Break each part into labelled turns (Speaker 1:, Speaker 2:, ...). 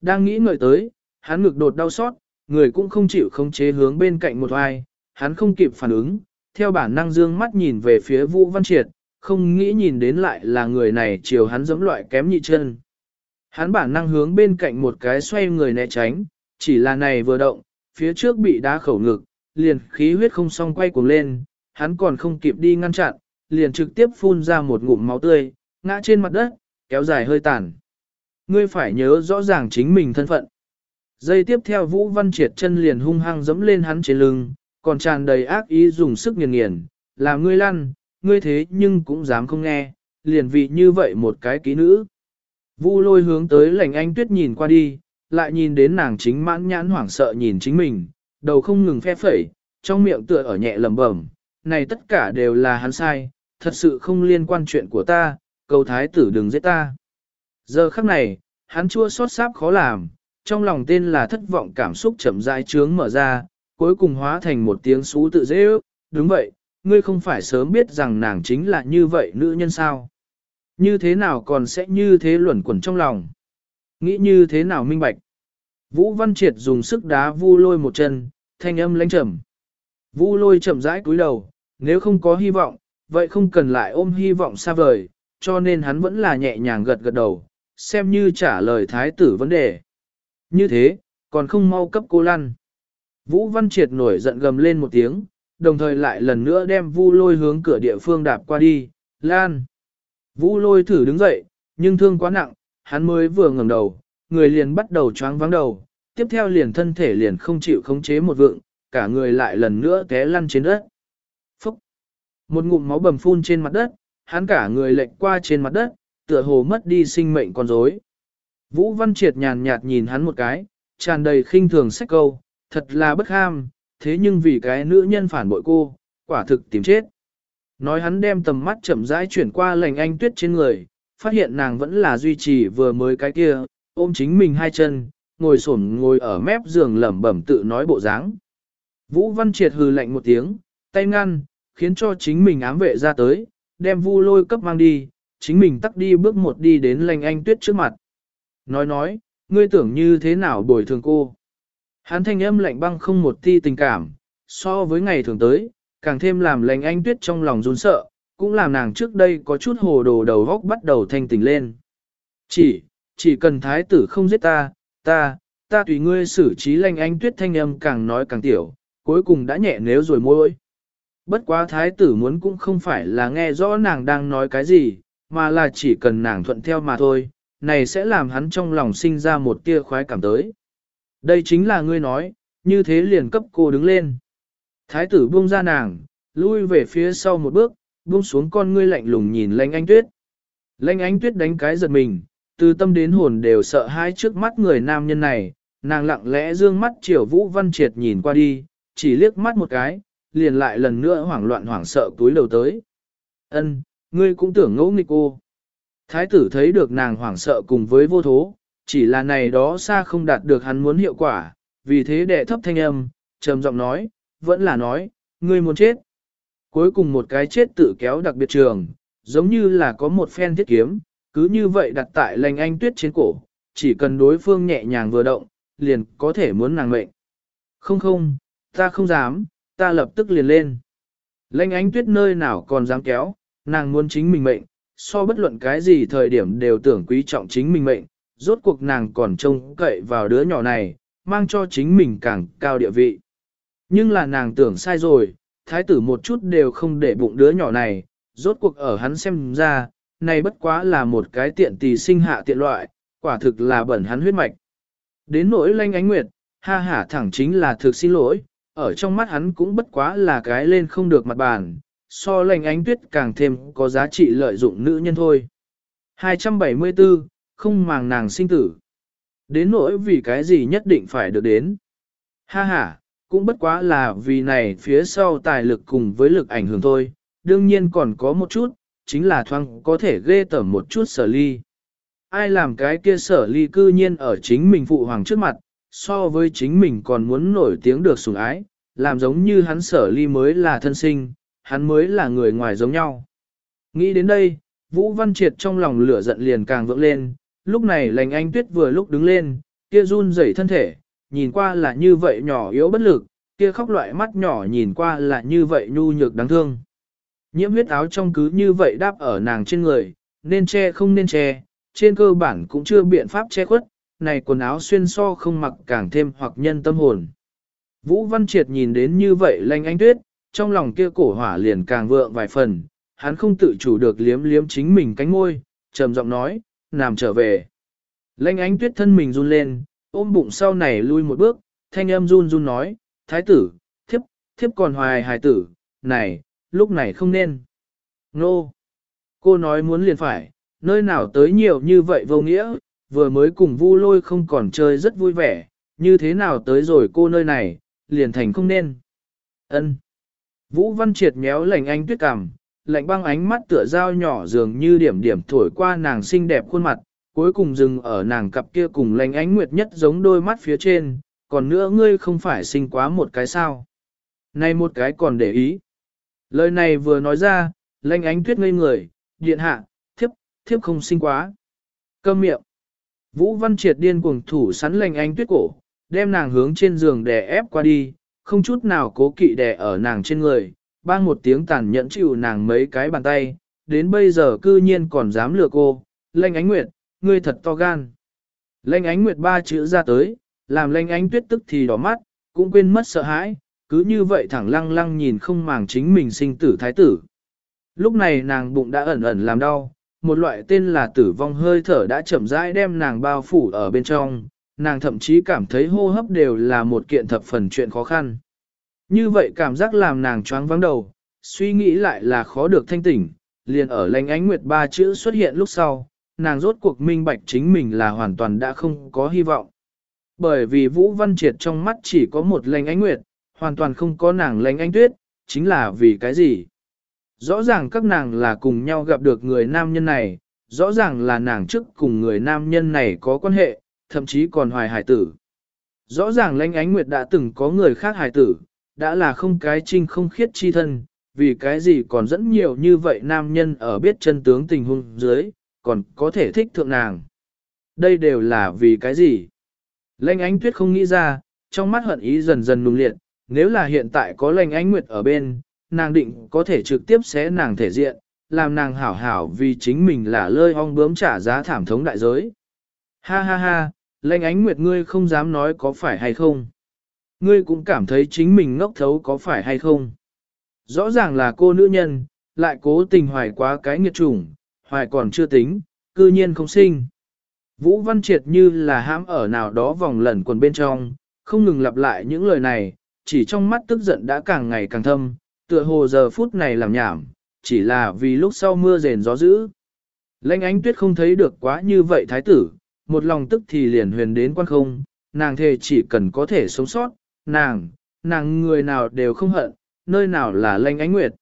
Speaker 1: Đang nghĩ ngợi tới, hắn ngực đột đau xót, người cũng không chịu khống chế hướng bên cạnh một ai, hắn không kịp phản ứng, theo bản năng dương mắt nhìn về phía Vũ Văn Triệt, không nghĩ nhìn đến lại là người này chiều hắn giống loại kém nhị chân. Hắn bản năng hướng bên cạnh một cái xoay người né tránh, chỉ là này vừa động, phía trước bị đá khẩu ngực, liền khí huyết không song quay cuồng lên, hắn còn không kịp đi ngăn chặn, liền trực tiếp phun ra một ngụm máu tươi, ngã trên mặt đất, kéo dài hơi tàn. Ngươi phải nhớ rõ ràng chính mình thân phận. Giây tiếp theo Vũ Văn Triệt chân liền hung hăng dẫm lên hắn trên lưng, còn tràn đầy ác ý dùng sức nghiền nghiền, làm ngươi lăn, ngươi thế nhưng cũng dám không nghe, liền vị như vậy một cái ký nữ. Vu lôi hướng tới lành anh tuyết nhìn qua đi, lại nhìn đến nàng chính mãn nhãn hoảng sợ nhìn chính mình, đầu không ngừng phe phẩy, trong miệng tựa ở nhẹ lẩm bẩm, này tất cả đều là hắn sai, thật sự không liên quan chuyện của ta, cầu thái tử đừng giết ta. Giờ khắc này, hắn chua xót sáp khó làm, trong lòng tên là thất vọng cảm xúc chậm rãi trướng mở ra, cuối cùng hóa thành một tiếng xú tự dễ ước, đúng vậy, ngươi không phải sớm biết rằng nàng chính là như vậy nữ nhân sao. Như thế nào còn sẽ như thế luẩn quẩn trong lòng? Nghĩ như thế nào minh bạch? Vũ Văn Triệt dùng sức đá vu lôi một chân, thanh âm lãnh trầm. Vu lôi chậm rãi cúi đầu, nếu không có hy vọng, vậy không cần lại ôm hy vọng xa vời, cho nên hắn vẫn là nhẹ nhàng gật gật đầu, xem như trả lời thái tử vấn đề. Như thế, còn không mau cấp cô lăn. Vũ Văn Triệt nổi giận gầm lên một tiếng, đồng thời lại lần nữa đem vu lôi hướng cửa địa phương đạp qua đi, lan. Vũ lôi thử đứng dậy, nhưng thương quá nặng, hắn mới vừa ngẩng đầu, người liền bắt đầu choáng vắng đầu, tiếp theo liền thân thể liền không chịu khống chế một vượng, cả người lại lần nữa té lăn trên đất. Phúc! Một ngụm máu bầm phun trên mặt đất, hắn cả người lệch qua trên mặt đất, tựa hồ mất đi sinh mệnh con rối. Vũ Văn Triệt nhàn nhạt nhìn hắn một cái, tràn đầy khinh thường sách câu, thật là bất ham, thế nhưng vì cái nữ nhân phản bội cô, quả thực tìm chết. Nói hắn đem tầm mắt chậm rãi chuyển qua lành anh tuyết trên người, phát hiện nàng vẫn là duy trì vừa mới cái kia, ôm chính mình hai chân, ngồi sổn ngồi ở mép giường lẩm bẩm tự nói bộ dáng. Vũ Văn Triệt hừ lạnh một tiếng, tay ngăn, khiến cho chính mình ám vệ ra tới, đem vu lôi cấp mang đi, chính mình tắt đi bước một đi đến lành anh tuyết trước mặt. Nói nói, ngươi tưởng như thế nào bồi thường cô. Hắn thanh âm lạnh băng không một ti tình cảm, so với ngày thường tới, càng thêm làm lành anh tuyết trong lòng run sợ, cũng làm nàng trước đây có chút hồ đồ đầu góc bắt đầu thanh tỉnh lên. Chỉ, chỉ cần thái tử không giết ta, ta, ta tùy ngươi xử trí lành anh tuyết thanh âm càng nói càng tiểu, cuối cùng đã nhẹ nếu rồi môi. Bất quá thái tử muốn cũng không phải là nghe rõ nàng đang nói cái gì, mà là chỉ cần nàng thuận theo mà thôi, này sẽ làm hắn trong lòng sinh ra một tia khoái cảm tới. Đây chính là ngươi nói, như thế liền cấp cô đứng lên. Thái tử buông ra nàng, lui về phía sau một bước, buông xuống con ngươi lạnh lùng nhìn lanh anh tuyết. Lanh anh tuyết đánh cái giật mình, từ tâm đến hồn đều sợ hai trước mắt người nam nhân này, nàng lặng lẽ dương mắt chiều vũ văn triệt nhìn qua đi, chỉ liếc mắt một cái, liền lại lần nữa hoảng loạn hoảng sợ túi đầu tới. Ân, ngươi cũng tưởng ngẫu nghịch cô. Thái tử thấy được nàng hoảng sợ cùng với vô thố, chỉ là này đó xa không đạt được hắn muốn hiệu quả, vì thế đệ thấp thanh âm, trầm giọng nói, vẫn là nói, ngươi muốn chết. Cuối cùng một cái chết tự kéo đặc biệt trường, giống như là có một phen thiết kiếm, cứ như vậy đặt tại lành anh tuyết trên cổ, chỉ cần đối phương nhẹ nhàng vừa động, liền có thể muốn nàng mệnh. Không không, ta không dám, ta lập tức liền lên. Lệnh ánh tuyết nơi nào còn dám kéo, nàng muốn chính mình mệnh, so bất luận cái gì thời điểm đều tưởng quý trọng chính mình mệnh, rốt cuộc nàng còn trông cậy vào đứa nhỏ này, mang cho chính mình càng cao địa vị. Nhưng là nàng tưởng sai rồi, thái tử một chút đều không để bụng đứa nhỏ này, rốt cuộc ở hắn xem ra, này bất quá là một cái tiện tỳ sinh hạ tiện loại, quả thực là bẩn hắn huyết mạch. Đến nỗi lanh ánh nguyệt, ha hả thẳng chính là thực xin lỗi, ở trong mắt hắn cũng bất quá là cái lên không được mặt bàn, so lành ánh tuyết càng thêm có giá trị lợi dụng nữ nhân thôi. 274, không màng nàng sinh tử. Đến nỗi vì cái gì nhất định phải được đến. Ha ha, cũng bất quá là vì này phía sau tài lực cùng với lực ảnh hưởng thôi, đương nhiên còn có một chút, chính là thoang có thể ghê tởm một chút sở ly. Ai làm cái kia sở ly cư nhiên ở chính mình phụ hoàng trước mặt, so với chính mình còn muốn nổi tiếng được sủng ái, làm giống như hắn sở ly mới là thân sinh, hắn mới là người ngoài giống nhau. Nghĩ đến đây, Vũ Văn Triệt trong lòng lửa giận liền càng vượng lên, lúc này lành anh tuyết vừa lúc đứng lên, kia run rẩy thân thể, nhìn qua là như vậy nhỏ yếu bất lực, kia khóc loại mắt nhỏ nhìn qua là như vậy nhu nhược đáng thương. Nhiễm huyết áo trong cứ như vậy đáp ở nàng trên người, nên che không nên che, trên cơ bản cũng chưa biện pháp che khuất, này quần áo xuyên so không mặc càng thêm hoặc nhân tâm hồn. Vũ Văn Triệt nhìn đến như vậy lanh anh tuyết, trong lòng kia cổ hỏa liền càng vượng vài phần, hắn không tự chủ được liếm liếm chính mình cánh môi, trầm giọng nói, nằm trở về. Lanh ánh tuyết thân mình run lên, ôm bụng sau này lui một bước, thanh âm run run nói, thái tử, thiếp, thiếp còn hoài hài tử, này, lúc này không nên. Nô! Cô nói muốn liền phải, nơi nào tới nhiều như vậy vô nghĩa, vừa mới cùng vu lôi không còn chơi rất vui vẻ, như thế nào tới rồi cô nơi này, liền thành không nên. ân Vũ Văn Triệt méo lạnh anh tuyết cằm, lạnh băng ánh mắt tựa dao nhỏ dường như điểm điểm thổi qua nàng xinh đẹp khuôn mặt, cuối cùng dừng ở nàng cặp kia cùng lạnh ánh nguyệt nhất giống đôi mắt phía trên, còn nữa ngươi không phải sinh quá một cái sao. Này một cái còn để ý. Lời này vừa nói ra, lạnh ánh tuyết ngây người, điện hạ, thiếp, thiếp không sinh quá. Cơm miệng. Vũ Văn Triệt điên cuồng thủ sắn lạnh ánh tuyết cổ, đem nàng hướng trên giường đè ép qua đi, không chút nào cố kỵ đè ở nàng trên người, bang một tiếng tàn nhẫn chịu nàng mấy cái bàn tay, đến bây giờ cư nhiên còn dám lừa cô, Lanh ánh nguyệt, ngươi thật to gan. Lanh ánh nguyệt ba chữ ra tới, làm Lanh ánh tuyết tức thì đỏ mắt, cũng quên mất sợ hãi, cứ như vậy thẳng lăng lăng nhìn không màng chính mình sinh tử thái tử. Lúc này nàng bụng đã ẩn ẩn làm đau, một loại tên là tử vong hơi thở đã chậm rãi đem nàng bao phủ ở bên trong, nàng thậm chí cảm thấy hô hấp đều là một kiện thập phần chuyện khó khăn. Như vậy cảm giác làm nàng choáng vắng đầu, suy nghĩ lại là khó được thanh tỉnh, liền ở lành ánh nguyệt ba chữ xuất hiện lúc sau, nàng rốt cuộc minh bạch chính mình là hoàn toàn đã không có hy vọng. Bởi vì Vũ Văn Triệt trong mắt chỉ có một lành ánh nguyệt, hoàn toàn không có nàng lành ánh tuyết, chính là vì cái gì? Rõ ràng các nàng là cùng nhau gặp được người nam nhân này, rõ ràng là nàng trước cùng người nam nhân này có quan hệ, thậm chí còn hoài hải tử. Rõ ràng lãnh ánh nguyệt đã từng có người khác hải tử, đã là không cái trinh không khiết chi thân, vì cái gì còn dẫn nhiều như vậy nam nhân ở biết chân tướng tình huống dưới, còn có thể thích thượng nàng. Đây đều là vì cái gì? Lệnh ánh tuyết không nghĩ ra, trong mắt hận ý dần dần nung liệt, nếu là hiện tại có lệnh ánh nguyệt ở bên, nàng định có thể trực tiếp xé nàng thể diện, làm nàng hảo hảo vì chính mình là lơi ong bướm trả giá thảm thống đại giới. Ha ha ha, lệnh ánh nguyệt ngươi không dám nói có phải hay không. Ngươi cũng cảm thấy chính mình ngốc thấu có phải hay không? Rõ ràng là cô nữ nhân, lại cố tình hoài quá cái nghiệt chủng, hoài còn chưa tính, cư nhiên không sinh. Vũ Văn Triệt như là hãm ở nào đó vòng lẩn quần bên trong, không ngừng lặp lại những lời này, chỉ trong mắt tức giận đã càng ngày càng thâm, tựa hồ giờ phút này làm nhảm, chỉ là vì lúc sau mưa rền gió dữ. Lênh ánh tuyết không thấy được quá như vậy thái tử, một lòng tức thì liền huyền đến quan không, nàng thề chỉ cần có thể sống sót, nàng, nàng người nào đều không hận, nơi nào là lanh ánh nguyệt.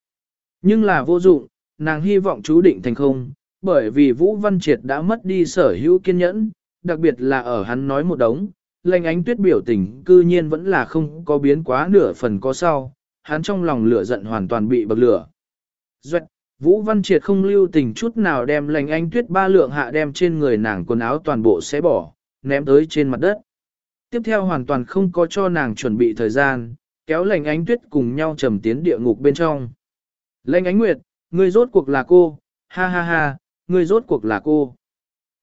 Speaker 1: Nhưng là vô dụng, nàng hy vọng chú định thành không, bởi vì Vũ Văn Triệt đã mất đi sở hữu kiên nhẫn, đặc biệt là ở hắn nói một đống, lanh ánh tuyết biểu tình cư nhiên vẫn là không có biến quá nửa phần có sau, hắn trong lòng lửa giận hoàn toàn bị bậc lửa. Duệt, Vũ Văn Triệt không lưu tình chút nào đem lành ánh tuyết ba lượng hạ đem trên người nàng quần áo toàn bộ xé bỏ, ném tới trên mặt đất. Tiếp theo hoàn toàn không có cho nàng chuẩn bị thời gian, kéo lành ánh tuyết cùng nhau trầm tiến địa ngục bên trong. Lệnh ánh nguyệt, ngươi rốt cuộc là cô, ha ha ha, ngươi rốt cuộc là cô.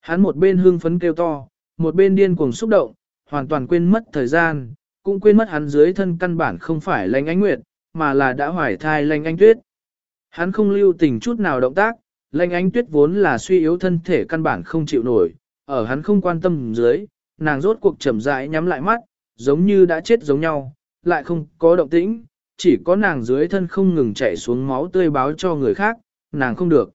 Speaker 1: Hắn một bên hưng phấn kêu to, một bên điên cuồng xúc động, hoàn toàn quên mất thời gian, cũng quên mất hắn dưới thân căn bản không phải lệnh ánh nguyệt, mà là đã hoài thai lệnh ánh tuyết. Hắn không lưu tình chút nào động tác, lệnh ánh tuyết vốn là suy yếu thân thể căn bản không chịu nổi, ở hắn không quan tâm dưới, nàng rốt cuộc chậm rãi nhắm lại mắt, giống như đã chết giống nhau, lại không có động tĩnh, chỉ có nàng dưới thân không ngừng chảy xuống máu tươi báo cho người khác, nàng không được.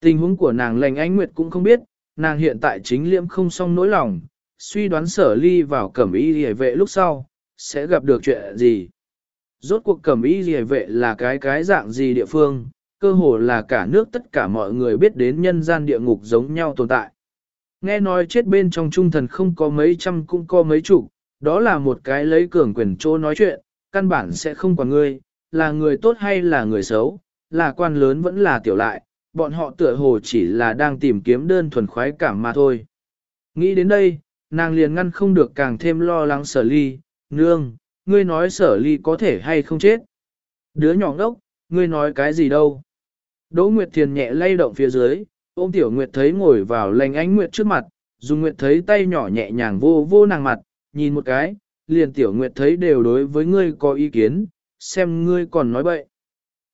Speaker 1: Tình huống của nàng lành ánh nguyệt cũng không biết, nàng hiện tại chính liễm không xong nỗi lòng, suy đoán sở ly vào cẩm y hề vệ lúc sau, sẽ gặp được chuyện gì. Rốt cuộc cẩm y rìa vệ là cái cái dạng gì địa phương, cơ hồ là cả nước tất cả mọi người biết đến nhân gian địa ngục giống nhau tồn tại. Nghe nói chết bên trong trung thần không có mấy trăm cũng có mấy chục, đó là một cái lấy cường quyền chỗ nói chuyện, căn bản sẽ không quản ngươi, là người tốt hay là người xấu, là quan lớn vẫn là tiểu lại, bọn họ tựa hồ chỉ là đang tìm kiếm đơn thuần khoái cảm mà thôi. Nghĩ đến đây, nàng liền ngăn không được càng thêm lo lắng sở ly, nương, ngươi nói sở ly có thể hay không chết. Đứa nhỏ ngốc, ngươi nói cái gì đâu. Đỗ Nguyệt Thiền nhẹ lay động phía dưới, ôm Tiểu Nguyệt thấy ngồi vào lành ánh Nguyệt trước mặt, dùng Nguyệt thấy tay nhỏ nhẹ nhàng vô vô nàng mặt, nhìn một cái, liền Tiểu Nguyệt thấy đều đối với ngươi có ý kiến, xem ngươi còn nói bậy.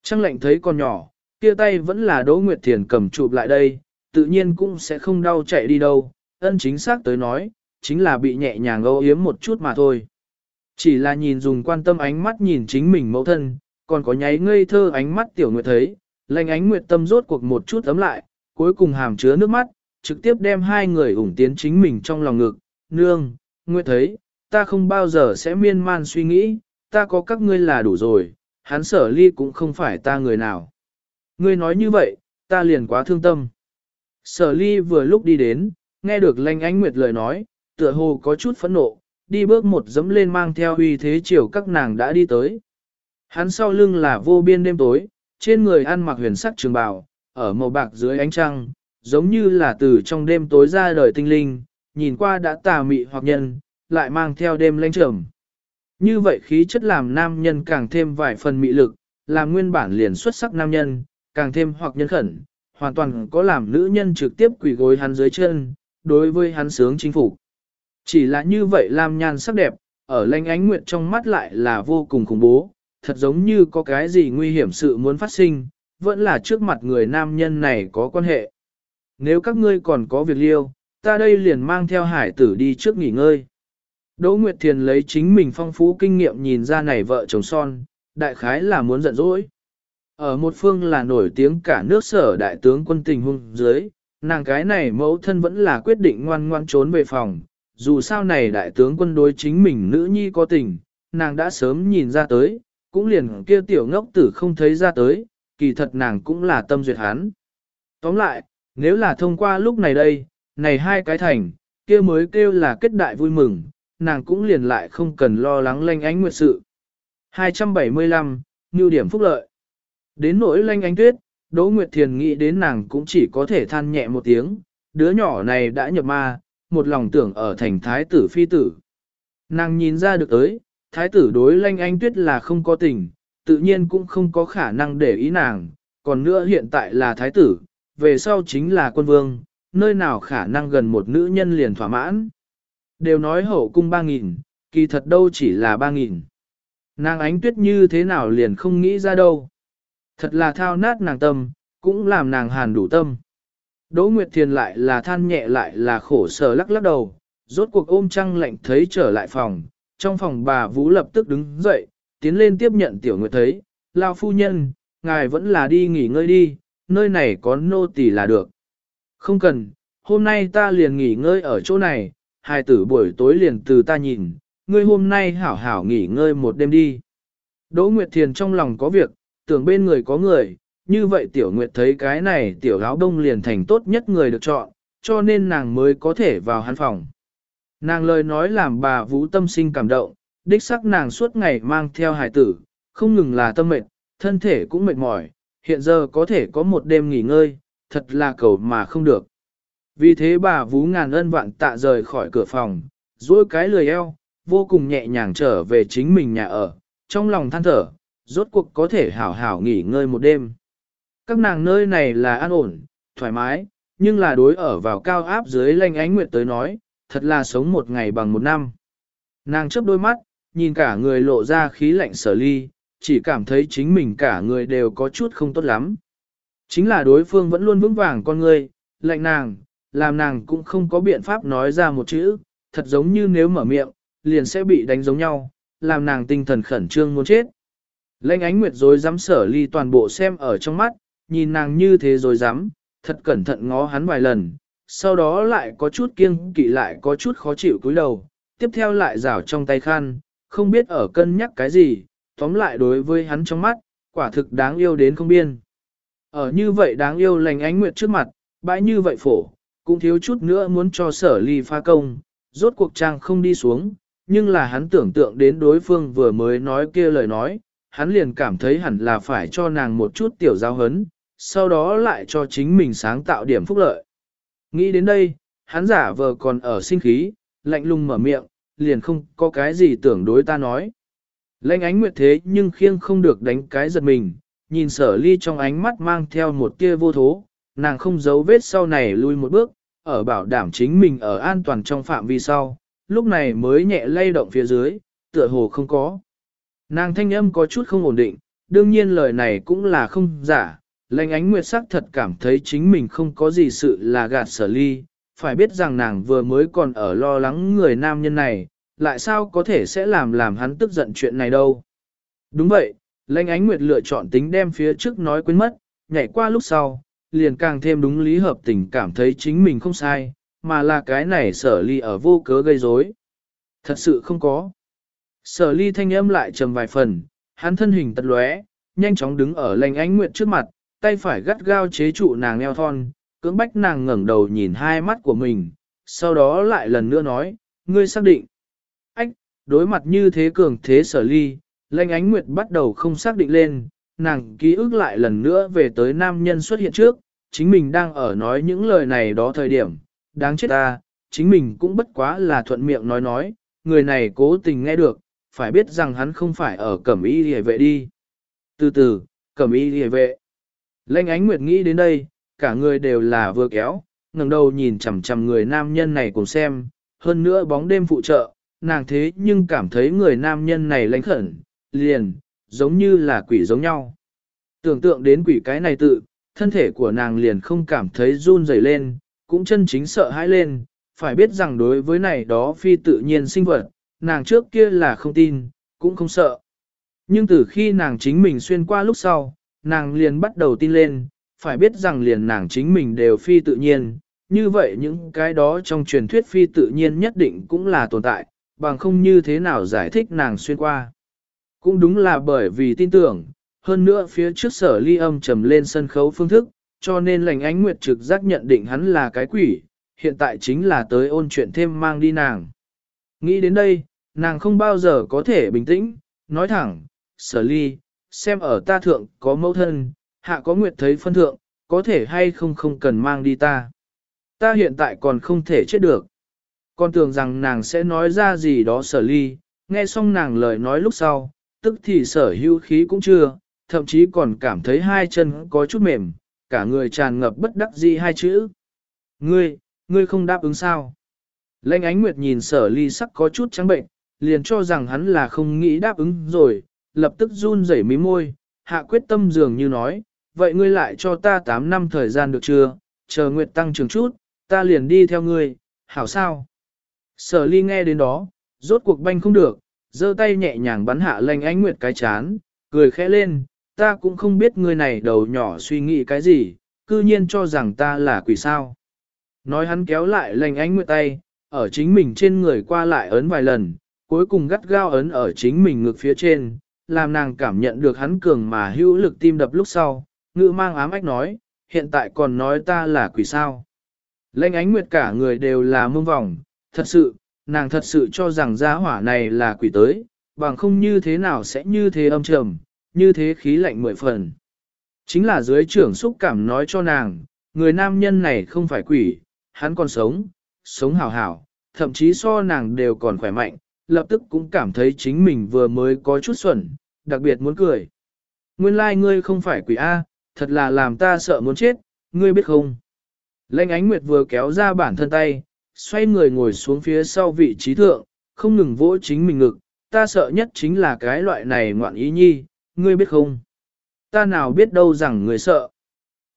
Speaker 1: Trăng lệnh thấy còn nhỏ, kia tay vẫn là Đỗ Nguyệt Thiền cầm chụp lại đây, tự nhiên cũng sẽ không đau chạy đi đâu, ân chính xác tới nói, chính là bị nhẹ nhàng âu yếm một chút mà thôi. Chỉ là nhìn dùng quan tâm ánh mắt nhìn chính mình mẫu thân, còn có nháy ngây thơ ánh mắt tiểu nguyệt thấy, lành ánh nguyệt tâm rốt cuộc một chút ấm lại, cuối cùng hàm chứa nước mắt, trực tiếp đem hai người ủng tiến chính mình trong lòng ngực, nương, nguyệt thấy, ta không bao giờ sẽ miên man suy nghĩ, ta có các ngươi là đủ rồi, hắn sở ly cũng không phải ta người nào. Ngươi nói như vậy, ta liền quá thương tâm. Sở ly vừa lúc đi đến, nghe được lanh ánh nguyệt lời nói, tựa hồ có chút phẫn nộ, đi bước một dẫm lên mang theo uy thế chiều các nàng đã đi tới. Hắn sau lưng là vô biên đêm tối, trên người ăn mặc huyền sắc trường bào, ở màu bạc dưới ánh trăng, giống như là từ trong đêm tối ra đời tinh linh, nhìn qua đã tà mị hoặc nhân, lại mang theo đêm lãnh trầm. Như vậy khí chất làm nam nhân càng thêm vài phần mị lực, làm nguyên bản liền xuất sắc nam nhân, càng thêm hoặc nhân khẩn, hoàn toàn có làm nữ nhân trực tiếp quỳ gối hắn dưới chân, đối với hắn sướng chính phủ. Chỉ là như vậy làm nhan sắc đẹp, ở lanh ánh nguyệt trong mắt lại là vô cùng khủng bố, thật giống như có cái gì nguy hiểm sự muốn phát sinh, vẫn là trước mặt người nam nhân này có quan hệ. Nếu các ngươi còn có việc liêu, ta đây liền mang theo hải tử đi trước nghỉ ngơi. Đỗ Nguyệt Thiền lấy chính mình phong phú kinh nghiệm nhìn ra này vợ chồng son, đại khái là muốn giận dỗi. Ở một phương là nổi tiếng cả nước sở đại tướng quân tình hung dưới, nàng cái này mẫu thân vẫn là quyết định ngoan ngoan trốn về phòng, dù sao này đại tướng quân đối chính mình nữ nhi có tình, nàng đã sớm nhìn ra tới, cũng liền kia tiểu ngốc tử không thấy ra tới, kỳ thật nàng cũng là tâm duyệt hắn. Tóm lại, nếu là thông qua lúc này đây, này hai cái thành, kia mới kêu là kết đại vui mừng, nàng cũng liền lại không cần lo lắng lanh ánh nguyệt sự. 275, Ngưu điểm phúc lợi. Đến nỗi lanh ánh tuyết, Đỗ Nguyệt Thiền nghĩ đến nàng cũng chỉ có thể than nhẹ một tiếng, đứa nhỏ này đã nhập ma, một lòng tưởng ở thành thái tử phi tử. Nàng nhìn ra được tới, thái tử đối lanh anh tuyết là không có tình, tự nhiên cũng không có khả năng để ý nàng, còn nữa hiện tại là thái tử, về sau chính là quân vương, nơi nào khả năng gần một nữ nhân liền thỏa mãn. Đều nói hậu cung ba nghìn, kỳ thật đâu chỉ là ba nghìn. Nàng ánh tuyết như thế nào liền không nghĩ ra đâu. Thật là thao nát nàng tâm, cũng làm nàng hàn đủ tâm. Đỗ Nguyệt Thiền lại là than nhẹ lại là khổ sở lắc lắc đầu, rốt cuộc ôm trăng lạnh thấy trở lại phòng, trong phòng bà Vũ lập tức đứng dậy, tiến lên tiếp nhận Tiểu Nguyệt thấy, lao phu nhân, ngài vẫn là đi nghỉ ngơi đi, nơi này có nô tỳ là được. Không cần, hôm nay ta liền nghỉ ngơi ở chỗ này, hai tử buổi tối liền từ ta nhìn, ngươi hôm nay hảo hảo nghỉ ngơi một đêm đi. Đỗ Nguyệt Thiền trong lòng có việc, tưởng bên người có người, như vậy Tiểu Nguyệt thấy cái này Tiểu áo đông liền thành tốt nhất người được chọn, cho nên nàng mới có thể vào hắn phòng. Nàng lời nói làm bà Vũ tâm sinh cảm động, đích sắc nàng suốt ngày mang theo hài tử, không ngừng là tâm mệt, thân thể cũng mệt mỏi, hiện giờ có thể có một đêm nghỉ ngơi, thật là cầu mà không được. Vì thế bà Vũ ngàn ân vạn tạ rời khỏi cửa phòng, duỗi cái lười eo, vô cùng nhẹ nhàng trở về chính mình nhà ở, trong lòng than thở, rốt cuộc có thể hảo hảo nghỉ ngơi một đêm. Các nàng nơi này là an ổn, thoải mái, nhưng là đối ở vào cao áp dưới lanh ánh nguyệt tới nói, thật là sống một ngày bằng một năm. Nàng chớp đôi mắt, nhìn cả người lộ ra khí lạnh sở ly, chỉ cảm thấy chính mình cả người đều có chút không tốt lắm. Chính là đối phương vẫn luôn vững vàng con người, lạnh nàng, làm nàng cũng không có biện pháp nói ra một chữ, thật giống như nếu mở miệng, liền sẽ bị đánh giống nhau, làm nàng tinh thần khẩn trương muốn chết. Lệnh ánh nguyệt rồi dám sở ly toàn bộ xem ở trong mắt, nhìn nàng như thế rồi dám, thật cẩn thận ngó hắn vài lần, sau đó lại có chút kiêng kỵ lại có chút khó chịu cúi đầu, tiếp theo lại rảo trong tay khăn, không biết ở cân nhắc cái gì, tóm lại đối với hắn trong mắt, quả thực đáng yêu đến không biên. Ở như vậy đáng yêu lành ánh nguyệt trước mặt, bãi như vậy phổ, cũng thiếu chút nữa muốn cho sở ly pha công, rốt cuộc trang không đi xuống, nhưng là hắn tưởng tượng đến đối phương vừa mới nói kia lời nói, hắn liền cảm thấy hẳn là phải cho nàng một chút tiểu giao hấn, sau đó lại cho chính mình sáng tạo điểm phúc lợi. Nghĩ đến đây, hắn giả vờ còn ở sinh khí, lạnh lùng mở miệng, liền không có cái gì tưởng đối ta nói. Lệnh ánh nguyệt thế nhưng khiêng không được đánh cái giật mình, nhìn sở ly trong ánh mắt mang theo một tia vô thố, nàng không giấu vết sau này lui một bước, ở bảo đảm chính mình ở an toàn trong phạm vi sau, lúc này mới nhẹ lay động phía dưới, tựa hồ không có. Nàng thanh âm có chút không ổn định, đương nhiên lời này cũng là không giả, lệnh ánh nguyệt sắc thật cảm thấy chính mình không có gì sự là gạt sở ly, phải biết rằng nàng vừa mới còn ở lo lắng người nam nhân này, lại sao có thể sẽ làm làm hắn tức giận chuyện này đâu. Đúng vậy, lãnh ánh nguyệt lựa chọn tính đem phía trước nói quên mất, nhảy qua lúc sau, liền càng thêm đúng lý hợp tình cảm thấy chính mình không sai, mà là cái này sở ly ở vô cớ gây rối. Thật sự không có. Sở ly thanh âm lại trầm vài phần, hắn thân hình tật lóe, nhanh chóng đứng ở lãnh ánh nguyệt trước mặt, tay phải gắt gao chế trụ nàng eo thon, cưỡng bách nàng ngẩng đầu nhìn hai mắt của mình, sau đó lại lần nữa nói, ngươi xác định. Ách, đối mặt như thế cường thế sở ly, lanh ánh nguyệt bắt đầu không xác định lên, nàng ký ức lại lần nữa về tới nam nhân xuất hiện trước, chính mình đang ở nói những lời này đó thời điểm, đáng chết ta, chính mình cũng bất quá là thuận miệng nói nói, người này cố tình nghe được, phải biết rằng hắn không phải ở cẩm y hề vệ đi. Từ từ, cẩm y hề vệ. Lệnh ánh nguyệt nghĩ đến đây, cả người đều là vừa kéo, ngẩng đầu nhìn chằm chằm người nam nhân này cùng xem, hơn nữa bóng đêm phụ trợ, nàng thế nhưng cảm thấy người nam nhân này lãnh khẩn, liền, giống như là quỷ giống nhau. Tưởng tượng đến quỷ cái này tự, thân thể của nàng liền không cảm thấy run rẩy lên, cũng chân chính sợ hãi lên, phải biết rằng đối với này đó phi tự nhiên sinh vật, nàng trước kia là không tin, cũng không sợ. Nhưng từ khi nàng chính mình xuyên qua lúc sau, nàng liền bắt đầu tin lên, phải biết rằng liền nàng chính mình đều phi tự nhiên, như vậy những cái đó trong truyền thuyết phi tự nhiên nhất định cũng là tồn tại, bằng không như thế nào giải thích nàng xuyên qua. Cũng đúng là bởi vì tin tưởng, hơn nữa phía trước sở ly âm trầm lên sân khấu phương thức, cho nên lành ánh nguyệt trực giác nhận định hắn là cái quỷ, hiện tại chính là tới ôn chuyện thêm mang đi nàng. Nghĩ đến đây, nàng không bao giờ có thể bình tĩnh, nói thẳng, sở ly, xem ở ta thượng có mẫu thân, hạ có nguyệt thấy phân thượng, có thể hay không không cần mang đi ta. Ta hiện tại còn không thể chết được. Con tưởng rằng nàng sẽ nói ra gì đó sở ly, nghe xong nàng lời nói lúc sau, tức thì sở hữu khí cũng chưa, thậm chí còn cảm thấy hai chân có chút mềm, cả người tràn ngập bất đắc dĩ hai chữ. Ngươi, ngươi không đáp ứng sao? Lệnh ánh nguyệt nhìn sở ly sắc có chút trắng bệnh, liền cho rằng hắn là không nghĩ đáp ứng rồi, lập tức run rẩy mí môi, hạ quyết tâm dường như nói, vậy ngươi lại cho ta 8 năm thời gian được chưa, chờ nguyệt tăng trưởng chút, ta liền đi theo ngươi, hảo sao? Sở ly nghe đến đó, rốt cuộc banh không được, giơ tay nhẹ nhàng bắn hạ lanh ánh nguyệt cái chán, cười khẽ lên, ta cũng không biết ngươi này đầu nhỏ suy nghĩ cái gì, cư nhiên cho rằng ta là quỷ sao. Nói hắn kéo lại lành ánh nguyệt tay, ở chính mình trên người qua lại ấn vài lần, cuối cùng gắt gao ấn ở chính mình ngực phía trên, làm nàng cảm nhận được hắn cường mà hữu lực tim đập lúc sau, ngự mang ám ách nói, hiện tại còn nói ta là quỷ sao. Lệnh ánh nguyệt cả người đều là mông vòng, thật sự, nàng thật sự cho rằng gia hỏa này là quỷ tới, bằng không như thế nào sẽ như thế âm trầm, như thế khí lạnh mười phần. Chính là dưới trưởng xúc cảm nói cho nàng, người nam nhân này không phải quỷ, hắn còn sống, sống hảo hảo, thậm chí so nàng đều còn khỏe mạnh, lập tức cũng cảm thấy chính mình vừa mới có chút xuẩn, đặc biệt muốn cười. Nguyên lai like ngươi không phải quỷ A, thật là làm ta sợ muốn chết, ngươi biết không? Lệnh ánh nguyệt vừa kéo ra bản thân tay, xoay người ngồi xuống phía sau vị trí thượng, không ngừng vỗ chính mình ngực, ta sợ nhất chính là cái loại này ngoạn ý nhi, ngươi biết không? Ta nào biết đâu rằng người sợ.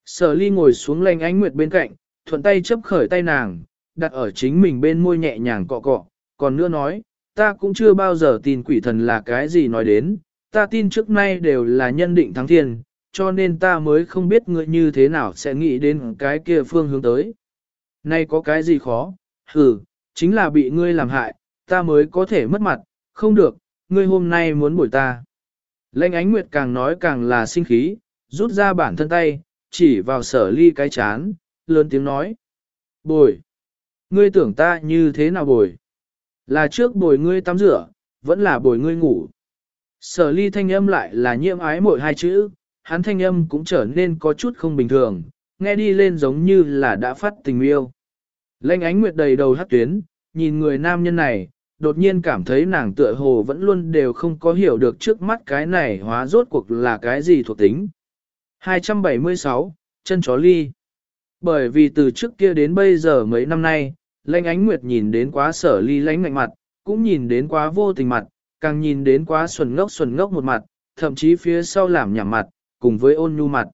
Speaker 1: Sở ly ngồi xuống lệnh ánh nguyệt bên cạnh, thuận tay chấp khởi tay nàng, đặt ở chính mình bên môi nhẹ nhàng cọ cọ, còn nữa nói, ta cũng chưa bao giờ tin quỷ thần là cái gì nói đến, ta tin trước nay đều là nhân định thắng thiên, cho nên ta mới không biết ngươi như thế nào sẽ nghĩ đến cái kia phương hướng tới. Nay có cái gì khó, hừ, chính là bị ngươi làm hại, ta mới có thể mất mặt, không được, ngươi hôm nay muốn bổi ta. Lệnh ánh nguyệt càng nói càng là sinh khí, rút ra bản thân tay, chỉ vào sở ly cái chán, lớn tiếng nói. Bồi! Ngươi tưởng ta như thế nào bồi? Là trước bồi ngươi tắm rửa, vẫn là bồi ngươi ngủ. Sở ly thanh âm lại là nhiễm ái mỗi hai chữ, hắn thanh âm cũng trở nên có chút không bình thường, nghe đi lên giống như là đã phát tình yêu. Lệnh ánh nguyệt đầy đầu hát tuyến, nhìn người nam nhân này, đột nhiên cảm thấy nàng tựa hồ vẫn luôn đều không có hiểu được trước mắt cái này hóa rốt cuộc là cái gì thuộc tính. 276, chân chó ly. Bởi vì từ trước kia đến bây giờ mấy năm nay, lãnh ánh nguyệt nhìn đến quá sở ly lãnh ngạnh mặt, cũng nhìn đến quá vô tình mặt, càng nhìn đến quá xuẩn ngốc xuẩn ngốc một mặt, thậm chí phía sau làm nhảm mặt, cùng với ôn nhu mặt.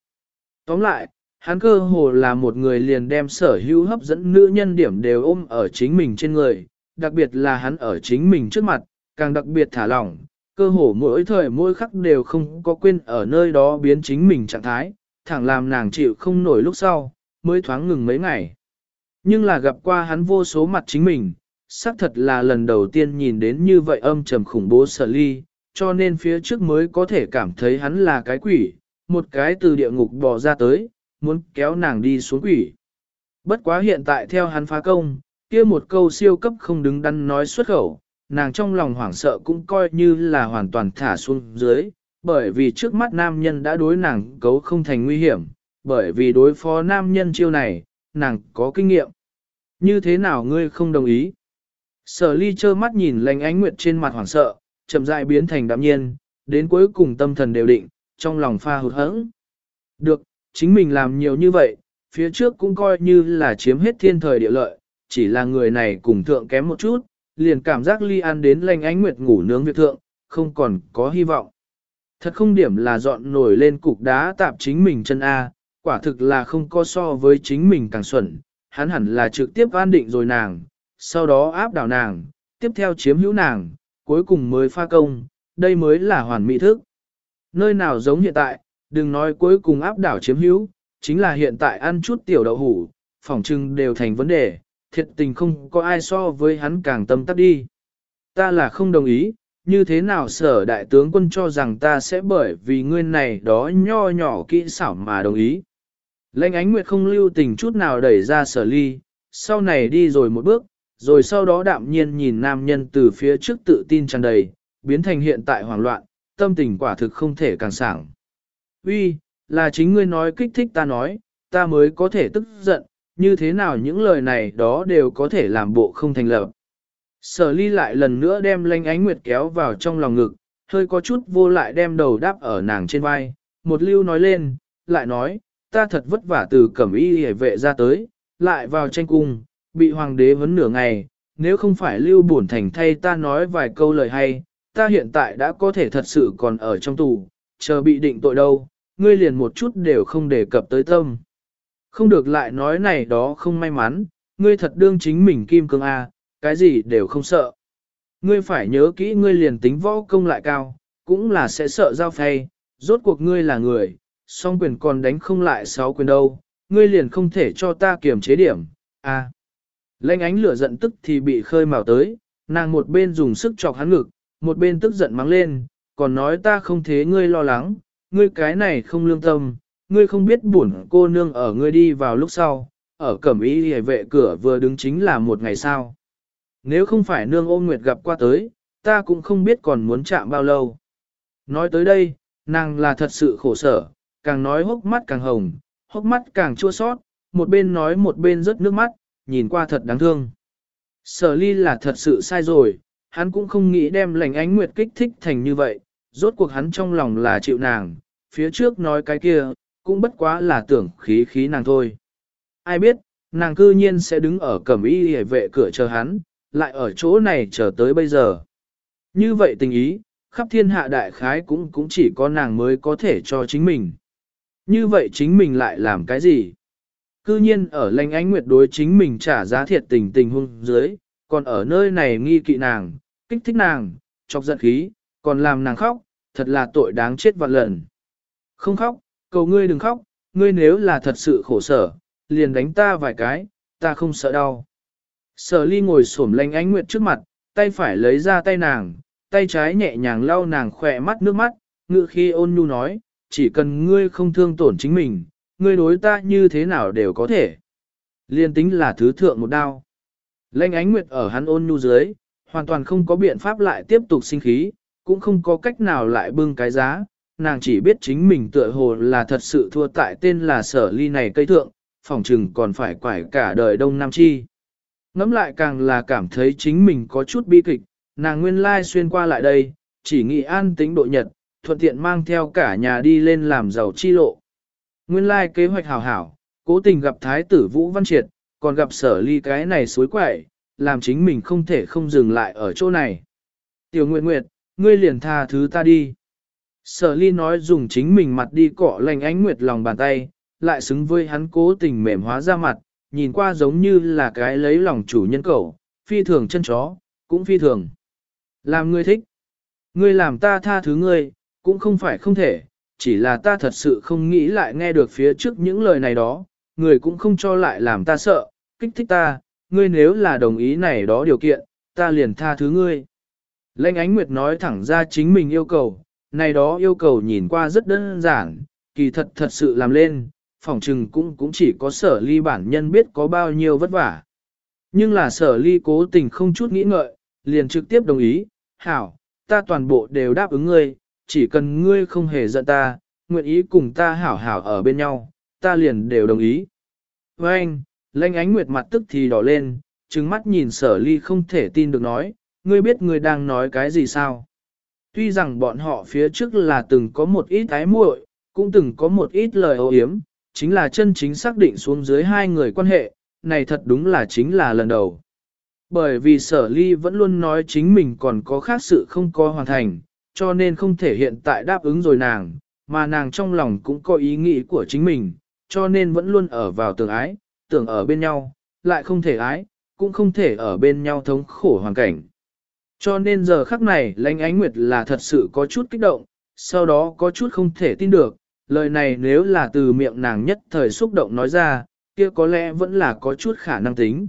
Speaker 1: Tóm lại, hắn cơ hồ là một người liền đem sở hữu hấp dẫn nữ nhân điểm đều ôm ở chính mình trên người, đặc biệt là hắn ở chính mình trước mặt, càng đặc biệt thả lỏng, cơ hồ mỗi thời mỗi khắc đều không có quên ở nơi đó biến chính mình trạng thái, thẳng làm nàng chịu không nổi lúc sau, mới thoáng ngừng mấy ngày. Nhưng là gặp qua hắn vô số mặt chính mình, xác thật là lần đầu tiên nhìn đến như vậy âm trầm khủng bố sở ly, cho nên phía trước mới có thể cảm thấy hắn là cái quỷ, một cái từ địa ngục bò ra tới, muốn kéo nàng đi xuống quỷ. Bất quá hiện tại theo hắn phá công, kia một câu siêu cấp không đứng đắn nói xuất khẩu, nàng trong lòng hoảng sợ cũng coi như là hoàn toàn thả xuống dưới, bởi vì trước mắt nam nhân đã đối nàng cấu không thành nguy hiểm, bởi vì đối phó nam nhân chiêu này, nàng có kinh nghiệm. Như thế nào ngươi không đồng ý? Sở ly trơ mắt nhìn lành ánh nguyệt trên mặt hoảng sợ, chậm rãi biến thành đạm nhiên, đến cuối cùng tâm thần đều định, trong lòng pha hụt hẫng. Được, chính mình làm nhiều như vậy, phía trước cũng coi như là chiếm hết thiên thời địa lợi, chỉ là người này cùng thượng kém một chút, liền cảm giác ly ăn đến lành ánh nguyệt ngủ nướng việc thượng, không còn có hy vọng. Thật không điểm là dọn nổi lên cục đá tạp chính mình chân A, quả thực là không có so với chính mình càng xuẩn, hắn hẳn là trực tiếp an định rồi nàng, sau đó áp đảo nàng, tiếp theo chiếm hữu nàng, cuối cùng mới pha công, đây mới là hoàn mỹ thức. Nơi nào giống hiện tại, đừng nói cuối cùng áp đảo chiếm hữu, chính là hiện tại ăn chút tiểu đậu hủ, phỏng trưng đều thành vấn đề, thiệt tình không có ai so với hắn càng tâm tắc đi. Ta là không đồng ý, như thế nào sở đại tướng quân cho rằng ta sẽ bởi vì ngươi này đó nho nhỏ kỹ xảo mà đồng ý. Lệnh ánh nguyệt không lưu tình chút nào đẩy ra sở ly, sau này đi rồi một bước, rồi sau đó đạm nhiên nhìn nam nhân từ phía trước tự tin tràn đầy, biến thành hiện tại hoảng loạn, tâm tình quả thực không thể càng sảng. Uy, là chính ngươi nói kích thích ta nói, ta mới có thể tức giận, như thế nào những lời này đó đều có thể làm bộ không thành lập. Sở ly lại lần nữa đem lanh ánh nguyệt kéo vào trong lòng ngực, hơi có chút vô lại đem đầu đáp ở nàng trên vai, một lưu nói lên, lại nói, ta thật vất vả từ cẩm y hề vệ ra tới, lại vào tranh cung, bị hoàng đế vấn nửa ngày, nếu không phải lưu bổn thành thay ta nói vài câu lời hay, ta hiện tại đã có thể thật sự còn ở trong tù, chờ bị định tội đâu, ngươi liền một chút đều không đề cập tới tâm. Không được lại nói này đó không may mắn, ngươi thật đương chính mình kim cương A, cái gì đều không sợ. Ngươi phải nhớ kỹ ngươi liền tính võ công lại cao, cũng là sẽ sợ giao phay, rốt cuộc ngươi là người, song quyền còn đánh không lại sáu quyền đâu, ngươi liền không thể cho ta kiềm chế điểm, a. Lênh ánh lửa giận tức thì bị khơi mào tới, nàng một bên dùng sức chọc hắn ngực, một bên tức giận mắng lên, còn nói ta không thế ngươi lo lắng, ngươi cái này không lương tâm, ngươi không biết buồn cô nương ở ngươi đi vào lúc sau, ở cẩm ý hề vệ cửa vừa đứng chính là một ngày sau. Nếu không phải nương ôm nguyệt gặp qua tới, ta cũng không biết còn muốn chạm bao lâu. Nói tới đây, nàng là thật sự khổ sở, càng nói hốc mắt càng hồng, hốc mắt càng chua sót, một bên nói một bên rớt nước mắt, nhìn qua thật đáng thương. Sở ly là thật sự sai rồi, hắn cũng không nghĩ đem lành ánh nguyệt kích thích thành như vậy, rốt cuộc hắn trong lòng là chịu nàng, phía trước nói cái kia, cũng bất quá là tưởng khí khí nàng thôi. Ai biết, nàng cư nhiên sẽ đứng ở cẩm y hề vệ cửa chờ hắn, lại ở chỗ này chờ tới bây giờ. Như vậy tình ý, khắp thiên hạ đại khái cũng cũng chỉ có nàng mới có thể cho chính mình. Như vậy chính mình lại làm cái gì? Cư nhiên ở lãnh ánh nguyệt đối chính mình trả giá thiệt tình tình hung dưới, còn ở nơi này nghi kỵ nàng, kích thích nàng, chọc giận khí, còn làm nàng khóc, thật là tội đáng chết vạn lần. Không khóc, cầu ngươi đừng khóc, ngươi nếu là thật sự khổ sở, liền đánh ta vài cái, ta không sợ đau. Sở ly ngồi xổm lãnh ánh nguyệt trước mặt, tay phải lấy ra tay nàng, tay trái nhẹ nhàng lau nàng khỏe mắt nước mắt, ngự khi ôn nhu nói, chỉ cần ngươi không thương tổn chính mình, ngươi đối ta như thế nào đều có thể. Liên tính là thứ thượng một đao. Lanh ánh nguyệt ở hắn ôn nhu dưới, hoàn toàn không có biện pháp lại tiếp tục sinh khí, cũng không có cách nào lại bưng cái giá, nàng chỉ biết chính mình tựa hồ là thật sự thua tại tên là sở ly này cây thượng, phòng trừng còn phải quải cả đời đông nam chi. Ngắm lại càng là cảm thấy chính mình có chút bi kịch, nàng nguyên lai xuyên qua lại đây, chỉ nghĩ an tính độ nhật, thuận tiện mang theo cả nhà đi lên làm giàu chi lộ. Nguyên lai kế hoạch hảo hảo, cố tình gặp thái tử Vũ Văn Triệt, còn gặp sở ly cái này suối quậy, làm chính mình không thể không dừng lại ở chỗ này. Tiểu Nguyệt Nguyệt, ngươi liền tha thứ ta đi. Sở ly nói dùng chính mình mặt đi cọ lành ánh Nguyệt lòng bàn tay, lại xứng với hắn cố tình mềm hóa ra mặt, nhìn qua giống như là cái lấy lòng chủ nhân cầu, phi thường chân chó, cũng phi thường. Làm ngươi thích. Ngươi làm ta tha thứ ngươi, cũng không phải không thể, chỉ là ta thật sự không nghĩ lại nghe được phía trước những lời này đó, người cũng không cho lại làm ta sợ, kích thích ta, ngươi nếu là đồng ý này đó điều kiện, ta liền tha thứ ngươi. Lệnh ánh nguyệt nói thẳng ra chính mình yêu cầu, này đó yêu cầu nhìn qua rất đơn giản, kỳ thật thật sự làm lên, phòng trừng cũng cũng chỉ có sở ly bản nhân biết có bao nhiêu vất vả. Nhưng là sở ly cố tình không chút nghĩ ngợi, liền trực tiếp đồng ý, hảo, ta toàn bộ đều đáp ứng ngươi, chỉ cần ngươi không hề giận ta, nguyện ý cùng ta hảo hảo ở bên nhau, ta liền đều đồng ý. Với anh, lanh ánh nguyệt mặt tức thì đỏ lên, trừng mắt nhìn sở ly không thể tin được nói, ngươi biết ngươi đang nói cái gì sao? Tuy rằng bọn họ phía trước là từng có một ít ái muội, cũng từng có một ít lời ô hiếm, chính là chân chính xác định xuống dưới hai người quan hệ, này thật đúng là chính là lần đầu. Bởi vì sở ly vẫn luôn nói chính mình còn có khác sự không có hoàn thành, cho nên không thể hiện tại đáp ứng rồi nàng, mà nàng trong lòng cũng có ý nghĩ của chính mình, cho nên vẫn luôn ở vào tưởng ái, tưởng ở bên nhau, lại không thể ái, cũng không thể ở bên nhau thống khổ hoàn cảnh. Cho nên giờ khắc này lãnh ánh nguyệt là thật sự có chút kích động, sau đó có chút không thể tin được, lời này nếu là từ miệng nàng nhất thời xúc động nói ra, kia có lẽ vẫn là có chút khả năng tính.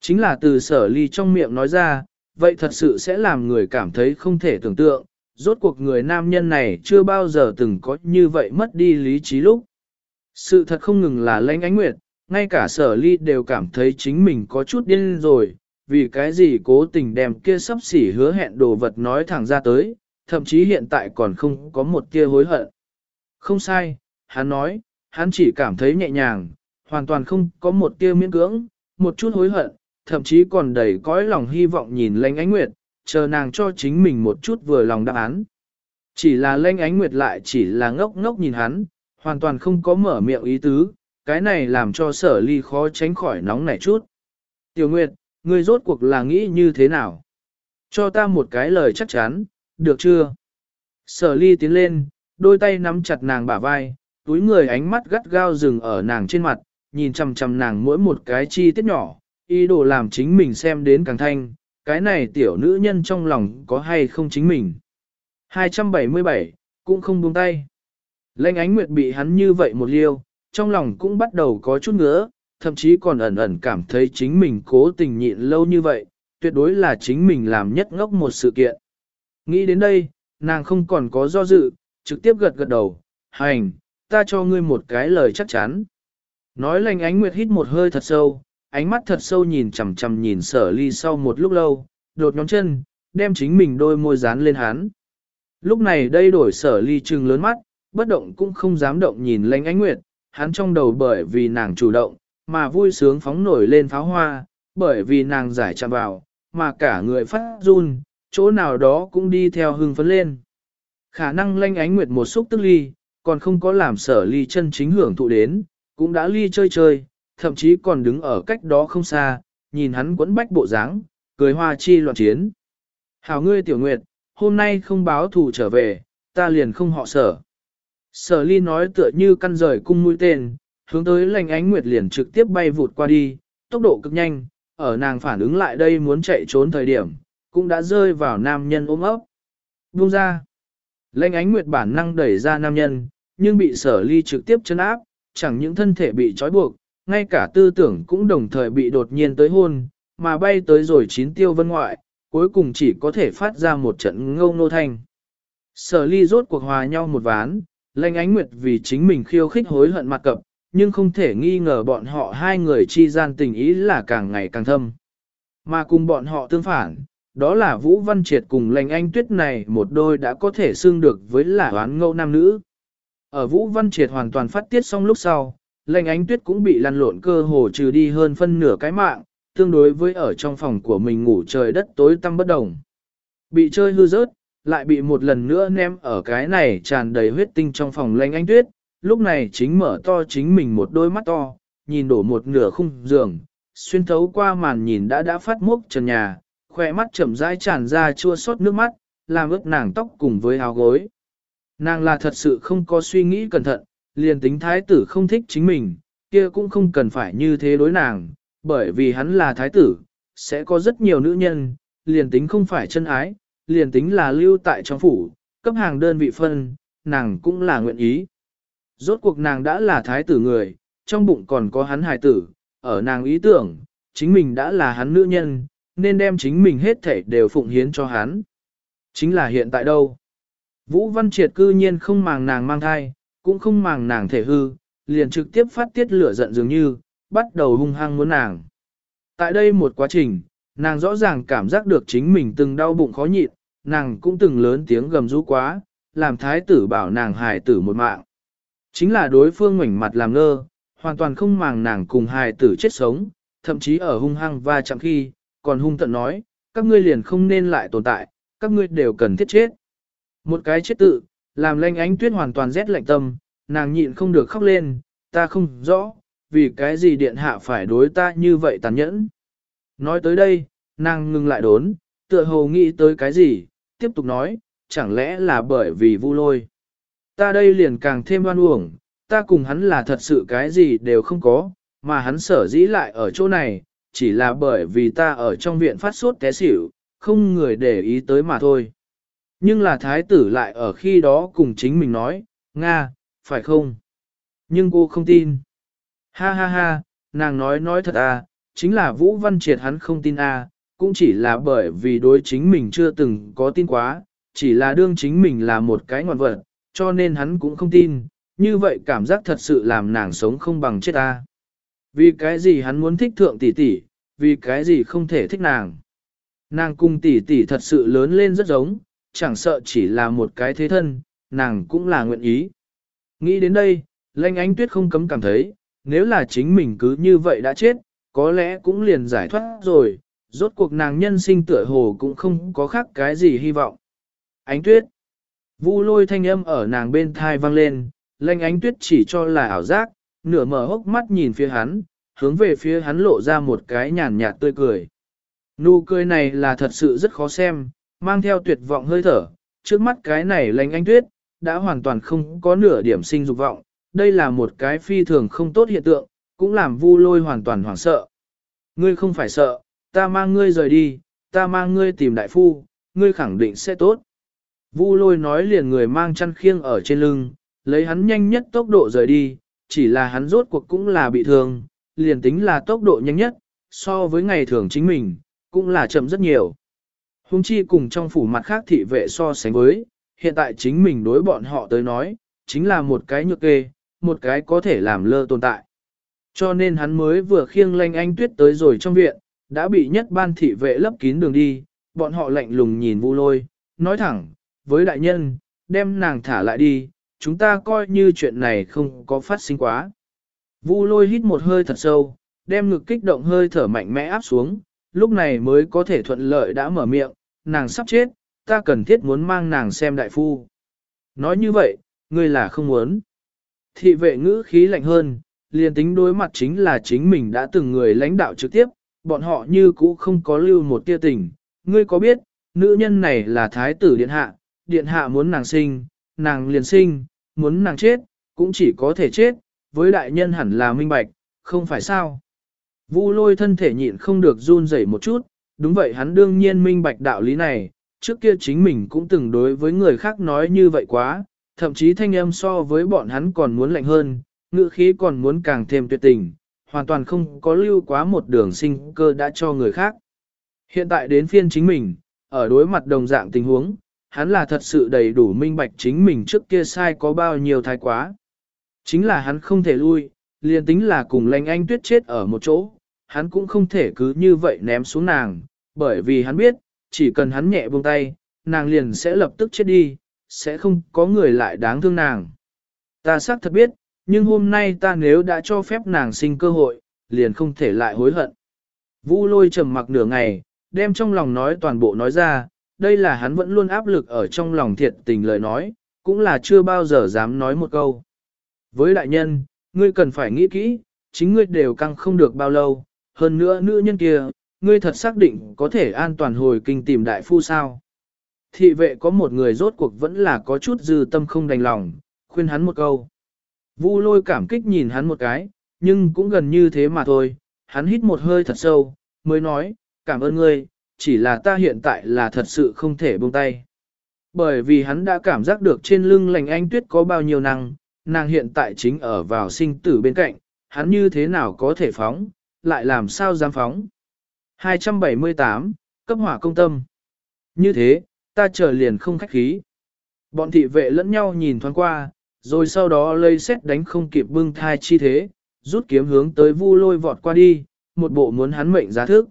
Speaker 1: Chính là từ sở ly trong miệng nói ra, vậy thật sự sẽ làm người cảm thấy không thể tưởng tượng, rốt cuộc người nam nhân này chưa bao giờ từng có như vậy mất đi lý trí lúc. Sự thật không ngừng là lãnh ánh nguyệt, ngay cả sở ly đều cảm thấy chính mình có chút điên rồi, vì cái gì cố tình đem kia sắp xỉ hứa hẹn đồ vật nói thẳng ra tới, thậm chí hiện tại còn không có một tia hối hận. Không sai, hắn nói, hắn chỉ cảm thấy nhẹ nhàng, hoàn toàn không có một tia miễn cưỡng, một chút hối hận, thậm chí còn đầy cõi lòng hy vọng nhìn lãnh ánh nguyệt, chờ nàng cho chính mình một chút vừa lòng đáp án. Chỉ là lênh ánh nguyệt lại chỉ là ngốc ngốc nhìn hắn, hoàn toàn không có mở miệng ý tứ, cái này làm cho sở ly khó tránh khỏi nóng nảy chút. Tiểu Nguyệt, ngươi rốt cuộc là nghĩ như thế nào? Cho ta một cái lời chắc chắn, được chưa? Sở ly tiến lên, đôi tay nắm chặt nàng bả vai, túi người ánh mắt gắt gao dừng ở nàng trên mặt, nhìn chằm chằm nàng mỗi một cái chi tiết nhỏ, ý đồ làm chính mình xem đến càng thanh, cái này tiểu nữ nhân trong lòng có hay không chính mình. 277, cũng không buông tay. Lệnh ánh nguyệt bị hắn như vậy một liêu, trong lòng cũng bắt đầu có chút ngứa, thậm chí còn ẩn ẩn cảm thấy chính mình cố tình nhịn lâu như vậy, tuyệt đối là chính mình làm nhất ngốc một sự kiện. Nghĩ đến đây, nàng không còn có do dự, trực tiếp gật gật đầu, hành, ta cho ngươi một cái lời chắc chắn. Nói lành ánh nguyệt hít một hơi thật sâu, ánh mắt thật sâu nhìn chằm chằm nhìn sở ly sau một lúc lâu, đột nhóm chân, đem chính mình đôi môi dán lên hắn. Lúc này đây đổi sở ly trừng lớn mắt, bất động cũng không dám động nhìn lãnh ánh nguyệt, hắn trong đầu bởi vì nàng chủ động, mà vui sướng phóng nổi lên pháo hoa, bởi vì nàng giải chạm vào, mà cả người phát run, chỗ nào đó cũng đi theo hưng phấn lên. Khả năng lanh ánh nguyệt một xúc tức ly, còn không có làm sở ly chân chính hưởng thụ đến, cũng đã ly chơi chơi, thậm chí còn đứng ở cách đó không xa, nhìn hắn quấn bách bộ dáng, cười hoa chi loạn chiến. Hảo ngươi tiểu nguyệt, hôm nay không báo thù trở về, ta liền không họ sở. Sở ly nói tựa như căn rời cung mũi tên, hướng tới lành ánh nguyệt liền trực tiếp bay vụt qua đi, tốc độ cực nhanh, ở nàng phản ứng lại đây muốn chạy trốn thời điểm, cũng đã rơi vào nam nhân ôm ấp. Buông ra. lành ánh nguyệt bản năng đẩy ra nam nhân, nhưng bị sở ly trực tiếp chân áp, chẳng những thân thể bị trói buộc, ngay cả tư tưởng cũng đồng thời bị đột nhiên tới hôn, mà bay tới rồi chín tiêu vân ngoại, cuối cùng chỉ có thể phát ra một trận ngâu nô thanh. Sở ly rốt cuộc hòa nhau một ván, lệnh ánh nguyệt vì chính mình khiêu khích hối hận mặt cập, nhưng không thể nghi ngờ bọn họ hai người chi gian tình ý là càng ngày càng thâm. Mà cùng bọn họ tương phản, đó là Vũ Văn Triệt cùng lành anh tuyết này một đôi đã có thể xương được với là oán ngâu nam nữ. Ở Vũ Văn Triệt hoàn toàn phát tiết xong lúc sau, Lệnh ánh tuyết cũng bị lăn lộn cơ hồ trừ đi hơn phân nửa cái mạng, tương đối với ở trong phòng của mình ngủ trời đất tối tăm bất đồng. Bị chơi hư rớt, lại bị một lần nữa ném ở cái này tràn đầy huyết tinh trong phòng lanh Ánh tuyết, lúc này chính mở to chính mình một đôi mắt to, nhìn đổ một nửa khung giường, xuyên thấu qua màn nhìn đã đã phát mốc trần nhà, khỏe mắt chậm rãi tràn ra chua xót nước mắt, làm ướt nàng tóc cùng với áo gối. Nàng là thật sự không có suy nghĩ cẩn thận, liền tính thái tử không thích chính mình, kia cũng không cần phải như thế đối nàng, bởi vì hắn là thái tử, sẽ có rất nhiều nữ nhân, liền tính không phải chân ái, liền tính là lưu tại trong phủ, cấp hàng đơn vị phân, nàng cũng là nguyện ý. Rốt cuộc nàng đã là thái tử người, trong bụng còn có hắn hài tử, ở nàng ý tưởng, chính mình đã là hắn nữ nhân, nên đem chính mình hết thể đều phụng hiến cho hắn. Chính là hiện tại đâu? Vũ Văn Triệt cư nhiên không màng nàng mang thai, cũng không màng nàng thể hư, liền trực tiếp phát tiết lửa giận dường như, bắt đầu hung hăng muốn nàng. Tại đây một quá trình, nàng rõ ràng cảm giác được chính mình từng đau bụng khó nhịn, nàng cũng từng lớn tiếng gầm rú quá, làm thái tử bảo nàng hài tử một mạng. Chính là đối phương ngoảnh mặt làm ngơ, hoàn toàn không màng nàng cùng hài tử chết sống, thậm chí ở hung hăng và chạm khi, còn hung tận nói, các ngươi liền không nên lại tồn tại, các ngươi đều cần thiết chết. Một cái chết tự, làm lanh ánh tuyết hoàn toàn rét lạnh tâm, nàng nhịn không được khóc lên, ta không rõ, vì cái gì điện hạ phải đối ta như vậy tàn nhẫn. Nói tới đây, nàng ngừng lại đốn, tựa hồ nghĩ tới cái gì, tiếp tục nói, chẳng lẽ là bởi vì vu lôi. Ta đây liền càng thêm oan uổng, ta cùng hắn là thật sự cái gì đều không có, mà hắn sở dĩ lại ở chỗ này, chỉ là bởi vì ta ở trong viện phát sốt té xỉu, không người để ý tới mà thôi. Nhưng là thái tử lại ở khi đó cùng chính mình nói, Nga, phải không? Nhưng cô không tin. Ha ha ha, nàng nói nói thật à, chính là Vũ Văn Triệt hắn không tin à, cũng chỉ là bởi vì đối chính mình chưa từng có tin quá, chỉ là đương chính mình là một cái ngoạn vật, cho nên hắn cũng không tin, như vậy cảm giác thật sự làm nàng sống không bằng chết ta. Vì cái gì hắn muốn thích thượng tỷ tỷ, vì cái gì không thể thích nàng. Nàng cùng tỷ tỷ thật sự lớn lên rất giống, chẳng sợ chỉ là một cái thế thân, nàng cũng là nguyện ý. Nghĩ đến đây, lanh ánh tuyết không cấm cảm thấy, nếu là chính mình cứ như vậy đã chết, có lẽ cũng liền giải thoát rồi, rốt cuộc nàng nhân sinh tựa hồ cũng không có khác cái gì hy vọng. Ánh tuyết, vu lôi thanh âm ở nàng bên thai vang lên, lanh ánh tuyết chỉ cho là ảo giác, nửa mở hốc mắt nhìn phía hắn, hướng về phía hắn lộ ra một cái nhàn nhạt tươi cười. Nụ cười này là thật sự rất khó xem, mang theo tuyệt vọng hơi thở, trước mắt cái này lành anh tuyết, đã hoàn toàn không có nửa điểm sinh dục vọng, đây là một cái phi thường không tốt hiện tượng, cũng làm vu lôi hoàn toàn hoảng sợ. Ngươi không phải sợ, ta mang ngươi rời đi, ta mang ngươi tìm đại phu, ngươi khẳng định sẽ tốt. Vu lôi nói liền người mang chăn khiêng ở trên lưng, lấy hắn nhanh nhất tốc độ rời đi, chỉ là hắn rốt cuộc cũng là bị thương, liền tính là tốc độ nhanh nhất, so với ngày thường chính mình, cũng là chậm rất nhiều. Hùng chi cùng trong phủ mặt khác thị vệ so sánh với, hiện tại chính mình đối bọn họ tới nói, chính là một cái nhược kê, một cái có thể làm lơ tồn tại. Cho nên hắn mới vừa khiêng lanh anh tuyết tới rồi trong viện, đã bị nhất ban thị vệ lấp kín đường đi, bọn họ lạnh lùng nhìn vu lôi, nói thẳng, với đại nhân, đem nàng thả lại đi, chúng ta coi như chuyện này không có phát sinh quá. Vu lôi hít một hơi thật sâu, đem ngực kích động hơi thở mạnh mẽ áp xuống, lúc này mới có thể thuận lợi đã mở miệng, nàng sắp chết, ta cần thiết muốn mang nàng xem đại phu. Nói như vậy, ngươi là không muốn. Thị vệ ngữ khí lạnh hơn, liền tính đối mặt chính là chính mình đã từng người lãnh đạo trực tiếp, bọn họ như cũ không có lưu một tia tình. Ngươi có biết, nữ nhân này là thái tử điện hạ, điện hạ muốn nàng sinh, nàng liền sinh, muốn nàng chết, cũng chỉ có thể chết, với đại nhân hẳn là minh bạch, không phải sao. Vu lôi thân thể nhịn không được run rẩy một chút, đúng vậy hắn đương nhiên minh bạch đạo lý này, trước kia chính mình cũng từng đối với người khác nói như vậy quá, thậm chí thanh âm so với bọn hắn còn muốn lạnh hơn, ngữ khí còn muốn càng thêm tuyệt tình, hoàn toàn không có lưu quá một đường sinh cơ đã cho người khác. Hiện tại đến phiên chính mình, ở đối mặt đồng dạng tình huống, hắn là thật sự đầy đủ minh bạch chính mình trước kia sai có bao nhiêu thái quá. Chính là hắn không thể lui, liền tính là cùng lãnh anh tuyết chết ở một chỗ, hắn cũng không thể cứ như vậy ném xuống nàng, bởi vì hắn biết, chỉ cần hắn nhẹ buông tay, nàng liền sẽ lập tức chết đi, sẽ không có người lại đáng thương nàng. Ta xác thật biết, nhưng hôm nay ta nếu đã cho phép nàng sinh cơ hội, liền không thể lại hối hận. Vu lôi trầm mặc nửa ngày, đem trong lòng nói toàn bộ nói ra, đây là hắn vẫn luôn áp lực ở trong lòng thiệt tình lời nói, cũng là chưa bao giờ dám nói một câu. Với đại nhân, ngươi cần phải nghĩ kỹ, chính ngươi đều căng không được bao lâu, hơn nữa nữ nhân kia, ngươi thật xác định có thể an toàn hồi kinh tìm đại phu sao. Thị vệ có một người rốt cuộc vẫn là có chút dư tâm không đành lòng, khuyên hắn một câu. Vu lôi cảm kích nhìn hắn một cái, nhưng cũng gần như thế mà thôi, hắn hít một hơi thật sâu, mới nói, cảm ơn ngươi, chỉ là ta hiện tại là thật sự không thể buông tay. Bởi vì hắn đã cảm giác được trên lưng lành anh tuyết có bao nhiêu năng, nàng hiện tại chính ở vào sinh tử bên cạnh, hắn như thế nào có thể phóng, lại làm sao dám phóng. 278, cấp hỏa công tâm. Như thế, ta chờ liền không khách khí. Bọn thị vệ lẫn nhau nhìn thoáng qua, rồi sau đó lây xét đánh không kịp bưng thai chi thế, rút kiếm hướng tới vu lôi vọt qua đi, một bộ muốn hắn mệnh giá thức.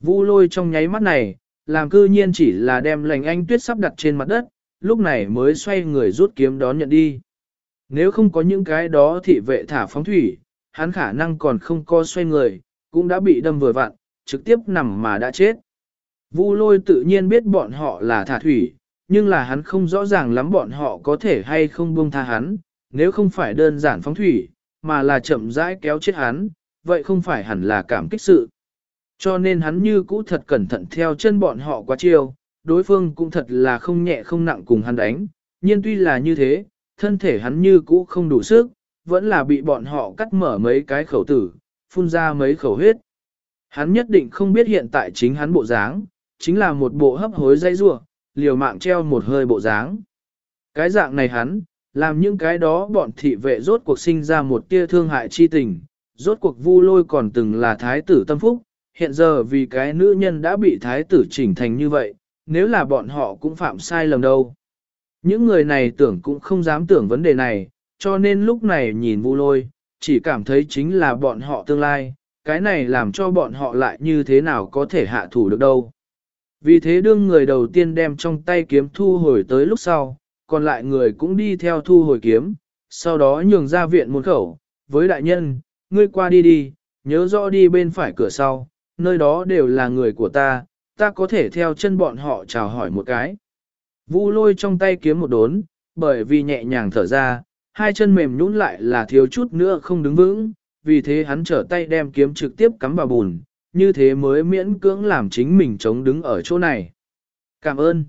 Speaker 1: Vu lôi trong nháy mắt này, làm cư nhiên chỉ là đem lành anh tuyết sắp đặt trên mặt đất, lúc này mới xoay người rút kiếm đón nhận đi. Nếu không có những cái đó thị vệ thả phóng thủy, hắn khả năng còn không co xoay người, cũng đã bị đâm vừa vặn, trực tiếp nằm mà đã chết. Vu lôi tự nhiên biết bọn họ là thả thủy, nhưng là hắn không rõ ràng lắm bọn họ có thể hay không buông tha hắn, nếu không phải đơn giản phóng thủy, mà là chậm rãi kéo chết hắn, vậy không phải hẳn là cảm kích sự. Cho nên hắn như cũ thật cẩn thận theo chân bọn họ quá chiêu, đối phương cũng thật là không nhẹ không nặng cùng hắn đánh, nhưng tuy là như thế, thân thể hắn như cũ không đủ sức, vẫn là bị bọn họ cắt mở mấy cái khẩu tử, phun ra mấy khẩu huyết. Hắn nhất định không biết hiện tại chính hắn bộ dáng, chính là một bộ hấp hối dây rua, liều mạng treo một hơi bộ dáng. Cái dạng này hắn, làm những cái đó bọn thị vệ rốt cuộc sinh ra một tia thương hại chi tình, rốt cuộc vu lôi còn từng là thái tử tâm phúc, hiện giờ vì cái nữ nhân đã bị thái tử chỉnh thành như vậy, nếu là bọn họ cũng phạm sai lầm đâu. Những người này tưởng cũng không dám tưởng vấn đề này, cho nên lúc này nhìn vu lôi, chỉ cảm thấy chính là bọn họ tương lai, cái này làm cho bọn họ lại như thế nào có thể hạ thủ được đâu. Vì thế đương người đầu tiên đem trong tay kiếm thu hồi tới lúc sau, còn lại người cũng đi theo thu hồi kiếm, sau đó nhường ra viện môn khẩu, với đại nhân, ngươi qua đi đi, nhớ rõ đi bên phải cửa sau, nơi đó đều là người của ta, ta có thể theo chân bọn họ chào hỏi một cái. Vu lôi trong tay kiếm một đốn, bởi vì nhẹ nhàng thở ra, hai chân mềm nhũn lại là thiếu chút nữa không đứng vững, vì thế hắn trở tay đem kiếm trực tiếp cắm vào bùn, như thế mới miễn cưỡng làm chính mình chống đứng ở chỗ này. Cảm ơn.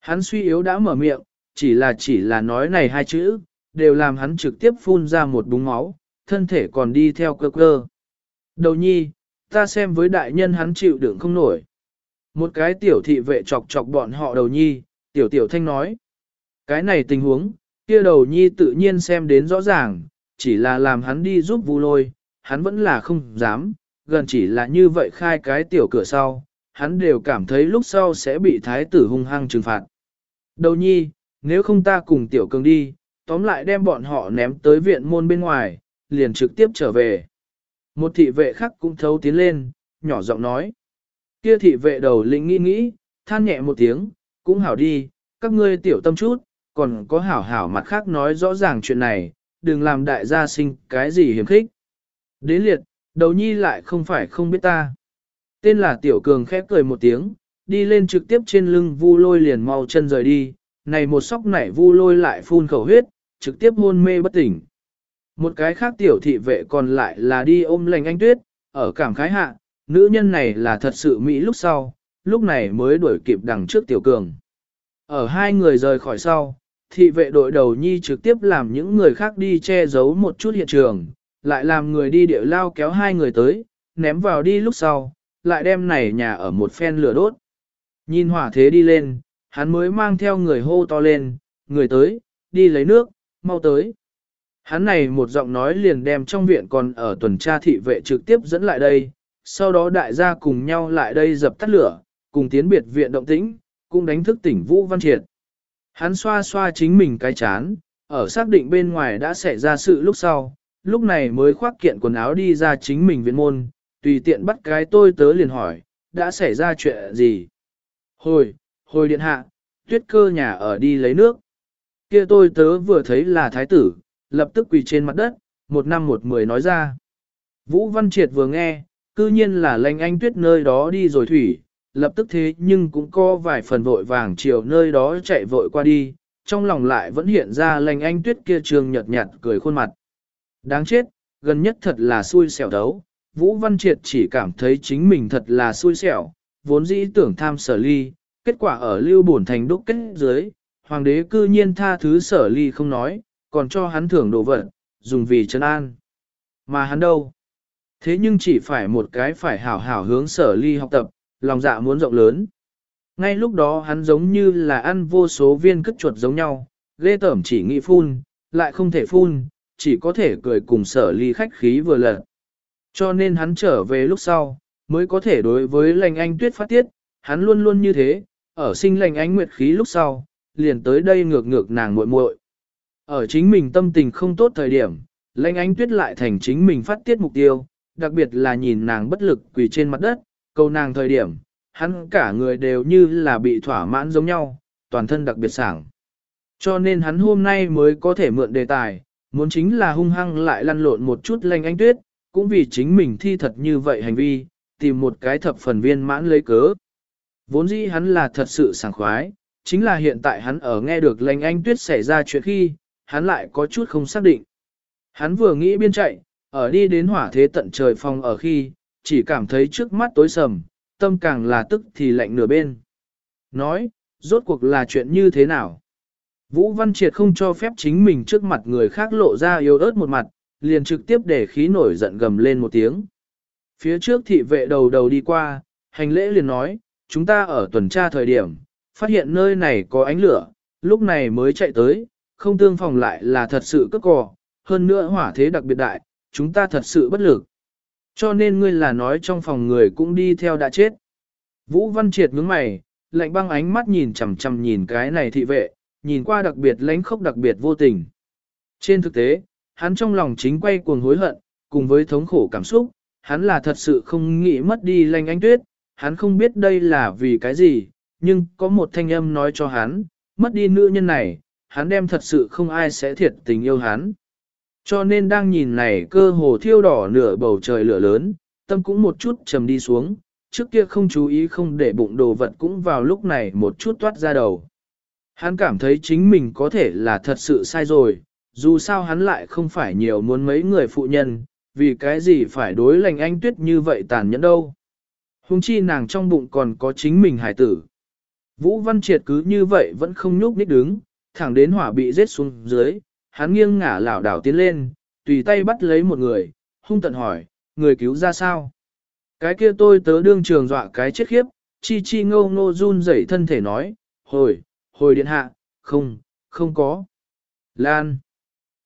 Speaker 1: Hắn suy yếu đã mở miệng, chỉ là chỉ là nói này hai chữ, đều làm hắn trực tiếp phun ra một búng máu, thân thể còn đi theo cơ cơ. Đầu nhi, ta xem với đại nhân hắn chịu đựng không nổi. Một cái tiểu thị vệ chọc chọc bọn họ đầu nhi, tiểu tiểu thanh nói. Cái này tình huống, kia đầu nhi tự nhiên xem đến rõ ràng, chỉ là làm hắn đi giúp vu lôi, hắn vẫn là không dám, gần chỉ là như vậy khai cái tiểu cửa sau, hắn đều cảm thấy lúc sau sẽ bị thái tử hung hăng trừng phạt. Đầu nhi, nếu không ta cùng tiểu cường đi, tóm lại đem bọn họ ném tới viện môn bên ngoài, liền trực tiếp trở về. Một thị vệ khác cũng thấu tiến lên, nhỏ giọng nói. Kia thị vệ đầu lĩnh nghĩ nghĩ, than nhẹ một tiếng, cũng hảo đi, các ngươi tiểu tâm chút, còn có hảo hảo mặt khác nói rõ ràng chuyện này, đừng làm đại gia sinh cái gì hiếm khích. Đến liệt, đầu nhi lại không phải không biết ta. Tên là tiểu cường khép cười một tiếng, đi lên trực tiếp trên lưng vu lôi liền mau chân rời đi, này một sóc nảy vu lôi lại phun khẩu huyết, trực tiếp hôn mê bất tỉnh. Một cái khác tiểu thị vệ còn lại là đi ôm lành anh tuyết, ở cảm khái hạ, nữ nhân này là thật sự Mỹ lúc sau, lúc này mới đuổi kịp đằng trước tiểu cường. Ở hai người rời khỏi sau, thị vệ đội đầu nhi trực tiếp làm những người khác đi che giấu một chút hiện trường, lại làm người đi địa lao kéo hai người tới, ném vào đi lúc sau, lại đem này nhà ở một phen lửa đốt. Nhìn hỏa thế đi lên, hắn mới mang theo người hô to lên, người tới, đi lấy nước, mau tới. Hắn này một giọng nói liền đem trong viện còn ở tuần tra thị vệ trực tiếp dẫn lại đây, sau đó đại gia cùng nhau lại đây dập tắt lửa, cùng tiến biệt viện động tĩnh, cũng đánh thức tỉnh Vũ Văn Triệt. Hắn xoa xoa chính mình cái chán, ở xác định bên ngoài đã xảy ra sự lúc sau, lúc này mới khoác kiện quần áo đi ra chính mình viện môn, tùy tiện bắt cái tôi tớ liền hỏi, đã xảy ra chuyện gì? Hồi, hồi điện hạ, tuyết cơ nhà ở đi lấy nước. Kia tôi tớ vừa thấy là thái tử, lập tức quỳ trên mặt đất, một năm một mười nói ra. Vũ Văn Triệt vừa nghe, cư nhiên là lành anh tuyết nơi đó đi rồi thủy, lập tức thế nhưng cũng có vài phần vội vàng chiều nơi đó chạy vội qua đi, trong lòng lại vẫn hiện ra lành anh tuyết kia trường nhợt nhạt cười khuôn mặt. Đáng chết, gần nhất thật là xui xẻo đấu, Vũ Văn Triệt chỉ cảm thấy chính mình thật là xui xẻo, vốn dĩ tưởng tham sở ly, kết quả ở lưu bổn thành đúc kết dưới, hoàng đế cư nhiên tha thứ sở ly không nói, còn cho hắn thưởng đồ vật, dùng vì chân an. Mà hắn đâu? Thế nhưng chỉ phải một cái phải hảo hảo hướng sở ly học tập, lòng dạ muốn rộng lớn. Ngay lúc đó hắn giống như là ăn vô số viên cất chuột giống nhau, ghê tởm chỉ nghĩ phun, lại không thể phun, chỉ có thể cười cùng sở ly khách khí vừa lật. Cho nên hắn trở về lúc sau, mới có thể đối với lành anh tuyết phát tiết, hắn luôn luôn như thế, ở sinh lành Anh nguyệt khí lúc sau, liền tới đây ngược ngược nàng muội muội. Ở chính mình tâm tình không tốt thời điểm, lành Anh tuyết lại thành chính mình phát tiết mục tiêu, đặc biệt là nhìn nàng bất lực quỳ trên mặt đất, câu nàng thời điểm, hắn cả người đều như là bị thỏa mãn giống nhau, toàn thân đặc biệt sảng. Cho nên hắn hôm nay mới có thể mượn đề tài, muốn chính là hung hăng lại lăn lộn một chút lanh ánh tuyết, cũng vì chính mình thi thật như vậy hành vi, tìm một cái thập phần viên mãn lấy cớ. Vốn dĩ hắn là thật sự sảng khoái, chính là hiện tại hắn ở nghe được lanh anh tuyết xảy ra chuyện khi, hắn lại có chút không xác định. Hắn vừa nghĩ biên chạy, ở đi đến hỏa thế tận trời phòng ở khi, chỉ cảm thấy trước mắt tối sầm, tâm càng là tức thì lạnh nửa bên. Nói, rốt cuộc là chuyện như thế nào? Vũ Văn Triệt không cho phép chính mình trước mặt người khác lộ ra yếu ớt một mặt, liền trực tiếp để khí nổi giận gầm lên một tiếng. Phía trước thị vệ đầu đầu đi qua, hành lễ liền nói, chúng ta ở tuần tra thời điểm, phát hiện nơi này có ánh lửa, lúc này mới chạy tới, không tương phòng lại là thật sự cất cò, hơn nữa hỏa thế đặc biệt đại, chúng ta thật sự bất lực. Cho nên ngươi là nói trong phòng người cũng đi theo đã chết. Vũ Văn Triệt nhướng mày, lạnh băng ánh mắt nhìn chằm chằm nhìn cái này thị vệ, nhìn qua đặc biệt lãnh khốc đặc biệt vô tình. Trên thực tế, hắn trong lòng chính quay cuồng hối hận, cùng với thống khổ cảm xúc, hắn là thật sự không nghĩ mất đi lanh ánh tuyết, hắn không biết đây là vì cái gì, nhưng có một thanh âm nói cho hắn, mất đi nữ nhân này, hắn đem thật sự không ai sẽ thiệt tình yêu hắn. Cho nên đang nhìn này cơ hồ thiêu đỏ nửa bầu trời lửa lớn, tâm cũng một chút trầm đi xuống, trước kia không chú ý không để bụng đồ vật cũng vào lúc này một chút toát ra đầu. Hắn cảm thấy chính mình có thể là thật sự sai rồi, dù sao hắn lại không phải nhiều muốn mấy người phụ nhân, vì cái gì phải đối lành anh tuyết như vậy tàn nhẫn đâu. Hùng chi nàng trong bụng còn có chính mình hải tử. Vũ Văn Triệt cứ như vậy vẫn không nhúc nhích đứng, thẳng đến hỏa bị rết xuống dưới, hắn nghiêng ngả lảo đảo tiến lên, tùy tay bắt lấy một người, hung tận hỏi, người cứu ra sao? Cái kia tôi tớ đương trường dọa cái chết khiếp, chi chi ngô ngô run rẩy thân thể nói, hồi, hồi điện hạ, không, không có. Lan.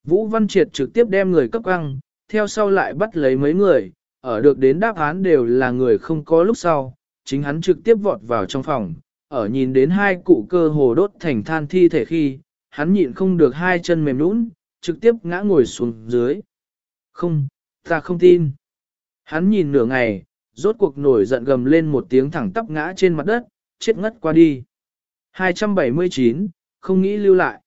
Speaker 1: Vũ Văn Triệt trực tiếp đem người cấp căng, theo sau lại bắt lấy mấy người, ở được đến đáp án đều là người không có lúc sau, chính hắn trực tiếp vọt vào trong phòng, ở nhìn đến hai cụ cơ hồ đốt thành than thi thể khi, hắn nhịn không được hai chân mềm nũng, trực tiếp ngã ngồi xuống dưới. Không, ta không tin. Hắn nhìn nửa ngày, rốt cuộc nổi giận gầm lên một tiếng thẳng tắp ngã trên mặt đất, chết ngất qua đi. 279, không nghĩ lưu lại.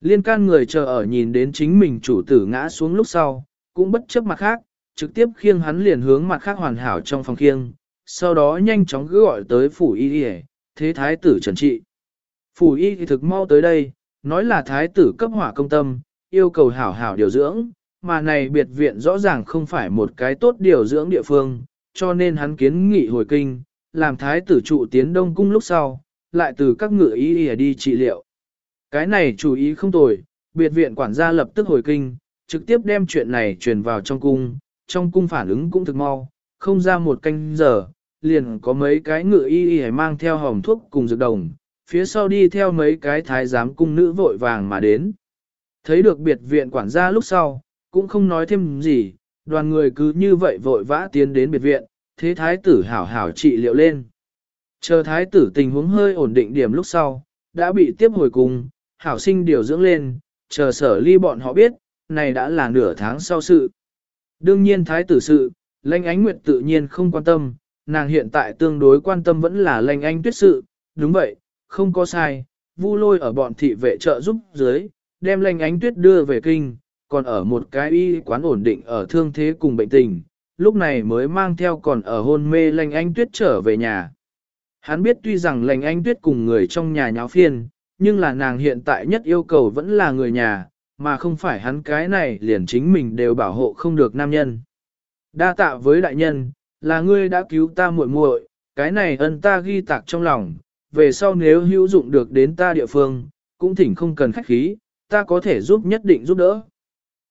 Speaker 1: Liên can người chờ ở nhìn đến chính mình chủ tử ngã xuống lúc sau, cũng bất chấp mặt khác, trực tiếp khiêng hắn liền hướng mặt khác hoàn hảo trong phòng khiêng, sau đó nhanh chóng cứ gọi tới phủ y y thế thái tử trần trị. Phủ y thì thực mau tới đây, nói là thái tử cấp hỏa công tâm, yêu cầu hảo hảo điều dưỡng, mà này biệt viện rõ ràng không phải một cái tốt điều dưỡng địa phương, cho nên hắn kiến nghị hồi kinh, làm thái tử trụ tiến đông cung lúc sau, lại từ các ngựa y y đi trị liệu. Cái này chủ ý không tồi, biệt viện quản gia lập tức hồi kinh, trực tiếp đem chuyện này truyền vào trong cung, trong cung phản ứng cũng thực mau, không ra một canh giờ, liền có mấy cái ngựa y y mang theo hồng thuốc cùng dược đồng, phía sau đi theo mấy cái thái giám cung nữ vội vàng mà đến. Thấy được biệt viện quản gia lúc sau, cũng không nói thêm gì, đoàn người cứ như vậy vội vã tiến đến biệt viện, thế thái tử hảo hảo trị liệu lên. Chờ thái tử tình huống hơi ổn định điểm lúc sau, đã bị tiếp hồi cùng, hảo sinh điều dưỡng lên, chờ sở ly bọn họ biết, này đã là nửa tháng sau sự. Đương nhiên thái tử sự, Lanh Ánh Nguyệt tự nhiên không quan tâm, nàng hiện tại tương đối quan tâm vẫn là Lanh Ánh Tuyết sự, đúng vậy, không có sai, vu lôi ở bọn thị vệ trợ giúp dưới, đem Lanh Ánh Tuyết đưa về kinh, còn ở một cái y quán ổn định ở thương thế cùng bệnh tình, lúc này mới mang theo còn ở hôn mê lành Ánh tuyết trở về nhà. Hắn biết tuy rằng lành Ánh tuyết cùng người trong nhà nháo phiên, nhưng là nàng hiện tại nhất yêu cầu vẫn là người nhà, mà không phải hắn cái này liền chính mình đều bảo hộ không được nam nhân. Đa tạ với đại nhân, là ngươi đã cứu ta muội muội, cái này ân ta ghi tạc trong lòng, về sau nếu hữu dụng được đến ta địa phương, cũng thỉnh không cần khách khí, ta có thể giúp nhất định giúp đỡ.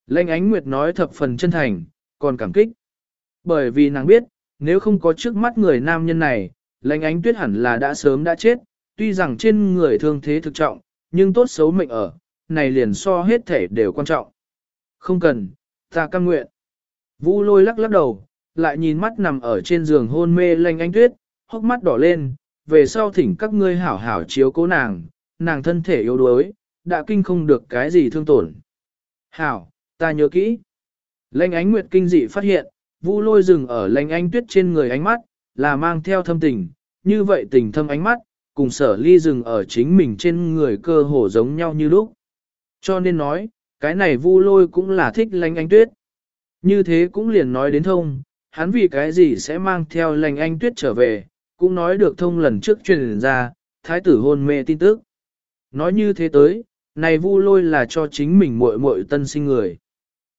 Speaker 1: Lệnh ánh nguyệt nói thập phần chân thành, còn cảm kích. Bởi vì nàng biết, nếu không có trước mắt người nam nhân này, lệnh ánh tuyết hẳn là đã sớm đã chết, tuy rằng trên người thương thế thực trọng, nhưng tốt xấu mệnh ở, này liền so hết thể đều quan trọng. Không cần, ta cam nguyện. Vũ lôi lắc lắc đầu, lại nhìn mắt nằm ở trên giường hôn mê lanh ánh tuyết, hốc mắt đỏ lên, về sau thỉnh các ngươi hảo hảo chiếu cố nàng, nàng thân thể yếu đuối, đã kinh không được cái gì thương tổn. Hảo, ta nhớ kỹ. Lanh ánh nguyệt kinh dị phát hiện, vũ lôi dừng ở lanh ánh tuyết trên người ánh mắt, là mang theo thâm tình, như vậy tình thâm ánh mắt, cùng sở ly dừng ở chính mình trên người cơ hồ giống nhau như lúc. Cho nên nói, cái này vu lôi cũng là thích lanh Ánh tuyết. Như thế cũng liền nói đến thông, hắn vì cái gì sẽ mang theo Lệnh anh tuyết trở về, cũng nói được thông lần trước truyền ra, thái tử hôn mê tin tức. Nói như thế tới, này vu lôi là cho chính mình muội muội tân sinh người.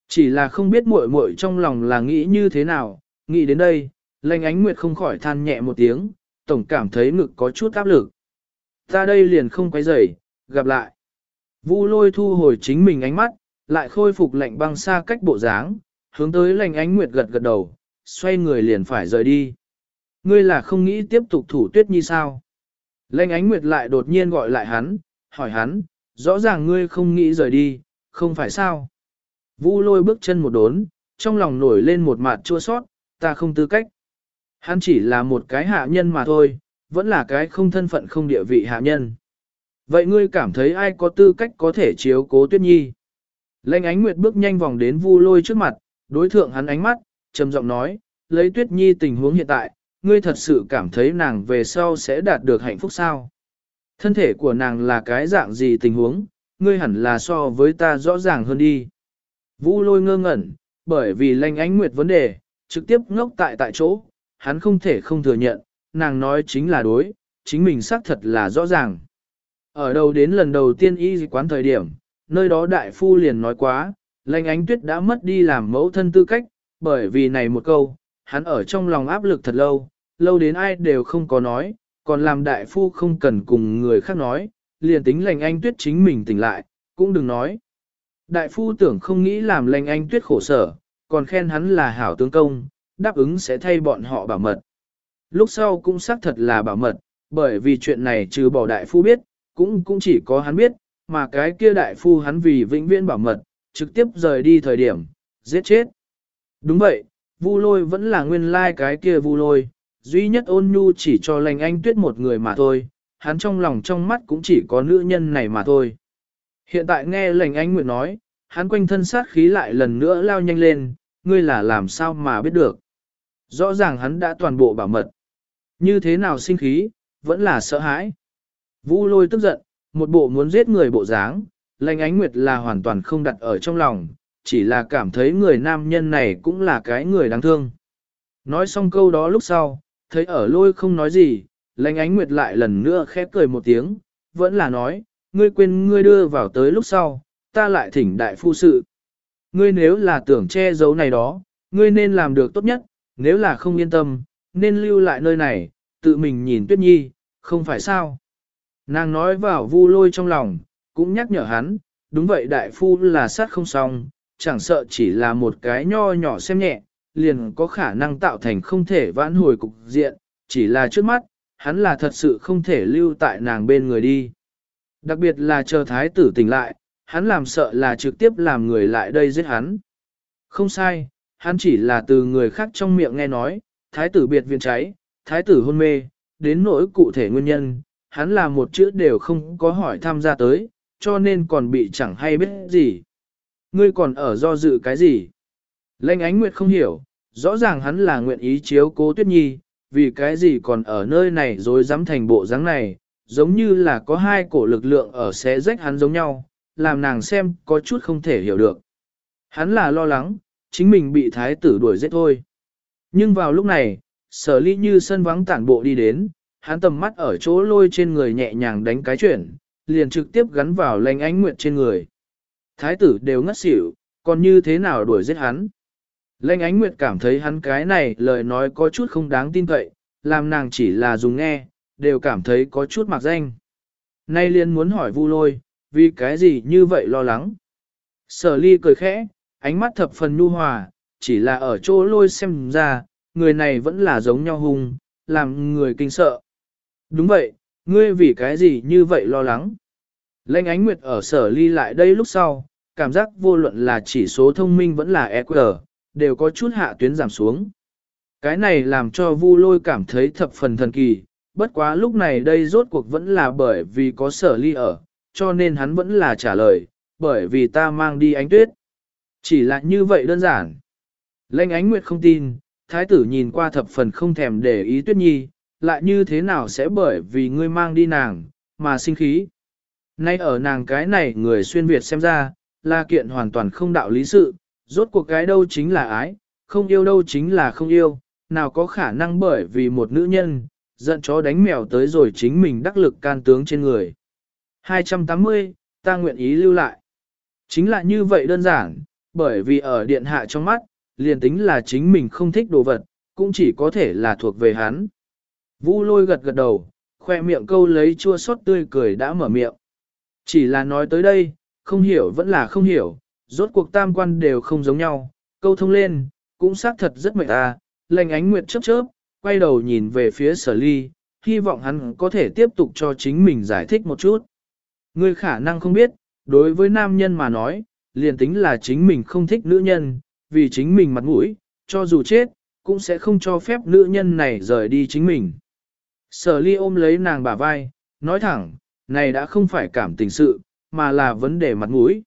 Speaker 1: Chỉ là không biết muội muội trong lòng là nghĩ như thế nào, nghĩ đến đây, lanh ánh nguyệt không khỏi than nhẹ một tiếng, tổng cảm thấy ngực có chút áp lực. Ta đây liền không quay rời, gặp lại. Vu lôi thu hồi chính mình ánh mắt, lại khôi phục lạnh băng xa cách bộ dáng, hướng tới lành ánh nguyệt gật gật đầu, xoay người liền phải rời đi. Ngươi là không nghĩ tiếp tục thủ tuyết nhi sao? Lệnh ánh nguyệt lại đột nhiên gọi lại hắn, hỏi hắn, rõ ràng ngươi không nghĩ rời đi, không phải sao? Vu lôi bước chân một đốn, trong lòng nổi lên một mạt chua sót, ta không tư cách. Hắn chỉ là một cái hạ nhân mà thôi, vẫn là cái không thân phận không địa vị hạ nhân. Vậy ngươi cảm thấy ai có tư cách có thể chiếu cố tuyết nhi? Lệnh ánh nguyệt bước nhanh vòng đến vu lôi trước mặt, đối thượng hắn ánh mắt, trầm giọng nói, lấy tuyết nhi tình huống hiện tại, ngươi thật sự cảm thấy nàng về sau sẽ đạt được hạnh phúc sao? Thân thể của nàng là cái dạng gì tình huống, ngươi hẳn là so với ta rõ ràng hơn đi. Vũ lôi ngơ ngẩn, bởi vì lanh ánh nguyệt vấn đề, trực tiếp ngốc tại tại chỗ, hắn không thể không thừa nhận, nàng nói chính là đối, chính mình xác thật là rõ ràng. Ở đầu đến lần đầu tiên y quán thời điểm, nơi đó đại phu liền nói quá, lanh ánh tuyết đã mất đi làm mẫu thân tư cách, bởi vì này một câu, hắn ở trong lòng áp lực thật lâu, lâu đến ai đều không có nói, còn làm đại phu không cần cùng người khác nói, liền tính lành anh tuyết chính mình tỉnh lại, cũng đừng nói. Đại phu tưởng không nghĩ làm lành anh tuyết khổ sở, còn khen hắn là hảo tướng công, đáp ứng sẽ thay bọn họ bảo mật. Lúc sau cũng xác thật là bảo mật, bởi vì chuyện này trừ bỏ đại phu biết, cũng cũng chỉ có hắn biết, mà cái kia đại phu hắn vì vĩnh viễn bảo mật, trực tiếp rời đi thời điểm, giết chết. Đúng vậy, Vu lôi vẫn là nguyên lai like cái kia vu lôi, duy nhất ôn nhu chỉ cho lành anh tuyết một người mà thôi, hắn trong lòng trong mắt cũng chỉ có nữ nhân này mà thôi. Hiện tại nghe lành anh nguyện nói, hắn quanh thân sát khí lại lần nữa lao nhanh lên, ngươi là làm sao mà biết được. Rõ ràng hắn đã toàn bộ bảo mật. Như thế nào sinh khí, vẫn là sợ hãi. Vu lôi tức giận, một bộ muốn giết người bộ dáng, lành ánh nguyệt là hoàn toàn không đặt ở trong lòng, chỉ là cảm thấy người nam nhân này cũng là cái người đáng thương. Nói xong câu đó lúc sau, thấy ở lôi không nói gì, lãnh ánh nguyệt lại lần nữa khép cười một tiếng, vẫn là nói, ngươi quên ngươi đưa vào tới lúc sau, ta lại thỉnh đại phu sự. Ngươi nếu là tưởng che giấu này đó, ngươi nên làm được tốt nhất, nếu là không yên tâm, nên lưu lại nơi này, tự mình nhìn tuyết nhi, không phải sao. Nàng nói vào vu lôi trong lòng, cũng nhắc nhở hắn, đúng vậy đại phu là sát không xong, chẳng sợ chỉ là một cái nho nhỏ xem nhẹ, liền có khả năng tạo thành không thể vãn hồi cục diện, chỉ là trước mắt, hắn là thật sự không thể lưu tại nàng bên người đi. Đặc biệt là chờ thái tử tỉnh lại, hắn làm sợ là trực tiếp làm người lại đây giết hắn. Không sai, hắn chỉ là từ người khác trong miệng nghe nói, thái tử biệt viện cháy, thái tử hôn mê, đến nỗi cụ thể nguyên nhân, hắn là một chữ đều không có hỏi tham gia tới, cho nên còn bị chẳng hay biết gì. Ngươi còn ở do dự cái gì? Lệnh ánh nguyệt không hiểu, rõ ràng hắn là nguyện ý chiếu cố tuyết nhi, vì cái gì còn ở nơi này rồi dám thành bộ dáng này, giống như là có hai cổ lực lượng ở xé rách hắn giống nhau, làm nàng xem có chút không thể hiểu được. Hắn là lo lắng, chính mình bị thái tử đuổi giết thôi. Nhưng vào lúc này, sở ly như sân vắng tản bộ đi đến, hắn tầm mắt ở chỗ lôi trên người nhẹ nhàng đánh cái chuyển, liền trực tiếp gắn vào lanh ánh nguyệt trên người. Thái tử đều ngất xỉu, còn như thế nào đuổi giết hắn. Lanh ánh nguyệt cảm thấy hắn cái này lời nói có chút không đáng tin cậy, làm nàng chỉ là dùng nghe, đều cảm thấy có chút mặc danh. Nay liền muốn hỏi vu lôi, vì cái gì như vậy lo lắng. Sở ly cười khẽ, ánh mắt thập phần nhu hòa, chỉ là ở chỗ lôi xem ra, người này vẫn là giống nhau hung, làm người kinh sợ. Đúng vậy, ngươi vì cái gì như vậy lo lắng. Lệnh ánh nguyệt ở sở ly lại đây lúc sau, cảm giác vô luận là chỉ số thông minh vẫn là EQ, đều có chút hạ tuyến giảm xuống. Cái này làm cho vu lôi cảm thấy thập phần thần kỳ, bất quá lúc này đây rốt cuộc vẫn là bởi vì có sở ly ở, cho nên hắn vẫn là trả lời, bởi vì ta mang đi ánh tuyết. Chỉ là như vậy đơn giản. Lệnh ánh nguyệt không tin, thái tử nhìn qua thập phần không thèm để ý tuyết nhi, lại như thế nào sẽ bởi vì ngươi mang đi nàng, mà sinh khí. Nay ở nàng cái này người xuyên Việt xem ra, là kiện hoàn toàn không đạo lý sự, rốt cuộc cái đâu chính là ái, không yêu đâu chính là không yêu, nào có khả năng bởi vì một nữ nhân, giận chó đánh mèo tới rồi chính mình đắc lực can tướng trên người. 280, ta nguyện ý lưu lại. Chính là như vậy đơn giản, bởi vì ở điện hạ trong mắt, liền tính là chính mình không thích đồ vật, cũng chỉ có thể là thuộc về hắn. Vũ lôi gật gật đầu, khoe miệng câu lấy chua xót tươi cười đã mở miệng. Chỉ là nói tới đây, không hiểu vẫn là không hiểu, rốt cuộc tam quan đều không giống nhau, câu thông lên, cũng xác thật rất mệt à, ta, lành ánh nguyệt chớp chớp, quay đầu nhìn về phía sở ly, hy vọng hắn có thể tiếp tục cho chính mình giải thích một chút. Ngươi khả năng không biết, đối với nam nhân mà nói, liền tính là chính mình không thích nữ nhân, vì chính mình mặt mũi, cho dù chết, cũng sẽ không cho phép nữ nhân này rời đi chính mình. Sở ly ôm lấy nàng bả vai, nói thẳng, này đã không phải cảm tình sự, mà là vấn đề mặt mũi.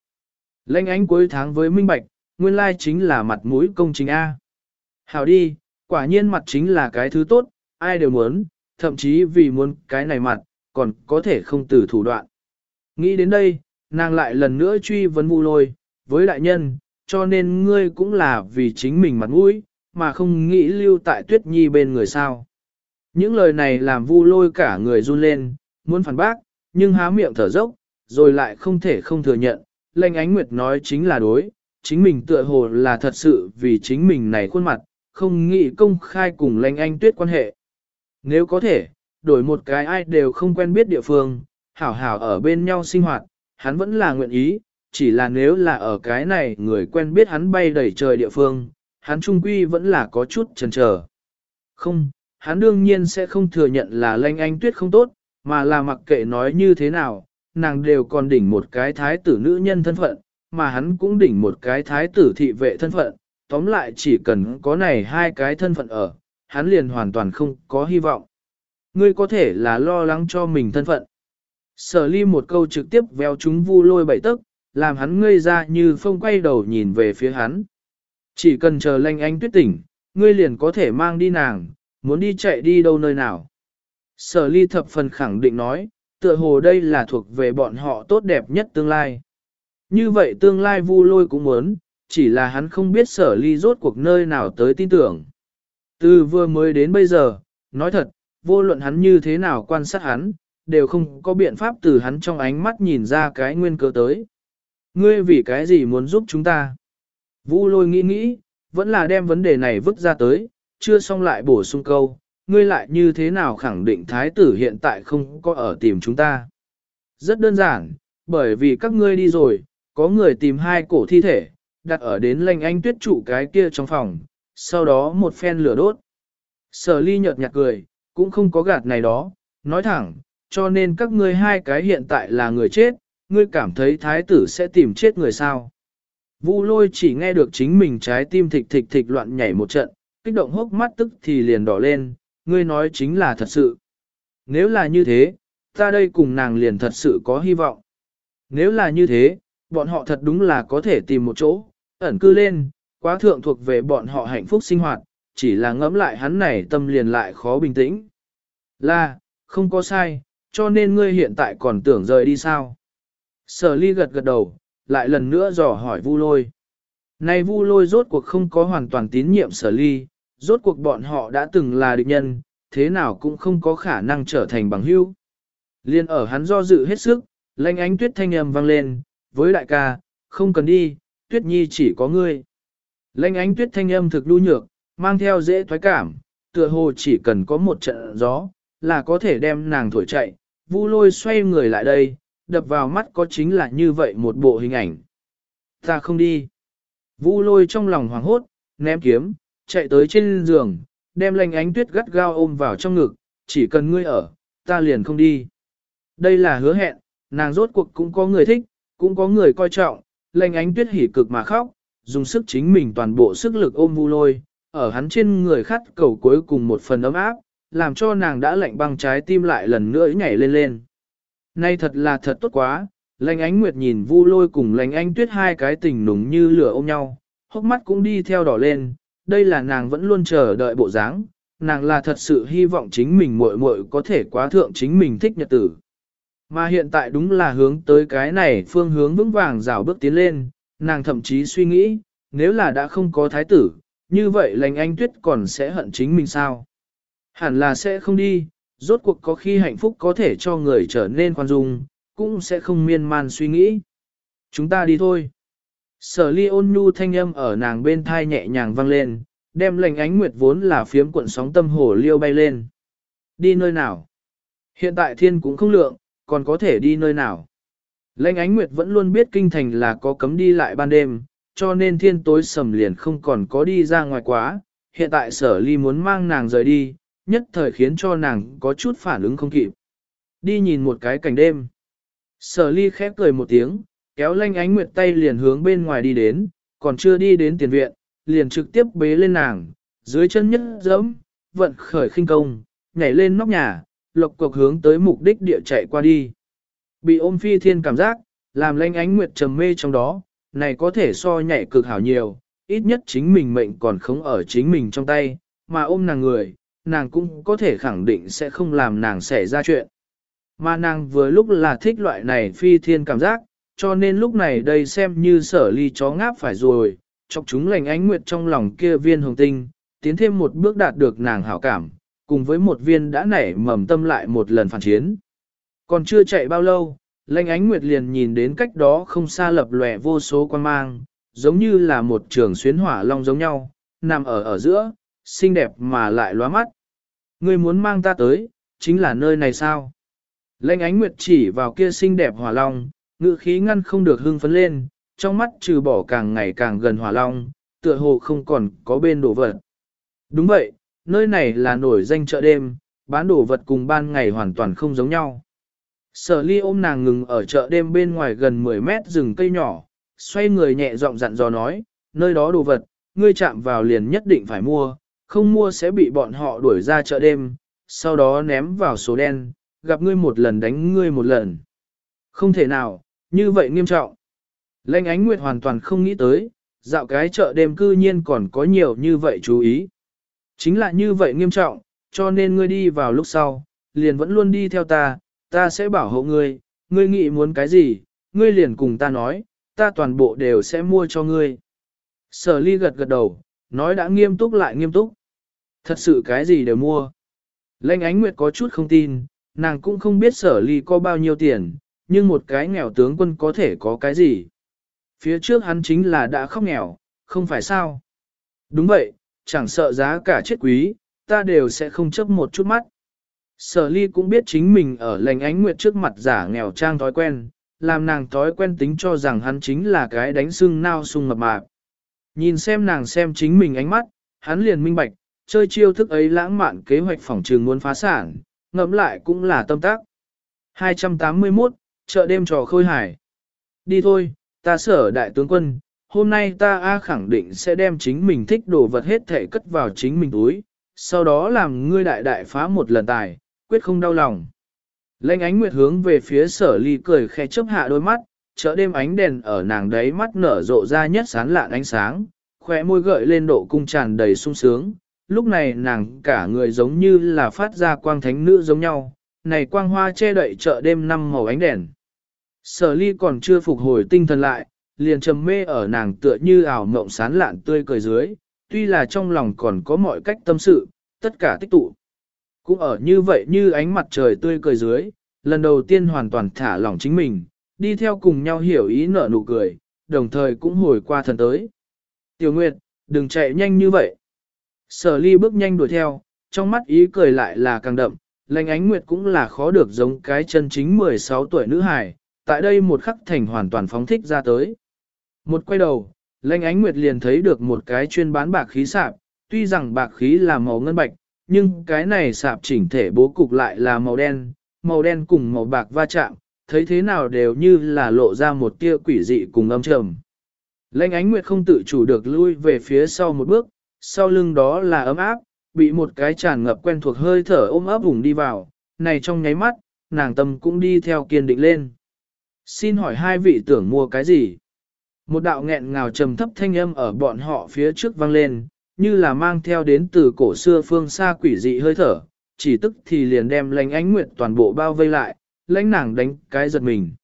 Speaker 1: Lênh ánh cuối tháng với minh bạch, nguyên lai chính là mặt mũi công chính A. Hảo đi, quả nhiên mặt chính là cái thứ tốt, ai đều muốn, thậm chí vì muốn cái này mặt, còn có thể không từ thủ đoạn. Nghĩ đến đây, nàng lại lần nữa truy vấn vu lôi, với đại nhân, cho nên ngươi cũng là vì chính mình mặt mũi, mà không nghĩ lưu tại tuyết nhi bên người sao. Những lời này làm vu lôi cả người run lên, muốn phản bác, nhưng há miệng thở dốc, rồi lại không thể không thừa nhận, lệnh ánh nguyệt nói chính là đối, chính mình tựa hồ là thật sự vì chính mình này khuôn mặt, không nghĩ công khai cùng lệnh anh tuyết quan hệ. Nếu có thể, đổi một cái ai đều không quen biết địa phương, hảo hảo ở bên nhau sinh hoạt, hắn vẫn là nguyện ý, chỉ là nếu là ở cái này người quen biết hắn bay đầy trời địa phương, hắn trung quy vẫn là có chút chần chờ. Không, hắn đương nhiên sẽ không thừa nhận là lanh anh tuyết không tốt, mà là mặc kệ nói như thế nào, nàng đều còn đỉnh một cái thái tử nữ nhân thân phận, mà hắn cũng đỉnh một cái thái tử thị vệ thân phận, tóm lại chỉ cần có này hai cái thân phận ở, hắn liền hoàn toàn không có hy vọng. Ngươi có thể là lo lắng cho mình thân phận. Sở ly một câu trực tiếp véo chúng vu lôi bảy tức, làm hắn ngây ra như phong quay đầu nhìn về phía hắn. Chỉ cần chờ lanh anh tuyết tỉnh, ngươi liền có thể mang đi nàng, muốn đi chạy đi đâu nơi nào. Sở ly thập phần khẳng định nói, tựa hồ đây là thuộc về bọn họ tốt đẹp nhất tương lai. Như vậy tương lai vu lôi cũng muốn, chỉ là hắn không biết sở ly rốt cuộc nơi nào tới tin tưởng. Từ vừa mới đến bây giờ, nói thật, vô luận hắn như thế nào quan sát hắn, đều không có biện pháp từ hắn trong ánh mắt nhìn ra cái nguyên cơ tới. Ngươi vì cái gì muốn giúp chúng ta? Vu lôi nghĩ nghĩ, vẫn là đem vấn đề này vứt ra tới, chưa xong lại bổ sung câu, ngươi lại như thế nào khẳng định thái tử hiện tại không có ở tìm chúng ta. Rất đơn giản, bởi vì các ngươi đi rồi, có người tìm hai cổ thi thể, đặt ở đến lành anh tuyết trụ cái kia trong phòng, sau đó một phen lửa đốt. Sở ly nhợt nhạt cười, cũng không có gạt này đó, nói thẳng, cho nên các ngươi hai cái hiện tại là người chết, ngươi cảm thấy thái tử sẽ tìm chết người sao. Vu lôi chỉ nghe được chính mình trái tim thịch thịch thịch loạn nhảy một trận, kích động hốc mắt tức thì liền đỏ lên, ngươi nói chính là thật sự. Nếu là như thế, ta đây cùng nàng liền thật sự có hy vọng. Nếu là như thế, bọn họ thật đúng là có thể tìm một chỗ, ẩn cư lên, quá thượng thuộc về bọn họ hạnh phúc sinh hoạt, chỉ là ngẫm lại hắn này tâm liền lại khó bình tĩnh. Là, không có sai, cho nên ngươi hiện tại còn tưởng rời đi sao? Sở ly gật gật đầu, lại lần nữa dò hỏi vu lôi. Này vu lôi rốt cuộc không có hoàn toàn tín nhiệm sở ly, rốt cuộc bọn họ đã từng là địch nhân, thế nào cũng không có khả năng trở thành bằng hữu. Liên ở hắn do dự hết sức, lanh ánh tuyết thanh âm vang lên, với đại ca, không cần đi, tuyết nhi chỉ có ngươi. Lanh ánh tuyết thanh âm thực đu nhược, mang theo dễ thoái cảm, tựa hồ chỉ cần có một trận gió, là có thể đem nàng thổi chạy, vu lôi xoay người lại đây, đập vào mắt có chính là như vậy một bộ hình ảnh. Ta không đi. Vu lôi trong lòng hoảng hốt, ném kiếm, chạy tới trên giường, đem lanh ánh tuyết gắt gao ôm vào trong ngực, chỉ cần ngươi ở, ta liền không đi. Đây là hứa hẹn, nàng rốt cuộc cũng có người thích, cũng có người coi trọng, lanh ánh tuyết hỉ cực mà khóc, dùng sức chính mình toàn bộ sức lực ôm vu lôi, ở hắn trên người khát cầu cuối cùng một phần ấm áp, làm cho nàng đã lạnh băng trái tim lại lần nữa nhảy lên lên. Nay thật là thật tốt quá, lành ánh nguyệt nhìn vu lôi cùng lành ánh tuyết hai cái tình nùng như lửa ôm nhau, hốc mắt cũng đi theo đỏ lên, đây là nàng vẫn luôn chờ đợi bộ dáng, nàng là thật sự hy vọng chính mình muội muội có thể quá thượng chính mình thích nhật tử. Mà hiện tại đúng là hướng tới cái này phương hướng vững vàng rào bước tiến lên, nàng thậm chí suy nghĩ, nếu là đã không có thái tử, như vậy lành anh tuyết còn sẽ hận chính mình sao? Hẳn là sẽ không đi, rốt cuộc có khi hạnh phúc có thể cho người trở nên khoan dung, cũng sẽ không miên man suy nghĩ. Chúng ta đi thôi. Sở ly ôn nhu thanh âm ở nàng bên thai nhẹ nhàng vang lên, đem lành ánh nguyệt vốn là phiếm cuộn sóng tâm hồ liêu bay lên. Đi nơi nào? Hiện tại thiên cũng không lượng, còn có thể đi nơi nào? Lệnh ánh nguyệt vẫn luôn biết kinh thành là có cấm đi lại ban đêm, cho nên thiên tối sầm liền không còn có đi ra ngoài quá. Hiện tại sở ly muốn mang nàng rời đi, nhất thời khiến cho nàng có chút phản ứng không kịp. Đi nhìn một cái cảnh đêm. Sở ly khép cười một tiếng, kéo lanh ánh nguyệt tay liền hướng bên ngoài đi đến, còn chưa đi đến tiền viện, liền trực tiếp bế lên nàng, dưới chân nhất dẫm, vận khởi khinh công, nhảy lên nóc nhà, lộc cục hướng tới mục đích địa chạy qua đi. Bị ôm phi thiên cảm giác, làm lanh ánh nguyệt trầm mê trong đó, này có thể so nhảy cực hảo nhiều, ít nhất chính mình mệnh còn không ở chính mình trong tay, mà ôm nàng người, nàng cũng có thể khẳng định sẽ không làm nàng xảy ra chuyện. Mà nàng vừa lúc là thích loại này phi thiên cảm giác, cho nên lúc này đây xem như sở ly chó ngáp phải rồi, chọc chúng lành ánh nguyệt trong lòng kia viên hồng tinh, tiến thêm một bước đạt được nàng hảo cảm, cùng với một viên đã nảy mầm tâm lại một lần phản chiến. Còn chưa chạy bao lâu, lanh ánh nguyệt liền nhìn đến cách đó không xa lập lòe vô số quan mang, giống như là một trường xuyến hỏa long giống nhau, nằm ở ở giữa, xinh đẹp mà lại lóa mắt. Ngươi muốn mang ta tới, chính là nơi này sao? Lanh ánh nguyệt chỉ vào kia xinh đẹp hỏa long, ngự khí ngăn không được hưng phấn lên, trong mắt trừ bỏ càng ngày càng gần hỏa long, tựa hồ không còn có bên đồ vật. Đúng vậy, nơi này là nổi danh chợ đêm, bán đồ vật cùng ban ngày hoàn toàn không giống nhau. Sở ly ôm nàng ngừng ở chợ đêm bên ngoài gần 10 mét rừng cây nhỏ, xoay người nhẹ giọng dặn dò nói, nơi đó đồ vật, ngươi chạm vào liền nhất định phải mua, không mua sẽ bị bọn họ đuổi ra chợ đêm, sau đó ném vào số đen, gặp ngươi một lần đánh ngươi một lần. Không thể nào, như vậy nghiêm trọng. Lệnh ánh nguyệt hoàn toàn không nghĩ tới, dạo cái chợ đêm cư nhiên còn có nhiều như vậy chú ý. Chính là như vậy nghiêm trọng, cho nên ngươi đi vào lúc sau, liền vẫn luôn đi theo ta, ta sẽ bảo hộ ngươi, ngươi nghĩ muốn cái gì, ngươi liền cùng ta nói, ta toàn bộ đều sẽ mua cho ngươi. Sở ly gật gật đầu, nói đã nghiêm túc lại nghiêm túc. Thật sự cái gì đều mua. Lệnh ánh nguyệt có chút không tin, nàng cũng không biết sở ly có bao nhiêu tiền, nhưng một cái nghèo tướng quân có thể có cái gì. Phía trước hắn chính là đã khóc nghèo, không phải sao. Đúng vậy, chẳng sợ giá cả chết quý, ta đều sẽ không chấp một chút mắt. Sở ly cũng biết chính mình ở lành ánh nguyệt trước mặt giả nghèo trang thói quen, làm nàng thói quen tính cho rằng hắn chính là cái đánh sưng nao sung mập mạp. Nhìn xem nàng xem chính mình ánh mắt, hắn liền minh bạch, chơi chiêu thức ấy lãng mạn kế hoạch phòng trường muốn phá sản, ngẫm lại cũng là tâm tác. 281, chợ đêm trò khôi hải. Đi thôi, ta sở đại tướng quân, hôm nay ta A khẳng định sẽ đem chính mình thích đồ vật hết thể cất vào chính mình túi, sau đó làm ngươi đại đại phá một lần tài, quyết không đau lòng. Lênh ánh nguyệt hướng về phía sở ly cười khẽ chớp hạ đôi mắt, chợ đêm ánh đèn ở nàng đấy mắt nở rộ ra nhất sán lạn ánh sáng, khỏe môi gợi lên độ cung tràn đầy sung sướng. Lúc này nàng cả người giống như là phát ra quang thánh nữ giống nhau, này quang hoa che đậy chợ đêm năm màu ánh đèn. Sở ly còn chưa phục hồi tinh thần lại, liền trầm mê ở nàng tựa như ảo mộng sán lạn tươi cười dưới, tuy là trong lòng còn có mọi cách tâm sự, tất cả tích tụ. Cũng ở như vậy như ánh mặt trời tươi cười dưới, lần đầu tiên hoàn toàn thả lỏng chính mình, đi theo cùng nhau hiểu ý nở nụ cười, đồng thời cũng hồi qua thần tới. Tiểu Nguyệt, đừng chạy nhanh như vậy. Sở ly bước nhanh đuổi theo, trong mắt ý cười lại là càng đậm, lành ánh Nguyệt cũng là khó được giống cái chân chính 16 tuổi nữ hài, tại đây một khắc thành hoàn toàn phóng thích ra tới. Một quay đầu, lãnh ánh Nguyệt liền thấy được một cái chuyên bán bạc khí sạp, tuy rằng bạc khí là màu ngân bạch, nhưng cái này sạp chỉnh thể bố cục lại là màu đen, màu đen cùng màu bạc va chạm, thấy thế nào đều như là lộ ra một tia quỷ dị cùng âm trầm. Lệnh ánh nguyệt không tự chủ được lui về phía sau một bước, sau lưng đó là ấm áp, bị một cái tràn ngập quen thuộc hơi thở ôm ấp vùng đi vào, này trong nháy mắt, nàng tâm cũng đi theo kiên định lên. Xin hỏi hai vị tưởng mua cái gì? Một đạo nghẹn ngào trầm thấp thanh âm ở bọn họ phía trước vang lên, như là mang theo đến từ cổ xưa phương xa quỷ dị hơi thở, chỉ tức thì liền đem lánh ánh nguyệt toàn bộ bao vây lại, lãnh nàng đánh cái giật mình.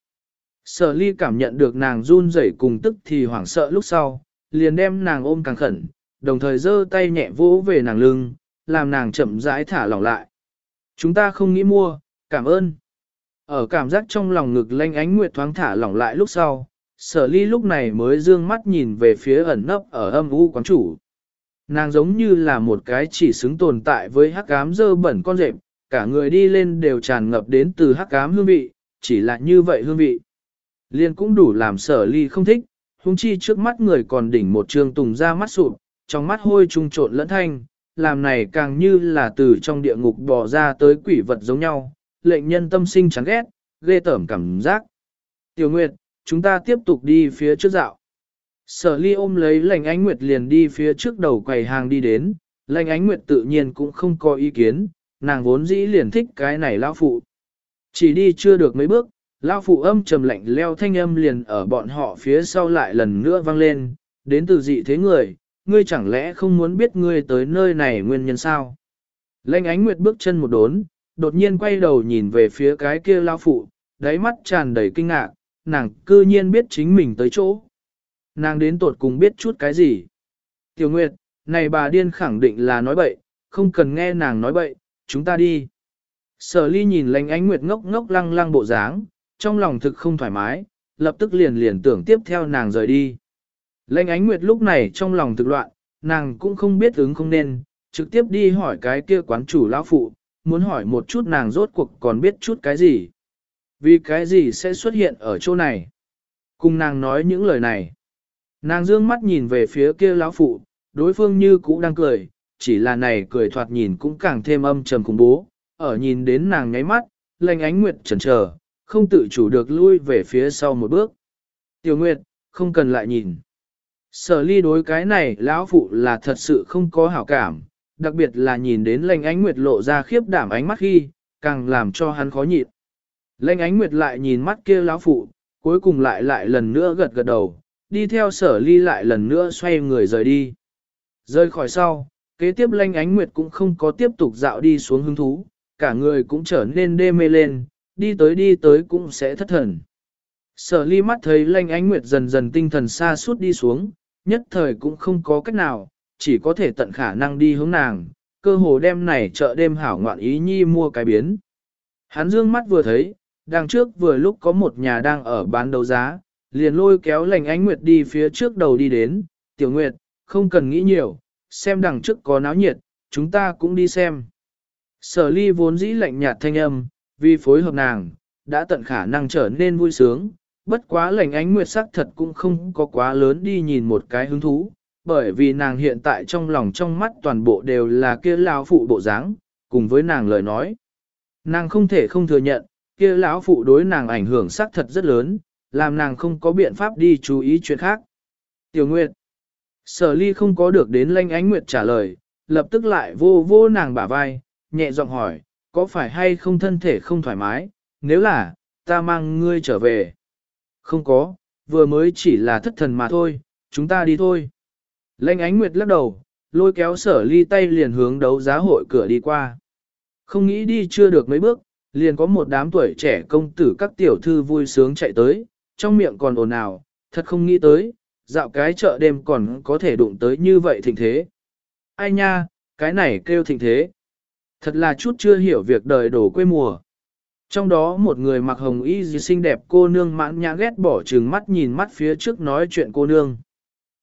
Speaker 1: Sở ly cảm nhận được nàng run rẩy cùng tức thì hoảng sợ lúc sau, liền đem nàng ôm càng khẩn, đồng thời giơ tay nhẹ vỗ về nàng lưng, làm nàng chậm rãi thả lỏng lại. Chúng ta không nghĩ mua, cảm ơn. Ở cảm giác trong lòng ngực lanh ánh nguyệt thoáng thả lỏng lại lúc sau, sở ly lúc này mới dương mắt nhìn về phía ẩn nấp ở âm u quán chủ. Nàng giống như là một cái chỉ xứng tồn tại với hắc ám dơ bẩn con rệp, cả người đi lên đều tràn ngập đến từ hắc ám hương vị, chỉ là như vậy hương vị. Liên cũng đủ làm sở ly không thích, huống chi trước mắt người còn đỉnh một trường tùng ra mắt sụp, trong mắt hôi trung trộn lẫn thanh, làm này càng như là từ trong địa ngục bò ra tới quỷ vật giống nhau, lệnh nhân tâm sinh chán ghét, ghê tởm cảm giác. Tiểu Nguyệt, chúng ta tiếp tục đi phía trước dạo. Sở ly ôm lấy lành ánh nguyệt liền đi phía trước đầu quầy hàng đi đến, lành ánh nguyệt tự nhiên cũng không có ý kiến, nàng vốn dĩ liền thích cái này lão phụ. Chỉ đi chưa được mấy bước, lão phụ âm trầm lạnh leo thanh âm liền ở bọn họ phía sau lại lần nữa vang lên, đến từ dị thế người, ngươi chẳng lẽ không muốn biết ngươi tới nơi này nguyên nhân sao? Lệnh ánh nguyệt bước chân một đốn, đột nhiên quay đầu nhìn về phía cái kia lão phụ, đáy mắt tràn đầy kinh ngạc, nàng cư nhiên biết chính mình tới chỗ. Nàng đến tột cùng biết chút cái gì? Tiểu Nguyệt, này bà điên khẳng định là nói bậy, không cần nghe nàng nói bậy, chúng ta đi. Sở ly nhìn lành ánh nguyệt ngốc ngốc lăng lăng bộ dáng, trong lòng thực không thoải mái, lập tức liền liền tưởng tiếp theo nàng rời đi. Lệnh ánh nguyệt lúc này trong lòng thực loạn, nàng cũng không biết ứng không nên, trực tiếp đi hỏi cái kia quán chủ lão phụ, muốn hỏi một chút nàng rốt cuộc còn biết chút cái gì. Vì cái gì sẽ xuất hiện ở chỗ này. Cùng nàng nói những lời này. Nàng dương mắt nhìn về phía kia lão phụ, đối phương như cũ đang cười, chỉ là này cười thoạt nhìn cũng càng thêm âm trầm khủng bố, ở nhìn đến nàng nháy mắt, lành ánh nguyệt chần chờ, không tự chủ được lui về phía sau một bước. Tiểu Nguyệt, không cần lại nhìn. Sở ly đối cái này lão phụ là thật sự không có hảo cảm, đặc biệt là nhìn đến lệnh ánh nguyệt lộ ra khiếp đảm ánh mắt khi, càng làm cho hắn khó nhịn. Lệnh ánh nguyệt lại nhìn mắt kia lão phụ, cuối cùng lại lại lần nữa gật gật đầu, đi theo sở ly lại lần nữa xoay người rời đi. Rời khỏi sau, kế tiếp lanh ánh nguyệt cũng không có tiếp tục dạo đi xuống hứng thú, cả người cũng trở nên đê mê lên, đi tới đi tới cũng sẽ thất thần. Sở ly mắt thấy lanh ánh nguyệt dần dần tinh thần xa suốt đi xuống, nhất thời cũng không có cách nào, chỉ có thể tận khả năng đi hướng nàng, cơ hồ đêm này chợ đêm hảo ngoạn ý nhi mua cái biến. Hắn dương mắt vừa thấy, đằng trước vừa lúc có một nhà đang ở bán đấu giá, liền lôi kéo lành ánh nguyệt đi phía trước đầu đi đến, tiểu nguyệt, không cần nghĩ nhiều, xem đằng trước có náo nhiệt, chúng ta cũng đi xem. Sở ly vốn dĩ lạnh nhạt thanh âm, vì phối hợp nàng, đã tận khả năng trở nên vui sướng, bất quá lành ánh nguyệt sắc thật cũng không có quá lớn đi nhìn một cái hứng thú, bởi vì nàng hiện tại trong lòng trong mắt toàn bộ đều là kia lão phụ bộ dáng, cùng với nàng lời nói. Nàng không thể không thừa nhận, kia lão phụ đối nàng ảnh hưởng xác thật rất lớn, làm nàng không có biện pháp đi chú ý chuyện khác. Tiểu Nguyệt Sở ly không có được đến lanh ánh Nguyệt trả lời, lập tức lại vô vô nàng bả vai, nhẹ giọng hỏi, có phải hay không thân thể không thoải mái, nếu là, ta mang ngươi trở về. Không có, vừa mới chỉ là thất thần mà thôi, chúng ta đi thôi. Lanh ánh Nguyệt lắc đầu, lôi kéo sở ly tay liền hướng đấu giá hội cửa đi qua. Không nghĩ đi chưa được mấy bước, liền có một đám tuổi trẻ công tử các tiểu thư vui sướng chạy tới, trong miệng còn ồn ào, thật không nghĩ tới, dạo cái chợ đêm còn có thể đụng tới như vậy thịnh thế. Ai nha, cái này kêu thịnh thế. Thật là chút chưa hiểu việc đời đổ quê mùa. Trong đó một người mặc hồng y gì xinh đẹp cô nương mãn nhã ghét bỏ trừng mắt nhìn mắt phía trước nói chuyện cô nương.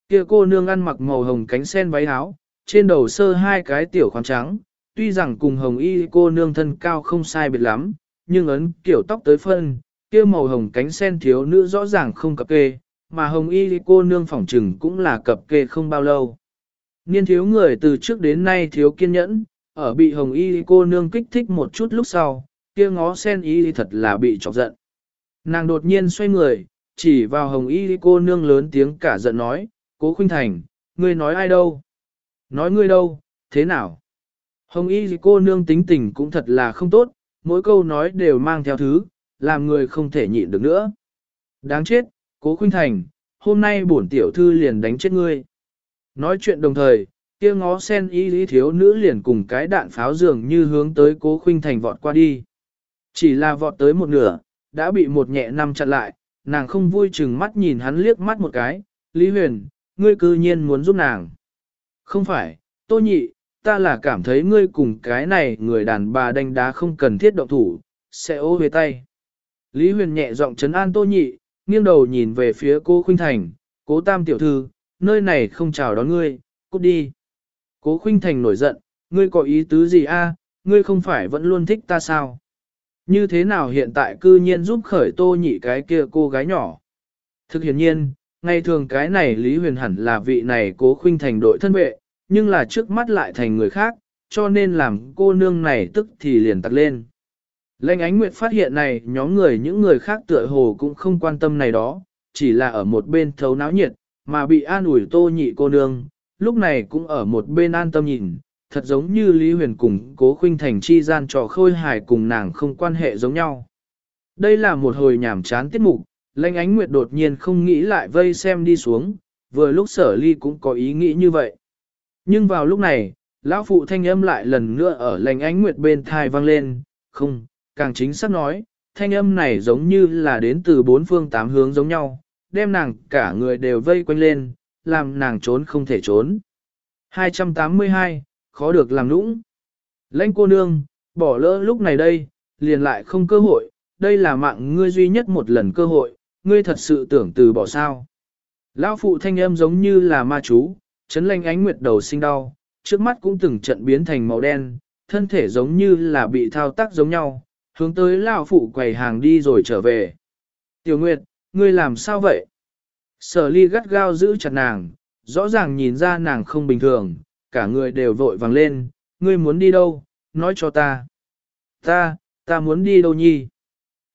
Speaker 1: Kia cô nương ăn mặc màu hồng cánh sen váy áo, trên đầu sơ hai cái tiểu khoáng trắng, tuy rằng cùng hồng y cô nương thân cao không sai biệt lắm, nhưng ấn kiểu tóc tới phân, kia màu hồng cánh sen thiếu nữ rõ ràng không cập kê, mà hồng y cô nương phỏng trừng cũng là cập kê không bao lâu. Niên thiếu người từ trước đến nay thiếu kiên nhẫn, ở bị hồng y cô nương kích thích một chút lúc sau, kia ngó sen y thật là bị chọc giận. Nàng đột nhiên xoay người, chỉ vào hồng y cô nương lớn tiếng cả giận nói, cố khuynh thành, ngươi nói ai đâu? Nói ngươi đâu, thế nào? Hồng y cô nương tính tình cũng thật là không tốt, mỗi câu nói đều mang theo thứ, làm người không thể nhịn được nữa. Đáng chết, cố khuynh thành, hôm nay bổn tiểu thư liền đánh chết ngươi. Nói chuyện đồng thời, kia ngó sen y lý thiếu nữ liền cùng cái đạn pháo dường như hướng tới cố khuynh thành vọt qua đi. Chỉ là vọt tới một nửa, đã bị một nhẹ năm chặn lại, nàng không vui chừng mắt nhìn hắn liếc mắt một cái, Lý Huyền, ngươi cư nhiên muốn giúp nàng. Không phải, tô nhị, ta là cảm thấy ngươi cùng cái này người đàn bà đánh đá không cần thiết động thủ, sẽ ô về tay. Lý Huyền nhẹ giọng chấn an tô nhị, nghiêng đầu nhìn về phía cô Khuynh Thành, cố tam tiểu thư, nơi này không chào đón ngươi, cút đi. Cố Khuynh Thành nổi giận, ngươi có ý tứ gì a? ngươi không phải vẫn luôn thích ta sao? Như thế nào hiện tại cư nhiên giúp khởi tô nhị cái kia cô gái nhỏ? Thực hiện nhiên, ngày thường cái này Lý Huyền hẳn là vị này cố Khuynh Thành đội thân vệ, nhưng là trước mắt lại thành người khác, cho nên làm cô nương này tức thì liền tặc lên. Lệnh ánh nguyệt phát hiện này nhóm người những người khác tựa hồ cũng không quan tâm này đó, chỉ là ở một bên thấu náo nhiệt, mà bị an ủi tô nhị cô nương, lúc này cũng ở một bên an tâm nhìn, thật giống như Lý Huyền cùng cố khuynh thành chi gian trò khôi hài cùng nàng không quan hệ giống nhau. Đây là một hồi nhảm chán tiết mục, lệnh ánh nguyệt đột nhiên không nghĩ lại vây xem đi xuống, vừa lúc sở ly cũng có ý nghĩ như vậy. Nhưng vào lúc này, lão phụ thanh âm lại lần nữa ở lệnh ánh nguyệt bên thai vang lên, không, càng chính xác nói, thanh âm này giống như là đến từ bốn phương tám hướng giống nhau, đem nàng cả người đều vây quanh lên, làm nàng trốn không thể trốn. 282, khó được làm nũng. Lãnh cô nương, bỏ lỡ lúc này đây, liền lại không cơ hội, đây là mạng ngươi duy nhất một lần cơ hội, ngươi thật sự tưởng từ bỏ sao. Lão phụ thanh âm giống như là ma chú, chấn lanh ánh nguyệt đầu sinh đau, trước mắt cũng từng trận biến thành màu đen, thân thể giống như là bị thao tác giống nhau, hướng tới lão phụ quầy hàng đi rồi trở về. Tiểu Nguyệt, ngươi làm sao vậy? Sở ly gắt gao giữ chặt nàng, rõ ràng nhìn ra nàng không bình thường, cả người đều vội vàng lên, ngươi muốn đi đâu, nói cho ta. Ta, ta muốn đi đâu nhi?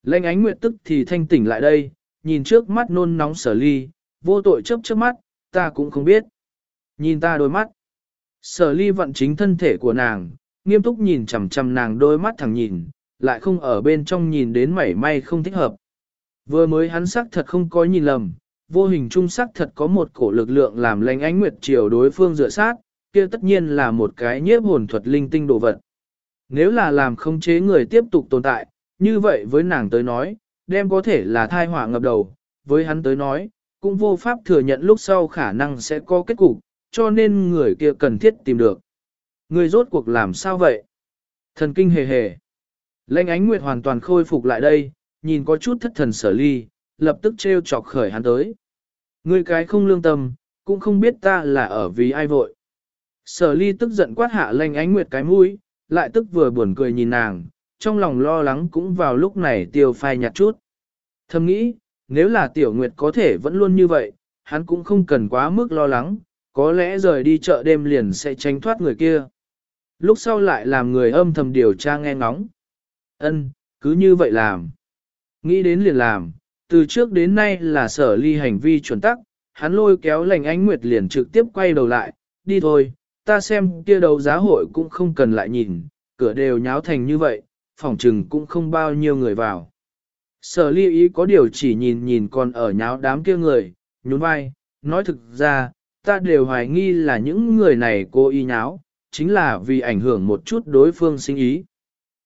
Speaker 1: Lệnh ánh nguyệt tức thì thanh tỉnh lại đây, nhìn trước mắt nôn nóng sở ly, vô tội chớp chớp mắt, ta cũng không biết. Nhìn ta đôi mắt. Sở ly vận chính thân thể của nàng, nghiêm túc nhìn chằm chằm nàng đôi mắt thẳng nhìn, lại không ở bên trong nhìn đến mảy may không thích hợp. Vừa mới hắn sắc thật không có nhìn lầm, vô hình trung sắc thật có một cổ lực lượng làm lành ánh nguyệt chiều đối phương dựa sát, kia tất nhiên là một cái nhiếp hồn thuật linh tinh đồ vật. Nếu là làm không chế người tiếp tục tồn tại, như vậy với nàng tới nói, đem có thể là thai họa ngập đầu, với hắn tới nói, cũng vô pháp thừa nhận lúc sau khả năng sẽ có kết cục, cho nên người kia cần thiết tìm được. Người rốt cuộc làm sao vậy? Thần kinh hề hề. Lệnh ánh nguyệt hoàn toàn khôi phục lại đây, nhìn có chút thất thần sở ly, lập tức treo chọc khởi hắn tới. người cái không lương tâm, cũng không biết ta là ở vì ai vội. Sở ly tức giận quát hạ lệnh ánh nguyệt cái mũi, lại tức vừa buồn cười nhìn nàng, trong lòng lo lắng cũng vào lúc này tiêu phai nhạt chút. Thầm nghĩ, nếu là tiểu nguyệt có thể vẫn luôn như vậy, hắn cũng không cần quá mức lo lắng, có lẽ rời đi chợ đêm liền sẽ tránh thoát người kia. Lúc sau lại làm người âm thầm điều tra nghe ngóng. Ân, cứ như vậy làm. Nghĩ đến liền làm, từ trước đến nay là sở ly hành vi chuẩn tắc, hắn lôi kéo lành ánh nguyệt liền trực tiếp quay đầu lại, đi thôi, ta xem kia đầu giá hội cũng không cần lại nhìn, cửa đều nháo thành như vậy, phòng trừng cũng không bao nhiêu người vào. Sở ly ý có điều chỉ nhìn nhìn còn ở nháo đám kia người, nhún vai, nói thực ra, ta đều hoài nghi là những người này cố ý nháo, chính là vì ảnh hưởng một chút đối phương sinh ý.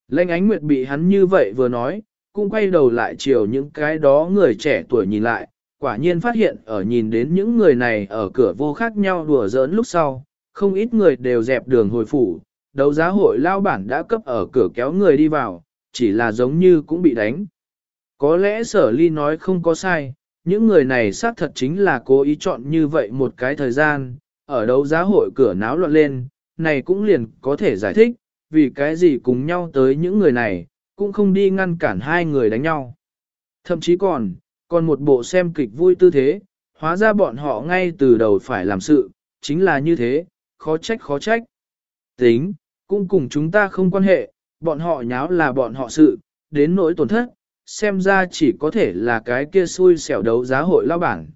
Speaker 1: Lệnh ánh nguyệt bị hắn như vậy vừa nói, cũng quay đầu lại chiều những cái đó người trẻ tuổi nhìn lại, quả nhiên phát hiện ở nhìn đến những người này ở cửa vô khác nhau đùa giỡn lúc sau, không ít người đều dẹp đường hồi phủ, đấu giá hội lao bản đã cấp ở cửa kéo người đi vào, chỉ là giống như cũng bị đánh. Có lẽ sở ly nói không có sai, những người này xác thật chính là cố ý chọn như vậy một cái thời gian, ở đấu giá hội cửa náo loạn lên, này cũng liền có thể giải thích, vì cái gì cùng nhau tới những người này, cũng không đi ngăn cản hai người đánh nhau. Thậm chí còn, còn một bộ xem kịch vui tư thế, hóa ra bọn họ ngay từ đầu phải làm sự, chính là như thế, khó trách khó trách. Tính, cũng cùng chúng ta không quan hệ, bọn họ nháo là bọn họ sự, đến nỗi tổn thất, xem ra chỉ có thể là cái kia xui xẻo đấu giá hội lao bản.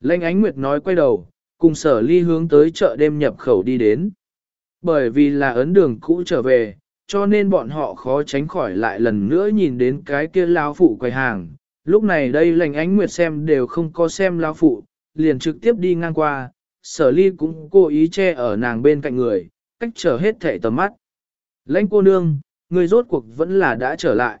Speaker 1: Lệnh ánh nguyệt nói quay đầu, cùng sở ly hướng tới chợ đêm nhập khẩu đi đến. Bởi vì là ấn đường cũ trở về, cho nên bọn họ khó tránh khỏi lại lần nữa nhìn đến cái kia lao phụ quầy hàng. Lúc này đây lệnh ánh nguyệt xem đều không có xem lao phụ, liền trực tiếp đi ngang qua, sở ly cũng cố ý che ở nàng bên cạnh người, cách trở hết thệ tầm mắt. Lãnh cô nương, người rốt cuộc vẫn là đã trở lại.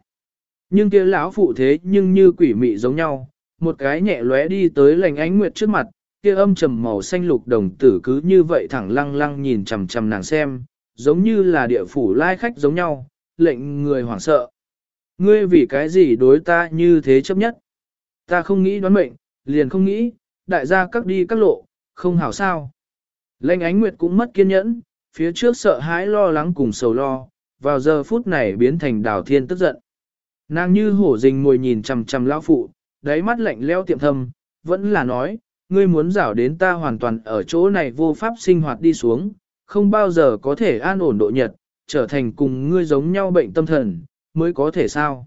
Speaker 1: Nhưng kia lão phụ thế nhưng như quỷ mị giống nhau, một cái nhẹ lóe đi tới lành ánh nguyệt trước mặt, kia âm trầm màu xanh lục đồng tử cứ như vậy thẳng lăng lăng nhìn chằm chằm nàng xem, giống như là địa phủ lai khách giống nhau, lệnh người hoảng sợ. Ngươi vì cái gì đối ta như thế chấp nhất? Ta không nghĩ đoán mệnh, liền không nghĩ, đại gia các đi các lộ, không hảo sao. Lệnh ánh nguyệt cũng mất kiên nhẫn, phía trước sợ hãi lo lắng cùng sầu lo, vào giờ phút này biến thành đào thiên tức giận. Nàng như hổ rình ngồi nhìn chằm chằm lão phụ, đáy mắt lạnh leo tiệm thâm, vẫn là nói, ngươi muốn rảo đến ta hoàn toàn ở chỗ này vô pháp sinh hoạt đi xuống, không bao giờ có thể an ổn độ nhật, trở thành cùng ngươi giống nhau bệnh tâm thần, mới có thể sao.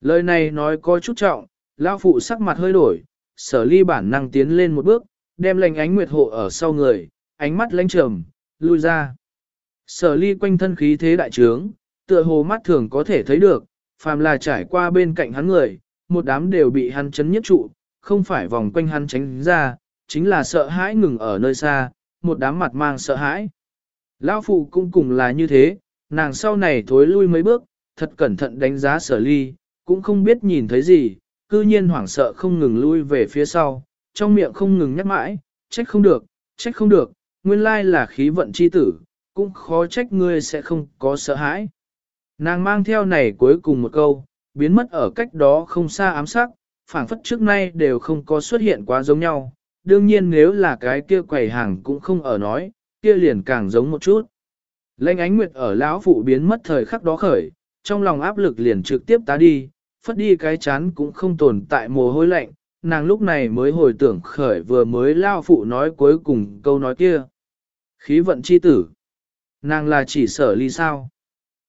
Speaker 1: Lời này nói có chút trọng, lão phụ sắc mặt hơi đổi, sở ly bản năng tiến lên một bước, đem lành ánh nguyệt hộ ở sau người, ánh mắt lãnh trầm, lui ra. Sở ly quanh thân khí thế đại trướng, tựa hồ mắt thường có thể thấy được, phàm là trải qua bên cạnh hắn người, một đám đều bị hắn chấn nhất trụ, không phải vòng quanh hắn tránh ra, chính là sợ hãi ngừng ở nơi xa, một đám mặt mang sợ hãi. Lão phụ cũng cùng là như thế, nàng sau này thối lui mấy bước, thật cẩn thận đánh giá sở ly, cũng không biết nhìn thấy gì, cư nhiên hoảng sợ không ngừng lui về phía sau, trong miệng không ngừng nhắc mãi, trách không được, trách không được, nguyên lai là khí vận chi tử, cũng khó trách ngươi sẽ không có sợ hãi. Nàng mang theo này cuối cùng một câu, biến mất ở cách đó không xa ám sắc, phảng phất trước nay đều không có xuất hiện quá giống nhau. Đương nhiên nếu là cái kia quầy hàng cũng không ở nói, kia liền càng giống một chút. Lệnh ánh nguyệt ở lão phụ biến mất thời khắc đó khởi, trong lòng áp lực liền trực tiếp tá đi, phất đi cái chán cũng không tồn tại mồ hôi lạnh, nàng lúc này mới hồi tưởng khởi vừa mới lao phụ nói cuối cùng câu nói kia. Khí vận chi tử. Nàng là chỉ sở ly sao.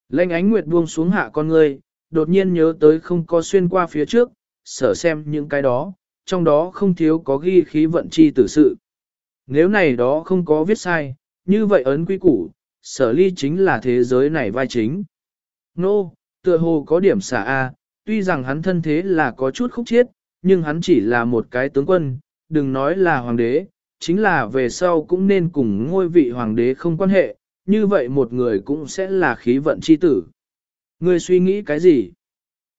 Speaker 1: Lệnh ánh nguyệt buông xuống hạ con ngươi, đột nhiên nhớ tới không có xuyên qua phía trước, sở xem những cái đó, trong đó không thiếu có ghi khí vận chi tử sự. Nếu này đó không có viết sai, như vậy ấn quy củ, sở ly chính là thế giới này vai chính. Nô, no, tựa hồ có điểm xả A, tuy rằng hắn thân thế là có chút khúc chiết, nhưng hắn chỉ là một cái tướng quân, đừng nói là hoàng đế, chính là về sau cũng nên cùng ngôi vị hoàng đế không quan hệ, như vậy một người cũng sẽ là khí vận chi tử. Ngươi suy nghĩ cái gì?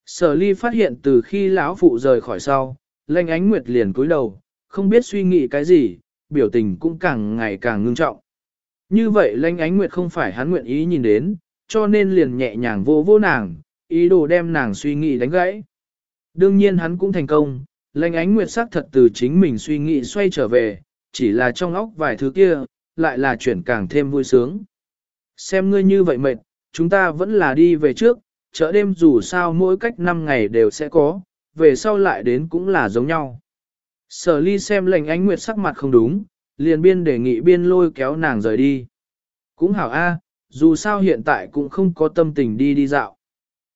Speaker 1: Sở ly phát hiện từ khi lão phụ rời khỏi sau, lanh ánh nguyệt liền cúi đầu, không biết suy nghĩ cái gì, biểu tình cũng càng ngày càng ngưng trọng. Như vậy lanh ánh nguyệt không phải hắn nguyện ý nhìn đến, cho nên liền nhẹ nhàng vô vô nàng, ý đồ đem nàng suy nghĩ đánh gãy. Đương nhiên hắn cũng thành công, lanh ánh nguyệt sắc thật từ chính mình suy nghĩ xoay trở về, chỉ là trong óc vài thứ kia, lại là chuyển càng thêm vui sướng. Xem ngươi như vậy mệt, chúng ta vẫn là đi về trước, chợ đêm dù sao mỗi cách 5 ngày đều sẽ có, về sau lại đến cũng là giống nhau. Sở ly xem lệnh ánh nguyệt sắc mặt không đúng, liền biên đề nghị biên lôi kéo nàng rời đi. Cũng hảo a, dù sao hiện tại cũng không có tâm tình đi đi dạo.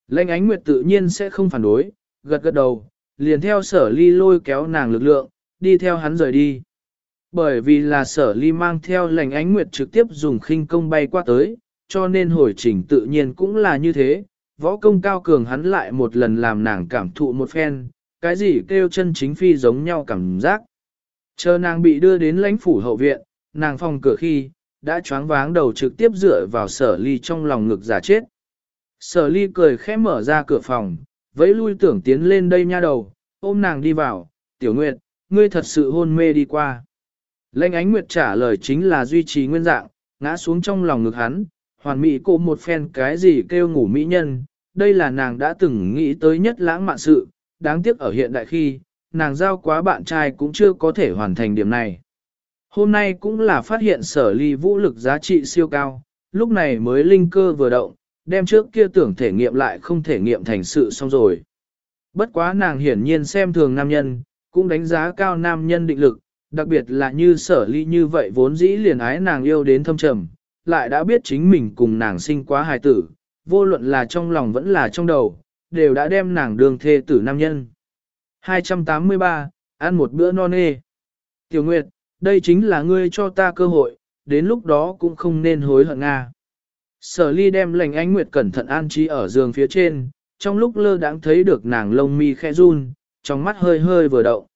Speaker 1: Lệnh ánh nguyệt tự nhiên sẽ không phản đối, gật gật đầu, liền theo sở ly lôi kéo nàng lực lượng, đi theo hắn rời đi. Bởi vì là sở ly mang theo lành ánh nguyệt trực tiếp dùng khinh công bay qua tới, cho nên hồi trình tự nhiên cũng là như thế, võ công cao cường hắn lại một lần làm nàng cảm thụ một phen, cái gì kêu chân chính phi giống nhau cảm giác. Chờ nàng bị đưa đến lãnh phủ hậu viện, nàng phòng cửa khi, đã choáng váng đầu trực tiếp dựa vào sở ly trong lòng ngực giả chết. Sở ly cười khẽ mở ra cửa phòng, vẫy lui tưởng tiến lên đây nha đầu, ôm nàng đi vào, tiểu nguyệt, ngươi thật sự hôn mê đi qua. Lệnh ánh nguyệt trả lời chính là duy trì nguyên dạng, ngã xuống trong lòng ngực hắn, hoàn mỹ cô một phen cái gì kêu ngủ mỹ nhân, đây là nàng đã từng nghĩ tới nhất lãng mạn sự, đáng tiếc ở hiện đại khi, nàng giao quá bạn trai cũng chưa có thể hoàn thành điểm này. Hôm nay cũng là phát hiện sở ly vũ lực giá trị siêu cao, lúc này mới linh cơ vừa động, đem trước kia tưởng thể nghiệm lại không thể nghiệm thành sự xong rồi. Bất quá nàng hiển nhiên xem thường nam nhân, cũng đánh giá cao nam nhân định lực, đặc biệt là như sở ly như vậy vốn dĩ liền ái nàng yêu đến thâm trầm, lại đã biết chính mình cùng nàng sinh quá hài tử, vô luận là trong lòng vẫn là trong đầu, đều đã đem nàng đường thê tử nam nhân. 283, ăn một bữa non nê. Tiểu Nguyệt, đây chính là ngươi cho ta cơ hội, đến lúc đó cũng không nên hối hận Nga. Sở ly đem lành ánh Nguyệt cẩn thận an trí ở giường phía trên, trong lúc lơ đãng thấy được nàng lông mi khẽ run, trong mắt hơi hơi vừa động.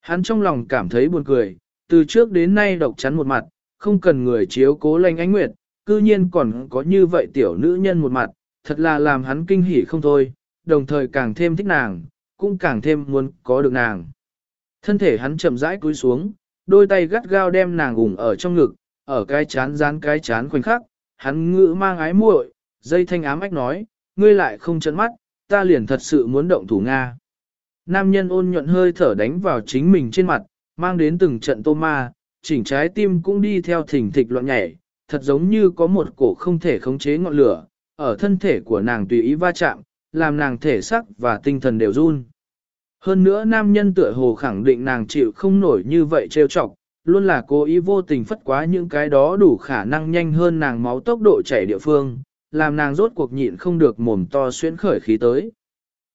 Speaker 1: Hắn trong lòng cảm thấy buồn cười, từ trước đến nay độc chắn một mặt, không cần người chiếu cố lành ánh Nguyệt, cư nhiên còn có như vậy tiểu nữ nhân một mặt, thật là làm hắn kinh hỉ không thôi, đồng thời càng thêm thích nàng, cũng càng thêm muốn có được nàng. Thân thể hắn chậm rãi cúi xuống, đôi tay gắt gao đem nàng ủng ở trong ngực, ở cái chán dán cái chán khoảnh khắc, hắn ngữ mang ái muội, dây thanh ám ách nói, ngươi lại không chấn mắt, ta liền thật sự muốn động thủ Nga. Nam nhân ôn nhuận hơi thở đánh vào chính mình trên mặt, mang đến từng trận tô ma, chỉnh trái tim cũng đi theo thỉnh thịch loạn nhảy, thật giống như có một cổ không thể khống chế ngọn lửa, ở thân thể của nàng tùy ý va chạm, làm nàng thể sắc và tinh thần đều run. Hơn nữa nam nhân tựa hồ khẳng định nàng chịu không nổi như vậy trêu chọc, luôn là cố ý vô tình phất quá những cái đó đủ khả năng nhanh hơn nàng máu tốc độ chảy địa phương, làm nàng rốt cuộc nhịn không được mồm to xuyến khởi khí tới.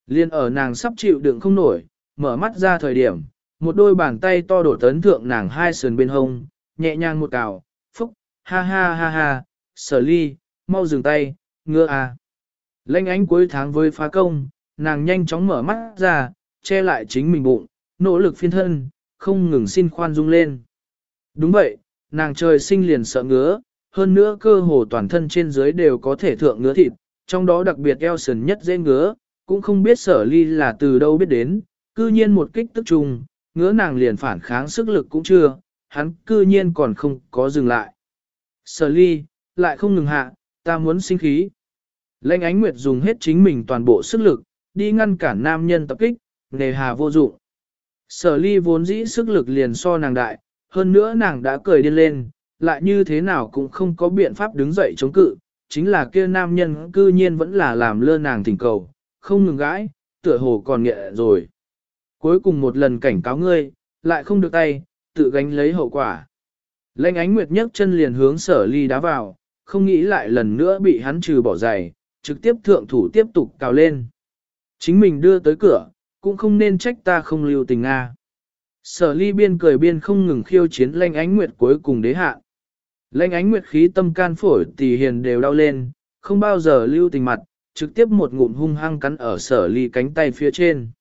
Speaker 1: Liên ở nàng sắp chịu đựng không nổi, mở mắt ra thời điểm, một đôi bàn tay to đổ tấn thượng nàng hai sườn bên hông, nhẹ nhàng một cào, phúc, ha ha ha ha, sở ly, mau dừng tay, ngựa à. Lênh ánh cuối tháng với phá công, nàng nhanh chóng mở mắt ra, che lại chính mình bụng, nỗ lực phiên thân, không ngừng xin khoan dung lên. Đúng vậy, nàng trời sinh liền sợ ngứa, hơn nữa cơ hồ toàn thân trên dưới đều có thể thượng ngứa thịt, trong đó đặc biệt eo sườn nhất dễ ngứa, cũng không biết sở ly là từ đâu biết đến, cư nhiên một kích tức trùng, ngứa nàng liền phản kháng sức lực cũng chưa, hắn cư nhiên còn không có dừng lại. Sở ly, lại không ngừng hạ, ta muốn sinh khí. Lệnh ánh nguyệt dùng hết chính mình toàn bộ sức lực, đi ngăn cản nam nhân tập kích, nề hà vô dụng. Sở ly vốn dĩ sức lực liền so nàng đại, hơn nữa nàng đã cười điên lên, lại như thế nào cũng không có biện pháp đứng dậy chống cự, chính là kia nam nhân cư nhiên vẫn là làm lơ nàng thỉnh cầu, không ngừng gãi, tựa hồ còn nghệ rồi. Cuối cùng một lần cảnh cáo ngươi, lại không được tay, tự gánh lấy hậu quả. Lệnh ánh nguyệt nhấc chân liền hướng sở ly đá vào, không nghĩ lại lần nữa bị hắn trừ bỏ giày, trực tiếp thượng thủ tiếp tục cào lên. Chính mình đưa tới cửa, cũng không nên trách ta không lưu tình Nga. Sở ly biên cười biên không ngừng khiêu chiến lanh ánh nguyệt cuối cùng đế hạ. Lanh ánh nguyệt khí tâm can phổi tỷ hiền đều đau lên, không bao giờ lưu tình mặt, trực tiếp một ngụm hung hăng cắn ở sở ly cánh tay phía trên.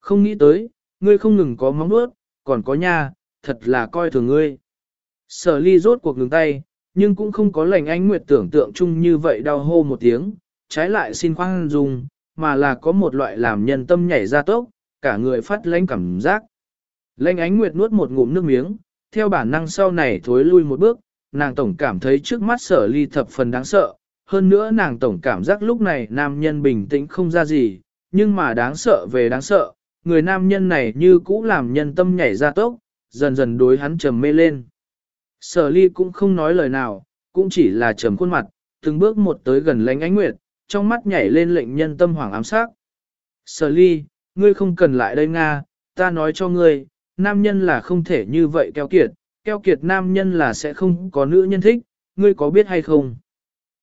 Speaker 1: Không nghĩ tới, ngươi không ngừng có móng nuốt, còn có nha, thật là coi thường ngươi. Sở ly rốt cuộc ngừng tay, nhưng cũng không có lành ánh nguyệt tưởng tượng chung như vậy đau hô một tiếng, trái lại xin khoan dung, mà là có một loại làm nhân tâm nhảy ra tốc, cả người phát lãnh cảm giác. Lệnh ánh nguyệt nuốt một ngụm nước miếng, theo bản năng sau này thối lui một bước, nàng tổng cảm thấy trước mắt sở ly thập phần đáng sợ, hơn nữa nàng tổng cảm giác lúc này nam nhân bình tĩnh không ra gì, nhưng mà đáng sợ về đáng sợ, người nam nhân này như cũ làm nhân tâm nhảy ra tốc, dần dần đối hắn trầm mê lên. Sở ly cũng không nói lời nào, cũng chỉ là trầm khuôn mặt, từng bước một tới gần lánh ánh nguyệt, trong mắt nhảy lên lệnh nhân tâm hoảng ám sát. Sở ly, ngươi không cần lại đây Nga, ta nói cho ngươi, nam nhân là không thể như vậy keo kiệt, keo kiệt nam nhân là sẽ không có nữ nhân thích, ngươi có biết hay không?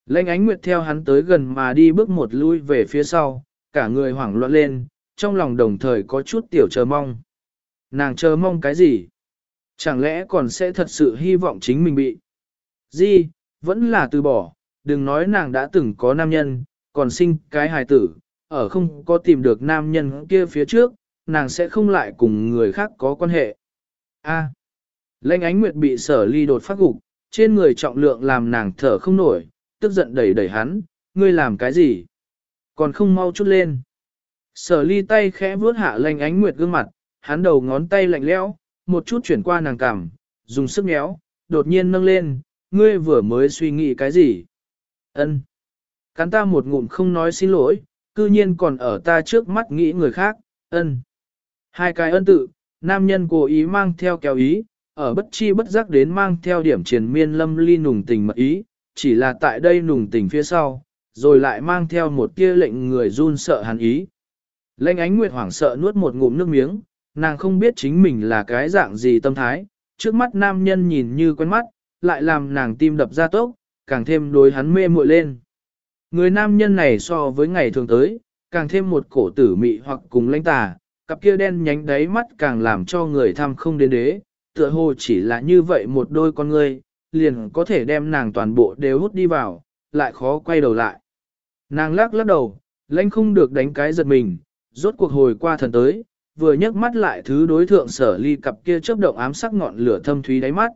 Speaker 1: Lệnh ánh nguyệt theo hắn tới gần mà đi bước một lui về phía sau, cả người hoảng loạn lên, trong lòng đồng thời có chút tiểu chờ mong. Nàng chờ mong cái gì? Chẳng lẽ còn sẽ thật sự hy vọng chính mình bị? Di, vẫn là từ bỏ, đừng nói nàng đã từng có nam nhân, còn sinh cái hài tử, ở không có tìm được nam nhân kia phía trước, nàng sẽ không lại cùng người khác có quan hệ. A. À, Lệnh ánh nguyệt bị sở ly đột phát gục, trên người trọng lượng làm nàng thở không nổi, tức giận đẩy đẩy hắn, ngươi làm cái gì? Còn không mau chút lên. Sở ly tay khẽ vuốt hạ lanh ánh nguyệt gương mặt, hắn đầu ngón tay lạnh lẽo, một chút chuyển qua nàng cằm, dùng sức méo, đột nhiên nâng lên, ngươi vừa mới suy nghĩ cái gì? Ân. Cắn ta một ngụm không nói xin lỗi, cư nhiên còn ở ta trước mắt nghĩ người khác, ân. Hai cái ân tự, nam nhân cố ý mang theo kéo ý, ở bất chi bất giác đến mang theo điểm triền miên lâm ly nùng tình mật ý, chỉ là tại đây nùng tình phía sau, rồi lại mang theo một tia lệnh người run sợ hắn ý. Lệnh ánh nguyệt hoảng sợ nuốt một ngụm nước miếng, nàng không biết chính mình là cái dạng gì tâm thái, trước mắt nam nhân nhìn như quen mắt, lại làm nàng tim đập ra tốc, càng thêm đối hắn mê muội lên. Người nam nhân này so với ngày thường tới, càng thêm một cổ tử mị hoặc cùng lãnh tà, cặp kia đen nhánh đáy mắt càng làm cho người tham không đến đế, tựa hồ chỉ là như vậy một đôi con người, liền có thể đem nàng toàn bộ đều hút đi vào, lại khó quay đầu lại. Nàng lắc lắc đầu, lãnh không được đánh cái giật mình, rốt cuộc hồi qua thần tới, vừa nhấc mắt lại thứ đối thượng sở ly cặp kia chớp động ám sắc ngọn lửa thâm thúy đáy mắt.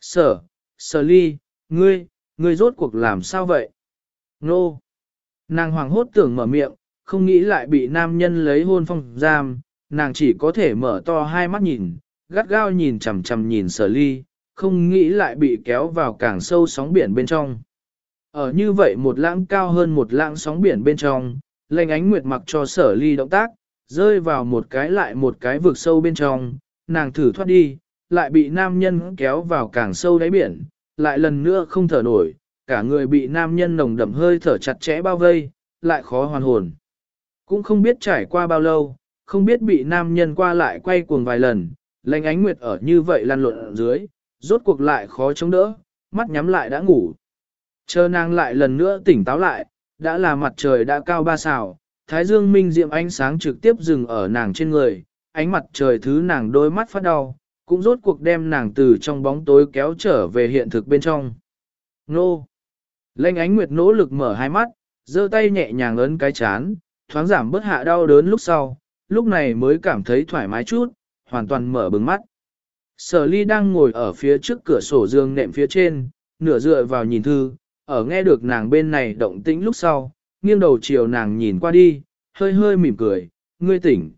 Speaker 1: Sở, sở ly, ngươi, ngươi rốt cuộc làm sao vậy? Nô! Nàng hoàng hốt tưởng mở miệng, không nghĩ lại bị nam nhân lấy hôn phong giam, nàng chỉ có thể mở to hai mắt nhìn, gắt gao nhìn chằm chằm nhìn sở ly, không nghĩ lại bị kéo vào càng sâu sóng biển bên trong. Ở như vậy một lãng cao hơn một lãng sóng biển bên trong, lệnh ánh nguyệt mặc cho sở ly động tác, rơi vào một cái lại một cái vực sâu bên trong, nàng thử thoát đi, lại bị nam nhân kéo vào càng sâu đáy biển, lại lần nữa không thở nổi, cả người bị nam nhân nồng đậm hơi thở chặt chẽ bao vây, lại khó hoàn hồn. Cũng không biết trải qua bao lâu, không biết bị nam nhân qua lại quay cuồng vài lần, lệnh ánh nguyệt ở như vậy lăn lộn ở dưới, rốt cuộc lại khó chống đỡ, mắt nhắm lại đã ngủ. Chờ nàng lại lần nữa tỉnh táo lại, đã là mặt trời đã cao ba xào, thái dương minh diệm ánh sáng trực tiếp dừng ở nàng trên người, ánh mặt trời thứ nàng đôi mắt phát đau, cũng rốt cuộc đem nàng từ trong bóng tối kéo trở về hiện thực bên trong. Nô! Lênh ánh nguyệt nỗ lực mở hai mắt, giơ tay nhẹ nhàng ấn cái chán, thoáng giảm bớt hạ đau đớn lúc sau, lúc này mới cảm thấy thoải mái chút, hoàn toàn mở bừng mắt. Sở ly đang ngồi ở phía trước cửa sổ giường nệm phía trên, nửa dựa vào nhìn thư, ở nghe được nàng bên này động tĩnh lúc sau, nghiêng đầu chiều nàng nhìn qua đi, hơi hơi mỉm cười, ngươi tỉnh.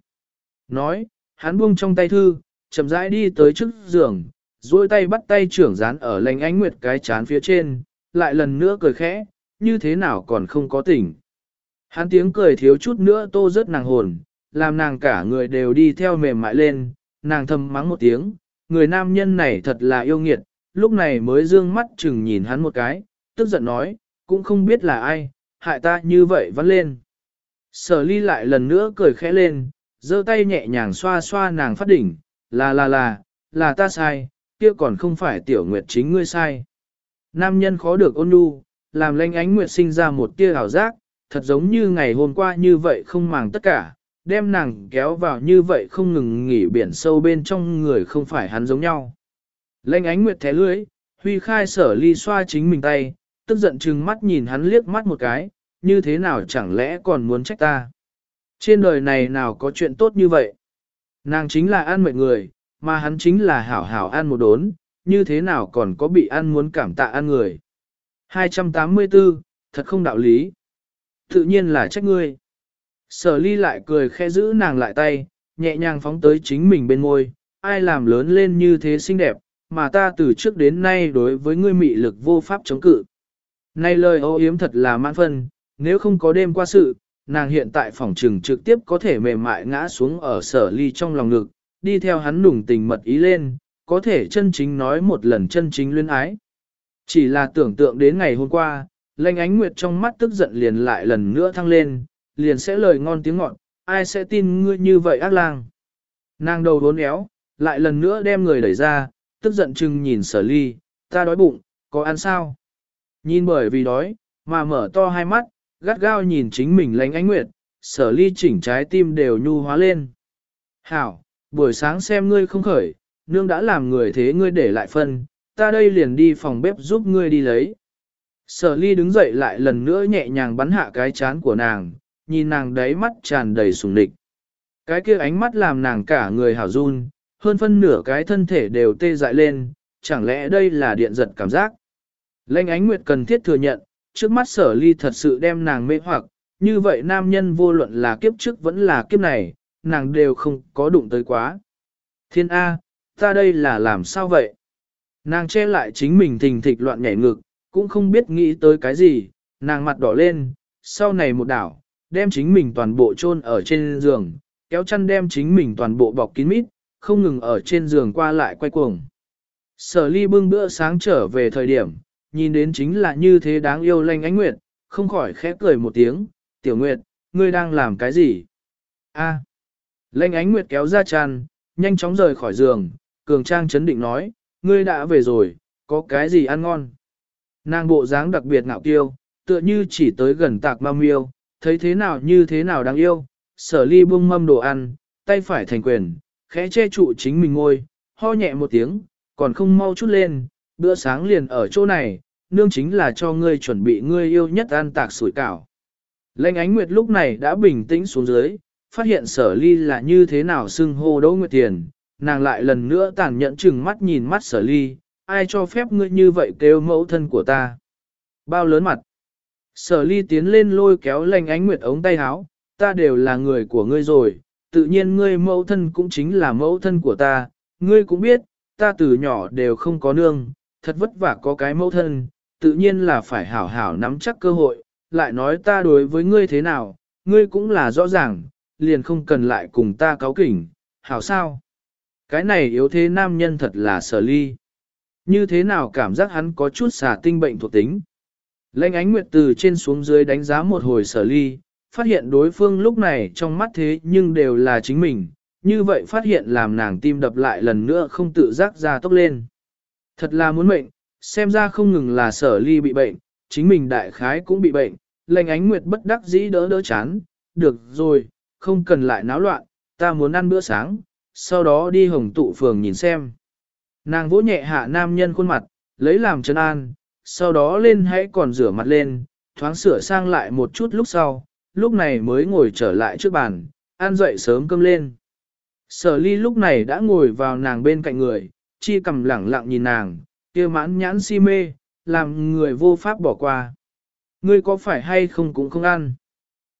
Speaker 1: Nói, hắn buông trong tay thư, chậm rãi đi tới trước giường, duỗi tay bắt tay trưởng dán ở lành ánh nguyệt cái chán phía trên, lại lần nữa cười khẽ, như thế nào còn không có tỉnh. Hắn tiếng cười thiếu chút nữa tô rớt nàng hồn, làm nàng cả người đều đi theo mềm mại lên, nàng thầm mắng một tiếng, người nam nhân này thật là yêu nghiệt, lúc này mới dương mắt chừng nhìn hắn một cái, tức giận nói, cũng không biết là ai, hại ta như vậy vẫn lên. Sở ly lại lần nữa cười khẽ lên, giơ tay nhẹ nhàng xoa xoa nàng phát đỉnh, là là là, là ta sai, kia còn không phải tiểu nguyệt chính ngươi sai. Nam nhân khó được ôn nhu, làm lanh ánh nguyệt sinh ra một tia ảo giác, thật giống như ngày hôm qua như vậy không màng tất cả, đem nàng kéo vào như vậy không ngừng nghỉ biển sâu bên trong người không phải hắn giống nhau. Lênh ánh nguyệt thé lưới, huy khai sở ly xoa chính mình tay, tức giận chừng mắt nhìn hắn liếc mắt một cái, như thế nào chẳng lẽ còn muốn trách ta. Trên đời này nào có chuyện tốt như vậy. Nàng chính là ăn mệt người, mà hắn chính là hảo hảo ăn một đốn, như thế nào còn có bị ăn muốn cảm tạ ăn người. 284, thật không đạo lý. Tự nhiên là trách ngươi. Sở ly lại cười khe giữ nàng lại tay, nhẹ nhàng phóng tới chính mình bên môi, ai làm lớn lên như thế xinh đẹp, mà ta từ trước đến nay đối với ngươi mị lực vô pháp chống cự. Này lời ô yếm thật là mãn phân, nếu không có đêm qua sự, nàng hiện tại phòng trừng trực tiếp có thể mềm mại ngã xuống ở sở ly trong lòng ngực, đi theo hắn nùng tình mật ý lên, có thể chân chính nói một lần chân chính luyến ái. Chỉ là tưởng tượng đến ngày hôm qua, lanh ánh nguyệt trong mắt tức giận liền lại lần nữa thăng lên, liền sẽ lời ngon tiếng ngọt, ai sẽ tin ngươi như vậy ác lang. Nàng đầu đốn éo, lại lần nữa đem người đẩy ra, tức giận chừng nhìn sở ly, ta đói bụng, có ăn sao? Nhìn bởi vì đói, mà mở to hai mắt, gắt gao nhìn chính mình lánh ánh nguyệt, sở ly chỉnh trái tim đều nhu hóa lên. Hảo, buổi sáng xem ngươi không khởi, nương đã làm người thế ngươi để lại phân, ta đây liền đi phòng bếp giúp ngươi đi lấy. Sở ly đứng dậy lại lần nữa nhẹ nhàng bắn hạ cái chán của nàng, nhìn nàng đáy mắt tràn đầy sùng địch. Cái kia ánh mắt làm nàng cả người hảo run, hơn phân nửa cái thân thể đều tê dại lên, chẳng lẽ đây là điện giật cảm giác. Lênh ánh nguyệt cần thiết thừa nhận, trước mắt sở ly thật sự đem nàng mê hoặc, như vậy nam nhân vô luận là kiếp trước vẫn là kiếp này, nàng đều không có đụng tới quá. Thiên A, ta đây là làm sao vậy? Nàng che lại chính mình thình thịch loạn nhảy ngực, cũng không biết nghĩ tới cái gì, nàng mặt đỏ lên, sau này một đảo, đem chính mình toàn bộ chôn ở trên giường, kéo chăn đem chính mình toàn bộ bọc kín mít, không ngừng ở trên giường qua lại quay cuồng. Sở ly bưng bữa sáng trở về thời điểm, nhìn đến chính là như thế đáng yêu lanh ánh nguyệt, không khỏi khẽ cười một tiếng, tiểu nguyệt, ngươi đang làm cái gì? A. À. Lanh ánh nguyệt kéo ra chăn, nhanh chóng rời khỏi giường, cường trang chấn định nói, ngươi đã về rồi, có cái gì ăn ngon? Nàng bộ dáng đặc biệt ngạo kiêu, tựa như chỉ tới gần tạc ma miêu, thấy thế nào như thế nào đáng yêu, sở ly buông mâm đồ ăn, tay phải thành quyền, khẽ che trụ chính mình ngôi, ho nhẹ một tiếng, còn không mau chút lên, bữa sáng liền ở chỗ này, nương chính là cho ngươi chuẩn bị ngươi yêu nhất ăn tạc sủi cảo. Lệnh ánh nguyệt lúc này đã bình tĩnh xuống dưới, phát hiện sở ly là như thế nào xưng hô đỗ nguyệt tiền, nàng lại lần nữa tàn nhẫn chừng mắt nhìn mắt sở ly, ai cho phép ngươi như vậy kêu mẫu thân của ta. Bao lớn mặt. Sở ly tiến lên lôi kéo lành ánh nguyệt ống tay áo, ta đều là người của ngươi rồi, tự nhiên ngươi mẫu thân cũng chính là mẫu thân của ta, ngươi cũng biết, ta từ nhỏ đều không có nương, thật vất vả có cái mẫu thân, tự nhiên là phải hảo hảo nắm chắc cơ hội, lại nói ta đối với ngươi thế nào, ngươi cũng là rõ ràng, liền không cần lại cùng ta cáo kỉnh, hảo sao? Cái này yếu thế nam nhân thật là sở ly. Như thế nào cảm giác hắn có chút xà tinh bệnh thuộc tính? Lệnh ánh nguyệt từ trên xuống dưới đánh giá một hồi sở ly, phát hiện đối phương lúc này trong mắt thế nhưng đều là chính mình, như vậy phát hiện làm nàng tim đập lại lần nữa không tự giác ra tốc lên. Thật là muốn mệnh, xem ra không ngừng là sở ly bị bệnh, chính mình đại khái cũng bị bệnh, lệnh ánh nguyệt bất đắc dĩ đỡ đỡ chán, được rồi, không cần lại náo loạn, ta muốn ăn bữa sáng, sau đó đi hồng tụ phường nhìn xem. Nàng vỗ nhẹ hạ nam nhân khuôn mặt, lấy làm chân an, sau đó lên hãy còn rửa mặt lên, thoáng sửa sang lại một chút lúc sau, lúc này mới ngồi trở lại trước bàn, ăn dậy sớm cơm lên. Sở ly lúc này đã ngồi vào nàng bên cạnh người, chi cầm lẳng lặng nhìn nàng, kia mãn nhãn si mê, làm người vô pháp bỏ qua. Ngươi có phải hay không cũng không ăn.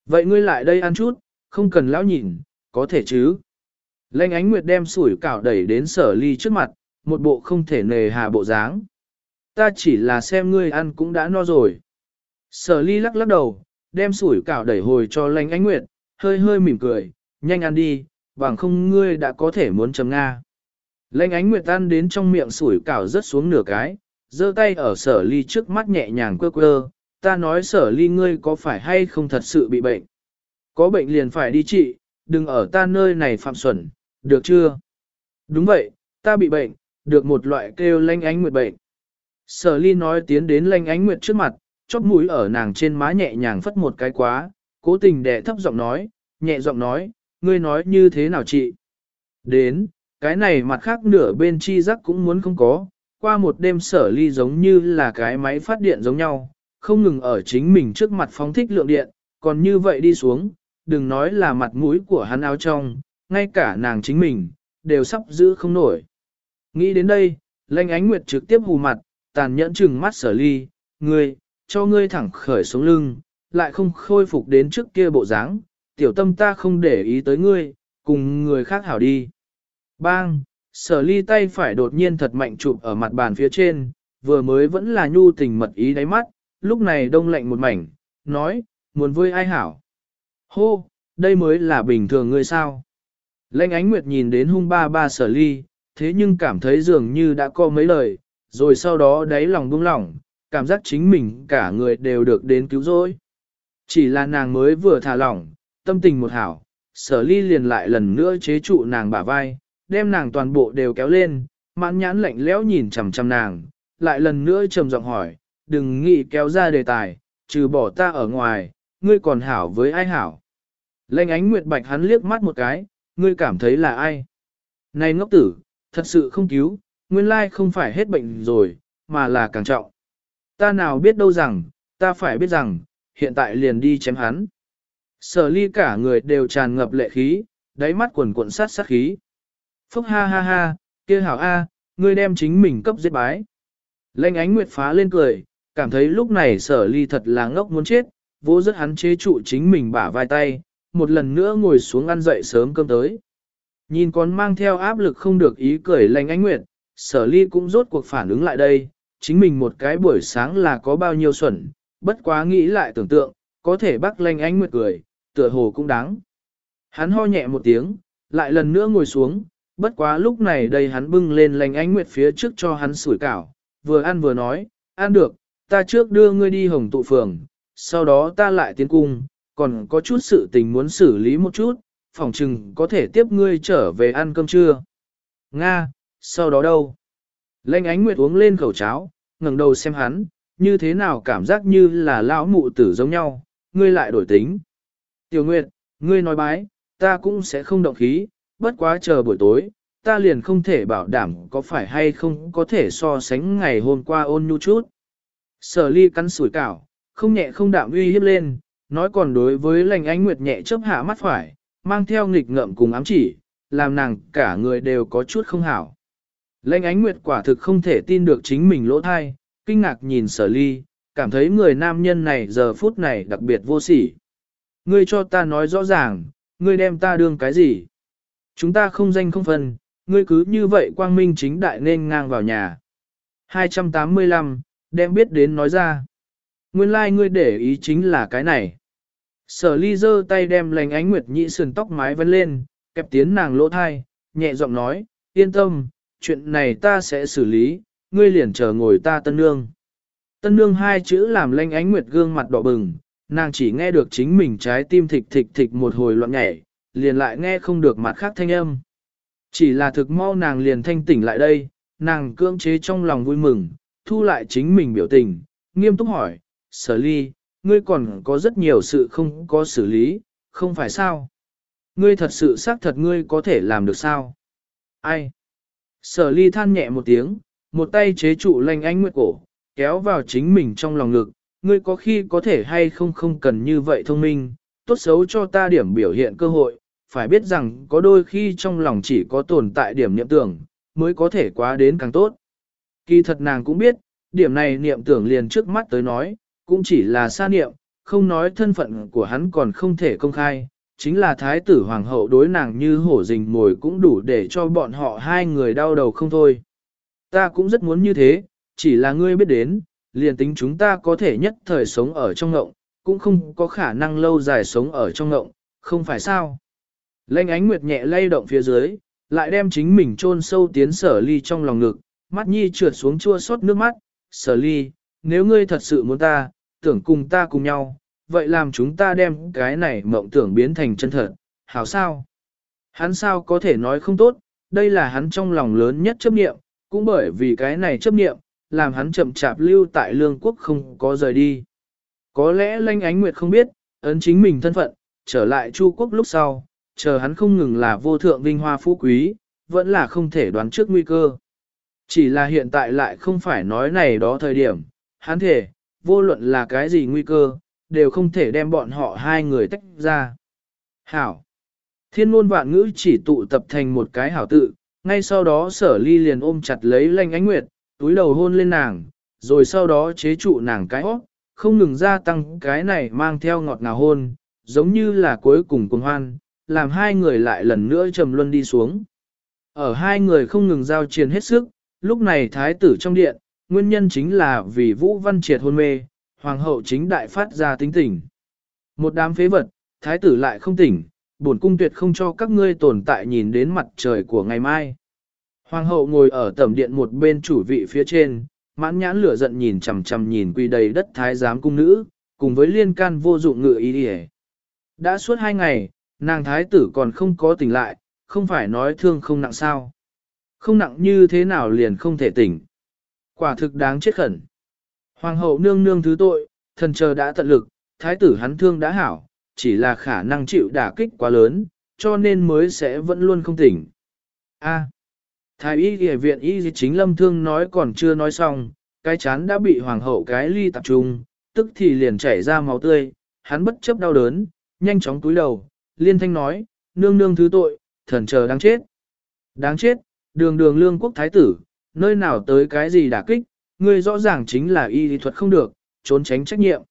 Speaker 1: Vậy ngươi lại đây ăn chút, không cần lão nhìn, có thể chứ. Lênh ánh nguyệt đem sủi cảo đẩy đến sở ly trước mặt, một bộ không thể nề hà bộ dáng. Ta chỉ là xem ngươi ăn cũng đã no rồi. Sở ly lắc lắc đầu, đem sủi cảo đẩy hồi cho lành ánh nguyệt, hơi hơi mỉm cười, nhanh ăn đi, bằng không ngươi đã có thể muốn chấm Nga. Lệnh ánh nguyệt ăn đến trong miệng sủi cảo rớt xuống nửa cái, giơ tay ở sở ly trước mắt nhẹ nhàng quơ quơ, ta nói sở ly ngươi có phải hay không thật sự bị bệnh. Có bệnh liền phải đi trị, đừng ở ta nơi này phạm xuẩn, được chưa? Đúng vậy, ta bị bệnh, được một loại kêu lanh ánh nguyệt bệnh. Sở ly nói tiến đến lanh ánh nguyệt trước mặt, chóp mũi ở nàng trên má nhẹ nhàng phất một cái quá, cố tình đẻ thấp giọng nói, nhẹ giọng nói, ngươi nói như thế nào chị? Đến, cái này mặt khác nửa bên chi giác cũng muốn không có, qua một đêm sở ly giống như là cái máy phát điện giống nhau, không ngừng ở chính mình trước mặt phóng thích lượng điện, còn như vậy đi xuống, đừng nói là mặt mũi của hắn áo trong, ngay cả nàng chính mình, đều sắp giữ không nổi. Nghĩ đến đây, lanh ánh nguyệt trực tiếp hù mặt, tàn nhẫn chừng mắt sở ly, ngươi, cho ngươi thẳng khởi sống lưng, lại không khôi phục đến trước kia bộ dáng, tiểu tâm ta không để ý tới ngươi, cùng người khác hảo đi. Bang, sở ly tay phải đột nhiên thật mạnh chụp ở mặt bàn phía trên, vừa mới vẫn là nhu tình mật ý đáy mắt, lúc này đông lạnh một mảnh, nói, muốn vui ai hảo. Hô, đây mới là bình thường ngươi sao. Lệnh ánh nguyệt nhìn đến hung ba ba sở ly, thế nhưng cảm thấy dường như đã có mấy lời, rồi sau đó đáy lòng buông lỏng, cảm giác chính mình cả người đều được đến cứu rỗi. Chỉ là nàng mới vừa thả lỏng, tâm tình một hảo, sở ly liền lại lần nữa chế trụ nàng bả vai, đem nàng toàn bộ đều kéo lên, mãn nhãn lạnh lẽo nhìn chằm chằm nàng, lại lần nữa trầm giọng hỏi, đừng nghĩ kéo ra đề tài, trừ bỏ ta ở ngoài, ngươi còn hảo với ai hảo. Lênh ánh nguyệt bạch hắn liếc mắt một cái, ngươi cảm thấy là ai? Này ngốc tử, thật sự không cứu, nguyên lai không phải hết bệnh rồi, mà là càng trọng. Ta nào biết đâu rằng, ta phải biết rằng, hiện tại liền đi chém hắn. Sở ly cả người đều tràn ngập lệ khí, đáy mắt quần cuộn sát sát khí. Phúc ha ha ha, kia hảo a, ngươi đem chính mình cấp giết bái. Lệnh ánh nguyệt phá lên cười, cảm thấy lúc này sở ly thật là ngốc muốn chết, vô rất hắn chế trụ chính mình bả vai tay, một lần nữa ngồi xuống ăn dậy sớm cơm tới. Nhìn con mang theo áp lực không được ý cười lành ánh nguyệt, sở ly cũng rốt cuộc phản ứng lại đây, chính mình một cái buổi sáng là có bao nhiêu xuẩn, bất quá nghĩ lại tưởng tượng, có thể bắt lanh ánh nguyệt cười, tựa hồ cũng đáng. Hắn ho nhẹ một tiếng, lại lần nữa ngồi xuống, bất quá lúc này đây hắn bưng lên lành ánh nguyệt phía trước cho hắn sủi cảo, vừa ăn vừa nói, ăn được, ta trước đưa ngươi đi hồng tụ phường, sau đó ta lại tiến cung, còn có chút sự tình muốn xử lý một chút, phòng chừng có thể tiếp ngươi trở về ăn cơm trưa. Nga, sau đó đâu? Lênh ánh nguyệt uống lên khẩu cháo, ngẩng đầu xem hắn, như thế nào cảm giác như là lão mụ tử giống nhau, ngươi lại đổi tính. Tiểu Nguyệt, ngươi nói bái, ta cũng sẽ không động khí, bất quá chờ buổi tối, ta liền không thể bảo đảm có phải hay không có thể so sánh ngày hôm qua ôn nhu chút. Sở ly cắn sủi cảo, không nhẹ không đạm uy hiếp lên, nói còn đối với lành ánh nguyệt nhẹ chớp hạ mắt phải, mang theo nghịch ngợm cùng ám chỉ, làm nàng cả người đều có chút không hảo. Lệnh ánh nguyệt quả thực không thể tin được chính mình lỗ thai, kinh ngạc nhìn sở ly, cảm thấy người nam nhân này giờ phút này đặc biệt vô sỉ. Ngươi cho ta nói rõ ràng, ngươi đem ta đương cái gì? Chúng ta không danh không phân, ngươi cứ như vậy quang minh chính đại nên ngang vào nhà. 285, đem biết đến nói ra. Nguyên lai like ngươi để ý chính là cái này. Sở ly giơ tay đem lành ánh nguyệt nhị sườn tóc mái vấn lên, kẹp tiến nàng lỗ thai, nhẹ giọng nói, yên tâm, chuyện này ta sẽ xử lý, ngươi liền chờ ngồi ta tân nương. Tân nương hai chữ làm lanh ánh nguyệt gương mặt đỏ bừng, nàng chỉ nghe được chính mình trái tim thịch thịch thịch một hồi loạn nhảy, liền lại nghe không được mặt khác thanh âm. Chỉ là thực mau nàng liền thanh tỉnh lại đây, nàng cưỡng chế trong lòng vui mừng, thu lại chính mình biểu tình, nghiêm túc hỏi, sở ly, ngươi còn có rất nhiều sự không có xử lý, không phải sao? Ngươi thật sự xác thật ngươi có thể làm được sao? Ai? Sở ly than nhẹ một tiếng, một tay chế trụ lanh ánh nguyệt cổ, kéo vào chính mình trong lòng ngực, ngươi có khi có thể hay không không cần như vậy thông minh, tốt xấu cho ta điểm biểu hiện cơ hội, phải biết rằng có đôi khi trong lòng chỉ có tồn tại điểm niệm tưởng, mới có thể quá đến càng tốt. Kỳ thật nàng cũng biết, điểm này niệm tưởng liền trước mắt tới nói, cũng chỉ là xa niệm, không nói thân phận của hắn còn không thể công khai, chính là thái tử hoàng hậu đối nàng như hổ rình mồi cũng đủ để cho bọn họ hai người đau đầu không thôi. Ta cũng rất muốn như thế, chỉ là ngươi biết đến, liền tính chúng ta có thể nhất thời sống ở trong ngộng, cũng không có khả năng lâu dài sống ở trong ngộng, không phải sao. Lênh ánh nguyệt nhẹ lay động phía dưới, lại đem chính mình chôn sâu tiến sở ly trong lòng ngực, mắt nhi trượt xuống chua xót nước mắt, sở ly, nếu ngươi thật sự muốn ta, tưởng cùng ta cùng nhau, vậy làm chúng ta đem cái này mộng tưởng biến thành chân thật, hảo sao? Hắn sao có thể nói không tốt, đây là hắn trong lòng lớn nhất chấp niệm, cũng bởi vì cái này chấp niệm, làm hắn chậm chạp lưu tại lương quốc không có rời đi. Có lẽ Lanh Ánh Nguyệt không biết, ấn chính mình thân phận, trở lại Chu quốc lúc sau, chờ hắn không ngừng là vô thượng vinh hoa phú quý, vẫn là không thể đoán trước nguy cơ. Chỉ là hiện tại lại không phải nói này đó thời điểm, hắn thể, vô luận là cái gì nguy cơ, đều không thể đem bọn họ hai người tách ra. Hảo. Thiên ngôn vạn ngữ chỉ tụ tập thành một cái hảo tự, ngay sau đó sở ly liền ôm chặt lấy lanh ánh nguyệt, túi đầu hôn lên nàng, rồi sau đó chế trụ nàng cái óc, không ngừng gia tăng cái này mang theo ngọt ngào hôn, giống như là cuối cùng cùng hoan, làm hai người lại lần nữa trầm luân đi xuống. Ở hai người không ngừng giao chiến hết sức, lúc này thái tử trong điện, nguyên nhân chính là vì Vũ Văn Triệt hôn mê, hoàng hậu chính đại phát ra tính tỉnh. Một đám phế vật, thái tử lại không tỉnh, bổn cung tuyệt không cho các ngươi tồn tại nhìn đến mặt trời của ngày mai. Hoàng hậu ngồi ở tẩm điện một bên chủ vị phía trên, mãn nhãn lửa giận nhìn chằm chằm nhìn quy đầy đất thái giám cung nữ, cùng với liên can vô dụng ngựa ý đi Đã suốt hai ngày, nàng thái tử còn không có tỉnh lại, không phải nói thương không nặng sao. Không nặng như thế nào liền không thể tỉnh. Quả thực đáng chết khẩn. Hoàng hậu nương nương thứ tội, thần chờ đã tận lực, thái tử hắn thương đã hảo, chỉ là khả năng chịu đả kích quá lớn, cho nên mới sẽ vẫn luôn không tỉnh. A. thái y y viện y chính lâm thương nói còn chưa nói xong, cái chán đã bị hoàng hậu cái ly tập trung, tức thì liền chảy ra máu tươi, hắn bất chấp đau đớn, nhanh chóng túi đầu, liên thanh nói, nương nương thứ tội, thần chờ đáng chết. Đáng chết, đường đường lương quốc thái tử, nơi nào tới cái gì đả kích, ngươi rõ ràng chính là y lý thuật không được, trốn tránh trách nhiệm.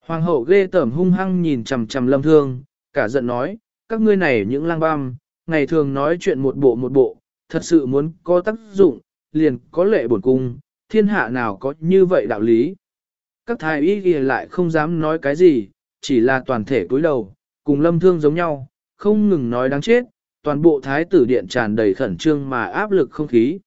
Speaker 1: Hoàng hậu ghê tởm hung hăng nhìn chằm chằm lâm thương, cả giận nói, các ngươi này những lang băm, ngày thường nói chuyện một bộ một bộ, thật sự muốn có tác dụng, liền có lệ bổn cung, thiên hạ nào có như vậy đạo lý. Các thái y ghi lại không dám nói cái gì, chỉ là toàn thể cúi đầu, cùng lâm thương giống nhau, không ngừng nói đáng chết, toàn bộ thái tử điện tràn đầy khẩn trương mà áp lực không khí.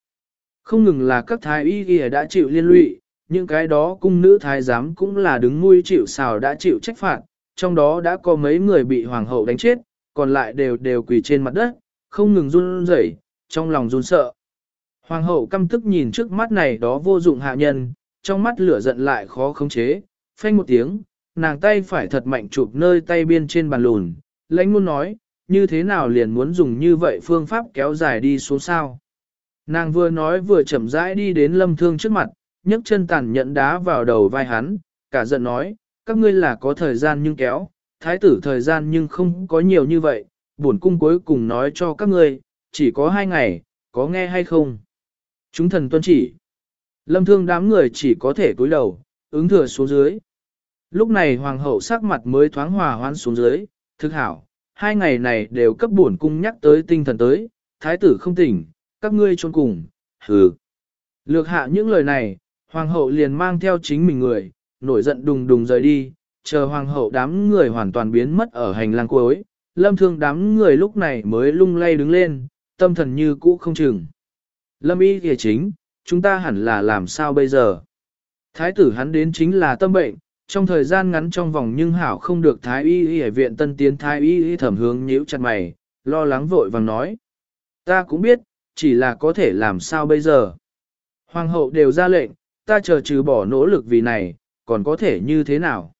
Speaker 1: Không ngừng là các thái y ghi đã chịu liên lụy, những cái đó cung nữ thái giám cũng là đứng nuôi chịu xào đã chịu trách phạt, trong đó đã có mấy người bị hoàng hậu đánh chết, còn lại đều đều quỳ trên mặt đất, không ngừng run rẩy, trong lòng run sợ. Hoàng hậu căm tức nhìn trước mắt này đó vô dụng hạ nhân, trong mắt lửa giận lại khó khống chế, phanh một tiếng, nàng tay phải thật mạnh chụp nơi tay biên trên bàn lùn, lãnh muốn nói, như thế nào liền muốn dùng như vậy phương pháp kéo dài đi xuống sao. Nàng vừa nói vừa chậm rãi đi đến lâm thương trước mặt, nhấc chân tàn nhẫn đá vào đầu vai hắn, cả giận nói, các ngươi là có thời gian nhưng kéo, thái tử thời gian nhưng không có nhiều như vậy, bổn cung cuối cùng nói cho các ngươi, chỉ có hai ngày, có nghe hay không? Chúng thần tuân chỉ. Lâm thương đám người chỉ có thể cúi đầu, ứng thừa xuống dưới. Lúc này hoàng hậu sắc mặt mới thoáng hòa hoãn xuống dưới, thực hảo, hai ngày này đều cấp bổn cung nhắc tới tinh thần tới, thái tử không tỉnh, các ngươi trốn cùng, hừ. Lược hạ những lời này, hoàng hậu liền mang theo chính mình người, nổi giận đùng đùng rời đi, chờ hoàng hậu đám người hoàn toàn biến mất ở hành lang cuối, lâm thương đám người lúc này mới lung lay đứng lên, tâm thần như cũ không chừng. Lâm y kìa chính, chúng ta hẳn là làm sao bây giờ? Thái tử hắn đến chính là tâm bệnh, trong thời gian ngắn trong vòng nhưng hảo không được thái y y ở viện tân tiến thái y y thẩm hướng nhíu chặt mày, lo lắng vội vàng nói. Ta cũng biết, chỉ là có thể làm sao bây giờ. Hoàng hậu đều ra lệnh, ta chờ trừ bỏ nỗ lực vì này, còn có thể như thế nào?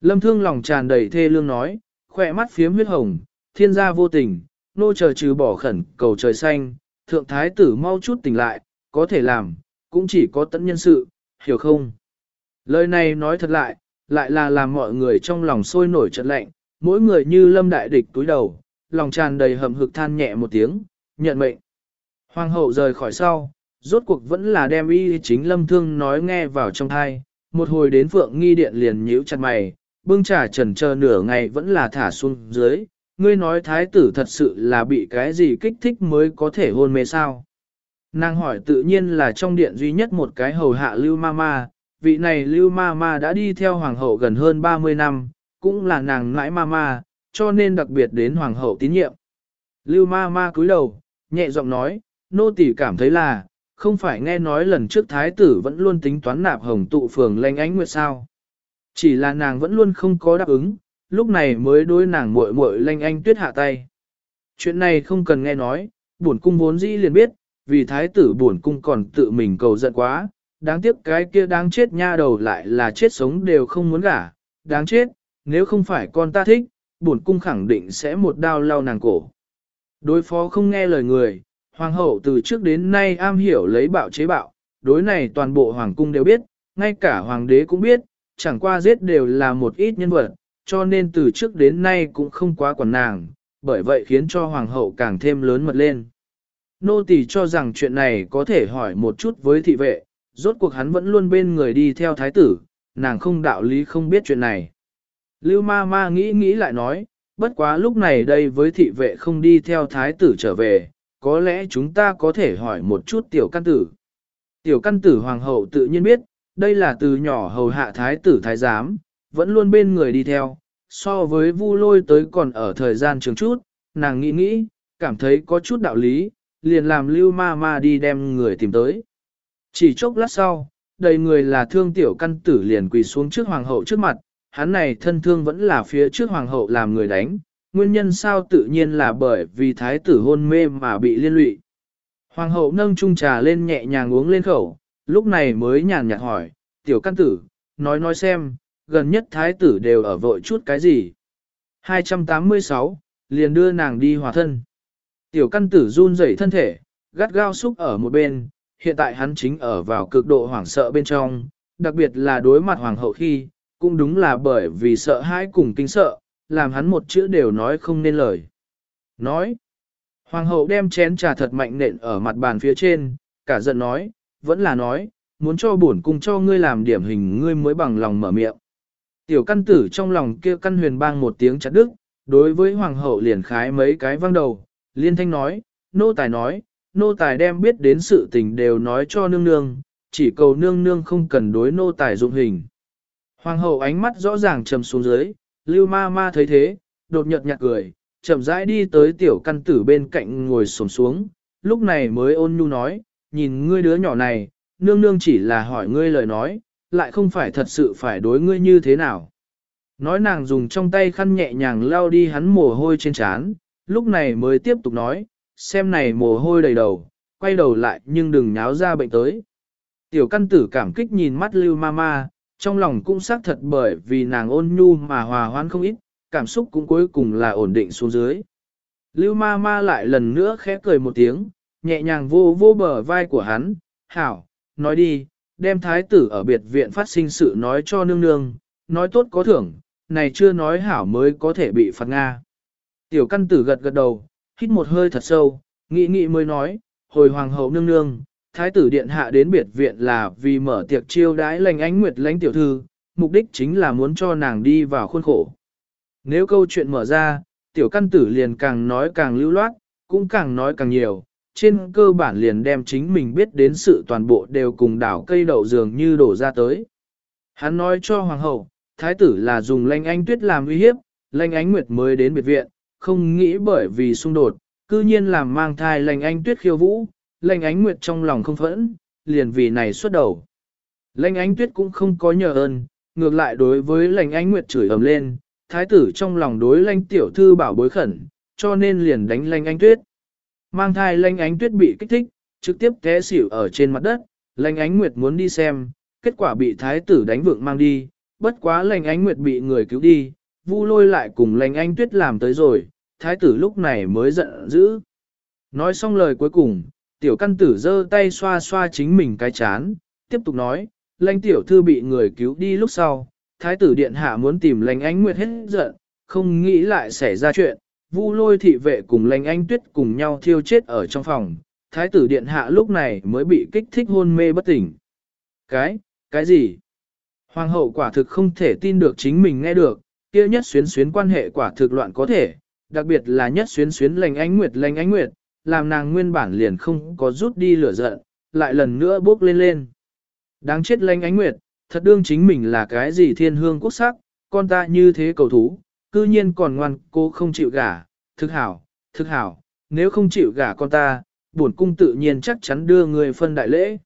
Speaker 1: Lâm thương lòng tràn đầy thê lương nói, khỏe mắt phiếm huyết hồng, thiên gia vô tình, nô chờ trừ bỏ khẩn cầu trời xanh, thượng thái tử mau chút tỉnh lại, có thể làm, cũng chỉ có tận nhân sự, hiểu không? Lời này nói thật lại, lại là làm mọi người trong lòng sôi nổi trận lạnh, mỗi người như lâm đại địch túi đầu, lòng tràn đầy hầm hực than nhẹ một tiếng, nhận mệnh. Hoàng hậu rời khỏi sau, rốt cuộc vẫn là đem y chính lâm thương nói nghe vào trong thai, một hồi đến phượng nghi điện liền nhíu chặt mày, bưng trà trần chờ nửa ngày vẫn là thả xuống dưới, ngươi nói thái tử thật sự là bị cái gì kích thích mới có thể hôn mê sao. Nàng hỏi tự nhiên là trong điện duy nhất một cái hầu hạ lưu ma ma, vị này lưu ma ma đã đi theo hoàng hậu gần hơn 30 năm, cũng là nàng ngãi ma ma, cho nên đặc biệt đến hoàng hậu tín nhiệm. Lưu ma ma cúi đầu, nhẹ giọng nói, nô tỳ cảm thấy là, không phải nghe nói lần trước thái tử vẫn luôn tính toán nạp hồng tụ phường lanh ánh nguyệt sao. Chỉ là nàng vẫn luôn không có đáp ứng, lúc này mới đối nàng muội muội lanh anh tuyết hạ tay. Chuyện này không cần nghe nói, bổn cung vốn dĩ liền biết, vì thái tử bổn cung còn tự mình cầu giận quá, đáng tiếc cái kia đáng chết nha đầu lại là chết sống đều không muốn gả, đáng chết, nếu không phải con ta thích, bổn cung khẳng định sẽ một đao lau nàng cổ. Đối phó không nghe lời người, hoàng hậu từ trước đến nay am hiểu lấy bạo chế bạo, đối này toàn bộ hoàng cung đều biết, ngay cả hoàng đế cũng biết, chẳng qua giết đều là một ít nhân vật, cho nên từ trước đến nay cũng không quá quản nàng, bởi vậy khiến cho hoàng hậu càng thêm lớn mật lên. Nô tỳ cho rằng chuyện này có thể hỏi một chút với thị vệ, rốt cuộc hắn vẫn luôn bên người đi theo thái tử, nàng không đạo lý không biết chuyện này. Lưu ma ma nghĩ nghĩ lại nói, bất quá lúc này đây với thị vệ không đi theo thái tử trở về, có lẽ chúng ta có thể hỏi một chút tiểu căn tử. Tiểu căn tử hoàng hậu tự nhiên biết, đây là từ nhỏ hầu hạ thái tử thái giám, vẫn luôn bên người đi theo, so với vu lôi tới còn ở thời gian trường chút, nàng nghĩ nghĩ, cảm thấy có chút đạo lý, liền làm lưu ma ma đi đem người tìm tới. Chỉ chốc lát sau, đầy người là thương tiểu căn tử liền quỳ xuống trước hoàng hậu trước mặt, hắn này thân thương vẫn là phía trước hoàng hậu làm người đánh, nguyên nhân sao tự nhiên là bởi vì thái tử hôn mê mà bị liên lụy. Hoàng hậu nâng chung trà lên nhẹ nhàng uống lên khẩu, lúc này mới nhàn nhạt hỏi, tiểu căn tử, nói nói xem, gần nhất thái tử đều ở vội chút cái gì. 286, liền đưa nàng đi hòa thân. Tiểu căn tử run rẩy thân thể, gắt gao xúc ở một bên, hiện tại hắn chính ở vào cực độ hoảng sợ bên trong, đặc biệt là đối mặt hoàng hậu khi, cũng đúng là bởi vì sợ hãi cùng kinh sợ, làm hắn một chữ đều nói không nên lời. Nói, hoàng hậu đem chén trà thật mạnh nện ở mặt bàn phía trên, cả giận nói, vẫn là nói, muốn cho bổn cung cho ngươi làm điểm hình ngươi mới bằng lòng mở miệng. Tiểu căn tử trong lòng kia căn huyền bang một tiếng chặt đứt, đối với hoàng hậu liền khái mấy cái văng đầu, liên thanh nói, nô tài nói, nô tài đem biết đến sự tình đều nói cho nương nương, chỉ cầu nương nương không cần đối nô tài dụng hình. Hoàng hậu ánh mắt rõ ràng trầm xuống dưới, lưu ma ma thấy thế, đột nhật nhạt cười, chậm rãi đi tới tiểu căn tử bên cạnh ngồi xổm xuống, lúc này mới ôn nhu nói, nhìn ngươi đứa nhỏ này, nương nương chỉ là hỏi ngươi lời nói, lại không phải thật sự phải đối ngươi như thế nào. Nói nàng dùng trong tay khăn nhẹ nhàng lau đi hắn mồ hôi trên trán, lúc này mới tiếp tục nói, xem này mồ hôi đầy đầu, quay đầu lại nhưng đừng nháo ra bệnh tới. Tiểu căn tử cảm kích nhìn mắt lưu ma ma, trong lòng cũng xác thật bởi vì nàng ôn nhu mà hòa hoan không ít, cảm xúc cũng cuối cùng là ổn định xuống dưới. Lưu ma ma lại lần nữa khẽ cười một tiếng, nhẹ nhàng vô vô bờ vai của hắn, hảo, nói đi, đem thái tử ở biệt viện phát sinh sự nói cho nương nương, nói tốt có thưởng, này chưa nói hảo mới có thể bị phạt Nga. Tiểu căn tử gật gật đầu, hít một hơi thật sâu, nghĩ nghĩ mới nói, hồi hoàng hậu nương nương, thái tử điện hạ đến biệt viện là vì mở tiệc chiêu đãi lành ánh nguyệt lãnh tiểu thư, mục đích chính là muốn cho nàng đi vào khuôn khổ. Nếu câu chuyện mở ra, tiểu căn tử liền càng nói càng lưu loát, cũng càng nói càng nhiều, trên cơ bản liền đem chính mình biết đến sự toàn bộ đều cùng đảo cây đậu dường như đổ ra tới. Hắn nói cho hoàng hậu, thái tử là dùng lanh Ánh tuyết làm uy hiếp, lanh ánh nguyệt mới đến biệt viện, không nghĩ bởi vì xung đột, cư nhiên làm mang thai lanh Ánh tuyết khiêu vũ, Lệnh ánh nguyệt trong lòng không phẫn, liền vì này xuất đầu. Lệnh ánh tuyết cũng không có nhờ ơn, ngược lại đối với Lệnh ánh nguyệt chửi ầm lên, thái tử trong lòng đối Lệnh tiểu thư bảo bối khẩn, cho nên liền đánh Lệnh ánh tuyết. Mang thai Lệnh ánh tuyết bị kích thích, trực tiếp té xỉu ở trên mặt đất, Lệnh ánh nguyệt muốn đi xem, kết quả bị thái tử đánh vượng mang đi, bất quá Lệnh ánh nguyệt bị người cứu đi, vu lôi lại cùng Lệnh ánh tuyết làm tới rồi, thái tử lúc này mới giận dữ. Nói xong lời cuối cùng, tiểu căn tử giơ tay xoa xoa chính mình cái chán, tiếp tục nói, lãnh tiểu thư bị người cứu đi lúc sau, thái tử điện hạ muốn tìm lãnh ánh nguyệt hết giận, không nghĩ lại xảy ra chuyện, vu lôi thị vệ cùng lãnh ánh tuyết cùng nhau thiêu chết ở trong phòng, thái tử điện hạ lúc này mới bị kích thích hôn mê bất tỉnh. Cái, cái gì? Hoàng hậu quả thực không thể tin được chính mình nghe được, kia nhất xuyến xuyến quan hệ quả thực loạn có thể, đặc biệt là nhất xuyến xuyến lành ánh nguyệt lành ánh nguyệt, làm nàng nguyên bản liền không có rút đi lửa giận, lại lần nữa bước lên lên. Đáng chết lanh ánh nguyệt, thật đương chính mình là cái gì thiên hương quốc sắc, con ta như thế cầu thú, cư nhiên còn ngoan cô không chịu gả, thực hảo, thực hảo, nếu không chịu gả con ta, bổn cung tự nhiên chắc chắn đưa người phân đại lễ.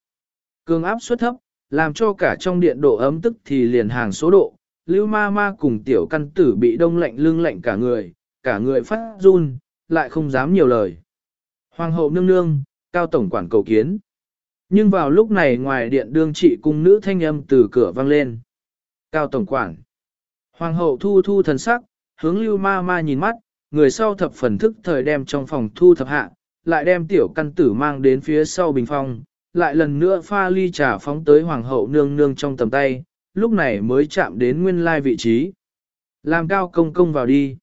Speaker 1: Cường áp suất thấp, làm cho cả trong điện độ ấm tức thì liền hàng số độ, lưu ma ma cùng tiểu căn tử bị đông lạnh lưng lạnh cả người, cả người phát run, lại không dám nhiều lời. Hoàng hậu nương nương, cao tổng quản cầu kiến. Nhưng vào lúc này ngoài điện đương trị cung nữ thanh âm từ cửa vang lên. Cao tổng quản. Hoàng hậu thu thu thần sắc, hướng lưu ma ma nhìn mắt, người sau thập phần thức thời đem trong phòng thu thập hạ, lại đem tiểu căn tử mang đến phía sau bình phong, lại lần nữa pha ly trà phóng tới hoàng hậu nương nương trong tầm tay, lúc này mới chạm đến nguyên lai vị trí. Làm cao công công vào đi.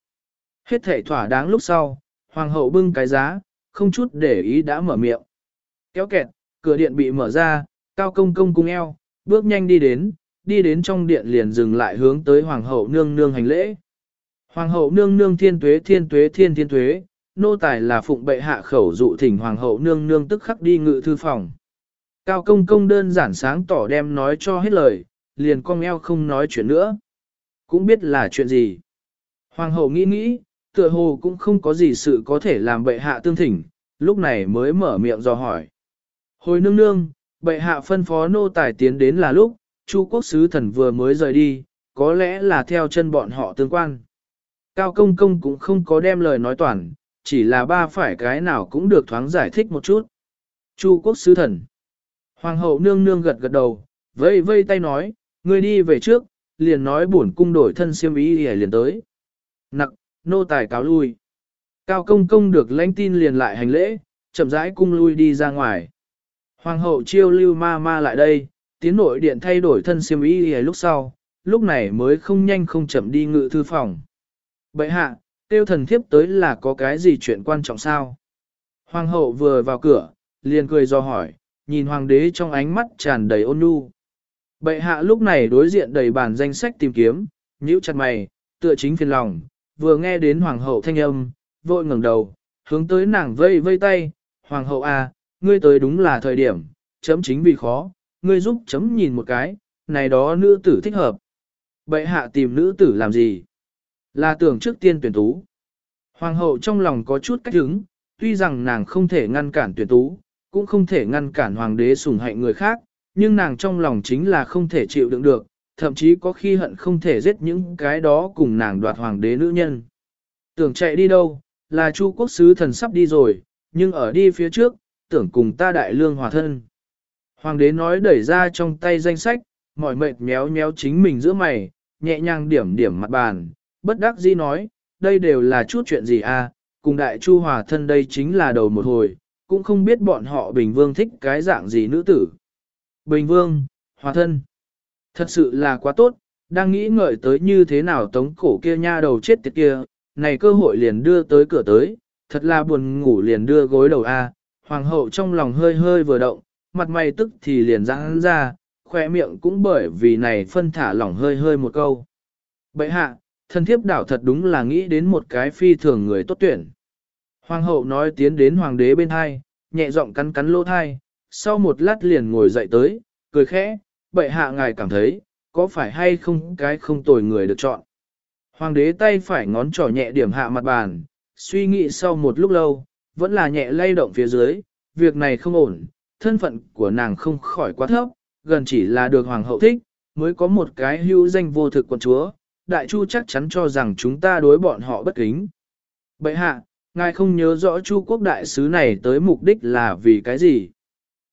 Speaker 1: Hết thể thỏa đáng lúc sau, hoàng hậu bưng cái giá, không chút để ý đã mở miệng. Kéo kẹt, cửa điện bị mở ra, cao công công cung eo, bước nhanh đi đến, đi đến trong điện liền dừng lại hướng tới hoàng hậu nương nương hành lễ. Hoàng hậu nương nương thiên tuế thiên tuế thiên thiên tuế, nô tài là phụng bệ hạ khẩu dụ thỉnh hoàng hậu nương nương tức khắc đi ngự thư phòng. Cao công công đơn giản sáng tỏ đem nói cho hết lời, liền cong eo không nói chuyện nữa. Cũng biết là chuyện gì. Hoàng hậu nghĩ nghĩ, tựa hồ cũng không có gì sự có thể làm bệ hạ tương thỉnh, lúc này mới mở miệng dò hỏi. Hồi nương nương, bệ hạ phân phó nô tài tiến đến là lúc, Chu quốc sứ thần vừa mới rời đi, có lẽ là theo chân bọn họ tương quan. Cao công công cũng không có đem lời nói toàn, chỉ là ba phải cái nào cũng được thoáng giải thích một chút. Chu quốc sứ thần. Hoàng hậu nương nương gật gật đầu, vây vây tay nói, ngươi đi về trước, liền nói bổn cung đổi thân siêm ý để liền tới. Nặc, nô tài cáo lui. Cao công công được lãnh tin liền lại hành lễ, chậm rãi cung lui đi ra ngoài. Hoàng hậu chiêu lưu ma ma lại đây, tiến nội điện thay đổi thân siêm ý để lúc sau, lúc này mới không nhanh không chậm đi ngự thư phòng. Bệ hạ, tiêu thần thiếp tới là có cái gì chuyện quan trọng sao? Hoàng hậu vừa vào cửa, liền cười do hỏi, nhìn hoàng đế trong ánh mắt tràn đầy ôn nhu. Bệ hạ lúc này đối diện đầy bản danh sách tìm kiếm, nhíu chặt mày, tựa chính phiền lòng, vừa nghe đến hoàng hậu thanh âm, vội ngẩng đầu, hướng tới nàng vây vây tay, hoàng hậu à, ngươi tới đúng là thời điểm, chấm chính vì khó, ngươi giúp chấm nhìn một cái, này đó nữ tử thích hợp. Bệ hạ tìm nữ tử làm gì? Là tưởng trước tiên tuyển tú. Hoàng hậu trong lòng có chút cách hứng, tuy rằng nàng không thể ngăn cản tuyển tú, cũng không thể ngăn cản hoàng đế sủng hạnh người khác, nhưng nàng trong lòng chính là không thể chịu đựng được, thậm chí có khi hận không thể giết những cái đó cùng nàng đoạt hoàng đế nữ nhân. Tưởng chạy đi đâu, là Chu quốc sứ thần sắp đi rồi, nhưng ở đi phía trước, tưởng cùng ta đại lương hòa thân. Hoàng đế nói đẩy ra trong tay danh sách, mỏi mệt méo méo chính mình giữa mày, nhẹ nhàng điểm điểm mặt bàn, bất đắc dĩ nói, đây đều là chút chuyện gì à, cùng đại chu hòa thân đây chính là đầu một hồi, cũng không biết bọn họ Bình Vương thích cái dạng gì nữ tử. Bình Vương, hòa thân. Thật sự là quá tốt, đang nghĩ ngợi tới như thế nào tống cổ kia nha đầu chết tiệt kia, này cơ hội liền đưa tới cửa tới, thật là buồn ngủ liền đưa gối đầu A, hoàng hậu trong lòng hơi hơi vừa động, mặt mày tức thì liền giãn ra, khoe miệng cũng bởi vì này phân thả lỏng hơi hơi một câu. Bệ hạ, thân thiếp đảo thật đúng là nghĩ đến một cái phi thường người tốt tuyển. Hoàng hậu nói tiến đến hoàng đế bên hai, nhẹ giọng cắn cắn lỗ thai, sau một lát liền ngồi dậy tới, cười khẽ, bệ hạ ngài cảm thấy, có phải hay không cái không tồi người được chọn. Hoàng đế tay phải ngón trỏ nhẹ điểm hạ mặt bàn, suy nghĩ sau một lúc lâu, vẫn là nhẹ lay động phía dưới, việc này không ổn, thân phận của nàng không khỏi quá thấp, gần chỉ là được hoàng hậu thích, mới có một cái hữu danh vô thực quận chúa, đại chu chắc chắn cho rằng chúng ta đối bọn họ bất kính. Bậy hạ, ngài không nhớ rõ chu quốc đại sứ này tới mục đích là vì cái gì?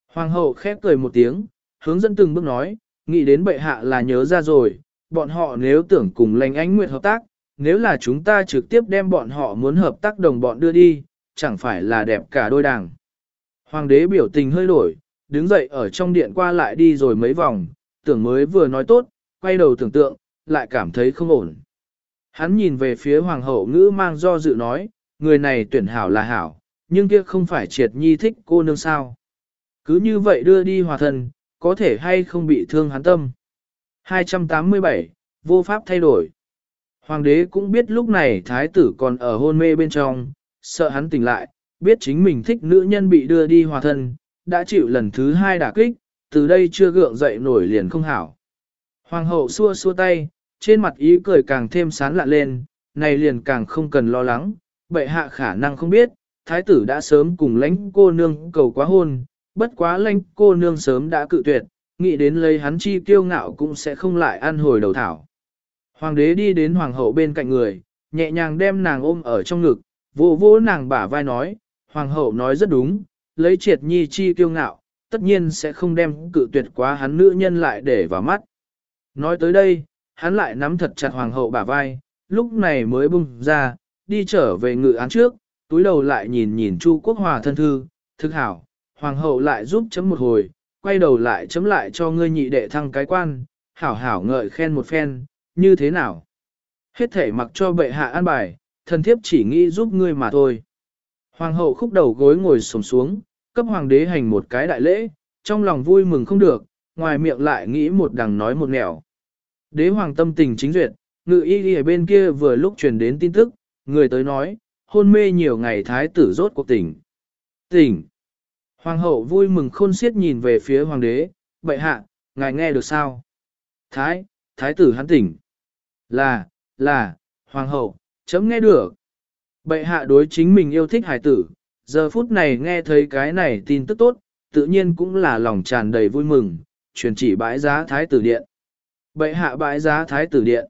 Speaker 1: Hoàng hậu khép cười một tiếng, hướng dẫn từng bước nói, nghĩ đến bệ hạ là nhớ ra rồi, bọn họ nếu tưởng cùng lành ánh nguyệt hợp tác, nếu là chúng ta trực tiếp đem bọn họ muốn hợp tác đồng bọn đưa đi, chẳng phải là đẹp cả đôi đảng. Hoàng đế biểu tình hơi đổi, đứng dậy ở trong điện qua lại đi rồi mấy vòng, tưởng mới vừa nói tốt, quay đầu tưởng tượng, lại cảm thấy không ổn. Hắn nhìn về phía hoàng hậu ngữ mang do dự nói, người này tuyển hảo là hảo, nhưng kia không phải triệt nhi thích cô nương sao. Cứ như vậy đưa đi hòa thân, có thể hay không bị thương hắn tâm. 287, vô pháp thay đổi. Hoàng đế cũng biết lúc này thái tử còn ở hôn mê bên trong, sợ hắn tỉnh lại, biết chính mình thích nữ nhân bị đưa đi hòa thân, đã chịu lần thứ hai đả kích, từ đây chưa gượng dậy nổi liền không hảo. Hoàng hậu xua xua tay, trên mặt ý cười càng thêm sán lạ lên, này liền càng không cần lo lắng, bệ hạ khả năng không biết, thái tử đã sớm cùng lãnh cô nương cầu quá hôn, bất quá lãnh cô nương sớm đã cự tuyệt, nghĩ đến lấy hắn chi kiêu ngạo cũng sẽ không lại ăn hồi đầu thảo. Hoàng đế đi đến hoàng hậu bên cạnh người, nhẹ nhàng đem nàng ôm ở trong ngực, vô vô nàng bả vai nói, hoàng hậu nói rất đúng, lấy triệt nhi chi kiêu ngạo, tất nhiên sẽ không đem cự tuyệt quá hắn nữ nhân lại để vào mắt. Nói tới đây, hắn lại nắm thật chặt hoàng hậu bả vai, lúc này mới bung ra, đi trở về ngự án trước, túi đầu lại nhìn nhìn Chu Quốc Hòa thân thư, thực hảo, hoàng hậu lại giúp chấm một hồi, quay đầu lại chấm lại cho ngươi nhị đệ thăng cái quan, hảo hảo ngợi khen một phen, như thế nào? Hết thể mặc cho bệ hạ an bài, thần thiếp chỉ nghĩ giúp ngươi mà thôi. Hoàng hậu khúc đầu gối ngồi sồm xuống, cấp hoàng đế hành một cái đại lễ, trong lòng vui mừng không được, ngoài miệng lại nghĩ một đằng nói một nẻo. Đế hoàng tâm tình chính duyệt, ngự y ở bên kia vừa lúc truyền đến tin tức, người tới nói, hôn mê nhiều ngày thái tử rốt cuộc tỉnh. Tỉnh. Hoàng hậu vui mừng khôn xiết nhìn về phía hoàng đế, bệ hạ, ngài nghe được sao? Thái, thái tử hắn tỉnh. Là, là, hoàng hậu, chấm nghe được. Bệ hạ đối chính mình yêu thích hải tử, giờ phút này nghe thấy cái này tin tức tốt, tự nhiên cũng là lòng tràn đầy vui mừng, truyền chỉ bãi giá thái tử điện. Bệ hạ bãi giá thái tử điện.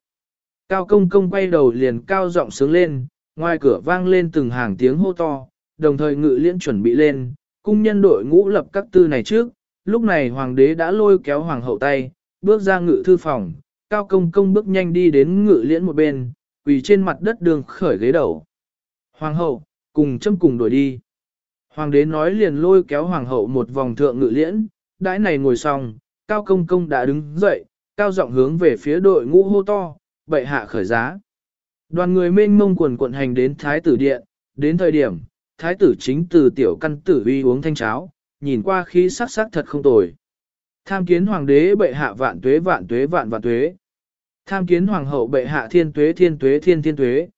Speaker 1: Cao công công quay đầu liền cao giọng sướng lên, ngoài cửa vang lên từng hàng tiếng hô to, đồng thời ngự liễn chuẩn bị lên, cung nhân đội ngũ lập các tư này trước, lúc này hoàng đế đã lôi kéo hoàng hậu tay, bước ra ngự thư phòng, cao công công bước nhanh đi đến ngự liễn một bên, quỳ trên mặt đất đường khởi ghế đầu. Hoàng hậu, cùng châm cùng đuổi đi. Hoàng đế nói liền lôi kéo hoàng hậu một vòng thượng ngự liễn, đãi này ngồi xong, cao công công đã đứng dậy, cao giọng hướng về phía đội ngũ hô to, bệ hạ khởi giá. Đoàn người mênh mông quần quận hành đến thái tử điện, đến thời điểm, thái tử chính từ tiểu căn tử uy uống thanh cháo, nhìn qua khí sắc sắc thật không tồi. Tham kiến hoàng đế bệ hạ vạn tuế vạn tuế vạn vạn tuế. Tham kiến hoàng hậu bệ hạ thiên tuế thiên tuế thiên thiên tuế.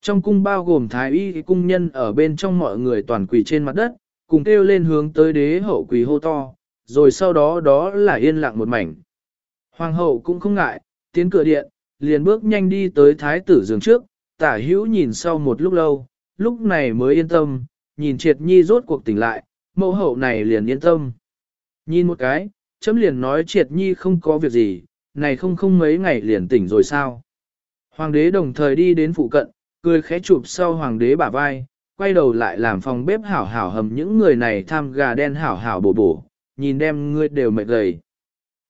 Speaker 1: Trong cung bao gồm thái y cung nhân ở bên trong mọi người toàn quỳ trên mặt đất, cùng kêu lên hướng tới đế hậu quỳ hô to, rồi sau đó đó là yên lặng một mảnh. Hoàng hậu cũng không ngại, tiến cửa điện, liền bước nhanh đi tới thái tử giường trước, tả hữu nhìn sau một lúc lâu, lúc này mới yên tâm, nhìn triệt nhi rốt cuộc tỉnh lại, mẫu hậu này liền yên tâm. Nhìn một cái, chấm liền nói triệt nhi không có việc gì, này không không mấy ngày liền tỉnh rồi sao. Hoàng đế đồng thời đi đến phụ cận, cười khẽ chụp sau hoàng đế bả vai, quay đầu lại làm phòng bếp hảo hảo hầm những người này tham gà đen hảo hảo bổ bổ, nhìn đem ngươi đều mệt gầy.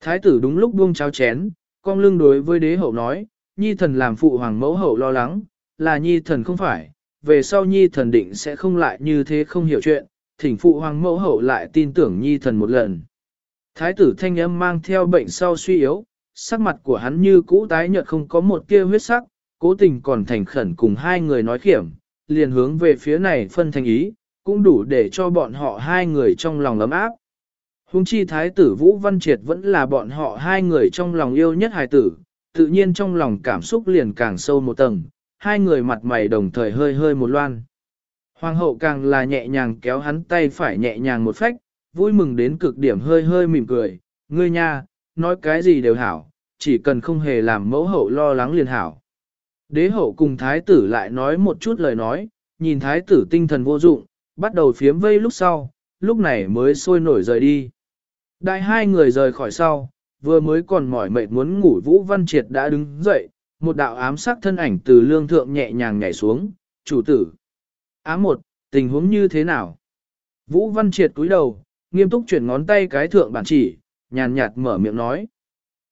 Speaker 1: Thái tử đúng lúc buông cháo chén, con lưng đối với đế hậu nói, nhi thần làm phụ hoàng mẫu hậu lo lắng, là nhi thần không phải, về sau nhi thần định sẽ không lại như thế không hiểu chuyện, thỉnh phụ hoàng mẫu hậu lại tin tưởng nhi thần một lần. Thái tử thanh âm mang theo bệnh sau suy yếu, sắc mặt của hắn như cũ tái nhợt không có một tia huyết sắc, cố tình còn thành khẩn cùng hai người nói khiểm, liền hướng về phía này phân thành ý, cũng đủ để cho bọn họ hai người trong lòng ấm áp. Hùng chi thái tử Vũ Văn Triệt vẫn là bọn họ hai người trong lòng yêu nhất hài tử, tự nhiên trong lòng cảm xúc liền càng sâu một tầng, hai người mặt mày đồng thời hơi hơi một loan. Hoàng hậu càng là nhẹ nhàng kéo hắn tay phải nhẹ nhàng một phách, vui mừng đến cực điểm hơi hơi mỉm cười, ngươi nha, nói cái gì đều hảo, chỉ cần không hề làm mẫu hậu lo lắng liền hảo. Đế hậu cùng thái tử lại nói một chút lời nói, nhìn thái tử tinh thần vô dụng, bắt đầu phiếm vây lúc sau, lúc này mới sôi nổi rời đi. Đại hai người rời khỏi sau, vừa mới còn mỏi mệt muốn ngủ Vũ Văn Triệt đã đứng dậy, một đạo ám sắc thân ảnh từ lương thượng nhẹ nhàng nhảy xuống, chủ tử. Ám một, tình huống như thế nào? Vũ Văn Triệt cúi đầu, nghiêm túc chuyển ngón tay cái thượng bản chỉ, nhàn nhạt mở miệng nói.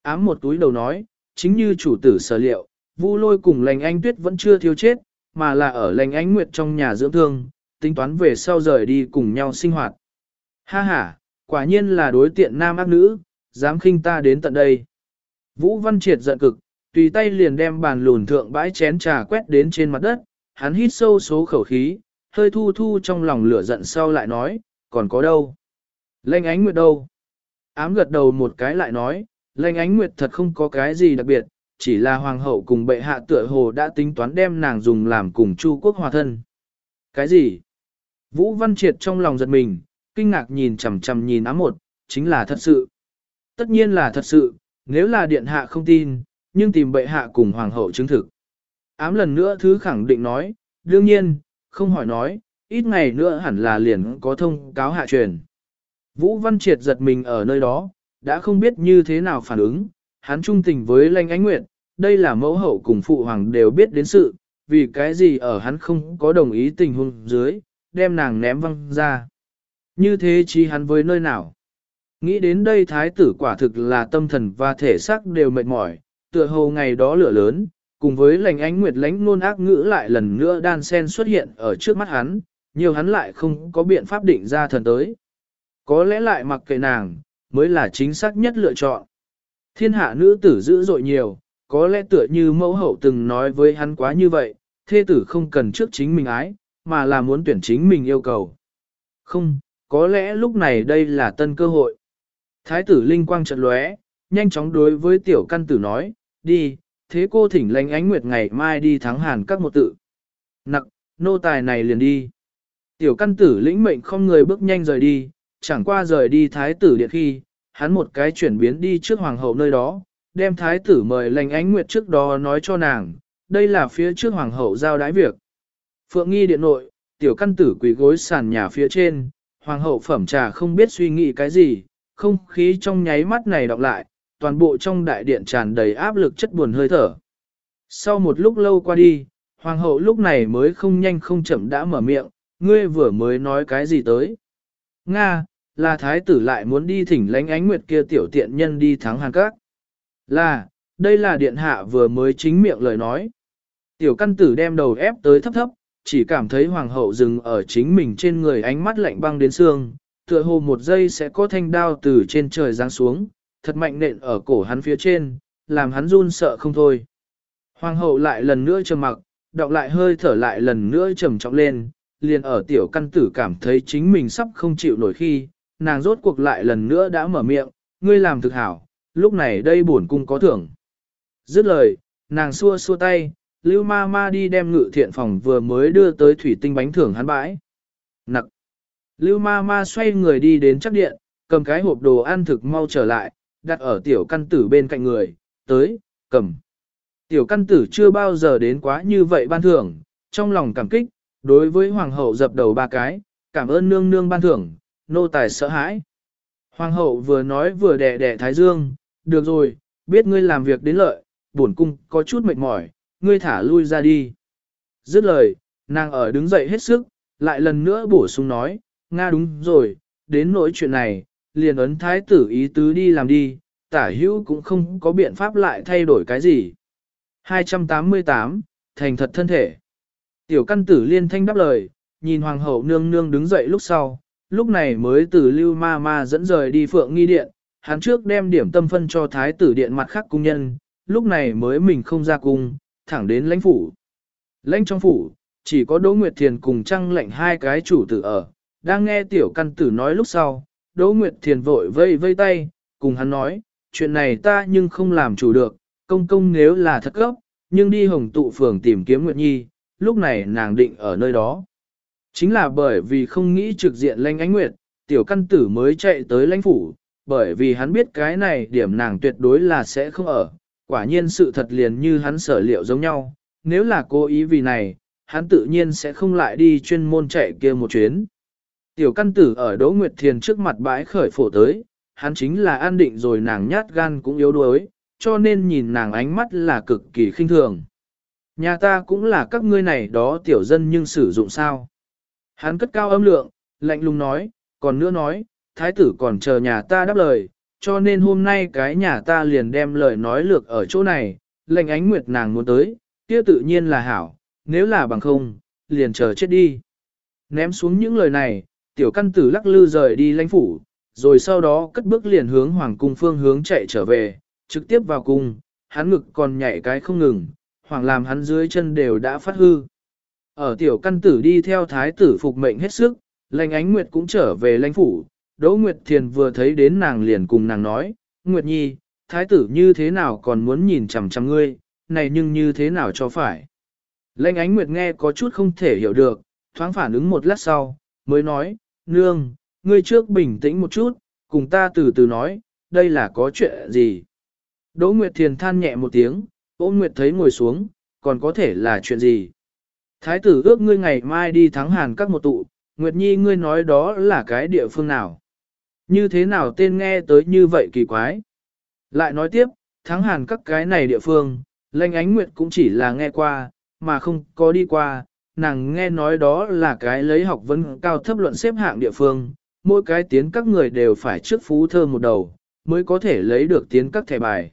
Speaker 1: Ám một túi đầu nói, chính như chủ tử sở liệu, Vu lôi cùng lành anh tuyết vẫn chưa thiếu chết, mà là ở lành anh nguyệt trong nhà dưỡng thương, tính toán về sau rời đi cùng nhau sinh hoạt. Ha ha, quả nhiên là đối tiện nam ác nữ, dám khinh ta đến tận đây. Vũ Văn Triệt giận cực, tùy tay liền đem bàn lùn thượng bãi chén trà quét đến trên mặt đất, hắn hít sâu số khẩu khí, hơi thu thu trong lòng lửa giận sau lại nói, còn có đâu? Lệnh ánh nguyệt đâu? Ám gật đầu một cái lại nói, lệnh ánh nguyệt thật không có cái gì đặc biệt, chỉ là hoàng hậu cùng bệ hạ tựa hồ đã tính toán đem nàng dùng làm cùng chu quốc hòa thân. Cái gì? Vũ Văn Triệt trong lòng giật mình, kinh ngạc nhìn chằm chằm nhìn ám một, chính là thật sự. Tất nhiên là thật sự, nếu là điện hạ không tin, nhưng tìm bệ hạ cùng hoàng hậu chứng thực. Ám lần nữa thứ khẳng định nói, đương nhiên, không hỏi nói, ít ngày nữa hẳn là liền có thông cáo hạ truyền. Vũ Văn Triệt giật mình ở nơi đó, đã không biết như thế nào phản ứng, hắn trung tình với Lanh Ánh Nguyệt, đây là mẫu hậu cùng phụ hoàng đều biết đến sự, vì cái gì ở hắn không có đồng ý tình huống dưới, đem nàng ném văng ra. Như thế chi hắn với nơi nào? Nghĩ đến đây thái tử quả thực là tâm thần và thể xác đều mệt mỏi, tựa hồ ngày đó lửa lớn, cùng với lành ánh nguyệt lánh nôn ác ngữ lại lần nữa đan sen xuất hiện ở trước mắt hắn, nhiều hắn lại không có biện pháp định ra thần tới. Có lẽ lại mặc kệ nàng, mới là chính xác nhất lựa chọn. Thiên hạ nữ tử dữ dội nhiều, có lẽ tựa như mẫu hậu từng nói với hắn quá như vậy, thê tử không cần trước chính mình ái, mà là muốn tuyển chính mình yêu cầu. Không, có lẽ lúc này đây là tân cơ hội. Thái tử Linh Quang trận lóe, nhanh chóng đối với tiểu căn tử nói, đi, thế cô thỉnh lãnh ánh nguyệt ngày mai đi thắng hàn các một tự. Nặc, nô tài này liền đi. Tiểu căn tử lĩnh mệnh không người bước nhanh rời đi, chẳng qua rời đi thái tử điện khi, hắn một cái chuyển biến đi trước hoàng hậu nơi đó, đem thái tử mời lãnh ánh nguyệt trước đó nói cho nàng, đây là phía trước hoàng hậu giao đái việc. Phượng nghi điện nội, tiểu căn tử quỳ gối sàn nhà phía trên, hoàng hậu phẩm trà không biết suy nghĩ cái gì, không khí trong nháy mắt này đọc lại, toàn bộ trong đại điện tràn đầy áp lực chất buồn hơi thở. Sau một lúc lâu qua đi, hoàng hậu lúc này mới không nhanh không chậm đã mở miệng, ngươi vừa mới nói cái gì tới. Nga, là thái tử lại muốn đi thỉnh lánh ánh nguyệt kia tiểu tiện nhân đi thắng hàn các. Là, đây là điện hạ vừa mới chính miệng lời nói. Tiểu căn tử đem đầu ép tới thấp thấp, chỉ cảm thấy hoàng hậu dừng ở chính mình trên người ánh mắt lạnh băng đến xương, tựa hồ một giây sẽ có thanh đao từ trên trời giáng xuống, thật mạnh nện ở cổ hắn phía trên, làm hắn run sợ không thôi. Hoàng hậu lại lần nữa trầm mặc, đọc lại hơi thở lại lần nữa trầm trọng lên, liền ở tiểu căn tử cảm thấy chính mình sắp không chịu nổi khi, nàng rốt cuộc lại lần nữa đã mở miệng, ngươi làm thực hảo, lúc này đây bổn cung có thưởng. Dứt lời, nàng xua xua tay, lưu ma ma đi đem ngự thiện phòng vừa mới đưa tới thủy tinh bánh thưởng hắn bãi. Nặc. Lưu ma ma xoay người đi đến chắc điện, cầm cái hộp đồ ăn thực mau trở lại, đặt ở tiểu căn tử bên cạnh người, tới, cầm. Tiểu căn tử chưa bao giờ đến quá như vậy ban thưởng, trong lòng cảm kích, đối với hoàng hậu dập đầu ba cái, cảm ơn nương nương ban thưởng, nô tài sợ hãi. Hoàng hậu vừa nói vừa đẻ đẻ thái dương, được rồi, biết ngươi làm việc đến lợi, bổn cung có chút mệt mỏi, ngươi thả lui ra đi. Dứt lời, nàng ở đứng dậy hết sức, lại lần nữa bổ sung nói, Nga đúng rồi, đến nỗi chuyện này, liền ấn thái tử ý tứ đi làm đi, tả hữu cũng không có biện pháp lại thay đổi cái gì. 288, thành thật thân thể. Tiểu căn tử liên thanh đáp lời, nhìn hoàng hậu nương nương đứng dậy lúc sau, lúc này mới từ lưu ma ma dẫn rời đi phượng nghi điện, hắn trước đem điểm tâm phân cho thái tử điện mặt khác cung nhân, lúc này mới mình không ra cung, thẳng đến lãnh phủ. Lãnh trong phủ, chỉ có Đỗ Nguyệt Thiền cùng trăng lệnh hai cái chủ tử ở, đang nghe tiểu căn tử nói lúc sau, Đỗ Nguyệt Thiền vội vây vây tay, cùng hắn nói, chuyện này ta nhưng không làm chủ được, công công nếu là thật gốc, nhưng đi hồng tụ phường tìm kiếm Nguyệt Nhi, lúc này nàng định ở nơi đó. Chính là bởi vì không nghĩ trực diện lãnh ánh Nguyệt, tiểu căn tử mới chạy tới lãnh phủ, bởi vì hắn biết cái này điểm nàng tuyệt đối là sẽ không ở, quả nhiên sự thật liền như hắn sở liệu giống nhau, nếu là cố ý vì này, hắn tự nhiên sẽ không lại đi chuyên môn chạy kia một chuyến. Tiểu căn tử ở Đỗ Nguyệt Thiền trước mặt bãi khởi phổ tới, hắn chính là an định rồi nàng nhát gan cũng yếu đuối, cho nên nhìn nàng ánh mắt là cực kỳ khinh thường. Nhà ta cũng là các ngươi này đó tiểu dân nhưng sử dụng sao. Hắn cất cao âm lượng, lạnh lùng nói, còn nữa nói, thái tử còn chờ nhà ta đáp lời, cho nên hôm nay cái nhà ta liền đem lời nói lược ở chỗ này, lệnh ánh nguyệt nàng muốn tới, kia tự nhiên là hảo, nếu là bằng không, liền chờ chết đi. Ném xuống những lời này, tiểu căn tử lắc lư rời đi lãnh phủ, rồi sau đó cất bước liền hướng hoàng cung phương hướng chạy trở về, trực tiếp vào cung, hắn ngực còn nhảy cái không ngừng, hoàng làm hắn dưới chân đều đã phát hư. Ở tiểu căn tử đi theo thái tử phục mệnh hết sức, lãnh ánh nguyệt cũng trở về lãnh phủ, Đỗ Nguyệt Thiền vừa thấy đến nàng liền cùng nàng nói, Nguyệt Nhi, thái tử như thế nào còn muốn nhìn chằm chằm ngươi, này nhưng như thế nào cho phải. Lệnh ánh Nguyệt nghe có chút không thể hiểu được, thoáng phản ứng một lát sau, mới nói, nương, ngươi trước bình tĩnh một chút, cùng ta từ từ nói, đây là có chuyện gì. Đỗ Nguyệt Thiền than nhẹ một tiếng, ôn Nguyệt thấy ngồi xuống, còn có thể là chuyện gì. Thái tử ước ngươi ngày mai đi thắng hàn các một tụ, Nguyệt Nhi ngươi nói đó là cái địa phương nào. Như thế nào tên nghe tới như vậy kỳ quái. Lại nói tiếp, thắng hàn các cái này địa phương, Lanh ánh nguyệt cũng chỉ là nghe qua, mà không có đi qua, nàng nghe nói đó là cái lấy học vấn cao thấp luận xếp hạng địa phương, mỗi cái tiến các người đều phải trước phú thơ một đầu, mới có thể lấy được tiến các thẻ bài.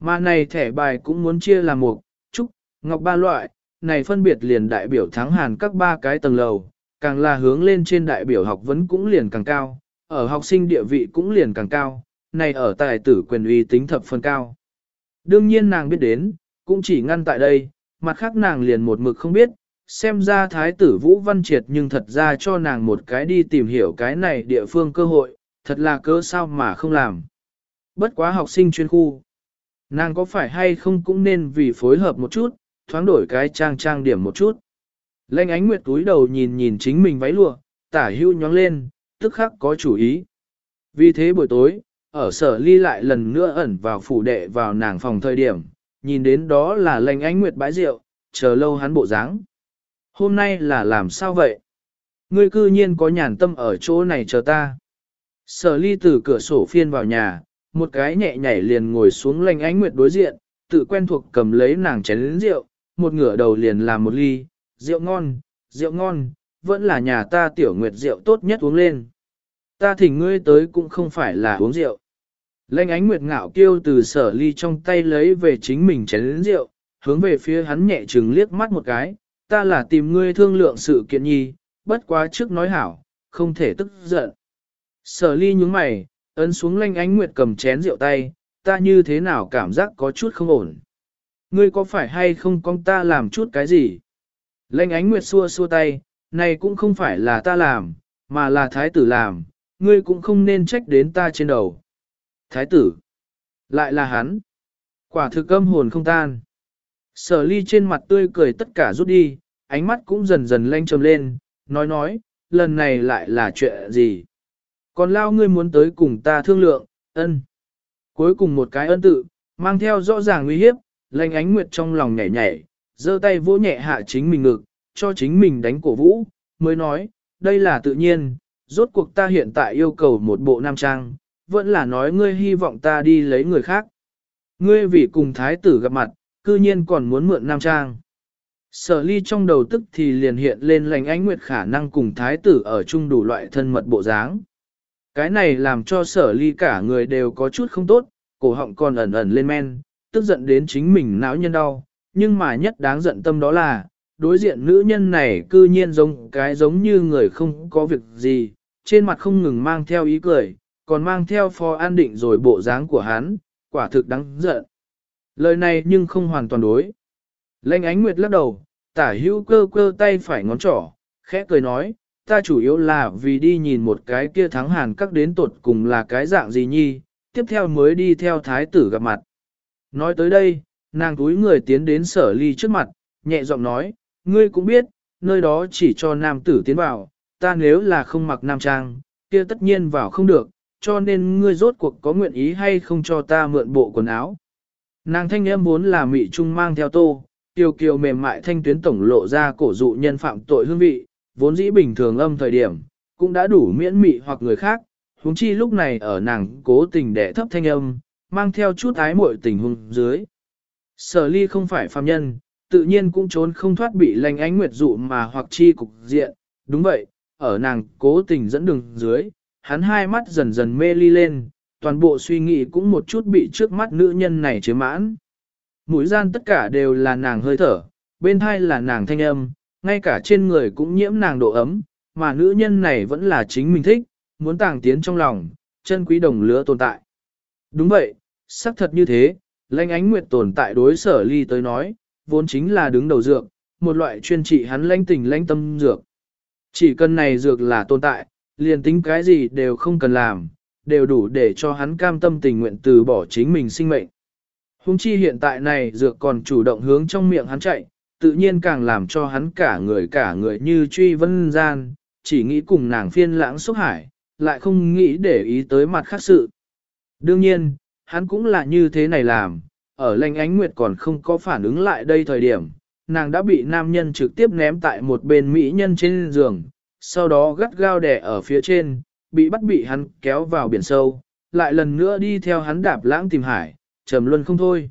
Speaker 1: Mà này thẻ bài cũng muốn chia làm một, trúc, ngọc ba loại, này phân biệt liền đại biểu thắng hàn các ba cái tầng lầu, càng là hướng lên trên đại biểu học vấn cũng liền càng cao, ở học sinh địa vị cũng liền càng cao, này ở tài tử quyền uy tính thập phần cao. Đương nhiên nàng biết đến, cũng chỉ ngăn tại đây, mặt khác nàng liền một mực không biết, xem ra thái tử Vũ Văn Triệt nhưng thật ra cho nàng một cái đi tìm hiểu cái này địa phương cơ hội, thật là cơ sao mà không làm. Bất quá học sinh chuyên khu. Nàng có phải hay không cũng nên vì phối hợp một chút, thoáng đổi cái trang trang điểm một chút. Lệnh ánh nguyệt túi đầu nhìn nhìn chính mình váy lụa, tả hưu nhóng lên, tức khắc có chủ ý. Vì thế buổi tối, ở sở ly lại lần nữa ẩn vào phủ đệ vào nàng phòng thời điểm, nhìn đến đó là lệnh ánh nguyệt bãi rượu, chờ lâu hắn bộ dáng. Hôm nay là làm sao vậy? Ngươi cư nhiên có nhàn tâm ở chỗ này chờ ta. Sở ly từ cửa sổ phiên vào nhà, một cái nhẹ nhảy liền ngồi xuống lệnh ánh nguyệt đối diện, tự quen thuộc cầm lấy nàng chén lĩnh rượu, một ngửa đầu liền làm một ly, rượu ngon, rượu ngon, vẫn là nhà ta tiểu nguyệt rượu tốt nhất uống lên. Ta thỉnh ngươi tới cũng không phải là uống rượu. Lệnh ánh nguyệt ngạo kêu từ sở ly trong tay lấy về chính mình chén lĩnh rượu, hướng về phía hắn nhẹ chừng liếc mắt một cái, ta là tìm ngươi thương lượng sự kiện nhi, bất quá trước nói hảo, không thể tức giận. Sở ly nhúng mày, ấn xuống lanh ánh nguyệt cầm chén rượu tay, ta như thế nào cảm giác có chút không ổn. Ngươi có phải hay không con ta làm chút cái gì? Lanh ánh nguyệt xua xua tay, này cũng không phải là ta làm, mà là thái tử làm, ngươi cũng không nên trách đến ta trên đầu. Thái tử, lại là hắn. Quả thực âm hồn không tan. Sở ly trên mặt tươi cười tất cả rút đi, ánh mắt cũng dần dần lanh trầm lên, nói nói, lần này lại là chuyện gì? Còn lao ngươi muốn tới cùng ta thương lượng, ân. Cuối cùng một cái ân tự, mang theo rõ ràng nguy hiếp, lanh ánh nguyệt trong lòng nhảy nhảy, giơ tay vỗ nhẹ hạ chính mình ngực, cho chính mình đánh cổ vũ, mới nói, đây là tự nhiên, rốt cuộc ta hiện tại yêu cầu một bộ nam trang, vẫn là nói ngươi hy vọng ta đi lấy người khác. Ngươi vì cùng thái tử gặp mặt, cư nhiên còn muốn mượn nam trang. Sở ly trong đầu tức thì liền hiện lên lành ánh nguyệt khả năng cùng thái tử ở chung đủ loại thân mật bộ dáng. Cái này làm cho sở ly cả người đều có chút không tốt, cổ họng còn ẩn ẩn lên men, tức giận đến chính mình não nhân đau, nhưng mà nhất đáng giận tâm đó là, đối diện nữ nhân này cư nhiên giống cái giống như người không có việc gì, trên mặt không ngừng mang theo ý cười, còn mang theo phò an định rồi bộ dáng của hắn, quả thực đáng giận. Lời này nhưng không hoàn toàn đối. Lệnh ánh nguyệt lắc đầu, tả hữu cơ cơ tay phải ngón trỏ, khẽ cười nói, ta chủ yếu là vì đi nhìn một cái kia thắng hàn các đến tột cùng là cái dạng gì nhi, tiếp theo mới đi theo thái tử gặp mặt. Nói tới đây, nàng túi người tiến đến sở ly trước mặt, nhẹ giọng nói, ngươi cũng biết, nơi đó chỉ cho nam tử tiến vào, ta nếu là không mặc nam trang, kia tất nhiên vào không được, cho nên ngươi rốt cuộc có nguyện ý hay không cho ta mượn bộ quần áo. Nàng thanh em muốn là mị trung mang theo tô, kiều kiều mềm mại thanh tuyến tổng lộ ra cổ dụ nhân phạm tội hương vị, vốn dĩ bình thường âm thời điểm, cũng đã đủ miễn mị hoặc người khác, huống chi lúc này ở nàng cố tình đẻ thấp thanh âm, mang theo chút ái muội tình hung dưới. Sở ly không phải phàm nhân, tự nhiên cũng trốn không thoát bị lành ánh nguyệt dụ mà hoặc chi cục diện, đúng vậy, ở nàng cố tình dẫn đường dưới, hắn hai mắt dần dần mê ly lên, toàn bộ suy nghĩ cũng một chút bị trước mắt nữ nhân này chế mãn. Mũi gian tất cả đều là nàng hơi thở, bên thai là nàng thanh âm, ngay cả trên người cũng nhiễm nàng độ ấm, mà nữ nhân này vẫn là chính mình thích, muốn tàng tiến trong lòng, chân quý đồng lứa tồn tại. Đúng vậy, xác thật như thế, lãnh ánh nguyệt tồn tại đối sở ly tới nói, vốn chính là đứng đầu dược, một loại chuyên trị hắn lãnh tình lãnh tâm dược. Chỉ cần này dược là tồn tại, liền tính cái gì đều không cần làm, đều đủ để cho hắn cam tâm tình nguyện từ bỏ chính mình sinh mệnh. Hùng chi hiện tại này dược còn chủ động hướng trong miệng hắn chạy, tự nhiên càng làm cho hắn cả người cả người như truy vân gian, chỉ nghĩ cùng nàng phiên lãng xúc hải, lại không nghĩ để ý tới mặt khác sự. Đương nhiên, hắn cũng là như thế này làm, ở lành ánh nguyệt còn không có phản ứng lại đây thời điểm, nàng đã bị nam nhân trực tiếp ném tại một bên mỹ nhân trên giường, sau đó gắt gao đè ở phía trên, bị bắt bị hắn kéo vào biển sâu, lại lần nữa đi theo hắn đạp lãng tìm hải, trầm luân không thôi.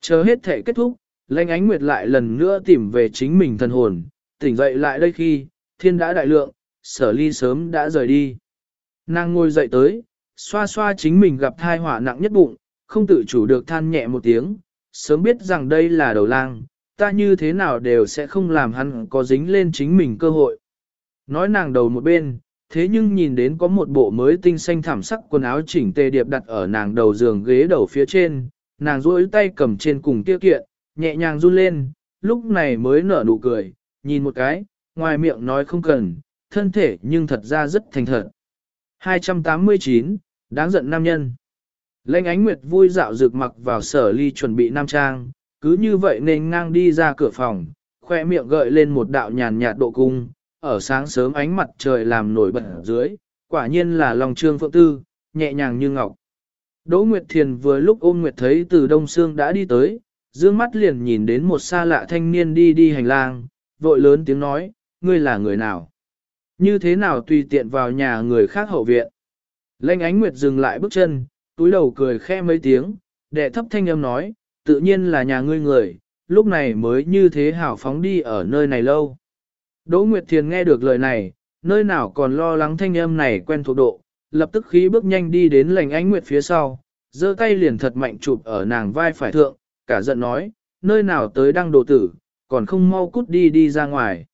Speaker 1: Chờ hết thể kết thúc, lãnh ánh nguyệt lại lần nữa tìm về chính mình thần hồn, tỉnh dậy lại đây khi, thiên đã đại lượng, sở ly sớm đã rời đi. Nàng ngồi dậy tới, xoa xoa chính mình gặp thai họa nặng nhất bụng, không tự chủ được than nhẹ một tiếng, sớm biết rằng đây là đầu lang, ta như thế nào đều sẽ không làm hắn có dính lên chính mình cơ hội. Nói nàng đầu một bên, thế nhưng nhìn đến có một bộ mới tinh xanh thảm sắc quần áo chỉnh tề điệp đặt ở nàng đầu giường ghế đầu phía trên, nàng duỗi tay cầm trên cùng kia kiện, nhẹ nhàng run lên, lúc này mới nở nụ cười, nhìn một cái, ngoài miệng nói không cần, thân thể nhưng thật ra rất thành thật. 289, đáng giận nam nhân. Lệnh ánh nguyệt vui dạo rực mặc vào sở ly chuẩn bị nam trang, cứ như vậy nên ngang đi ra cửa phòng, khoe miệng gợi lên một đạo nhàn nhạt độ cung, ở sáng sớm ánh mặt trời làm nổi bật dưới, quả nhiên là lòng trương phượng tư, nhẹ nhàng như ngọc. Đỗ Nguyệt Thiền vừa lúc ôm Nguyệt thấy từ Đông Sương đã đi tới, dương mắt liền nhìn đến một xa lạ thanh niên đi đi hành lang, vội lớn tiếng nói, ngươi là người nào? Như thế nào tùy tiện vào nhà người khác hậu viện? Lênh ánh Nguyệt dừng lại bước chân, túi đầu cười khe mấy tiếng, đệ thấp thanh âm nói, tự nhiên là nhà ngươi người, lúc này mới như thế hảo phóng đi ở nơi này lâu. Đỗ Nguyệt Thiền nghe được lời này, nơi nào còn lo lắng thanh âm này quen thuộc độ, lập tức khí bước nhanh đi đến lành ánh Nguyệt phía sau, giơ tay liền thật mạnh chụp ở nàng vai phải thượng, cả giận nói, nơi nào tới đăng đồ tử, còn không mau cút đi đi ra ngoài.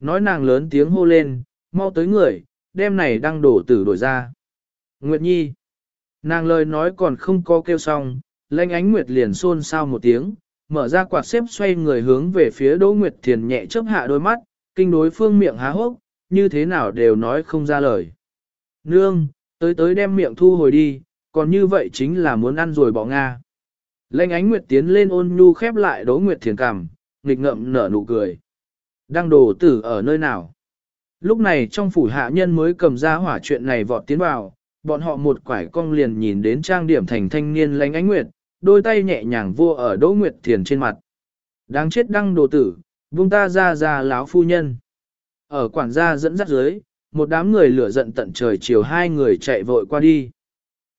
Speaker 1: Nói nàng lớn tiếng hô lên, mau tới người, đêm này đăng đổ tử đổi ra. Nguyệt Nhi, nàng lời nói còn không có kêu xong, lanh ánh Nguyệt liền xôn xao một tiếng, mở ra quạt xếp xoay người hướng về phía Đỗ Nguyệt Thiền nhẹ chớp hạ đôi mắt, kinh đối phương miệng há hốc, như thế nào đều nói không ra lời. Nương, tới tới đem miệng thu hồi đi, còn như vậy chính là muốn ăn rồi bỏ Nga. Lệnh ánh Nguyệt tiến lên ôn nhu khép lại Đỗ Nguyệt Thiền cằm, nghịch ngậm nở nụ cười. Đang đồ tử ở nơi nào? Lúc này trong phủ hạ nhân mới cầm ra hỏa chuyện này vọt tiến vào, bọn họ một quải cong liền nhìn đến trang điểm thành thanh niên lánh ánh nguyệt, đôi tay nhẹ nhàng vua ở Đỗ Nguyệt Thiền trên mặt. Đáng chết đăng đồ tử, vung ta ra ra láo phu nhân. Ở quản gia dẫn dắt dưới, một đám người lửa giận tận trời chiều hai người chạy vội qua đi.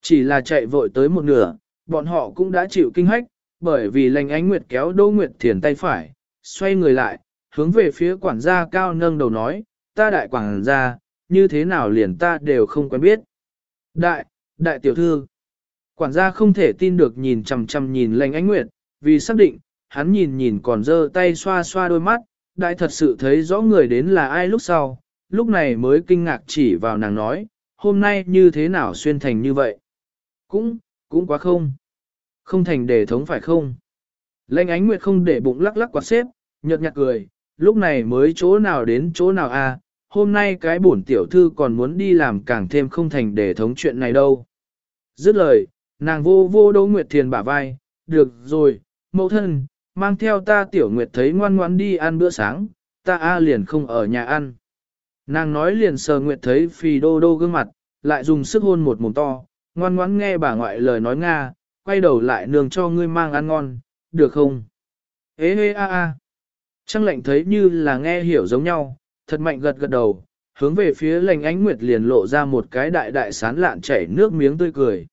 Speaker 1: Chỉ là chạy vội tới một nửa, bọn họ cũng đã chịu kinh hách, bởi vì lành ánh nguyệt kéo Đỗ Nguyệt Thiền tay phải, xoay người lại, hướng về phía quản gia cao nâng đầu nói, ta đại quản gia, như thế nào liền ta đều không quen biết. Đại, đại tiểu thư, quản gia không thể tin được nhìn chằm chằm nhìn lành ánh nguyệt, vì xác định, hắn nhìn nhìn còn dơ tay xoa xoa đôi mắt, đại thật sự thấy rõ người đến là ai lúc sau, lúc này mới kinh ngạc chỉ vào nàng nói, hôm nay như thế nào xuyên thành như vậy. Cũng, cũng quá không. Không thành đề thống phải không? Lệnh ánh nguyệt không để bụng lắc lắc quạt xếp, nhợt nhạt cười, lúc này mới chỗ nào đến chỗ nào a? À, hôm nay cái bổn tiểu thư còn muốn đi làm càng thêm không thành đề thống chuyện này đâu. Dứt lời, nàng vô vô Đỗ Nguyệt Thiền bả vai, được rồi, mẫu thân, mang theo ta tiểu Nguyệt thấy ngoan ngoãn đi ăn bữa sáng, ta a liền không ở nhà ăn. Nàng nói liền sờ Nguyệt thấy phì đô đô gương mặt, lại dùng sức hôn một mồm to, ngoan ngoãn nghe bà ngoại lời nói Nga, quay đầu lại nương cho ngươi mang ăn ngon, được không? Ê ê a a. Trăng lệnh thấy như là nghe hiểu giống nhau, thật mạnh gật gật đầu, hướng về phía lành ánh nguyệt liền lộ ra một cái đại đại sán lạn chảy nước miếng tươi cười.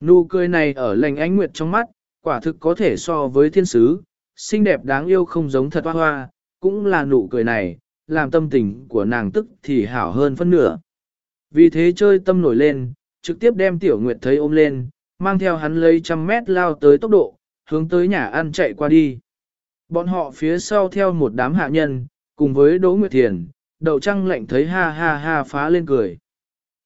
Speaker 1: Nụ cười này ở lành ánh nguyệt trong mắt, quả thực có thể so với thiên sứ, xinh đẹp đáng yêu không giống thật hoa hoa, cũng là nụ cười này, làm tâm tình của nàng tức thì hảo hơn phân nửa. Vì thế chơi tâm nổi lên, trực tiếp đem tiểu nguyệt thấy ôm lên, mang theo hắn lấy trăm mét lao tới tốc độ, hướng tới nhà ăn chạy qua đi. Bọn họ phía sau theo một đám hạ nhân, cùng với Đỗ Nguyệt Thiền, đậu trăng lạnh thấy ha ha ha phá lên cười.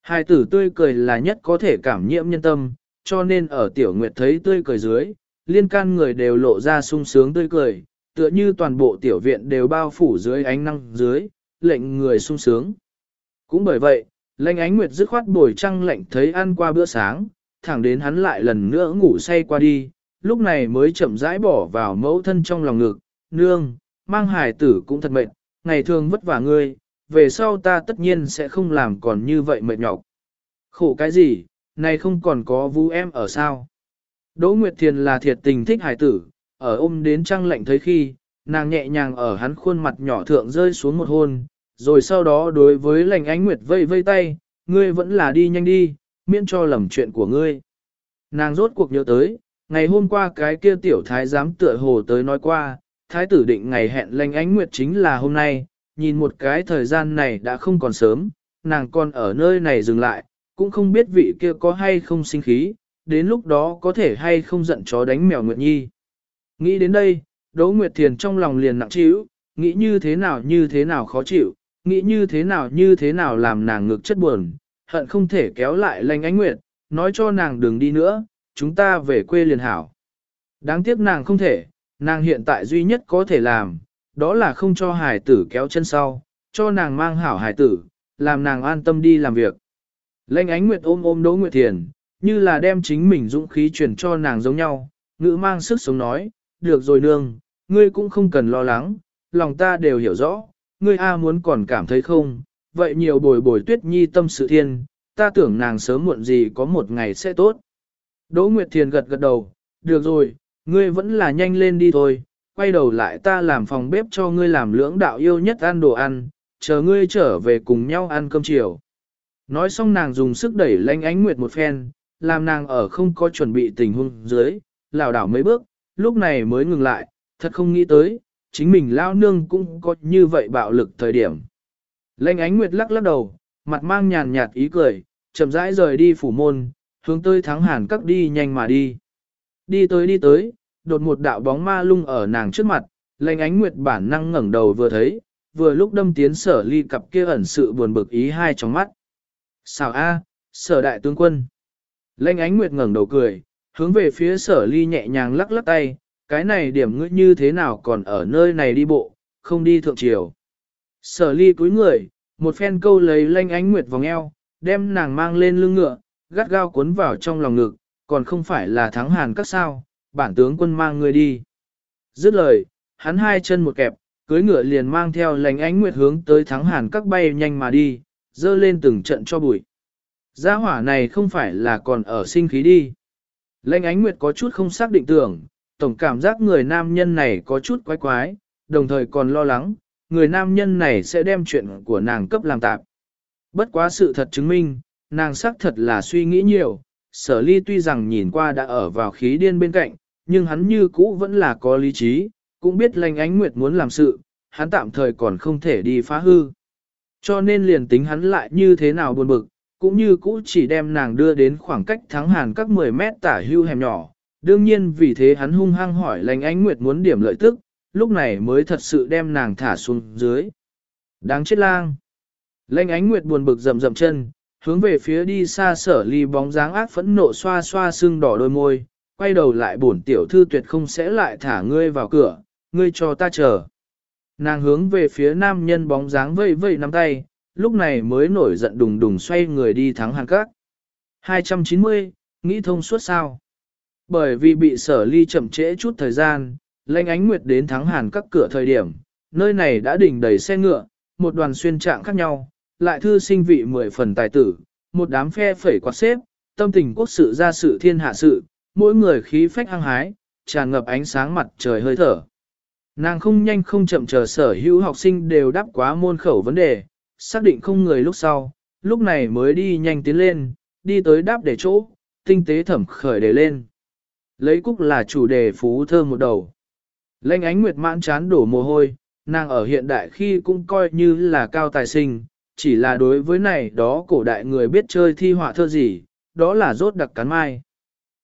Speaker 1: Hai tử tươi cười là nhất có thể cảm nhiễm nhân tâm, cho nên ở tiểu nguyệt thấy tươi cười dưới, liên can người đều lộ ra sung sướng tươi cười, tựa như toàn bộ tiểu viện đều bao phủ dưới ánh năng dưới, lệnh người sung sướng. Cũng bởi vậy, lệnh ánh nguyệt dứt khoát bồi trăng lạnh thấy ăn qua bữa sáng, thẳng đến hắn lại lần nữa ngủ say qua đi, lúc này mới chậm rãi bỏ vào mẫu thân trong lòng ngực, nương, mang hài tử cũng thật mệt, ngày thường vất vả ngươi, về sau ta tất nhiên sẽ không làm còn như vậy mệt nhọc. Khổ cái gì, này không còn có vũ em ở sao. Đỗ Nguyệt Thiền là thiệt tình thích Hải tử, ở ôm đến trăng lạnh thấy khi, nàng nhẹ nhàng ở hắn khuôn mặt nhỏ thượng rơi xuống một hôn, rồi sau đó đối với lành ánh Nguyệt vây vây tay, ngươi vẫn là đi nhanh đi, miễn cho lầm chuyện của ngươi. Nàng rốt cuộc nhớ tới, ngày hôm qua cái kia tiểu thái giám tựa hồ tới nói qua, thái tử định ngày hẹn lành ánh nguyệt chính là hôm nay, nhìn một cái thời gian này đã không còn sớm, nàng còn ở nơi này dừng lại, cũng không biết vị kia có hay không sinh khí, đến lúc đó có thể hay không giận chó đánh mèo Nguyệt Nhi. Nghĩ đến đây, Đỗ Nguyệt Thiền trong lòng liền nặng trĩu nghĩ như thế nào như thế nào khó chịu, nghĩ như thế nào như thế nào làm nàng ngực chất buồn, hận không thể kéo lại lành ánh nguyệt, nói cho nàng đừng đi nữa, chúng ta về quê liền hảo. Đáng tiếc nàng không thể, nàng hiện tại duy nhất có thể làm, đó là không cho hải tử kéo chân sau, cho nàng mang hảo hải tử, làm nàng an tâm đi làm việc. Lệnh ánh nguyệt ôm ôm Đỗ Nguyệt Thiền, như là đem chính mình dũng khí truyền cho nàng giống nhau, ngữ mang sức sống nói, được rồi nương, ngươi cũng không cần lo lắng, lòng ta đều hiểu rõ, ngươi A muốn còn cảm thấy không, vậy nhiều bồi bồi tuyết nhi tâm sự thiên, ta tưởng nàng sớm muộn gì có một ngày sẽ tốt. Đỗ Nguyệt Thiền gật gật đầu, được rồi, ngươi vẫn là nhanh lên đi thôi, quay đầu lại ta làm phòng bếp cho ngươi làm lưỡng đạo yêu nhất ăn đồ ăn, chờ ngươi trở về cùng nhau ăn cơm chiều. Nói xong nàng dùng sức đẩy lanh ánh nguyệt một phen, làm nàng ở không có chuẩn bị tình huống dưới, lảo đảo mấy bước, lúc này mới ngừng lại, thật không nghĩ tới, chính mình lao nương cũng có như vậy bạo lực thời điểm. lênh ánh nguyệt lắc lắc đầu, mặt mang nhàn nhạt ý cười, chậm rãi rời đi phủ môn, hướng tới thắng hàn các đi nhanh mà đi. Đi tới đi tới, đột một đạo bóng ma lung ở nàng trước mặt, lệnh ánh nguyệt bản năng ngẩng đầu vừa thấy, vừa lúc đâm tiến sở ly cặp kia ẩn sự buồn bực ý hai trong mắt. Xào A, sở đại tướng quân. Lênh ánh nguyệt ngẩng đầu cười, hướng về phía sở ly nhẹ nhàng lắc lắc tay, cái này điểm ngươi như thế nào còn ở nơi này đi bộ, không đi thượng triều. Sở ly cúi người, một phen câu lấy lanh ánh nguyệt vòng eo, đem nàng mang lên lưng ngựa, gắt gao cuốn vào trong lòng ngực, còn không phải là thắng hàn các sao, bản tướng quân mang người đi. Dứt lời, hắn hai chân một kẹp, cưới ngựa liền mang theo lành ánh nguyệt hướng tới thắng hàn các bay nhanh mà đi, dơ lên từng trận cho bụi. Gia hỏa này không phải là còn ở sinh khí đi. Lệnh ánh nguyệt có chút không xác định tưởng, tổng cảm giác người nam nhân này có chút quái quái, đồng thời còn lo lắng, người nam nhân này sẽ đem chuyện của nàng cấp làm tạp. Bất quá sự thật chứng minh, nàng xác thật là suy nghĩ nhiều, sở ly tuy rằng nhìn qua đã ở vào khí điên bên cạnh, nhưng hắn như cũ vẫn là có lý trí, cũng biết lành ánh nguyệt muốn làm sự, hắn tạm thời còn không thể đi phá hư. Cho nên liền tính hắn lại như thế nào buồn bực, cũng như cũ chỉ đem nàng đưa đến khoảng cách thắng hàn các 10 mét tả hưu hẻm nhỏ. Đương nhiên vì thế hắn hung hăng hỏi lành ánh nguyệt muốn điểm lợi tức, lúc này mới thật sự đem nàng thả xuống dưới. Đáng chết lang. Lệnh ánh nguyệt buồn bực rầm rầm chân, hướng về phía đi xa sở ly bóng dáng ác phẫn nộ xoa xoa sưng đỏ đôi môi, quay đầu lại bổn tiểu thư tuyệt không sẽ lại thả ngươi vào cửa, ngươi cho ta chờ. Nàng hướng về phía nam nhân bóng dáng vây vây nắm tay, lúc này mới nổi giận đùng đùng xoay người đi thắng hàng các. 290, nghĩ thông suốt sao? Bởi vì bị sở ly chậm trễ chút thời gian, lệnh ánh nguyệt đến thắng hàn các cửa thời điểm, nơi này đã đỉnh đầy xe ngựa, một đoàn xuyên trạng khác nhau, lại thư sinh vị mười phần tài tử, một đám phe phẩy quạt xếp, tâm tình quốc sự ra sự thiên hạ sự, mỗi người khí phách hăng hái, tràn ngập ánh sáng mặt trời hơi thở. Nàng không nhanh không chậm chờ sở hữu học sinh đều đáp quá môn khẩu vấn đề, xác định không người lúc sau, lúc này mới đi nhanh tiến lên, đi tới đáp để chỗ, tinh tế thẩm khởi đề lên. Lấy cúc là chủ đề phú thơ một đầu. Lênh ánh nguyệt mãn chán đổ mồ hôi, nàng ở hiện đại khi cũng coi như là cao tài sinh, chỉ là đối với này đó cổ đại người biết chơi thi họa thơ gì, đó là rốt đặc cắn mai.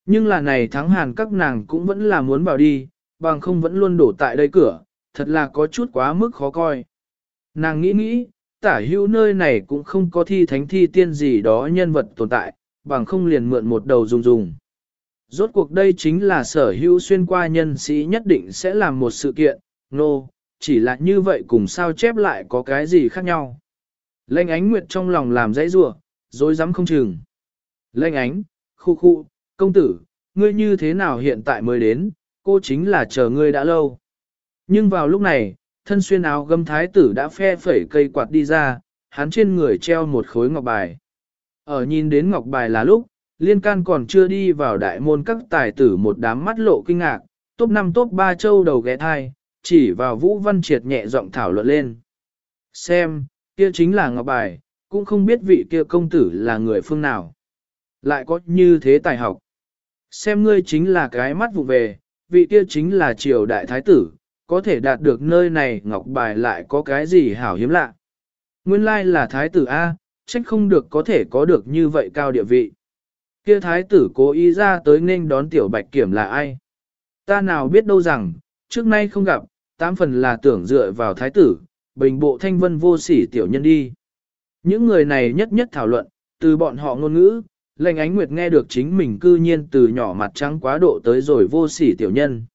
Speaker 1: Nhưng là này thắng hàn các nàng cũng vẫn là muốn vào đi, bằng không vẫn luôn đổ tại đây cửa, thật là có chút quá mức khó coi. Nàng nghĩ nghĩ, tả hữu nơi này cũng không có thi thánh thi tiên gì đó nhân vật tồn tại, bằng không liền mượn một đầu dùng dùng. Rốt cuộc đây chính là sở hữu xuyên qua nhân sĩ nhất định sẽ làm một sự kiện, nô, no, chỉ là như vậy cùng sao chép lại có cái gì khác nhau. Lênh ánh nguyệt trong lòng làm dãy rủa dối dám không chừng. Lênh ánh, khu khu, công tử, ngươi như thế nào hiện tại mới đến, cô chính là chờ ngươi đã lâu. Nhưng vào lúc này, thân xuyên áo gâm thái tử đã phe phẩy cây quạt đi ra, hắn trên người treo một khối ngọc bài. Ở nhìn đến ngọc bài là lúc, liên can còn chưa đi vào đại môn các tài tử một đám mắt lộ kinh ngạc, top 5 top 3 châu đầu ghé thai, chỉ vào Vũ Văn Triệt nhẹ giọng thảo luận lên. Xem, kia chính là ngọc bài, cũng không biết vị kia công tử là người phương nào. Lại có như thế tài học. Xem ngươi chính là cái mắt vụ về, vị kia chính là triều đại thái tử, có thể đạt được nơi này ngọc bài lại có cái gì hảo hiếm lạ. Nguyên lai là thái tử A, trách không được có thể có được như vậy cao địa vị. Kia thái tử cố ý ra tới nên đón tiểu bạch kiểm là ai? Ta nào biết đâu rằng, trước nay không gặp, tám phần là tưởng dựa vào thái tử, bình bộ thanh vân vô sỉ tiểu nhân đi. Những người này nhất nhất thảo luận, từ bọn họ ngôn ngữ, lệnh ánh nguyệt nghe được chính mình cư nhiên từ nhỏ mặt trắng quá độ tới rồi vô sỉ tiểu nhân.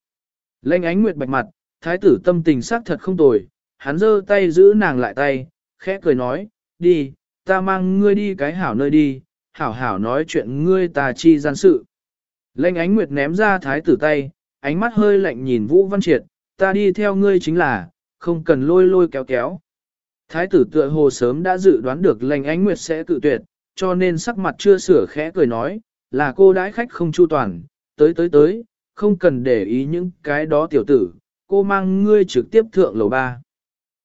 Speaker 1: Lệnh ánh nguyệt bạch mặt, thái tử tâm tình sắc thật không tồi, hắn giơ tay giữ nàng lại tay, khẽ cười nói, đi, ta mang ngươi đi cái hảo nơi đi, hảo hảo nói chuyện ngươi ta chi gian sự. Lệnh ánh nguyệt ném ra thái tử tay, ánh mắt hơi lạnh nhìn Vũ Văn Triệt, ta đi theo ngươi chính là, không cần lôi lôi kéo kéo. Thái tử tựa hồ sớm đã dự đoán được lệnh ánh nguyệt sẽ cự tuyệt, cho nên sắc mặt chưa sửa khẽ cười nói, là cô đãi khách không chu toàn, tới tới tới, không cần để ý những cái đó tiểu tử, cô mang ngươi trực tiếp thượng lầu ba.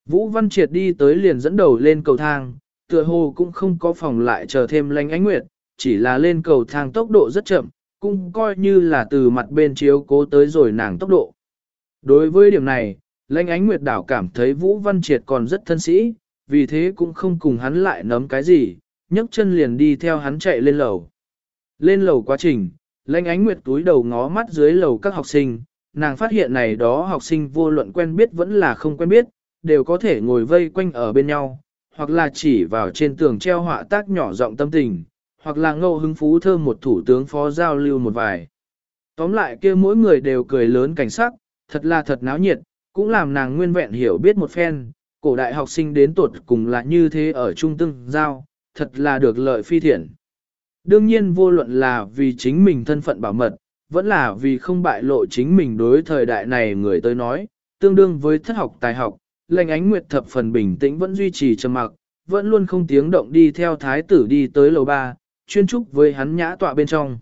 Speaker 1: Vũ Văn Triệt đi tới liền dẫn đầu lên cầu thang, tựa hồ cũng không có phòng lại chờ thêm lanh ánh nguyệt, chỉ là lên cầu thang tốc độ rất chậm, cũng coi như là từ mặt bên chiếu cố tới rồi nàng tốc độ. Đối với điểm này, lanh ánh nguyệt đảo cảm thấy Vũ Văn Triệt còn rất thân sĩ, vì thế cũng không cùng hắn lại nấm cái gì, nhấc chân liền đi theo hắn chạy lên lầu. Lên lầu quá trình, lanh ánh nguyệt túi đầu ngó mắt dưới lầu các học sinh, nàng phát hiện này đó học sinh vô luận quen biết vẫn là không quen biết, đều có thể ngồi vây quanh ở bên nhau, hoặc là chỉ vào trên tường treo họa tác nhỏ giọng tâm tình, hoặc là ngẫu hứng phú thơ một thủ tướng phó giao lưu một vài. Tóm lại kia mỗi người đều cười lớn cảnh sắc, thật là thật náo nhiệt, cũng làm nàng nguyên vẹn hiểu biết một phen, cổ đại học sinh đến tuột cùng là như thế ở trung tương giao, thật là được lợi phi thiện. Đương nhiên vô luận là vì chính mình thân phận bảo mật, vẫn là vì không bại lộ chính mình đối thời đại này người tới nói, tương đương với thất học tài học, lệnh ánh nguyệt thập phần bình tĩnh vẫn duy trì trầm mặc, vẫn luôn không tiếng động đi theo thái tử đi tới lầu ba, chuyên trúc với hắn nhã tọa bên trong.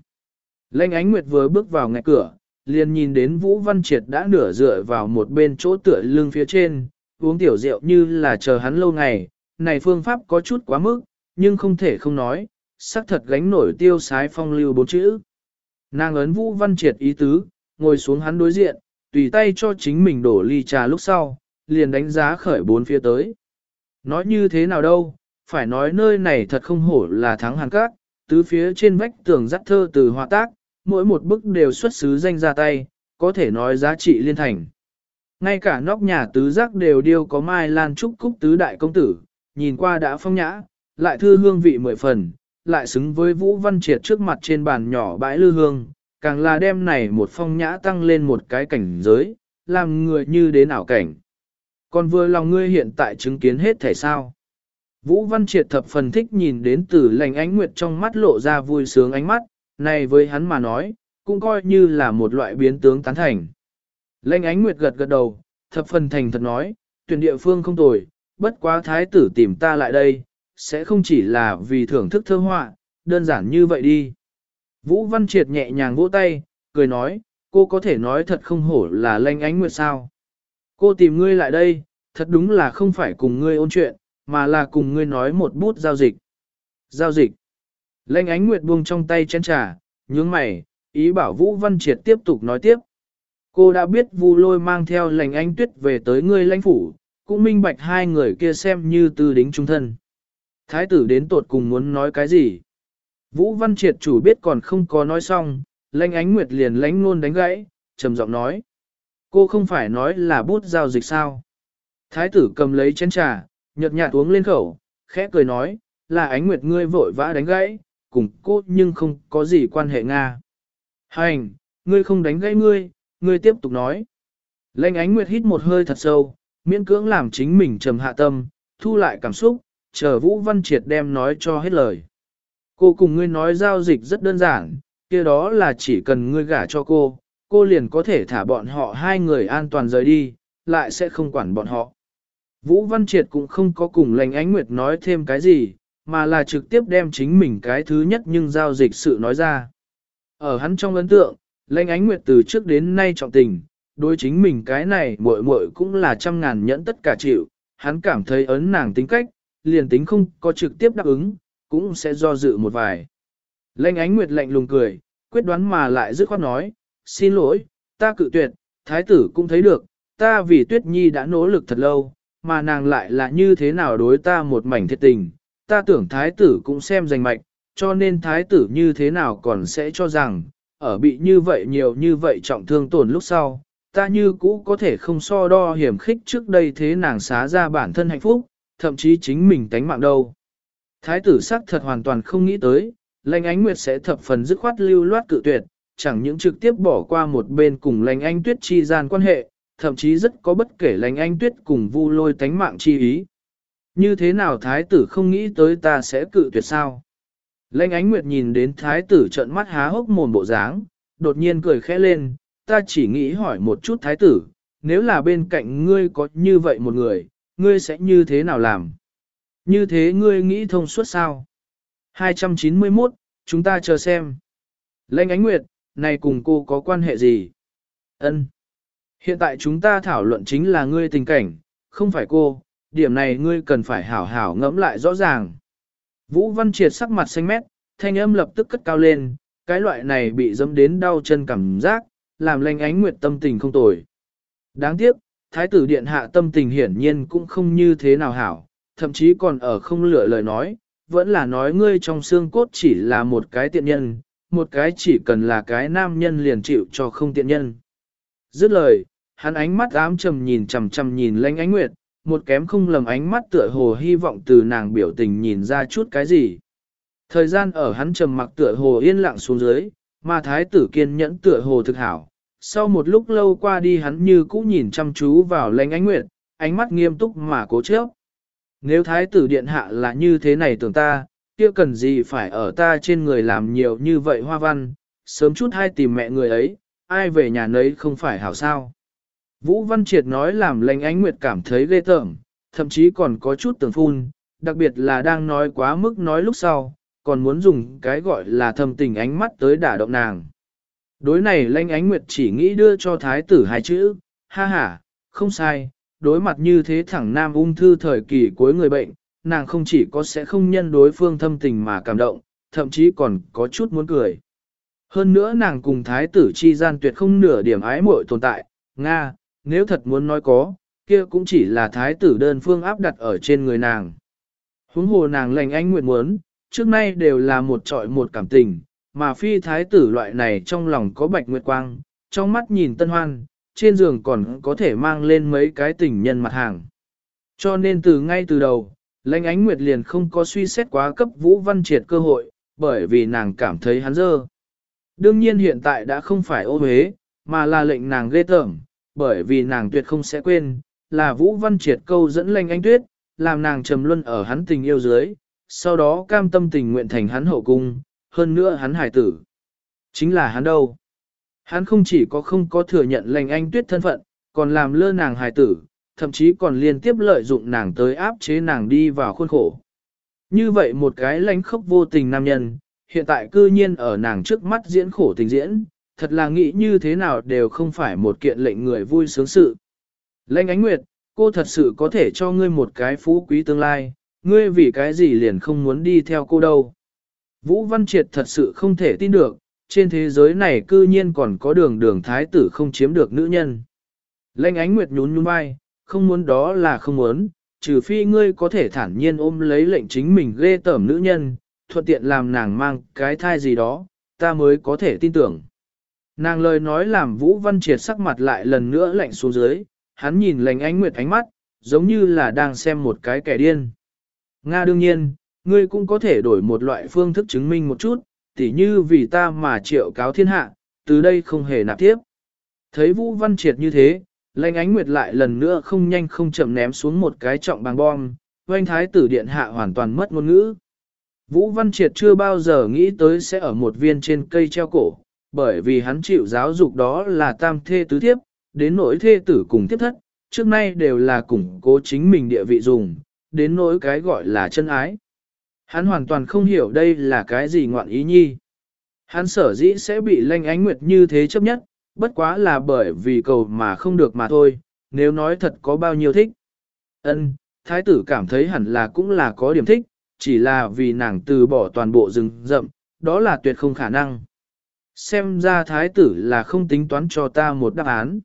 Speaker 1: Lệnh ánh nguyệt vừa bước vào ngạch cửa, liền nhìn đến Vũ Văn Triệt đã nửa dựa vào một bên chỗ tựa lưng phía trên, uống tiểu rượu như là chờ hắn lâu ngày, này phương pháp có chút quá mức, nhưng không thể không nói, xác thật gánh nổi tiêu sái phong lưu bốn chữ. Nàng ấn Vũ Văn Triệt ý tứ, ngồi xuống hắn đối diện, tùy tay cho chính mình đổ ly trà lúc sau, liền đánh giá khởi bốn phía tới. Nói như thế nào đâu, phải nói nơi này thật không hổ là thắng hàn cát, tứ phía trên vách tường dắt thơ từ hòa tác, mỗi một bức đều xuất xứ danh ra tay, có thể nói giá trị liên thành. Ngay cả nóc nhà tứ giác đều điêu có mai lan trúc cúc tứ đại công tử, nhìn qua đã phong nhã, lại thư hương vị mười phần, lại xứng với Vũ Văn Triệt trước mặt trên bàn nhỏ bãi lư hương, càng là đem này một phong nhã tăng lên một cái cảnh giới, làm người như đến ảo cảnh. Còn vừa lòng ngươi hiện tại chứng kiến hết thể sao. Vũ Văn Triệt thập phần thích nhìn đến từ lành ánh nguyệt trong mắt lộ ra vui sướng ánh mắt, này với hắn mà nói, cũng coi như là một loại biến tướng tán thành. Lệnh ánh nguyệt gật gật đầu, thập phần thành thật nói, tuyển địa phương không tồi, bất quá thái tử tìm ta lại đây, sẽ không chỉ là vì thưởng thức thơ họa, đơn giản như vậy đi. Vũ Văn Triệt nhẹ nhàng vỗ tay, cười nói, cô có thể nói thật không hổ là lệnh ánh nguyệt sao. Cô tìm ngươi lại đây, thật đúng là không phải cùng ngươi ôn chuyện, mà là cùng ngươi nói một bút giao dịch. Giao dịch. Lệnh ánh nguyệt buông trong tay chén trà, nhướng mày, ý bảo Vũ Văn Triệt tiếp tục nói tiếp. Cô đã biết Vu lôi mang theo lệnh anh tuyết về tới ngươi lãnh phủ, cũng minh bạch hai người kia xem như tư đính trung thân. Thái tử đến tột cùng muốn nói cái gì? Vũ Văn Triệt chủ biết còn không có nói xong, lãnh ánh nguyệt liền lãnh luôn đánh gãy, trầm giọng nói. Cô không phải nói là bút giao dịch sao? Thái tử cầm lấy chén trà, nhợt nhạt uống lên khẩu, khẽ cười nói, là ánh nguyệt ngươi vội vã đánh gãy, cùng cô nhưng không có gì quan hệ Nga. Hành, ngươi không đánh gãy ngươi, ngươi tiếp tục nói. Lênh ánh nguyệt hít một hơi thật sâu, miễn cưỡng làm chính mình trầm hạ tâm, thu lại cảm xúc, chờ Vũ Văn Triệt đem nói cho hết lời. Cô cùng ngươi nói giao dịch rất đơn giản, kia đó là chỉ cần ngươi gả cho cô, cô liền có thể thả bọn họ hai người an toàn rời đi, lại sẽ không quản bọn họ. Vũ Văn Triệt cũng không có cùng lệnh ánh nguyệt nói thêm cái gì, mà là trực tiếp đem chính mình cái thứ nhất nhưng giao dịch sự nói ra. Ở hắn trong ấn tượng, lệnh ánh nguyệt từ trước đến nay trọng tình, đối chính mình cái này muội muội cũng là trăm ngàn nhẫn tất cả chịu, hắn cảm thấy ấn nàng tính cách, liền tính không có trực tiếp đáp ứng, cũng sẽ do dự một vài. Lệnh ánh nguyệt lạnh lùng cười, quyết đoán mà lại dứt khoát nói, xin lỗi, ta cự tuyệt, thái tử cũng thấy được, ta vì tuyết nhi đã nỗ lực thật lâu, mà nàng lại là như thế nào đối ta một mảnh thiệt tình, ta tưởng thái tử cũng xem danh mạch, cho nên thái tử như thế nào còn sẽ cho rằng, ở bị như vậy nhiều như vậy trọng thương tổn lúc sau, ta như cũ có thể không so đo hiểm khích trước đây thế nàng xá ra bản thân hạnh phúc, thậm chí chính mình tánh mạng đâu. Thái tử sắc thật hoàn toàn không nghĩ tới, lãnh ánh nguyệt sẽ thập phần dứt khoát lưu loát cự tuyệt, chẳng những trực tiếp bỏ qua một bên cùng lãnh anh tuyết chi gian quan hệ, thậm chí rất có bất kể lãnh anh tuyết cùng vu lôi tánh mạng chi ý. Như thế nào thái tử không nghĩ tới ta sẽ cự tuyệt sao? Lãnh ánh nguyệt nhìn đến thái tử trợn mắt há hốc mồm bộ dáng, đột nhiên cười khẽ lên, ta chỉ nghĩ hỏi một chút thái tử, nếu là bên cạnh ngươi có như vậy một người, ngươi sẽ như thế nào làm? Như thế ngươi nghĩ thông suốt sao? 291, chúng ta chờ xem. Lệnh ánh nguyệt, này cùng cô có quan hệ gì? Ân. Hiện tại chúng ta thảo luận chính là ngươi tình cảnh, không phải cô, điểm này ngươi cần phải hảo hảo ngẫm lại rõ ràng. Vũ Văn Triệt sắc mặt xanh mét, thanh âm lập tức cất cao lên, cái loại này bị dâm đến đau chân cảm giác, làm lanh ánh nguyệt tâm tình không tồi. Đáng tiếc, Thái tử Điện Hạ tâm tình hiển nhiên cũng không như thế nào hảo, thậm chí còn ở không lựa lời nói, vẫn là nói ngươi trong xương cốt chỉ là một cái tiện nhân, một cái chỉ cần là cái nam nhân liền chịu cho không tiện nhân. Dứt lời, hắn ánh mắt ám trầm nhìn chằm chằm nhìn lãnh ánh nguyệt, một kém không lầm ánh mắt tựa hồ hy vọng từ nàng biểu tình nhìn ra chút cái gì. Thời gian ở hắn trầm mặc tựa hồ yên lặng xuống dưới, mà thái tử kiên nhẫn tựa hồ thực hảo. Sau một lúc lâu qua đi hắn như cũ nhìn chăm chú vào lãnh ánh nguyệt, ánh mắt nghiêm túc mà cố chấp. Nếu thái tử điện hạ là như thế này tưởng ta, kia cần gì phải ở ta trên người làm nhiều như vậy hoa văn, sớm chút hay tìm mẹ người ấy, ai về nhà nấy không phải hảo sao. Vũ Văn Triệt nói làm lãnh ánh nguyệt cảm thấy ghê tởm, thậm chí còn có chút tưởng phun, đặc biệt là đang nói quá mức nói lúc sau, còn muốn dùng cái gọi là thâm tình ánh mắt tới đả động nàng. Đối này lanh ánh nguyệt chỉ nghĩ đưa cho thái tử hai chữ, ha ha, không sai, đối mặt như thế thẳng nam ung thư thời kỳ cuối người bệnh, nàng không chỉ có sẽ không nhân đối phương thâm tình mà cảm động, thậm chí còn có chút muốn cười. Hơn nữa nàng cùng thái tử chi gian tuyệt không nửa điểm ái muội tồn tại, Nga, nếu thật muốn nói có, kia cũng chỉ là thái tử đơn phương áp đặt ở trên người nàng. Huống hồ nàng lành anh nguyện muốn, trước nay đều là một trọi một cảm tình, mà phi thái tử loại này trong lòng có bạch nguyệt quang, trong mắt nhìn tân hoan, trên giường còn có thể mang lên mấy cái tình nhân mặt hàng. Cho nên từ ngay từ đầu, lãnh ánh nguyệt liền không có suy xét quá cấp Vũ Văn Triệt cơ hội, bởi vì nàng cảm thấy hắn dơ. Đương nhiên hiện tại đã không phải ô huế, mà là lệnh nàng ghê tởm, bởi vì nàng tuyệt không sẽ quên, là Vũ Văn Triệt câu dẫn lãnh ánh tuyết, làm nàng trầm luân ở hắn tình yêu dưới, sau đó cam tâm tình nguyện thành hắn hậu cung, hơn nữa hắn hải tử. Chính là hắn đâu. Hắn không chỉ có không có thừa nhận lành anh tuyết thân phận, còn làm lơ nàng hài tử, thậm chí còn liên tiếp lợi dụng nàng tới áp chế nàng đi vào khuôn khổ. Như vậy một cái lãnh khốc vô tình nam nhân, hiện tại cư nhiên ở nàng trước mắt diễn khổ tình diễn, thật là nghĩ như thế nào đều không phải một kiện lệnh người vui sướng sự. Lãnh ánh nguyệt, cô thật sự có thể cho ngươi một cái phú quý tương lai, ngươi vì cái gì liền không muốn đi theo cô đâu. Vũ Văn Triệt thật sự không thể tin được, trên thế giới này cư nhiên còn có đường đường thái tử không chiếm được nữ nhân. Lệnh ánh nguyệt nhún nhún vai, không muốn đó là không muốn, trừ phi ngươi có thể thản nhiên ôm lấy lệnh chính mình ghê tởm nữ nhân, thuận tiện làm nàng mang cái thai gì đó, ta mới có thể tin tưởng. Nàng lời nói làm Vũ Văn Triệt sắc mặt lại lần nữa lạnh xuống dưới, hắn nhìn lệnh ánh nguyệt ánh mắt, giống như là đang xem một cái kẻ điên. Nga đương nhiên, ngươi cũng có thể đổi một loại phương thức chứng minh một chút, tỉ như vì ta mà triệu cáo thiên hạ, từ đây không hề nạp tiếp. Thấy Vũ Văn Triệt như thế, lãnh ánh nguyệt lại lần nữa không nhanh không chậm ném xuống một cái trọng bằng bom, oanh thái tử điện hạ hoàn toàn mất ngôn ngữ. Vũ Văn Triệt chưa bao giờ nghĩ tới sẽ ở một viên trên cây treo cổ, bởi vì hắn chịu giáo dục đó là tam thê tứ thiếp, đến nỗi thê tử cùng tiếp thất, trước nay đều là củng cố chính mình địa vị dùng, đến nỗi cái gọi là chân ái. Hắn hoàn toàn không hiểu đây là cái gì ngoạn ý nhi. Hắn sở dĩ sẽ bị lanh ánh nguyệt như thế chấp nhất, bất quá là bởi vì cầu mà không được mà thôi, nếu nói thật có bao nhiêu thích. Ân, thái tử cảm thấy hẳn là cũng là có điểm thích, chỉ là vì nàng từ bỏ toàn bộ rừng rậm, đó là tuyệt không khả năng. Xem ra thái tử là không tính toán cho ta một đáp án.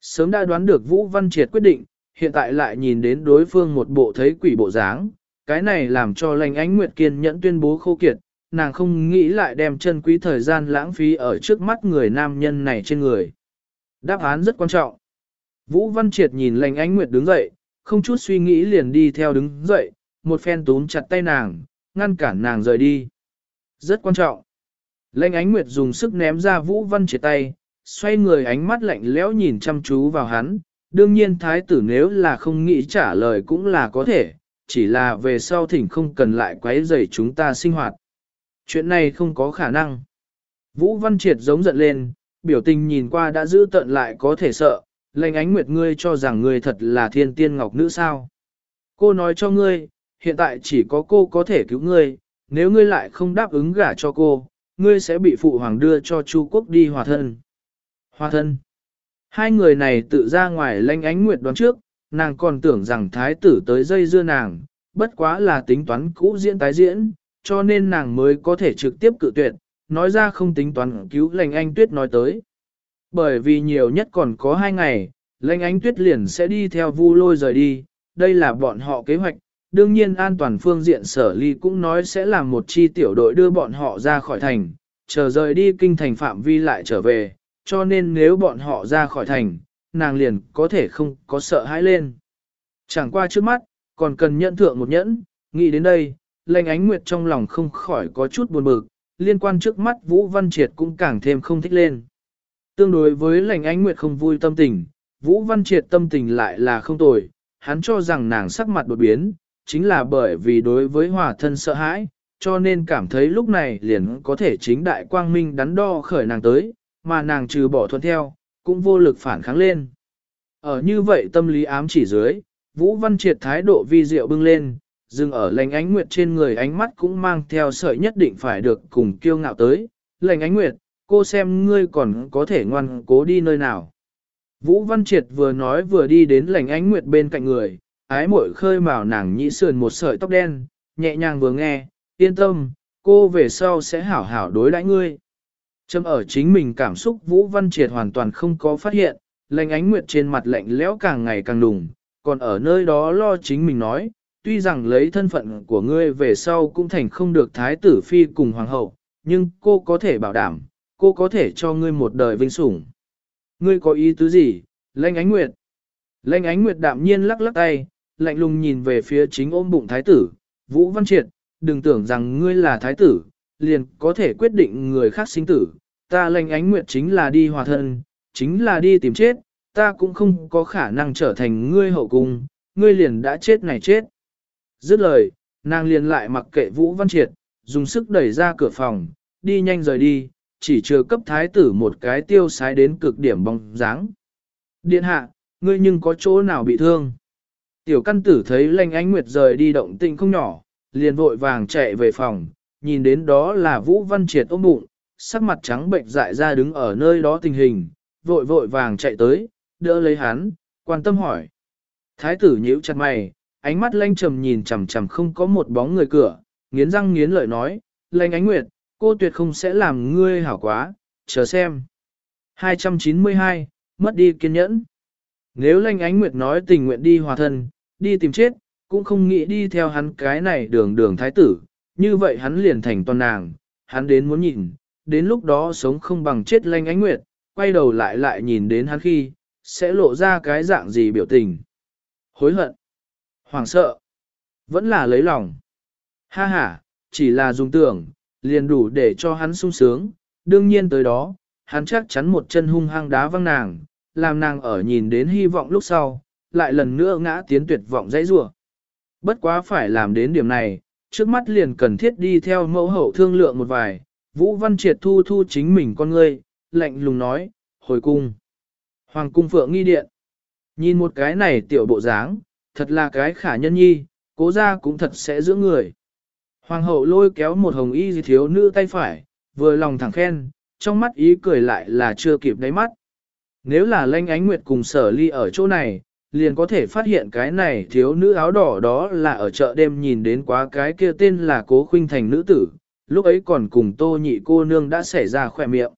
Speaker 1: Sớm đã đoán được Vũ Văn Triệt quyết định, hiện tại lại nhìn đến đối phương một bộ thấy quỷ bộ dáng, cái này làm cho lành ánh nguyệt kiên nhẫn tuyên bố khô kiệt, nàng không nghĩ lại đem chân quý thời gian lãng phí ở trước mắt người nam nhân này trên người. Đáp án rất quan trọng. Vũ Văn Triệt nhìn lành ánh nguyệt đứng dậy, không chút suy nghĩ liền đi theo đứng dậy, một phen túm chặt tay nàng, ngăn cản nàng rời đi. Rất quan trọng. Lệnh ánh nguyệt dùng sức ném ra Vũ Văn Triệt tay, xoay người ánh mắt lạnh lẽo nhìn chăm chú vào hắn. Đương nhiên thái tử nếu là không nghĩ trả lời cũng là có thể, chỉ là về sau thỉnh không cần lại quấy rầy chúng ta sinh hoạt. Chuyện này không có khả năng. Vũ Văn Triệt giống giận lên, biểu tình nhìn qua đã giữ tận lại có thể sợ, lệnh ánh nguyệt ngươi cho rằng ngươi thật là thiên tiên ngọc nữ sao. Cô nói cho ngươi, hiện tại chỉ có cô có thể cứu ngươi, nếu ngươi lại không đáp ứng gả cho cô, ngươi sẽ bị phụ hoàng đưa cho Chu quốc đi hòa thân. Hòa thân. Hai người này tự ra ngoài lanh ánh nguyệt đoán trước, nàng còn tưởng rằng thái tử tới dây dưa nàng, bất quá là tính toán cũ diễn tái diễn, cho nên nàng mới có thể trực tiếp cự tuyệt, nói ra không tính toán cứu lệnh anh tuyết nói tới. Bởi vì nhiều nhất còn có hai ngày, lệnh anh tuyết liền sẽ đi theo vu lôi rời đi, đây là bọn họ kế hoạch. Đương nhiên an toàn phương diện sở ly cũng nói sẽ làm một chi tiểu đội đưa bọn họ ra khỏi thành, chờ rời đi kinh thành phạm vi lại trở về, cho nên nếu bọn họ ra khỏi thành, nàng liền có thể không có sợ hãi lên. Chẳng qua trước mắt, còn cần nhận thượng một nhẫn, nghĩ đến đây, lệnh ánh nguyệt trong lòng không khỏi có chút buồn bực, liên quan trước mắt Vũ Văn Triệt cũng càng thêm không thích lên. Tương đối với lệnh ánh nguyệt không vui tâm tình, Vũ Văn Triệt tâm tình lại là không tồi, hắn cho rằng nàng sắc mặt đột biến, chính là bởi vì đối với hòa thân sợ hãi, cho nên cảm thấy lúc này liền có thể chính đại quang minh đắn đo khởi nàng tới, mà nàng trừ bỏ thuận theo, cũng vô lực phản kháng lên. Ở như vậy tâm lý ám chỉ dưới, Vũ Văn Triệt thái độ vi diệu bưng lên, dừng ở lành ánh nguyệt trên người ánh mắt cũng mang theo sợi nhất định phải được cùng kiêu ngạo tới. Lành ánh nguyệt, cô xem ngươi còn có thể ngoan cố đi nơi nào. Vũ Văn Triệt vừa nói vừa đi đến lành ánh nguyệt bên cạnh người, ái mội khơi mào nàng nhĩ sườn một sợi tóc đen, nhẹ nhàng vừa nghe, yên tâm, cô về sau sẽ hảo hảo đối đãi ngươi. Châm ở chính mình cảm xúc Vũ Văn Triệt hoàn toàn không có phát hiện, lành ánh nguyệt trên mặt lạnh lẽo càng ngày càng đùng, còn ở nơi đó lo chính mình nói, tuy rằng lấy thân phận của ngươi về sau cũng thành không được thái tử phi cùng hoàng hậu, nhưng cô có thể bảo đảm, cô có thể cho ngươi một đời vinh sủng. Ngươi có ý tứ gì, lanh ánh nguyệt? Lanh ánh nguyệt đạm nhiên lắc lắc tay, lạnh lùng nhìn về phía chính ôm bụng thái tử, Vũ Văn Triệt, đừng tưởng rằng ngươi là thái tử, liền có thể quyết định người khác sinh tử, ta lệnh ánh nguyệt chính là đi hòa thân, chính là đi tìm chết, ta cũng không có khả năng trở thành ngươi hậu cung, ngươi liền đã chết này chết. Dứt lời, nàng liền lại mặc kệ Vũ Văn Triệt, dùng sức đẩy ra cửa phòng, đi nhanh rời đi, chỉ chờ cấp thái tử một cái tiêu sái đến cực điểm bóng dáng. Điện hạ, ngươi nhưng có chỗ nào bị thương? Tiểu căn tử thấy lanh ánh nguyệt rời đi động tình không nhỏ, liền vội vàng chạy về phòng, nhìn đến đó là Vũ Văn Triệt ôm bụng, sắc mặt trắng bệnh dại ra đứng ở nơi đó tình hình, vội vội vàng chạy tới, đỡ lấy hắn, quan tâm hỏi. Thái tử nhíu chặt mày, ánh mắt lanh trầm nhìn chằm chằm không có một bóng người cửa, nghiến răng nghiến lợi nói, lanh ánh nguyệt, cô tuyệt không sẽ làm ngươi hảo quá, chờ xem. 292, mất đi kiên nhẫn. Nếu lanh ánh nguyệt nói tình nguyện đi hòa thân, đi tìm chết, cũng không nghĩ đi theo hắn cái này đường đường thái tử, như vậy hắn liền thành toàn nàng, hắn đến muốn nhìn, đến lúc đó sống không bằng chết lanh ánh nguyệt, quay đầu lại lại nhìn đến hắn khi, sẽ lộ ra cái dạng gì biểu tình. Hối hận, hoảng sợ, vẫn là lấy lòng. Ha ha, chỉ là dùng tưởng, liền đủ để cho hắn sung sướng, đương nhiên tới đó, hắn chắc chắn một chân hung hăng đá văng nàng, làm nàng ở nhìn đến hy vọng lúc sau, lại lần nữa ngã tiến tuyệt vọng dãy rủa. Bất quá phải làm đến điểm này, trước mắt liền cần thiết đi theo mẫu hậu thương lượng một vài, Vũ Văn Triệt thu thu chính mình con ngươi, lạnh lùng nói, hồi cung. Hoàng cung phượng nghi điện. Nhìn một cái này tiểu bộ dáng, thật là cái khả nhân nhi, cố ra cũng thật sẽ giữ người. Hoàng hậu lôi kéo một hồng y thiếu nữ tay phải, vừa lòng thẳng khen, trong mắt ý cười lại là chưa kịp đáy mắt. Nếu là lanh ánh nguyệt cùng sở ly ở chỗ này, liền có thể phát hiện cái này thiếu nữ áo đỏ đó là ở chợ đêm nhìn đến quá cái kia tên là cố khuynh thành nữ tử, lúc ấy còn cùng tô nhị cô nương đã xảy ra khỏe miệng.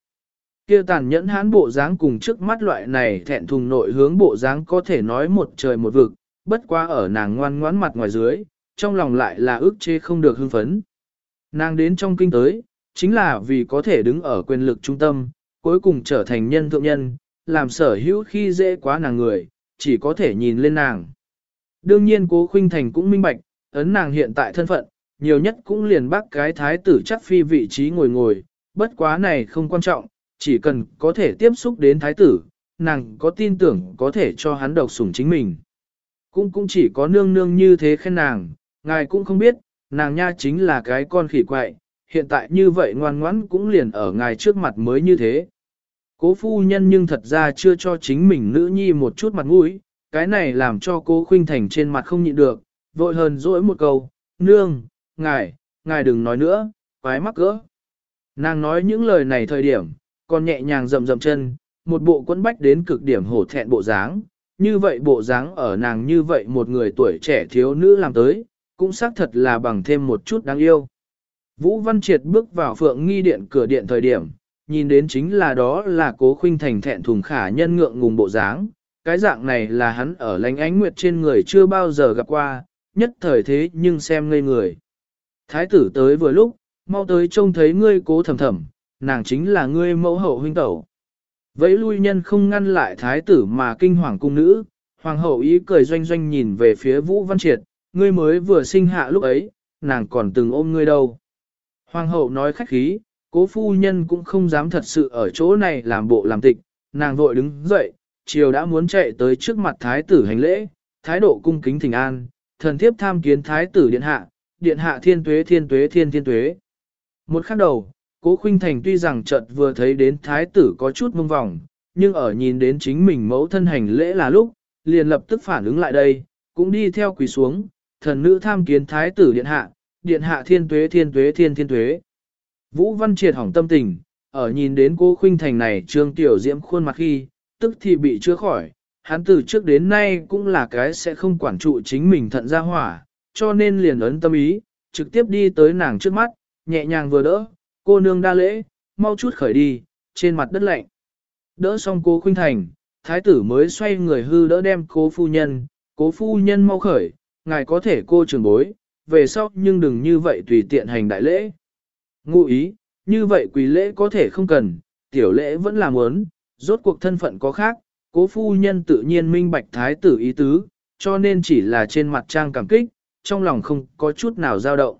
Speaker 1: Kia tàn nhẫn hán bộ dáng cùng trước mắt loại này thẹn thùng nội hướng bộ dáng có thể nói một trời một vực, bất quá ở nàng ngoan ngoãn mặt ngoài dưới, trong lòng lại là ước chế không được hưng phấn. Nàng đến trong kinh tới, chính là vì có thể đứng ở quyền lực trung tâm, cuối cùng trở thành nhân thượng nhân, làm sở hữu khi dễ quá nàng người, chỉ có thể nhìn lên nàng. Đương nhiên cố khuynh thành cũng minh bạch, ấn nàng hiện tại thân phận, nhiều nhất cũng liền bác cái thái tử chắc phi vị trí ngồi ngồi, bất quá này không quan trọng, chỉ cần có thể tiếp xúc đến thái tử, nàng có tin tưởng có thể cho hắn độc sủng chính mình. Cũng cũng chỉ có nương nương như thế khen nàng, ngài cũng không biết, nàng nha chính là cái con khỉ quậy, hiện tại như vậy ngoan ngoãn cũng liền ở ngài trước mặt mới như thế. Cố phu nhân nhưng thật ra chưa cho chính mình nữ nhi một chút mặt mũi, cái này làm cho cố khuynh thành trên mặt không nhịn được, vội hơn dỗi một câu, nương, ngài, ngài đừng nói nữa, quái mắc cỡ. Nàng nói những lời này thời điểm, còn nhẹ nhàng rầm rầm chân, một bộ quấn bách đến cực điểm hổ thẹn bộ dáng, như vậy bộ dáng ở nàng như vậy một người tuổi trẻ thiếu nữ làm tới, cũng xác thật là bằng thêm một chút đáng yêu. Vũ Văn Triệt bước vào phượng nghi điện cửa điện thời điểm, nhìn đến chính là đó là cố khuynh thành thẹn thùng khả nhân ngượng ngùng bộ dáng. Cái dạng này là hắn ở lánh ánh nguyệt trên người chưa bao giờ gặp qua, nhất thời thế nhưng xem ngây người. Thái tử tới vừa lúc, mau tới trông thấy ngươi cố thầm thầm, nàng chính là ngươi mẫu hậu huynh tẩu. Vẫy lui nhân không ngăn lại thái tử mà kinh hoàng cung nữ, hoàng hậu ý cười doanh doanh nhìn về phía Vũ Văn Triệt, ngươi mới vừa sinh hạ lúc ấy, nàng còn từng ôm ngươi đâu. Hoàng hậu nói khách khí, cố phu nhân cũng không dám thật sự ở chỗ này làm bộ làm tịch, nàng vội đứng dậy, chiều đã muốn chạy tới trước mặt thái tử hành lễ, thái độ cung kính thỉnh an, thần thiếp tham kiến thái tử điện hạ, điện hạ thiên tuế thiên tuế thiên thiên tuế. Một khắc đầu, cố khuynh thành tuy rằng chợt vừa thấy đến thái tử có chút mông vòng, nhưng ở nhìn đến chính mình mẫu thân hành lễ là lúc, liền lập tức phản ứng lại đây, cũng đi theo quỳ xuống, thần nữ tham kiến thái tử điện hạ, điện hạ thiên tuế thiên tuế thiên thiên tuế. Vũ Văn Triệt hỏng tâm tình, ở nhìn đến cô khuynh thành này trương tiểu diễm khuôn mặt khi, tức thì bị chữa khỏi, hắn từ trước đến nay cũng là cái sẽ không quản trụ chính mình thận ra hỏa, cho nên liền ấn tâm ý, trực tiếp đi tới nàng trước mắt, nhẹ nhàng vừa đỡ, cô nương đa lễ, mau chút khởi đi, trên mặt đất lạnh. Đỡ xong cô khuynh thành, thái tử mới xoay người hư đỡ đem cố phu nhân, cố phu nhân mau khởi, ngài có thể cô trường bối, về sau nhưng đừng như vậy tùy tiện hành đại lễ. Ngụ ý, như vậy quỳ lễ có thể không cần, tiểu lễ vẫn là muốn, rốt cuộc thân phận có khác, cố phu nhân tự nhiên minh bạch thái tử ý tứ, cho nên chỉ là trên mặt trang cảm kích, trong lòng không có chút nào dao động.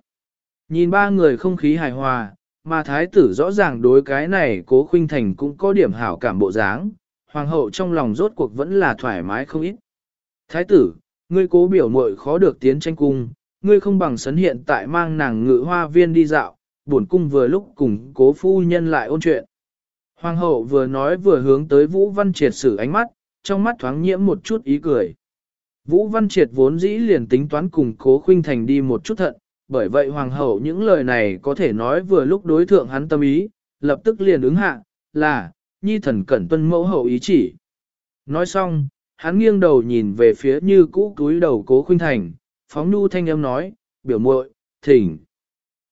Speaker 1: Nhìn ba người không khí hài hòa, mà thái tử rõ ràng đối cái này cố khuynh thành cũng có điểm hảo cảm bộ dáng, hoàng hậu trong lòng rốt cuộc vẫn là thoải mái không ít. Thái tử, ngươi cố biểu muội khó được tiến tranh cung, ngươi không bằng sấn hiện tại mang nàng ngự hoa viên đi dạo, buồn cung vừa lúc cùng cố phu nhân lại ôn chuyện. Hoàng hậu vừa nói vừa hướng tới Vũ Văn Triệt sử ánh mắt, trong mắt thoáng nhiễm một chút ý cười. Vũ Văn Triệt vốn dĩ liền tính toán cùng cố khuynh thành đi một chút thận, bởi vậy hoàng hậu những lời này có thể nói vừa lúc đối thượng hắn tâm ý, lập tức liền ứng hạ, là, nhi thần cẩn tuân mẫu hậu ý chỉ. Nói xong, hắn nghiêng đầu nhìn về phía như cũ túi đầu cố khuynh thành, phóng nu thanh âm nói, biểu muội, thỉnh.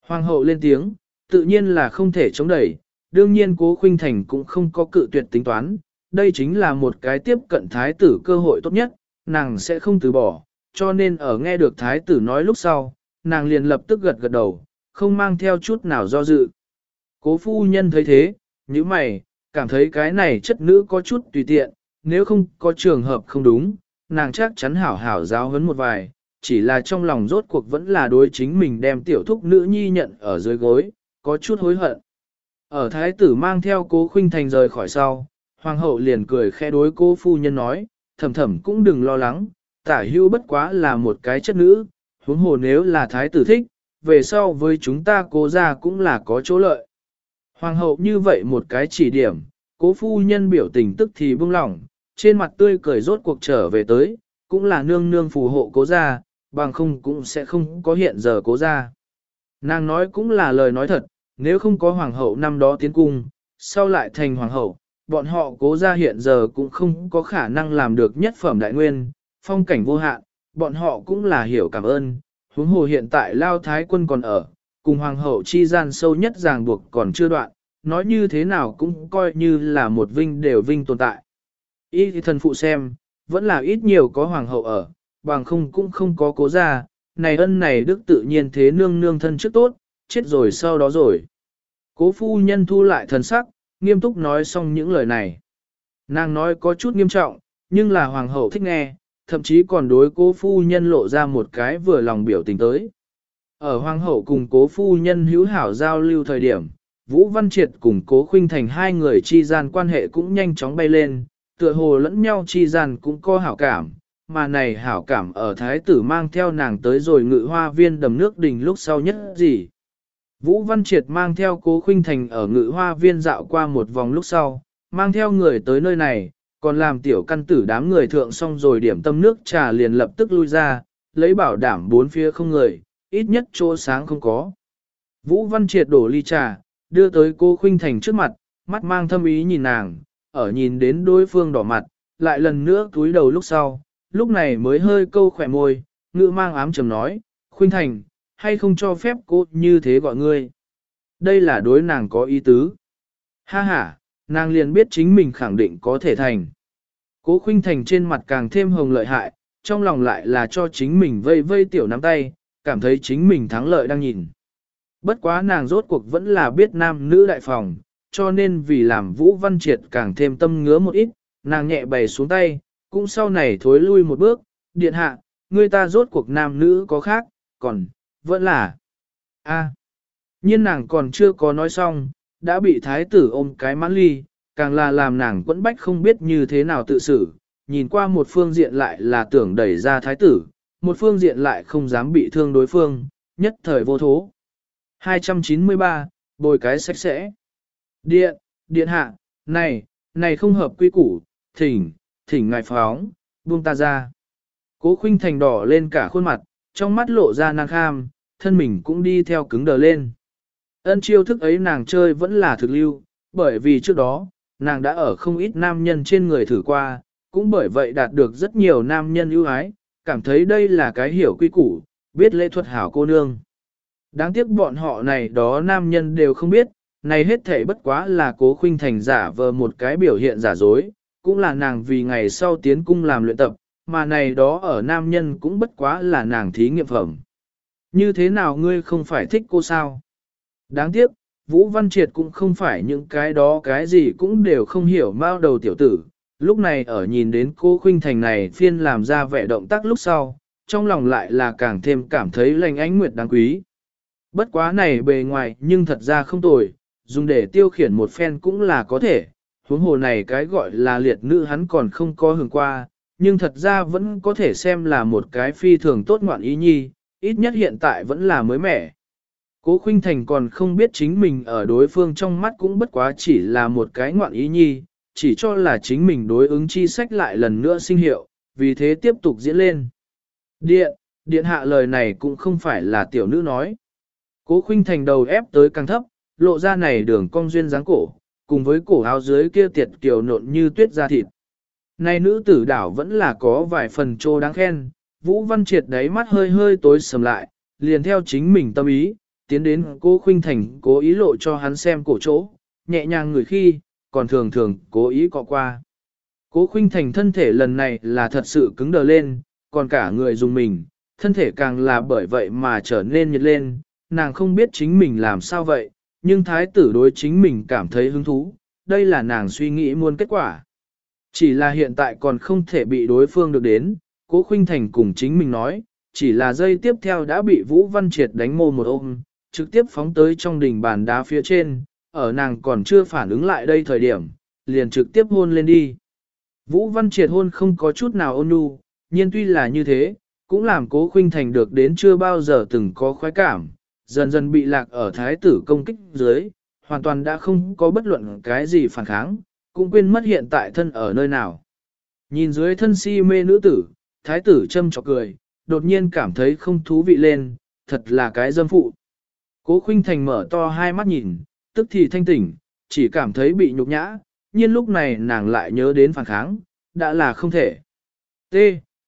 Speaker 1: Hoàng hậu lên tiếng, tự nhiên là không thể chống đẩy, đương nhiên cố khuynh thành cũng không có cự tuyệt tính toán, đây chính là một cái tiếp cận thái tử cơ hội tốt nhất, nàng sẽ không từ bỏ, cho nên ở nghe được thái tử nói lúc sau, nàng liền lập tức gật gật đầu, không mang theo chút nào do dự. Cố phu nhân thấy thế, như mày, cảm thấy cái này chất nữ có chút tùy tiện, nếu không có trường hợp không đúng, nàng chắc chắn hảo hảo giáo huấn một vài, chỉ là trong lòng rốt cuộc vẫn là đối chính mình đem tiểu thúc nữ nhi nhận ở dưới gối, có chút hối hận. Ở thái tử mang theo cố khuynh thành rời khỏi sau, hoàng hậu liền cười khe đối cô phu nhân nói, thầm thầm cũng đừng lo lắng, tả hưu bất quá là một cái chất nữ, huống hồ nếu là thái tử thích, về sau với chúng ta cố ra cũng là có chỗ lợi. Hoàng hậu như vậy một cái chỉ điểm, cố phu nhân biểu tình tức thì buông lỏng, trên mặt tươi cười rốt cuộc trở về tới, cũng là nương nương phù hộ cố ra, bằng không cũng sẽ không có hiện giờ cố ra. Nàng nói cũng là lời nói thật, nếu không có hoàng hậu năm đó tiến cung, sau lại thành hoàng hậu, bọn họ cố ra hiện giờ cũng không có khả năng làm được nhất phẩm đại nguyên, phong cảnh vô hạn, bọn họ cũng là hiểu cảm ơn, huống hồ hiện tại lao thái quân còn ở, cùng hoàng hậu chi gian sâu nhất ràng buộc còn chưa đoạn, nói như thế nào cũng coi như là một vinh đều vinh tồn tại. Ý thì thần phụ xem, vẫn là ít nhiều có hoàng hậu ở, bằng không cũng không có cố ra, này ân này đức tự nhiên thế nương nương thân trước tốt, chết rồi sau đó rồi. Cố phu nhân thu lại thần sắc, nghiêm túc nói xong những lời này. Nàng nói có chút nghiêm trọng, nhưng là hoàng hậu thích nghe, thậm chí còn đối cố phu nhân lộ ra một cái vừa lòng biểu tình tới. Ở hoàng hậu cùng cố phu nhân hữu hảo giao lưu thời điểm, Vũ Văn Triệt cùng cố khuynh thành hai người chi gian quan hệ cũng nhanh chóng bay lên, tựa hồ lẫn nhau chi gian cũng có hảo cảm, mà này hảo cảm ở thái tử mang theo nàng tới rồi ngự hoa viên đầm nước đình lúc sau nhất gì. Vũ Văn Triệt mang theo cố khuynh thành ở ngự hoa viên dạo qua một vòng lúc sau, mang theo người tới nơi này, còn làm tiểu căn tử đám người thượng xong rồi điểm tâm nước trà liền lập tức lui ra, lấy bảo đảm bốn phía không người, ít nhất chỗ sáng không có. Vũ Văn Triệt đổ ly trà, đưa tới cô Khuynh Thành trước mặt, mắt mang thâm ý nhìn nàng, ở nhìn đến đối phương đỏ mặt, lại lần nữa túi đầu lúc sau, lúc này mới hơi câu khỏe môi, ngữ mang ám trầm nói, Khuynh Thành, hay không cho phép cô như thế gọi ngươi. Đây là đối nàng có ý tứ. Ha ha, nàng liền biết chính mình khẳng định có thể thành. Cố khuynh thành trên mặt càng thêm hồng lợi hại, trong lòng lại là cho chính mình vây vây tiểu nắm tay, cảm thấy chính mình thắng lợi đang nhìn. Bất quá nàng rốt cuộc vẫn là biết nam nữ đại phòng, cho nên vì làm Vũ Văn Triệt càng thêm tâm ngứa một ít, nàng nhẹ bày xuống tay, cũng sau này thối lui một bước, điện hạ, người ta rốt cuộc nam nữ có khác, còn, vẫn là, a nhiên nàng còn chưa có nói xong, đã bị thái tử ôm cái mãn ly, càng là làm nàng quẫn bách không biết như thế nào tự xử, nhìn qua một phương diện lại là tưởng đẩy ra thái tử, một phương diện lại không dám bị thương đối phương, nhất thời vô thố. 293, bồi cái sạch sẽ. Điện, điện hạ, này, này không hợp quy củ, thỉnh, thỉnh ngài phóng, buông ta ra. Cố khuynh thành đỏ lên cả khuôn mặt, trong mắt lộ ra nàng kham, thân mình cũng đi theo cứng đờ lên. Ân chiêu thức ấy nàng chơi vẫn là thực lưu, bởi vì trước đó, nàng đã ở không ít nam nhân trên người thử qua, cũng bởi vậy đạt được rất nhiều nam nhân ưu ái, cảm thấy đây là cái hiểu quy củ, biết lễ thuật hảo cô nương. Đáng tiếc bọn họ này đó nam nhân đều không biết, này hết thể bất quá là cố khuynh thành giả vờ một cái biểu hiện giả dối, cũng là nàng vì ngày sau tiến cung làm luyện tập, mà này đó ở nam nhân cũng bất quá là nàng thí nghiệm phẩm. Như thế nào ngươi không phải thích cô sao? Đáng tiếc, Vũ Văn Triệt cũng không phải những cái đó cái gì cũng đều không hiểu mao đầu tiểu tử. Lúc này ở nhìn đến cô Khuynh Thành này phiên làm ra vẻ động tác lúc sau, trong lòng lại là càng thêm cảm thấy lành ánh nguyệt đáng quý. Bất quá này bề ngoài nhưng thật ra không tồi, dùng để tiêu khiển một phen cũng là có thể, huống hồ này cái gọi là liệt nữ hắn còn không có hưởng qua, nhưng thật ra vẫn có thể xem là một cái phi thường tốt ngoạn ý nhi, ít nhất hiện tại vẫn là mới mẻ. Cố Khuynh Thành còn không biết chính mình ở đối phương trong mắt cũng bất quá chỉ là một cái ngoạn ý nhi, chỉ cho là chính mình đối ứng chi sách lại lần nữa sinh hiệu, vì thế tiếp tục diễn lên. Điện, điện hạ lời này cũng không phải là tiểu nữ nói. Cố Khuynh Thành đầu ép tới càng thấp, lộ ra này đường cong duyên dáng cổ, cùng với cổ áo dưới kia tiệt kiều nộn như tuyết da thịt. Này nữ tử đảo vẫn là có vài phần trô đáng khen, Vũ Văn Triệt đáy mắt hơi hơi tối sầm lại, liền theo chính mình tâm ý, tiến đến cố khuynh thành cố ý lộ cho hắn xem cổ chỗ, nhẹ nhàng người khi, còn thường thường cố ý cọ qua. Cố khuynh thành thân thể lần này là thật sự cứng đờ lên, còn cả người dùng mình, thân thể càng là bởi vậy mà trở nên nhiệt lên, nàng không biết chính mình làm sao vậy, nhưng thái tử đối chính mình cảm thấy hứng thú, đây là nàng suy nghĩ muôn kết quả. Chỉ là hiện tại còn không thể bị đối phương được đến, cố khuynh thành cùng chính mình nói, chỉ là dây tiếp theo đã bị Vũ Văn Triệt đánh mô một ôm, trực tiếp phóng tới trong đỉnh bàn đá phía trên, ở nàng còn chưa phản ứng lại đây thời điểm, liền trực tiếp hôn lên đi. Vũ Văn Triệt hôn không có chút nào ôn nhu, nhưng tuy là như thế, cũng làm cố khuynh thành được đến chưa bao giờ từng có khoái cảm, dần dần bị lạc ở thái tử công kích dưới, hoàn toàn đã không có bất luận cái gì phản kháng, cũng quên mất hiện tại thân ở nơi nào. Nhìn dưới thân si mê nữ tử, thái tử châm chọc cười, đột nhiên cảm thấy không thú vị lên, thật là cái dâm phụ. Cố khuynh thành mở to hai mắt nhìn, tức thì thanh tỉnh, chỉ cảm thấy bị nhục nhã, nhiên lúc này nàng lại nhớ đến phản kháng, đã là không thể. T.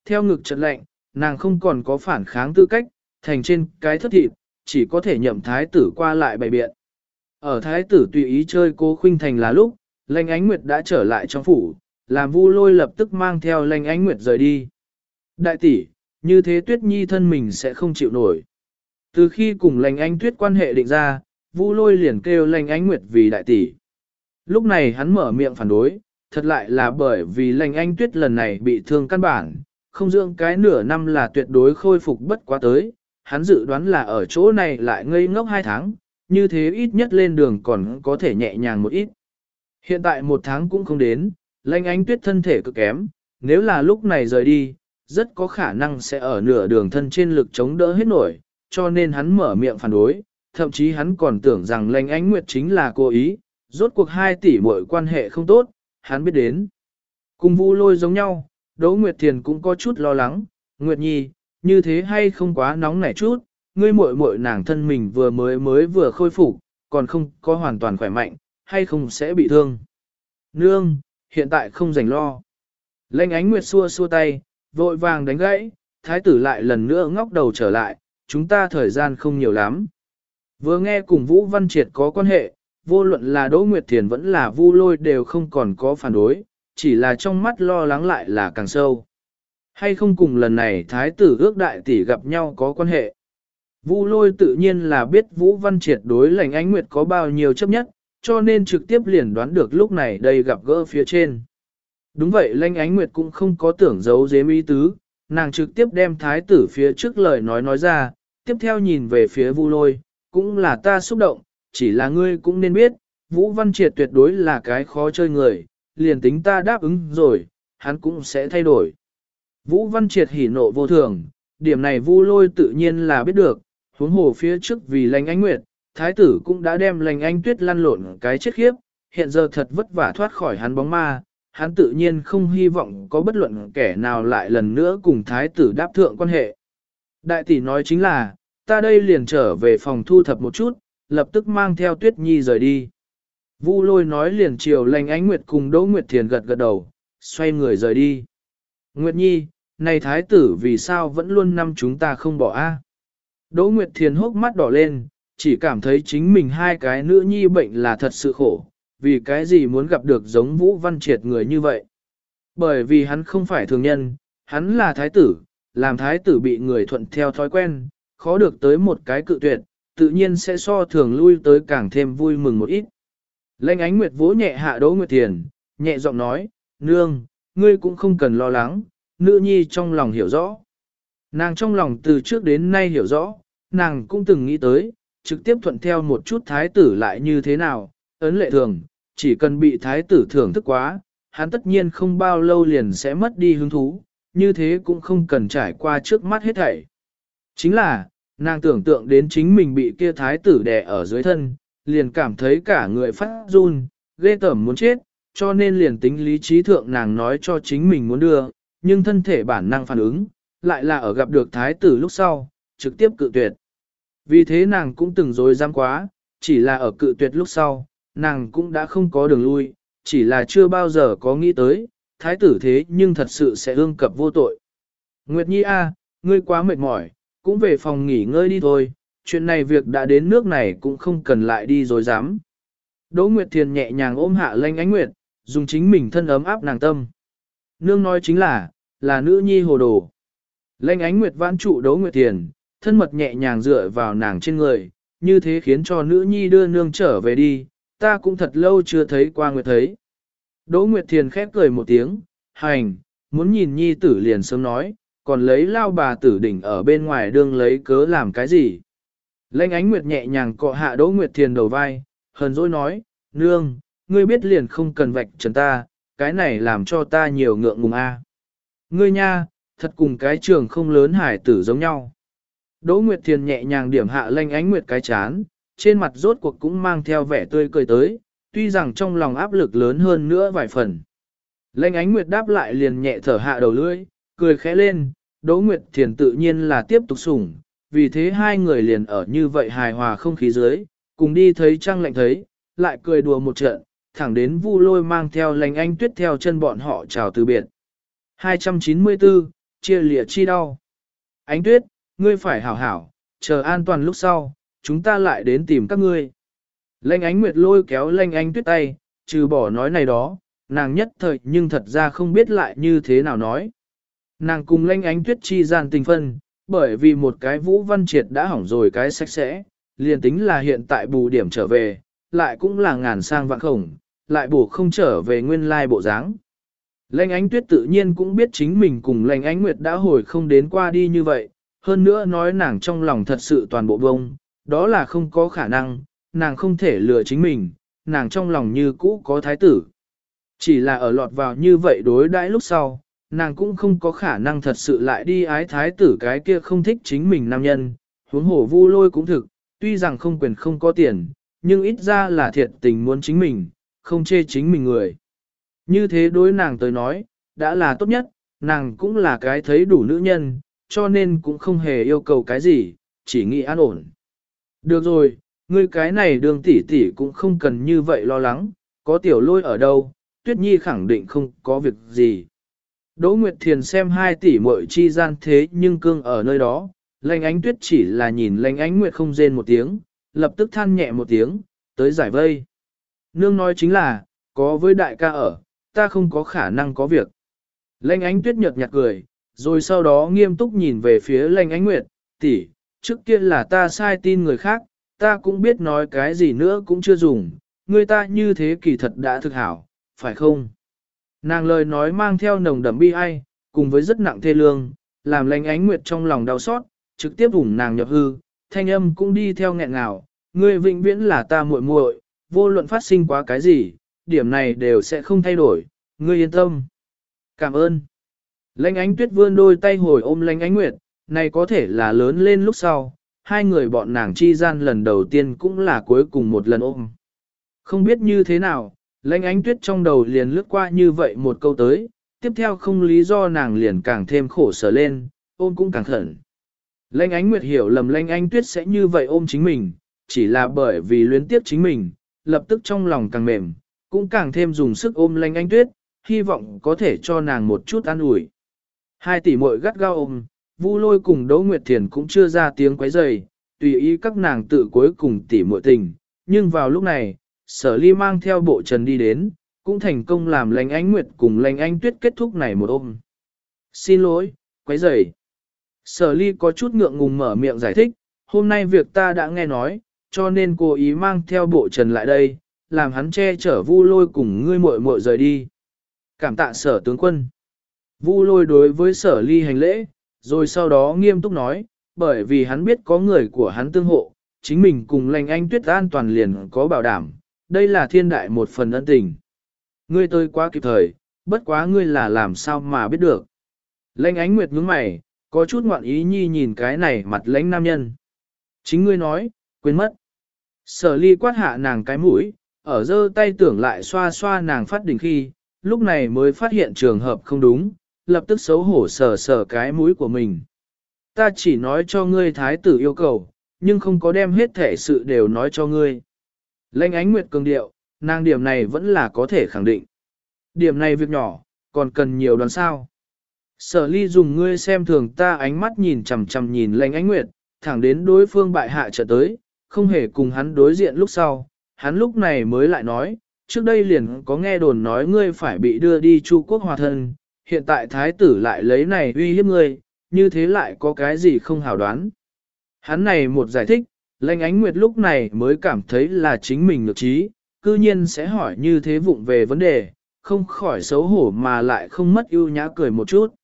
Speaker 1: Theo ngực trận lạnh, nàng không còn có phản kháng tư cách, thành trên cái thất thịt, chỉ có thể nhậm thái tử qua lại bày biện. Ở thái tử tùy ý chơi cô khuynh thành là lúc, lanh ánh nguyệt đã trở lại trong phủ, làm vu lôi lập tức mang theo lanh ánh nguyệt rời đi. Đại tỷ, như thế tuyết nhi thân mình sẽ không chịu nổi. Từ khi cùng lành ánh tuyết quan hệ định ra, Vu lôi liền kêu lành ánh nguyệt vì đại tỷ. Lúc này hắn mở miệng phản đối, thật lại là bởi vì lành anh tuyết lần này bị thương căn bản, không dưỡng cái nửa năm là tuyệt đối khôi phục bất quá tới. Hắn dự đoán là ở chỗ này lại ngây ngốc hai tháng, như thế ít nhất lên đường còn có thể nhẹ nhàng một ít. Hiện tại một tháng cũng không đến, Lanh Ánh tuyết thân thể cực kém, nếu là lúc này rời đi, rất có khả năng sẽ ở nửa đường thân trên lực chống đỡ hết nổi, cho nên hắn mở miệng phản đối, thậm chí hắn còn tưởng rằng Lanh ánh nguyệt chính là cố ý, rốt cuộc hai tỷ muội quan hệ không tốt, hắn biết đến. Cùng vu lôi giống nhau, Đỗ Nguyệt Thiền cũng có chút lo lắng, Nguyệt Nhi, như thế hay không quá nóng nảy chút, ngươi muội muội nàng thân mình vừa mới mới vừa khôi phục, còn không có hoàn toàn khỏe mạnh, hay không sẽ bị thương. Nương, hiện tại không rảnh lo. Lệnh ánh Nguyệt xua xua tay, vội vàng đánh gãy, thái tử lại lần nữa ngóc đầu trở lại, chúng ta thời gian không nhiều lắm. Vừa nghe cùng Vũ Văn Triệt có quan hệ, vô luận là Đỗ Nguyệt Thiền vẫn là Vu Lôi đều không còn có phản đối, chỉ là trong mắt lo lắng lại là càng sâu. Hay không cùng lần này Thái tử ước đại tỷ gặp nhau có quan hệ. Vu Lôi tự nhiên là biết Vũ Văn Triệt đối lành ánh Nguyệt có bao nhiêu chấp nhất, cho nên trực tiếp liền đoán được lúc này đây gặp gỡ phía trên. Đúng vậy lanh ánh Nguyệt cũng không có tưởng giấu dếm ý tứ, nàng trực tiếp đem thái tử phía trước lời nói nói ra, tiếp theo nhìn về phía Vu Lôi, cũng là ta xúc động, chỉ là ngươi cũng nên biết, Vũ Văn Triệt tuyệt đối là cái khó chơi người, liền tính ta đáp ứng rồi, hắn cũng sẽ thay đổi. Vũ Văn Triệt hỉ nộ vô thường, điểm này Vu Lôi tự nhiên là biết được, huống hồ phía trước vì lành ánh nguyệt, thái tử cũng đã đem lành anh tuyết lăn lộn cái chết khiếp, hiện giờ thật vất vả thoát khỏi hắn bóng ma, hắn tự nhiên không hy vọng có bất luận kẻ nào lại lần nữa cùng thái tử đáp thượng quan hệ. Đại tỷ nói chính là, ta đây liền trở về phòng thu thập một chút, lập tức mang theo tuyết nhi rời đi. Vu lôi nói liền chiều lành ánh nguyệt cùng Đỗ Nguyệt Thiền gật gật đầu, xoay người rời đi. Nguyệt nhi, này thái tử vì sao vẫn luôn năm chúng ta không bỏ a? Đỗ Nguyệt Thiền hốc mắt đỏ lên, chỉ cảm thấy chính mình hai cái nữ nhi bệnh là thật sự khổ, vì cái gì muốn gặp được giống Vũ Văn Triệt người như vậy. Bởi vì hắn không phải thường nhân, hắn là thái tử, làm thái tử bị người thuận theo thói quen, khó được tới một cái cự tuyệt, tự nhiên sẽ so thường lui tới càng thêm vui mừng một ít. Lệnh ánh nguyệt vỗ nhẹ hạ Đỗ Nguyệt Thiền, nhẹ giọng nói, nương, ngươi cũng không cần lo lắng, nữ nhi trong lòng hiểu rõ. Nàng trong lòng từ trước đến nay hiểu rõ, nàng cũng từng nghĩ tới, trực tiếp thuận theo một chút thái tử lại như thế nào, ấn lệ thường, chỉ cần bị thái tử thưởng thức quá, hắn tất nhiên không bao lâu liền sẽ mất đi hứng thú, như thế cũng không cần trải qua trước mắt hết thảy. Chính là, nàng tưởng tượng đến chính mình bị kia thái tử đè ở dưới thân, liền cảm thấy cả người phát run, ghê tởm muốn chết, cho nên liền tính lý trí thượng nàng nói cho chính mình muốn đưa, nhưng thân thể bản năng phản ứng, lại là ở gặp được thái tử lúc sau, trực tiếp cự tuyệt. Vì thế nàng cũng từng dối dám quá, chỉ là ở cự tuyệt lúc sau, nàng cũng đã không có đường lui, chỉ là chưa bao giờ có nghĩ tới, thái tử thế nhưng thật sự sẽ ương cập vô tội. Nguyệt Nhi A, ngươi quá mệt mỏi, cũng về phòng nghỉ ngơi đi thôi, chuyện này việc đã đến nước này cũng không cần lại đi rồi dám. Đỗ Nguyệt Thiền nhẹ nhàng ôm hạ lanh ánh Nguyệt, dùng chính mình thân ấm áp nàng tâm. Nương nói chính là, là nữ nhi hồ đồ. lênh ánh Nguyệt vãn trụ Đỗ Nguyệt Thiền, thân mật nhẹ nhàng dựa vào nàng trên người, như thế khiến cho nữ nhi đưa nương trở về đi, ta cũng thật lâu chưa thấy qua Nguyệt thấy. Đỗ Nguyệt Thiền khép cười một tiếng, hành, muốn nhìn nhi tử liền sớm nói, còn lấy lao bà tử đỉnh ở bên ngoài đương lấy cớ làm cái gì. Lênh ánh Nguyệt nhẹ nhàng cọ hạ Đỗ Nguyệt Thiền đầu vai, hờn dỗi nói, nương, ngươi biết liền không cần vạch trần ta, cái này làm cho ta nhiều ngượng ngùng a. Ngươi nha, thật cùng cái trường không lớn hải tử giống nhau. Đỗ Nguyệt Thiền nhẹ nhàng điểm hạ lanh ánh Nguyệt cái chán, trên mặt rốt cuộc cũng mang theo vẻ tươi cười tới, tuy rằng trong lòng áp lực lớn hơn nữa vài phần. Lanh ánh Nguyệt đáp lại liền nhẹ thở hạ đầu lưỡi, cười khẽ lên, Đỗ Nguyệt Thiền tự nhiên là tiếp tục sủng, vì thế hai người liền ở như vậy hài hòa không khí dưới, cùng đi thấy trăng lạnh thấy, lại cười đùa một trận, thẳng đến vu lôi mang theo lành anh tuyết theo chân bọn họ chào từ biệt. 294, chia lịa chi đau. Ánh tuyết, ngươi phải hảo hảo, chờ an toàn lúc sau, chúng ta lại đến tìm các ngươi. Lệnh ánh nguyệt lôi kéo lệnh anh tuyết tay, trừ bỏ nói này đó, nàng nhất thời nhưng thật ra không biết lại như thế nào nói. Nàng cùng lệnh ánh tuyết chi gian tình phân, bởi vì một cái vũ văn triệt đã hỏng rồi cái sạch sẽ, liền tính là hiện tại bù điểm trở về, lại cũng là ngàn sang vạn khổng, lại bổ không trở về nguyên lai bộ dáng. Lệnh ánh tuyết tự nhiên cũng biết chính mình cùng lệnh ánh nguyệt đã hồi không đến qua đi như vậy, hơn nữa nói nàng trong lòng thật sự toàn bộ bông, đó là không có khả năng, nàng không thể lừa chính mình, nàng trong lòng như cũ có thái tử. Chỉ là ở lọt vào như vậy đối đãi lúc sau, nàng cũng không có khả năng thật sự lại đi ái thái tử cái kia không thích chính mình nam nhân, huống hổ vu lôi cũng thực, tuy rằng không quyền không có tiền, nhưng ít ra là thiệt tình muốn chính mình, không chê chính mình người. Như thế đối nàng tới nói, đã là tốt nhất, nàng cũng là cái thấy đủ nữ nhân, cho nên cũng không hề yêu cầu cái gì, chỉ nghĩ an ổn. Được rồi, ngươi cái này đường tỷ tỷ cũng không cần như vậy lo lắng, có tiểu lôi ở đâu, tuyết nhi khẳng định không có việc gì. Đỗ Nguyệt Thiền xem hai tỷ muội chi gian thế nhưng cương ở nơi đó, lành ánh tuyết chỉ là nhìn lành ánh nguyệt không rên một tiếng, lập tức than nhẹ một tiếng, tới giải vây. Nương nói chính là, có với đại ca ở, ta không có khả năng có việc. Lanh ánh tuyết nhợt nhạt cười, rồi sau đó nghiêm túc nhìn về phía Lanh ánh nguyệt, tỷ, trước kia là ta sai tin người khác, ta cũng biết nói cái gì nữa cũng chưa dùng, người ta như thế kỳ thật đã thực hảo, phải không? Nàng lời nói mang theo nồng đậm bi ai, cùng với rất nặng thê lương, làm Lanh ánh nguyệt trong lòng đau xót, trực tiếp vùng nàng nhập hư, thanh âm cũng đi theo nghẹn ngào, ngươi vĩnh viễn là ta muội muội, vô luận phát sinh quá cái gì, điểm này đều sẽ không thay đổi, ngươi yên tâm. Cảm ơn. Lãnh ánh tuyết vươn đôi tay hồi ôm lãnh ánh nguyệt, này có thể là lớn lên lúc sau, hai người bọn nàng chi gian lần đầu tiên cũng là cuối cùng một lần ôm. Không biết như thế nào, Lệnh ánh tuyết trong đầu liền lướt qua như vậy một câu tới, tiếp theo không lý do nàng liền càng thêm khổ sở lên, ôm cũng càng khẩn. Lệnh ánh nguyệt hiểu lầm lệnh ánh tuyết sẽ như vậy ôm chính mình, chỉ là bởi vì luyến tiếc chính mình, lập tức trong lòng càng mềm, cũng càng thêm dùng sức ôm lệnh ánh tuyết, hy vọng có thể cho nàng một chút an ủi. Hai tỷ muội gắt gao ôm, Vu Lôi cùng Đỗ Nguyệt Thiền cũng chưa ra tiếng quấy rầy, tùy ý các nàng tự cuối cùng tỷ muội tình, nhưng vào lúc này, Sở Ly mang theo bộ trần đi đến, cũng thành công làm Lành Ánh Nguyệt cùng Lành Ánh Tuyết kết thúc này một ôm. Xin lỗi, quấy rầy. Sở Ly có chút ngượng ngùng mở miệng giải thích, hôm nay việc ta đã nghe nói, cho nên cô ý mang theo bộ trần lại đây, làm hắn che chở Vu Lôi cùng ngươi muội muội rời đi. Cảm tạ sở tướng quân. Vu lôi đối với sở ly hành lễ, rồi sau đó nghiêm túc nói, bởi vì hắn biết có người của hắn tương hộ, chính mình cùng lành anh tuyết an toàn liền có bảo đảm, đây là thiên đại một phần ân tình. Ngươi tôi quá kịp thời, bất quá ngươi là làm sao mà biết được. Lệnh ánh nguyệt nhướng mày, có chút ngoạn ý nhi nhìn cái này mặt lãnh nam nhân. Chính ngươi nói, quên mất. Sở ly quát hạ nàng cái mũi, ở giơ tay tưởng lại xoa xoa nàng phát đỉnh khi, lúc này mới phát hiện trường hợp không đúng, lập tức xấu hổ sờ sờ cái mũi của mình. Ta chỉ nói cho ngươi thái tử yêu cầu, nhưng không có đem hết thể sự đều nói cho ngươi. Lênh ánh nguyệt cường điệu, nàng điểm này vẫn là có thể khẳng định. Điểm này việc nhỏ, còn cần nhiều đoán sao. Sở ly dùng ngươi xem thường ta ánh mắt nhìn chằm chằm nhìn lệnh ánh nguyệt, thẳng đến đối phương bại hạ trở tới, không hề cùng hắn đối diện lúc sau, hắn lúc này mới lại nói, trước đây liền có nghe đồn nói ngươi phải bị đưa đi Chu quốc hòa thân, hiện tại thái tử lại lấy này uy hiếp ngươi, như thế lại có cái gì không hảo đoán. Hắn này một giải thích, lãnh ánh nguyệt lúc này mới cảm thấy là chính mình được trí, cư nhiên sẽ hỏi như thế vụng về vấn đề, không khỏi xấu hổ mà lại không mất ưu nhã cười một chút.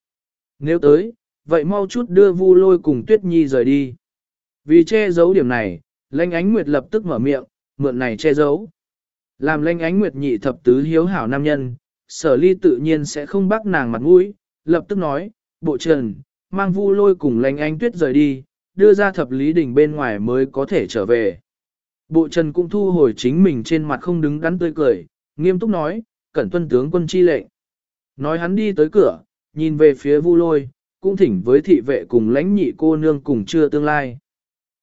Speaker 1: Nếu tới, vậy mau chút đưa vu lôi cùng tuyết nhi rời đi. Vì che giấu điểm này, Lanh ánh nguyệt lập tức mở miệng, mượn này che giấu. Làm Lanh ánh nguyệt nhị thập tứ hiếu hảo nam nhân, sở ly tự nhiên sẽ không bắt nàng mặt mũi, lập tức nói, bộ trần, mang vu lôi cùng Lanh ánh tuyết rời đi, đưa ra thập lý đỉnh bên ngoài mới có thể trở về. Bộ trần cũng thu hồi chính mình trên mặt không đứng đắn tươi cười, nghiêm túc nói, cẩn tuân tướng quân chi lệnh. Nói hắn đi tới cửa, nhìn về phía vu lôi, cũng thỉnh với thị vệ cùng lãnh nhị cô nương cùng chưa tương lai.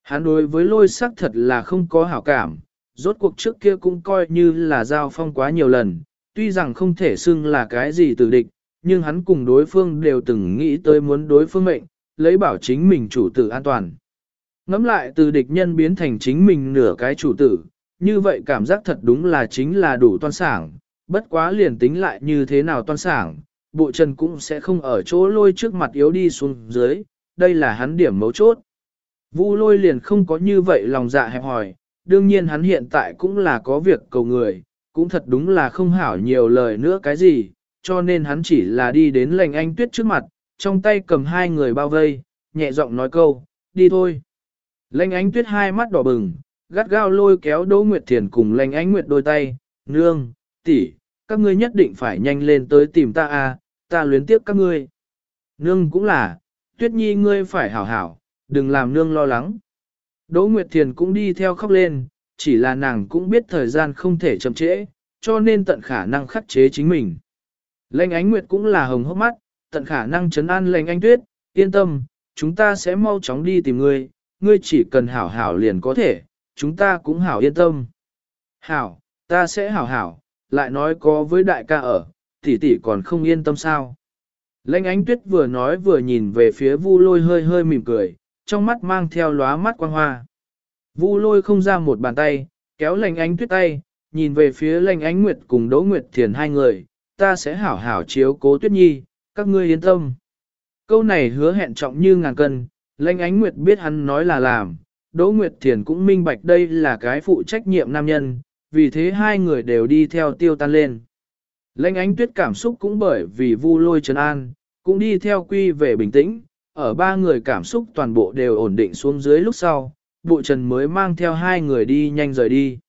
Speaker 1: Hắn đối với lôi sắc thật là không có hảo cảm, rốt cuộc trước kia cũng coi như là giao phong quá nhiều lần, tuy rằng không thể xưng là cái gì tử địch, nhưng hắn cùng đối phương đều từng nghĩ tới muốn đối phương mệnh, lấy bảo chính mình chủ tử an toàn. Ngắm lại từ địch nhân biến thành chính mình nửa cái chủ tử, như vậy cảm giác thật đúng là chính là đủ toan sảng, bất quá liền tính lại như thế nào toan sảng, bộ trần cũng sẽ không ở chỗ lôi trước mặt yếu đi xuống dưới, đây là hắn điểm mấu chốt. Vu lôi liền không có như vậy lòng dạ hẹp hòi, đương nhiên hắn hiện tại cũng là có việc cầu người, cũng thật đúng là không hảo nhiều lời nữa cái gì, cho nên hắn chỉ là đi đến lành anh tuyết trước mặt, trong tay cầm hai người bao vây, nhẹ giọng nói câu, đi thôi. Lành ánh tuyết hai mắt đỏ bừng, gắt gao lôi kéo Đỗ Nguyệt Thiền cùng lành ánh Nguyệt đôi tay, nương, tỷ, các ngươi nhất định phải nhanh lên tới tìm ta a, ta luyến tiếc các ngươi. Nương cũng là, tuyết nhi ngươi phải hảo hảo, đừng làm nương lo lắng. Đỗ Nguyệt Thiền cũng đi theo khóc lên, chỉ là nàng cũng biết thời gian không thể chậm trễ, cho nên tận khả năng khắc chế chính mình. Lệnh ánh Nguyệt cũng là hồng hốc mắt, tận khả năng chấn an lệnh anh tuyết, yên tâm, chúng ta sẽ mau chóng đi tìm ngươi, ngươi chỉ cần hảo hảo liền có thể, chúng ta cũng hảo yên tâm. Hảo, ta sẽ hảo hảo, lại nói có với đại ca ở, tỷ tỷ còn không yên tâm sao. Lệnh ánh tuyết vừa nói vừa nhìn về phía vu lôi hơi hơi mỉm cười, trong mắt mang theo lóa mắt quang hoa. Vu lôi không ra một bàn tay, kéo lành ánh tuyết tay, nhìn về phía lành ánh nguyệt cùng đỗ nguyệt thiền hai người, ta sẽ hảo hảo chiếu cố tuyết nhi, các ngươi yên tâm. Câu này hứa hẹn trọng như ngàn cân, lành ánh nguyệt biết hắn nói là làm, đỗ nguyệt thiền cũng minh bạch đây là cái phụ trách nhiệm nam nhân, vì thế hai người đều đi theo tiêu tan lên. Lệnh ánh tuyết cảm xúc cũng bởi vì vu lôi trấn an, cũng đi theo quy về bình tĩnh, ở ba người cảm xúc toàn bộ đều ổn định xuống dưới lúc sau, bộ trần mới mang theo hai người đi nhanh rời đi.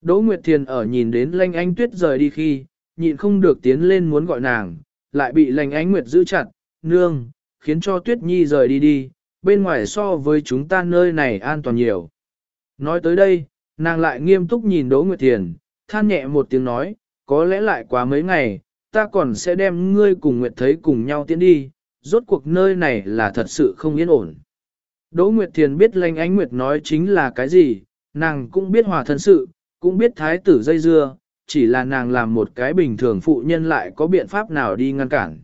Speaker 1: Đỗ Nguyệt Thiền ở nhìn đến lanh ánh tuyết rời đi khi, nhịn không được tiến lên muốn gọi nàng, lại bị lanh ánh Nguyệt giữ chặt, nương, khiến cho tuyết nhi rời đi đi, bên ngoài so với chúng ta nơi này an toàn nhiều. Nói tới đây, nàng lại nghiêm túc nhìn Đỗ Nguyệt Thiền, than nhẹ một tiếng nói, có lẽ lại quá mấy ngày, ta còn sẽ đem ngươi cùng Nguyệt thấy cùng nhau tiến đi, rốt cuộc nơi này là thật sự không yên ổn. Đỗ Nguyệt Thiền biết Lanh Ánh Nguyệt nói chính là cái gì, nàng cũng biết hòa thân sự, cũng biết thái tử dây dưa, chỉ là nàng làm một cái bình thường phụ nhân lại có biện pháp nào đi ngăn cản.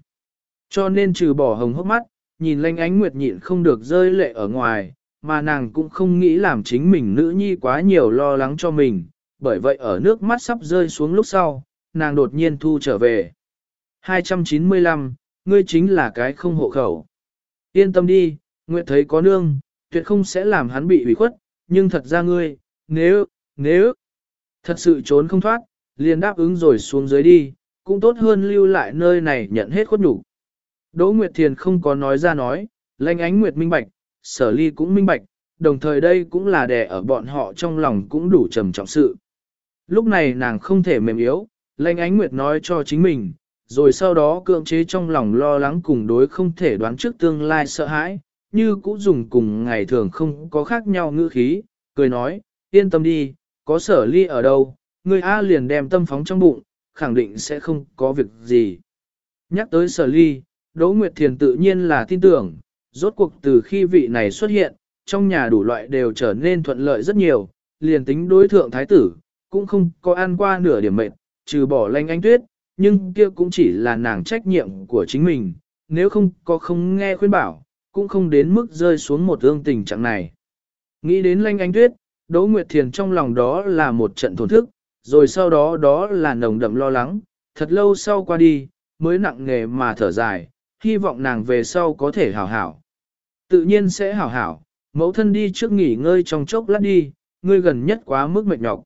Speaker 1: Cho nên trừ bỏ hồng hốc mắt, nhìn Lanh Ánh Nguyệt nhịn không được rơi lệ ở ngoài, mà nàng cũng không nghĩ làm chính mình nữ nhi quá nhiều lo lắng cho mình, bởi vậy ở nước mắt sắp rơi xuống lúc sau, nàng đột nhiên thu trở về. 295, ngươi chính là cái không hộ khẩu. Yên tâm đi, Nguyệt thấy có nương, tuyệt không sẽ làm hắn bị ủy khuất, nhưng thật ra ngươi, nếu, nếu, thật sự trốn không thoát, liền đáp ứng rồi xuống dưới đi, cũng tốt hơn lưu lại nơi này nhận hết khuất nhục. Đỗ Nguyệt Thiền không có nói ra nói, lanh ánh Nguyệt minh bạch, sở ly cũng minh bạch, đồng thời đây cũng là đè ở bọn họ trong lòng cũng đủ trầm trọng sự. Lúc này nàng không thể mềm yếu, lanh ánh Nguyệt nói cho chính mình, rồi sau đó cưỡng chế trong lòng lo lắng cùng đối không thể đoán trước tương lai sợ hãi, như cũ dùng cùng ngày thường không có khác nhau ngữ khí, cười nói, yên tâm đi, có sở ly ở đâu, người A liền đem tâm phóng trong bụng, khẳng định sẽ không có việc gì. Nhắc tới sở ly, Đỗ Nguyệt Thiền tự nhiên là tin tưởng, rốt cuộc từ khi vị này xuất hiện, trong nhà đủ loại đều trở nên thuận lợi rất nhiều, liền tính đối thượng thái tử, cũng không có ăn qua nửa điểm mệnh, trừ bỏ lanh anh tuyết, nhưng kia cũng chỉ là nàng trách nhiệm của chính mình, nếu không có không nghe khuyên bảo, cũng không đến mức rơi xuống một ương tình trạng này. Nghĩ đến lanh anh tuyết, Đỗ Nguyệt Thiền trong lòng đó là một trận thổn thức, rồi sau đó đó là nồng đậm lo lắng, thật lâu sau qua đi, mới nặng nghề mà thở dài, hy vọng nàng về sau có thể hảo hảo. Tự nhiên sẽ hảo hảo, mẫu thân đi trước nghỉ ngơi trong chốc lát đi, ngươi gần nhất quá mức mệt nhọc.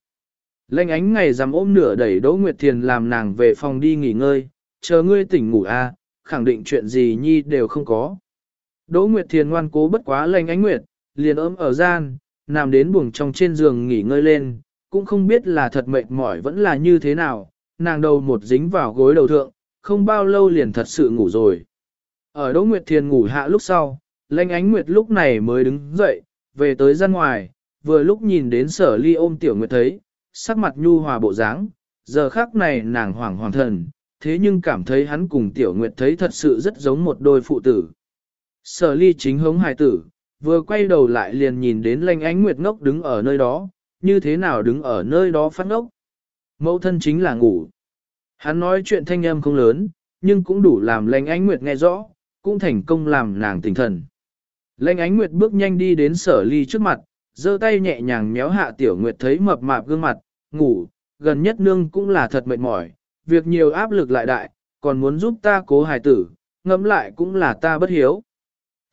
Speaker 1: Lênh ánh ngày dằm ôm nửa đẩy Đỗ Nguyệt Thiền làm nàng về phòng đi nghỉ ngơi, chờ ngươi tỉnh ngủ a, à, khẳng định chuyện gì nhi đều không có. Đỗ Nguyệt Thiền ngoan cố bất quá lênh ánh Nguyệt, liền ôm ở gian, nằm đến buồng trong trên giường nghỉ ngơi lên, cũng không biết là thật mệt mỏi vẫn là như thế nào, nàng đầu một dính vào gối đầu thượng, không bao lâu liền thật sự ngủ rồi. Ở Đỗ Nguyệt Thiền ngủ hạ lúc sau, lênh ánh Nguyệt lúc này mới đứng dậy, về tới gian ngoài, vừa lúc nhìn đến sở ly ôm tiểu Nguyệt thấy, sắc mặt nhu hòa bộ dáng, giờ khác này nàng hoảng hoàng thần, thế nhưng cảm thấy hắn cùng tiểu Nguyệt thấy thật sự rất giống một đôi phụ tử. Sở ly chính hống hài tử, vừa quay đầu lại liền nhìn đến lanh ánh Nguyệt ngốc đứng ở nơi đó, như thế nào đứng ở nơi đó phát ngốc. Mẫu thân chính là ngủ. Hắn nói chuyện thanh âm không lớn, nhưng cũng đủ làm lanh ánh Nguyệt nghe rõ, cũng thành công làm nàng tỉnh thần. lanh ánh nguyệt bước nhanh đi đến sở ly trước mặt, giơ tay nhẹ nhàng méo hạ tiểu nguyệt thấy mập mạp gương mặt, ngủ, gần nhất nương cũng là thật mệt mỏi, việc nhiều áp lực lại đại, còn muốn giúp ta cố hài tử, ngẫm lại cũng là ta bất hiếu.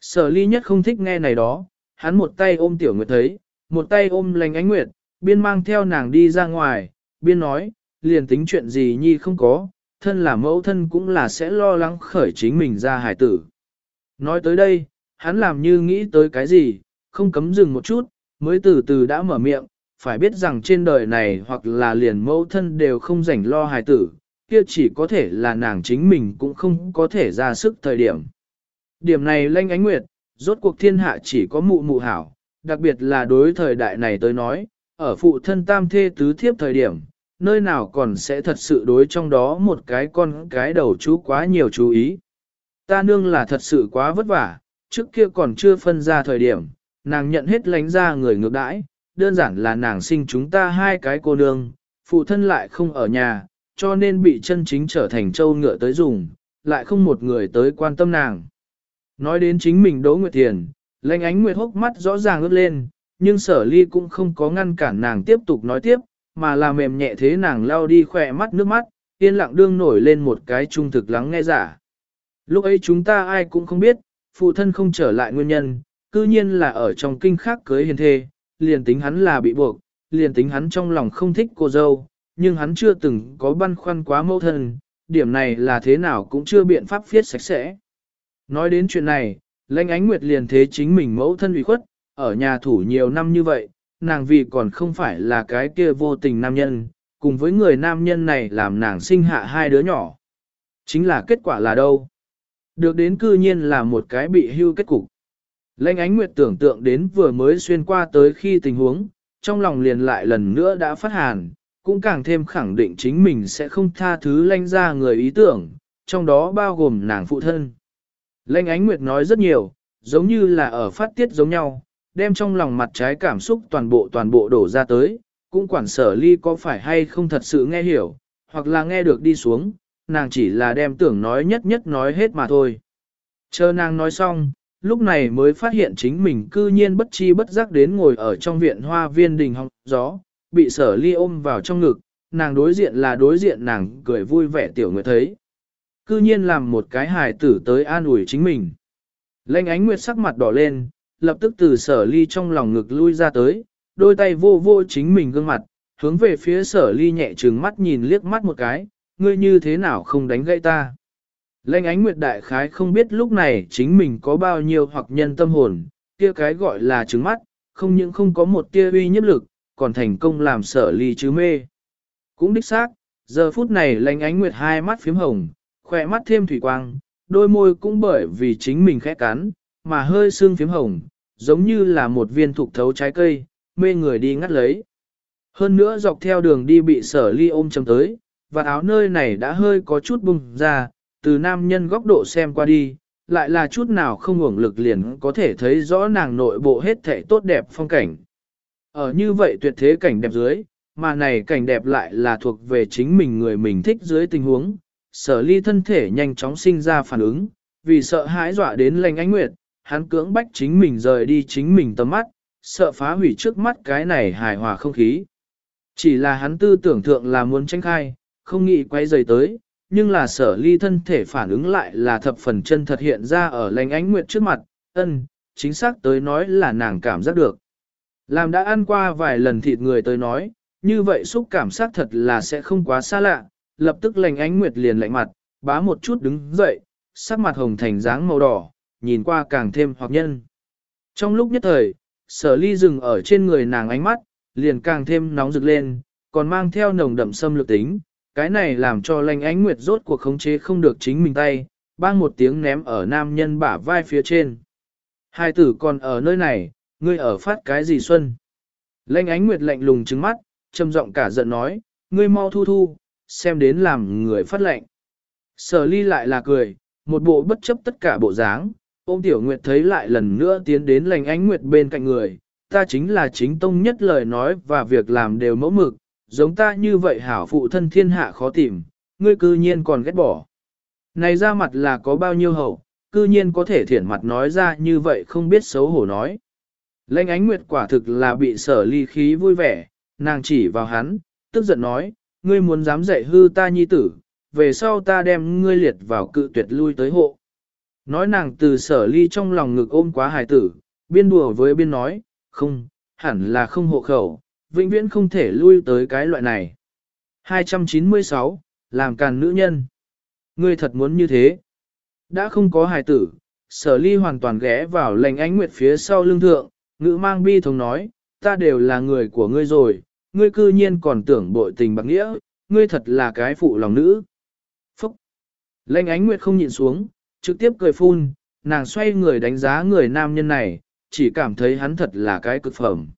Speaker 1: Sở ly nhất không thích nghe này đó, hắn một tay ôm tiểu nguyệt thấy, một tay ôm lành ánh nguyệt, biên mang theo nàng đi ra ngoài, biên nói, liền tính chuyện gì nhi không có, thân là mẫu thân cũng là sẽ lo lắng khởi chính mình ra hài tử. Nói tới đây, hắn làm như nghĩ tới cái gì, không cấm dừng một chút, mới từ từ đã mở miệng, phải biết rằng trên đời này hoặc là liền mẫu thân đều không rảnh lo hài tử, kia chỉ có thể là nàng chính mình cũng không có thể ra sức thời điểm. Điểm này lanh ánh nguyệt, rốt cuộc thiên hạ chỉ có mụ mụ hảo, đặc biệt là đối thời đại này tới nói, ở phụ thân tam thê tứ thiếp thời điểm, nơi nào còn sẽ thật sự đối trong đó một cái con cái đầu chú quá nhiều chú ý. Ta nương là thật sự quá vất vả, trước kia còn chưa phân ra thời điểm, nàng nhận hết lánh ra người ngược đãi, đơn giản là nàng sinh chúng ta hai cái cô nương, phụ thân lại không ở nhà, cho nên bị chân chính trở thành châu ngựa tới dùng, lại không một người tới quan tâm nàng. Nói đến chính mình Đỗ Nguyệt Thiền, lãnh ánh Nguyệt hốc mắt rõ ràng ướt lên, nhưng sở ly cũng không có ngăn cản nàng tiếp tục nói tiếp, mà là mềm nhẹ thế nàng lao đi khỏe mắt nước mắt, yên lặng đương nổi lên một cái trung thực lắng nghe giả. Lúc ấy chúng ta ai cũng không biết, phụ thân không trở lại nguyên nhân, cư nhiên là ở trong kinh khác cưới hiền thê, liền tính hắn là bị buộc, liền tính hắn trong lòng không thích cô dâu, nhưng hắn chưa từng có băn khoăn quá mẫu thân, điểm này là thế nào cũng chưa biện pháp viết sạch sẽ. Nói đến chuyện này, lãnh ánh nguyệt liền thế chính mình mẫu thân ủy khuất, ở nhà thủ nhiều năm như vậy, nàng vì còn không phải là cái kia vô tình nam nhân, cùng với người nam nhân này làm nàng sinh hạ hai đứa nhỏ. Chính là kết quả là đâu? Được đến cư nhiên là một cái bị hưu kết cục. Lệnh ánh nguyệt tưởng tượng đến vừa mới xuyên qua tới khi tình huống, trong lòng liền lại lần nữa đã phát hàn, cũng càng thêm khẳng định chính mình sẽ không tha thứ lanh ra người ý tưởng, trong đó bao gồm nàng phụ thân. Lanh ánh nguyệt nói rất nhiều, giống như là ở phát tiết giống nhau, đem trong lòng mặt trái cảm xúc toàn bộ toàn bộ đổ ra tới, cũng quản sở ly có phải hay không thật sự nghe hiểu, hoặc là nghe được đi xuống, nàng chỉ là đem tưởng nói nhất nhất nói hết mà thôi. Chờ nàng nói xong, lúc này mới phát hiện chính mình cư nhiên bất chi bất giác đến ngồi ở trong viện hoa viên đình hong gió, bị sở ly ôm vào trong ngực, nàng đối diện là đối diện nàng cười vui vẻ tiểu nguyệt thấy. Cư nhiên làm một cái hài tử tới an ủi chính mình. Lênh ánh nguyệt sắc mặt đỏ lên, lập tức từ sở ly trong lòng ngực lui ra tới, đôi tay vô vô chính mình gương mặt, hướng về phía sở ly nhẹ trừng mắt nhìn liếc mắt một cái, ngươi như thế nào không đánh gãy ta. Lênh ánh nguyệt đại khái không biết lúc này chính mình có bao nhiêu hoặc nhân tâm hồn, kia cái gọi là trứng mắt, không những không có một tia uy nhiếp lực, còn thành công làm sở ly chứ mê. Cũng đích xác, giờ phút này lênh ánh nguyệt hai mắt phím hồng, khỏe mắt thêm thủy quang, đôi môi cũng bởi vì chính mình khẽ cắn, mà hơi sưng phím hồng, giống như là một viên thục thấu trái cây, mê người đi ngắt lấy. Hơn nữa dọc theo đường đi bị sở ly ôm chầm tới, và áo nơi này đã hơi có chút bung ra, từ nam nhân góc độ xem qua đi, lại là chút nào không hưởng lực liền có thể thấy rõ nàng nội bộ hết thể tốt đẹp phong cảnh. Ở như vậy tuyệt thế cảnh đẹp dưới, mà này cảnh đẹp lại là thuộc về chính mình người mình thích dưới tình huống, sở ly thân thể nhanh chóng sinh ra phản ứng, vì sợ hãi dọa đến lành ánh nguyệt, hắn cưỡng bách chính mình rời đi chính mình tầm mắt, sợ phá hủy trước mắt cái này hài hòa không khí. Chỉ là hắn tư tưởng thượng là muốn tranh khai, không nghĩ quay rời tới, nhưng là sở ly thân thể phản ứng lại là thập phần chân thật hiện ra ở lành ánh nguyệt trước mặt, ân, chính xác tới nói là nàng cảm giác được. Làm đã ăn qua vài lần thịt người tới nói, như vậy xúc cảm giác thật là sẽ không quá xa lạ, lập tức lành ánh nguyệt liền lạnh mặt, bá một chút đứng dậy, sắc mặt hồng thành dáng màu đỏ, nhìn qua càng thêm hoặc nhân. Trong lúc nhất thời, sở ly dừng ở trên người nàng ánh mắt, liền càng thêm nóng rực lên, còn mang theo nồng đậm xâm lược tính, cái này làm cho lành ánh nguyệt rốt cuộc khống chế không được chính mình tay, bang một tiếng ném ở nam nhân bả vai phía trên. Hai tử còn ở nơi này, ngươi ở phát cái gì xuân? Lệnh ánh nguyệt lạnh lùng trứng mắt, trầm giọng cả giận nói, ngươi mau thu thu, xem đến làm người phát lệnh. Sở ly lại là cười, một bộ bất chấp tất cả bộ dáng, ôm tiểu nguyệt thấy lại lần nữa tiến đến lệnh ánh nguyệt bên cạnh người, ta chính là chính tông nhất lời nói và việc làm đều mẫu mực, giống ta như vậy hảo phụ thân thiên hạ khó tìm, ngươi cư nhiên còn ghét bỏ. Này ra mặt là có bao nhiêu hậu, cư nhiên có thể thiển mặt nói ra như vậy không biết xấu hổ nói. Lệnh ánh nguyệt quả thực là bị sở ly khí vui vẻ, nàng chỉ vào hắn, tức giận nói, ngươi muốn dám dạy hư ta nhi tử, về sau ta đem ngươi liệt vào cự tuyệt lui tới hộ. Nói nàng từ sở ly trong lòng ngực ôm quá hài tử, biên đùa với biên nói, không, hẳn là không hộ khẩu, vĩnh viễn không thể lui tới cái loại này. 296, làm càn nữ nhân. Ngươi thật muốn như thế. Đã không có hài tử, sở ly hoàn toàn ghé vào lành ánh nguyệt phía sau lưng thượng, ngữ mang bi thống nói, ta đều là người của ngươi rồi, ngươi cư nhiên còn tưởng bội tình bạc nghĩa, ngươi thật là cái phụ lòng nữ. Phúc! Lệnh ánh nguyệt không nhịn xuống, trực tiếp cười phun, nàng xoay người đánh giá người nam nhân này, chỉ cảm thấy hắn thật là cái cực phẩm.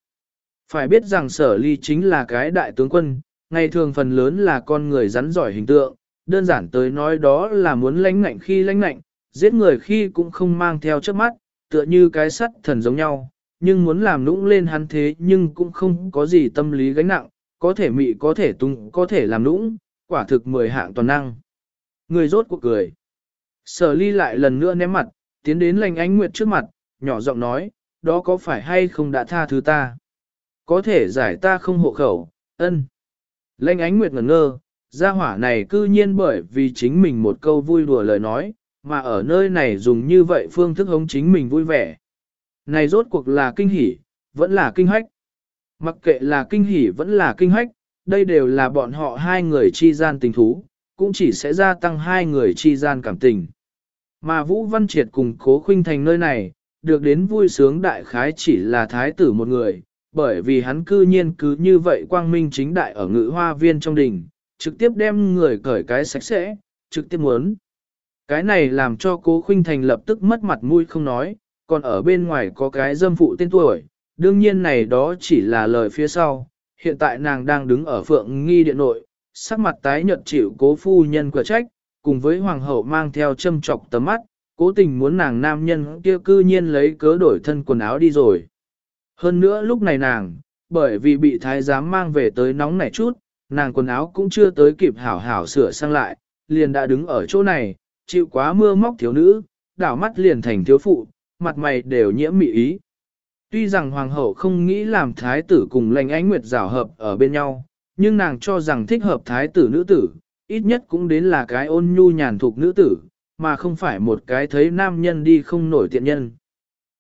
Speaker 1: Phải biết rằng sở ly chính là cái đại tướng quân, ngày thường phần lớn là con người rắn giỏi hình tượng, đơn giản tới nói đó là muốn lãnh ngạnh khi lãnh ngạnh, giết người khi cũng không mang theo trước mắt, tựa như cái sắt thần giống nhau, nhưng muốn làm nũng lên hắn thế nhưng cũng không có gì tâm lý gánh nặng, có thể mị có thể tung, có thể làm nũng, quả thực mười hạng toàn năng. Người rốt cuộc cười. Sở ly lại lần nữa ném mặt, tiến đến lành ánh nguyệt trước mặt, nhỏ giọng nói, đó có phải hay không đã tha thứ ta? Có thể giải ta không hộ khẩu, ân. Lênh ánh nguyệt ngẩn ngơ, gia hỏa này cư nhiên bởi vì chính mình một câu vui đùa lời nói, mà ở nơi này dùng như vậy phương thức hống chính mình vui vẻ. Này rốt cuộc là kinh hỉ, vẫn là kinh hách. Mặc kệ là kinh hỉ vẫn là kinh hách, đây đều là bọn họ hai người chi gian tình thú, cũng chỉ sẽ gia tăng hai người chi gian cảm tình. Mà Vũ Văn Triệt cùng Cố Khuynh Thành nơi này, được đến vui sướng đại khái chỉ là thái tử một người, bởi vì hắn cư nhiên cứ như vậy quang minh chính đại ở ngự hoa viên trong đình, trực tiếp đem người cởi cái sạch sẽ, trực tiếp muốn. Cái này làm cho cố khuynh thành lập tức mất mặt mũi không nói, còn ở bên ngoài có cái dâm phụ tên tuổi, đương nhiên này đó chỉ là lời phía sau, hiện tại nàng đang đứng ở phượng nghi điện nội, sắc mặt tái nhợt chịu cố phu nhân quả trách, cùng với hoàng hậu mang theo châm trọc tấm mắt, cố tình muốn nàng nam nhân kia cư nhiên lấy cớ đổi thân quần áo đi rồi. Hơn nữa lúc này nàng, bởi vì bị thái giám mang về tới nóng nảy chút, nàng quần áo cũng chưa tới kịp hảo hảo sửa sang lại, liền đã đứng ở chỗ này, chịu quá mưa móc thiếu nữ, đảo mắt liền thành thiếu phụ, mặt mày đều nhiễm mị ý. Tuy rằng hoàng hậu không nghĩ làm thái tử cùng lệnh ánh nguyệt rào hợp ở bên nhau, nhưng nàng cho rằng thích hợp thái tử nữ tử, ít nhất cũng đến là cái ôn nhu nhàn thục nữ tử, mà không phải một cái thấy nam nhân đi không nổi tiện nhân.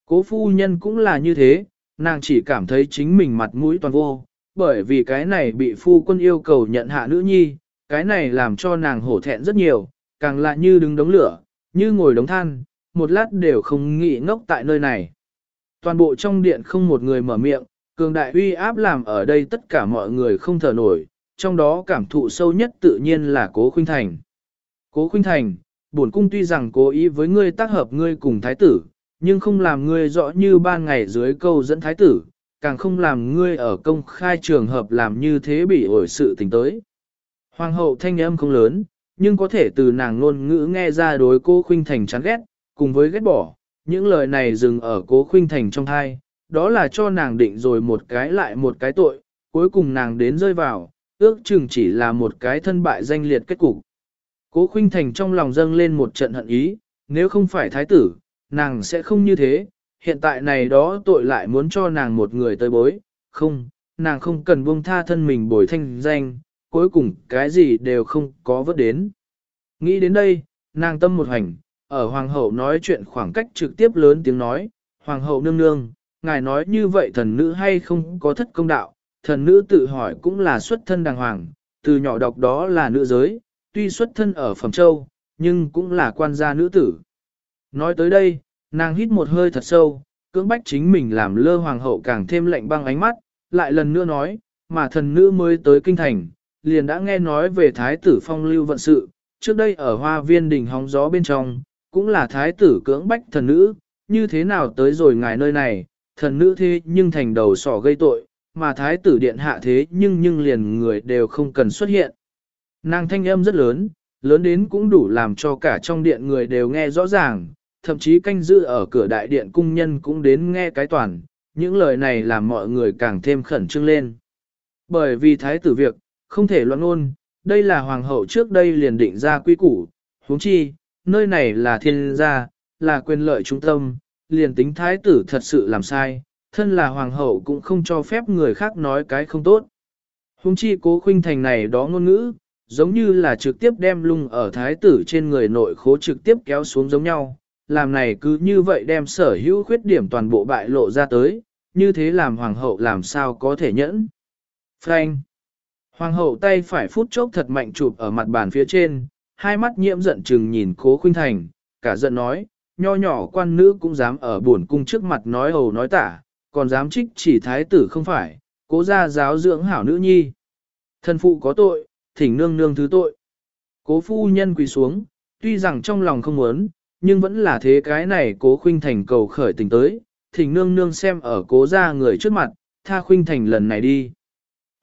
Speaker 1: Cố phu nhân cũng là như thế, nàng chỉ cảm thấy chính mình mặt mũi toàn vô, bởi vì cái này bị phu quân yêu cầu nhận hạ nữ nhi, cái này làm cho nàng hổ thẹn rất nhiều, càng lạ như đứng đống lửa, như ngồi đống than, một lát đều không nghĩ ngốc tại nơi này. Toàn bộ trong điện không một người mở miệng, cường đại uy áp làm ở đây tất cả mọi người không thở nổi, trong đó cảm thụ sâu nhất tự nhiên là Cố Khuynh Thành. Cố Khuynh Thành, bổn cung tuy rằng cố ý với ngươi tác hợp ngươi cùng thái tử, nhưng không làm ngươi rõ như ban ngày dưới câu dẫn thái tử, càng không làm ngươi ở công khai trường hợp làm như thế bị ổi sự tình tới. Hoàng hậu thanh âm không lớn, nhưng có thể từ nàng ngôn ngữ nghe ra đối cô Khuynh Thành chán ghét, cùng với ghét bỏ, những lời này dừng ở cố Khuynh Thành trong thai, đó là cho nàng định rồi một cái lại một cái tội, cuối cùng nàng đến rơi vào, ước chừng chỉ là một cái thân bại danh liệt kết cục. Cố Khuynh Thành trong lòng dâng lên một trận hận ý, nếu không phải thái tử, nàng sẽ không như thế, hiện tại này đó tội lại muốn cho nàng một người tới bối, không, nàng không cần buông tha thân mình bồi thanh danh, cuối cùng cái gì đều không có vớt đến. Nghĩ đến đây, nàng tâm một hành, ở hoàng hậu nói chuyện khoảng cách trực tiếp lớn tiếng nói, hoàng hậu nương nương, ngài nói như vậy thần nữ hay không có thất công đạo, thần nữ tự hỏi cũng là xuất thân đàng hoàng, từ nhỏ đọc đó là nữ giới, tuy xuất thân ở Phẩm Châu, nhưng cũng là quan gia nữ tử. Nói tới đây, nàng hít một hơi thật sâu, cưỡng bách chính mình làm lơ hoàng hậu càng thêm lạnh băng ánh mắt, lại lần nữa nói, mà thần nữ mới tới kinh thành, liền đã nghe nói về thái tử phong lưu vận sự, trước đây ở hoa viên đỉnh hóng gió bên trong, cũng là thái tử cưỡng bách thần nữ, như thế nào tới rồi ngài nơi này, thần nữ thế nhưng thành đầu sỏ gây tội, mà thái tử điện hạ thế nhưng nhưng liền người đều không cần xuất hiện. Nàng thanh âm rất lớn, lớn đến cũng đủ làm cho cả trong điện người đều nghe rõ ràng, thậm chí canh giữ ở cửa đại điện cung nhân cũng đến nghe cái toàn, những lời này làm mọi người càng thêm khẩn trương lên. Bởi vì thái tử việc, không thể loạn ngôn, đây là hoàng hậu trước đây liền định ra quy củ, huống chi, nơi này là thiên gia, là quyền lợi trung tâm, liền tính thái tử thật sự làm sai, thân là hoàng hậu cũng không cho phép người khác nói cái không tốt. Huống chi cố khuynh thành này đó ngôn ngữ, giống như là trực tiếp đem lung ở thái tử trên người nội khố trực tiếp kéo xuống giống nhau, làm này cứ như vậy đem sở hữu khuyết điểm toàn bộ bại lộ ra tới, như thế làm hoàng hậu làm sao có thể nhẫn. Frank Hoàng hậu tay phải phút chốc thật mạnh chụp ở mặt bàn phía trên, hai mắt nhiễm giận chừng nhìn cố khuynh thành, cả giận nói, nho nhỏ quan nữ cũng dám ở buồn cung trước mặt nói hầu nói tả, còn dám trích chỉ thái tử không phải, cố ra giáo dưỡng hảo nữ nhi. Thân phụ có tội, thỉnh nương nương thứ tội. Cố phu nhân quỳ xuống, tuy rằng trong lòng không muốn, nhưng vẫn là thế cái này cố khuynh thành cầu khởi tình tới, thỉnh nương nương xem ở cố ra người trước mặt, tha khuynh thành lần này đi.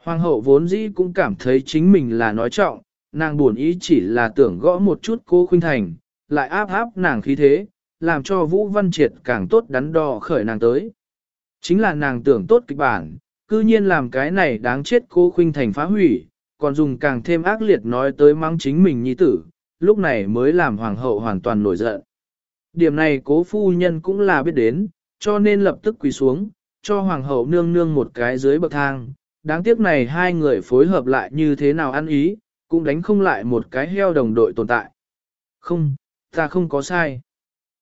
Speaker 1: Hoàng hậu vốn dĩ cũng cảm thấy chính mình là nói trọng, nàng buồn ý chỉ là tưởng gõ một chút cố khuynh thành, lại áp áp nàng khí thế, làm cho Vũ Văn Triệt càng tốt đắn đo khởi nàng tới. Chính là nàng tưởng tốt kịch bản, cư nhiên làm cái này đáng chết cố khuynh thành phá hủy, còn dùng càng thêm ác liệt nói tới mang chính mình nhi tử, lúc này mới làm hoàng hậu hoàn toàn nổi giận. Điểm này cố phu nhân cũng là biết đến, cho nên lập tức quỳ xuống, cho hoàng hậu nương nương một cái dưới bậc thang. Đáng tiếc này hai người phối hợp lại như thế nào ăn ý, cũng đánh không lại một cái heo đồng đội tồn tại. Không, ta không có sai.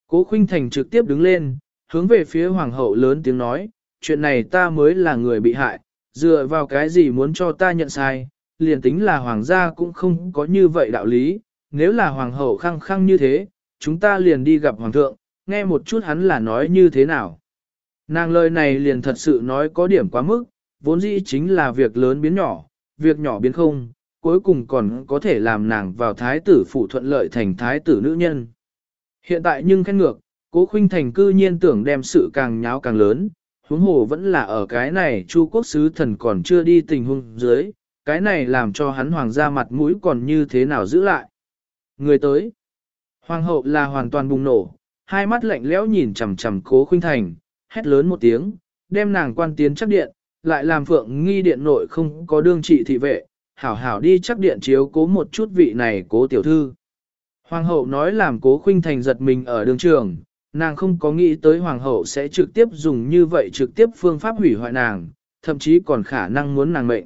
Speaker 1: Cố khuynh thành trực tiếp đứng lên, hướng về phía hoàng hậu lớn tiếng nói, chuyện này ta mới là người bị hại, dựa vào cái gì muốn cho ta nhận sai, liền tính là hoàng gia cũng không có như vậy đạo lý, nếu là hoàng hậu khăng khăng như thế, chúng ta liền đi gặp hoàng thượng, nghe một chút hắn là nói như thế nào. Nàng lời này liền thật sự nói có điểm quá mức, vốn dĩ chính là việc lớn biến nhỏ, việc nhỏ biến không, cuối cùng còn có thể làm nàng vào thái tử phụ thuận lợi thành thái tử nữ nhân. Hiện tại nhưng khen ngược, cố khuynh thành cư nhiên tưởng đem sự càng nháo càng lớn, huống hồ vẫn là ở cái này Chu quốc sứ thần còn chưa đi tình huống dưới, cái này làm cho hắn hoàng gia mặt mũi còn như thế nào giữ lại. Người tới, hoàng hậu là hoàn toàn bùng nổ, hai mắt lạnh lẽo nhìn chằm chằm cố khuynh thành, hét lớn một tiếng, đem nàng quan tiến chắc điện, lại làm phượng nghi điện nội không có đương trị thị vệ, hảo hảo đi chắc điện chiếu cố một chút vị này cố tiểu thư. Hoàng hậu nói làm cố khuynh thành giật mình ở đường trường, nàng không có nghĩ tới hoàng hậu sẽ trực tiếp dùng như vậy trực tiếp phương pháp hủy hoại nàng, thậm chí còn khả năng muốn nàng mệnh.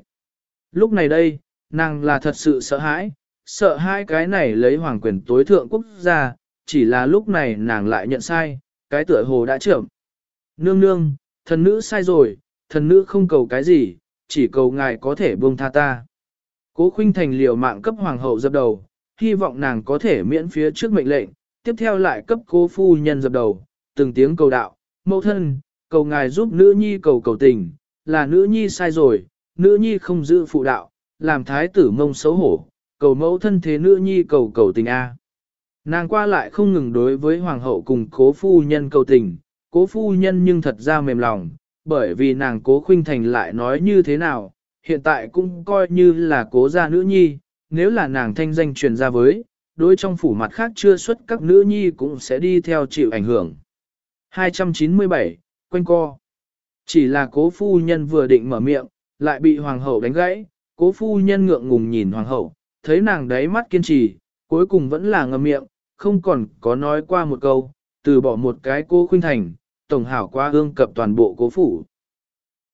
Speaker 1: Lúc này đây, nàng là thật sự sợ hãi, sợ hai cái này lấy hoàng quyền tối thượng quốc gia, chỉ là lúc này nàng lại nhận sai, cái tựa hồ đã trưởng. Nương nương, thần nữ sai rồi, thần nữ không cầu cái gì, chỉ cầu ngài có thể buông tha ta. Cố khuynh thành liều mạng cấp hoàng hậu dập đầu, hy vọng nàng có thể miễn phía trước mệnh lệnh, tiếp theo lại cấp cố phu nhân dập đầu, từng tiếng cầu đạo, mẫu thân, cầu ngài giúp nữ nhi cầu cầu tình, là nữ nhi sai rồi, nữ nhi không giữ phụ đạo, làm thái tử mông xấu hổ, cầu mẫu thân thế nữ nhi cầu cầu tình A. Nàng qua lại không ngừng đối với hoàng hậu cùng cố phu nhân cầu tình, cố phu nhân nhưng thật ra mềm lòng, bởi vì nàng cố khuynh thành lại nói như thế nào, hiện tại cũng coi như là cố gia nữ nhi, nếu là nàng thanh danh truyền ra với, đối trong phủ mặt khác chưa xuất các nữ nhi cũng sẽ đi theo chịu ảnh hưởng. 297, quanh co. Chỉ là cố phu nhân vừa định mở miệng, lại bị hoàng hậu đánh gãy, cố phu nhân ngượng ngùng nhìn hoàng hậu, thấy nàng đáy mắt kiên trì, cuối cùng vẫn là ngậm miệng, không còn có nói qua một câu, từ bỏ một cái cô khuynh thành, tổng hảo qua hương cập toàn bộ cố phủ.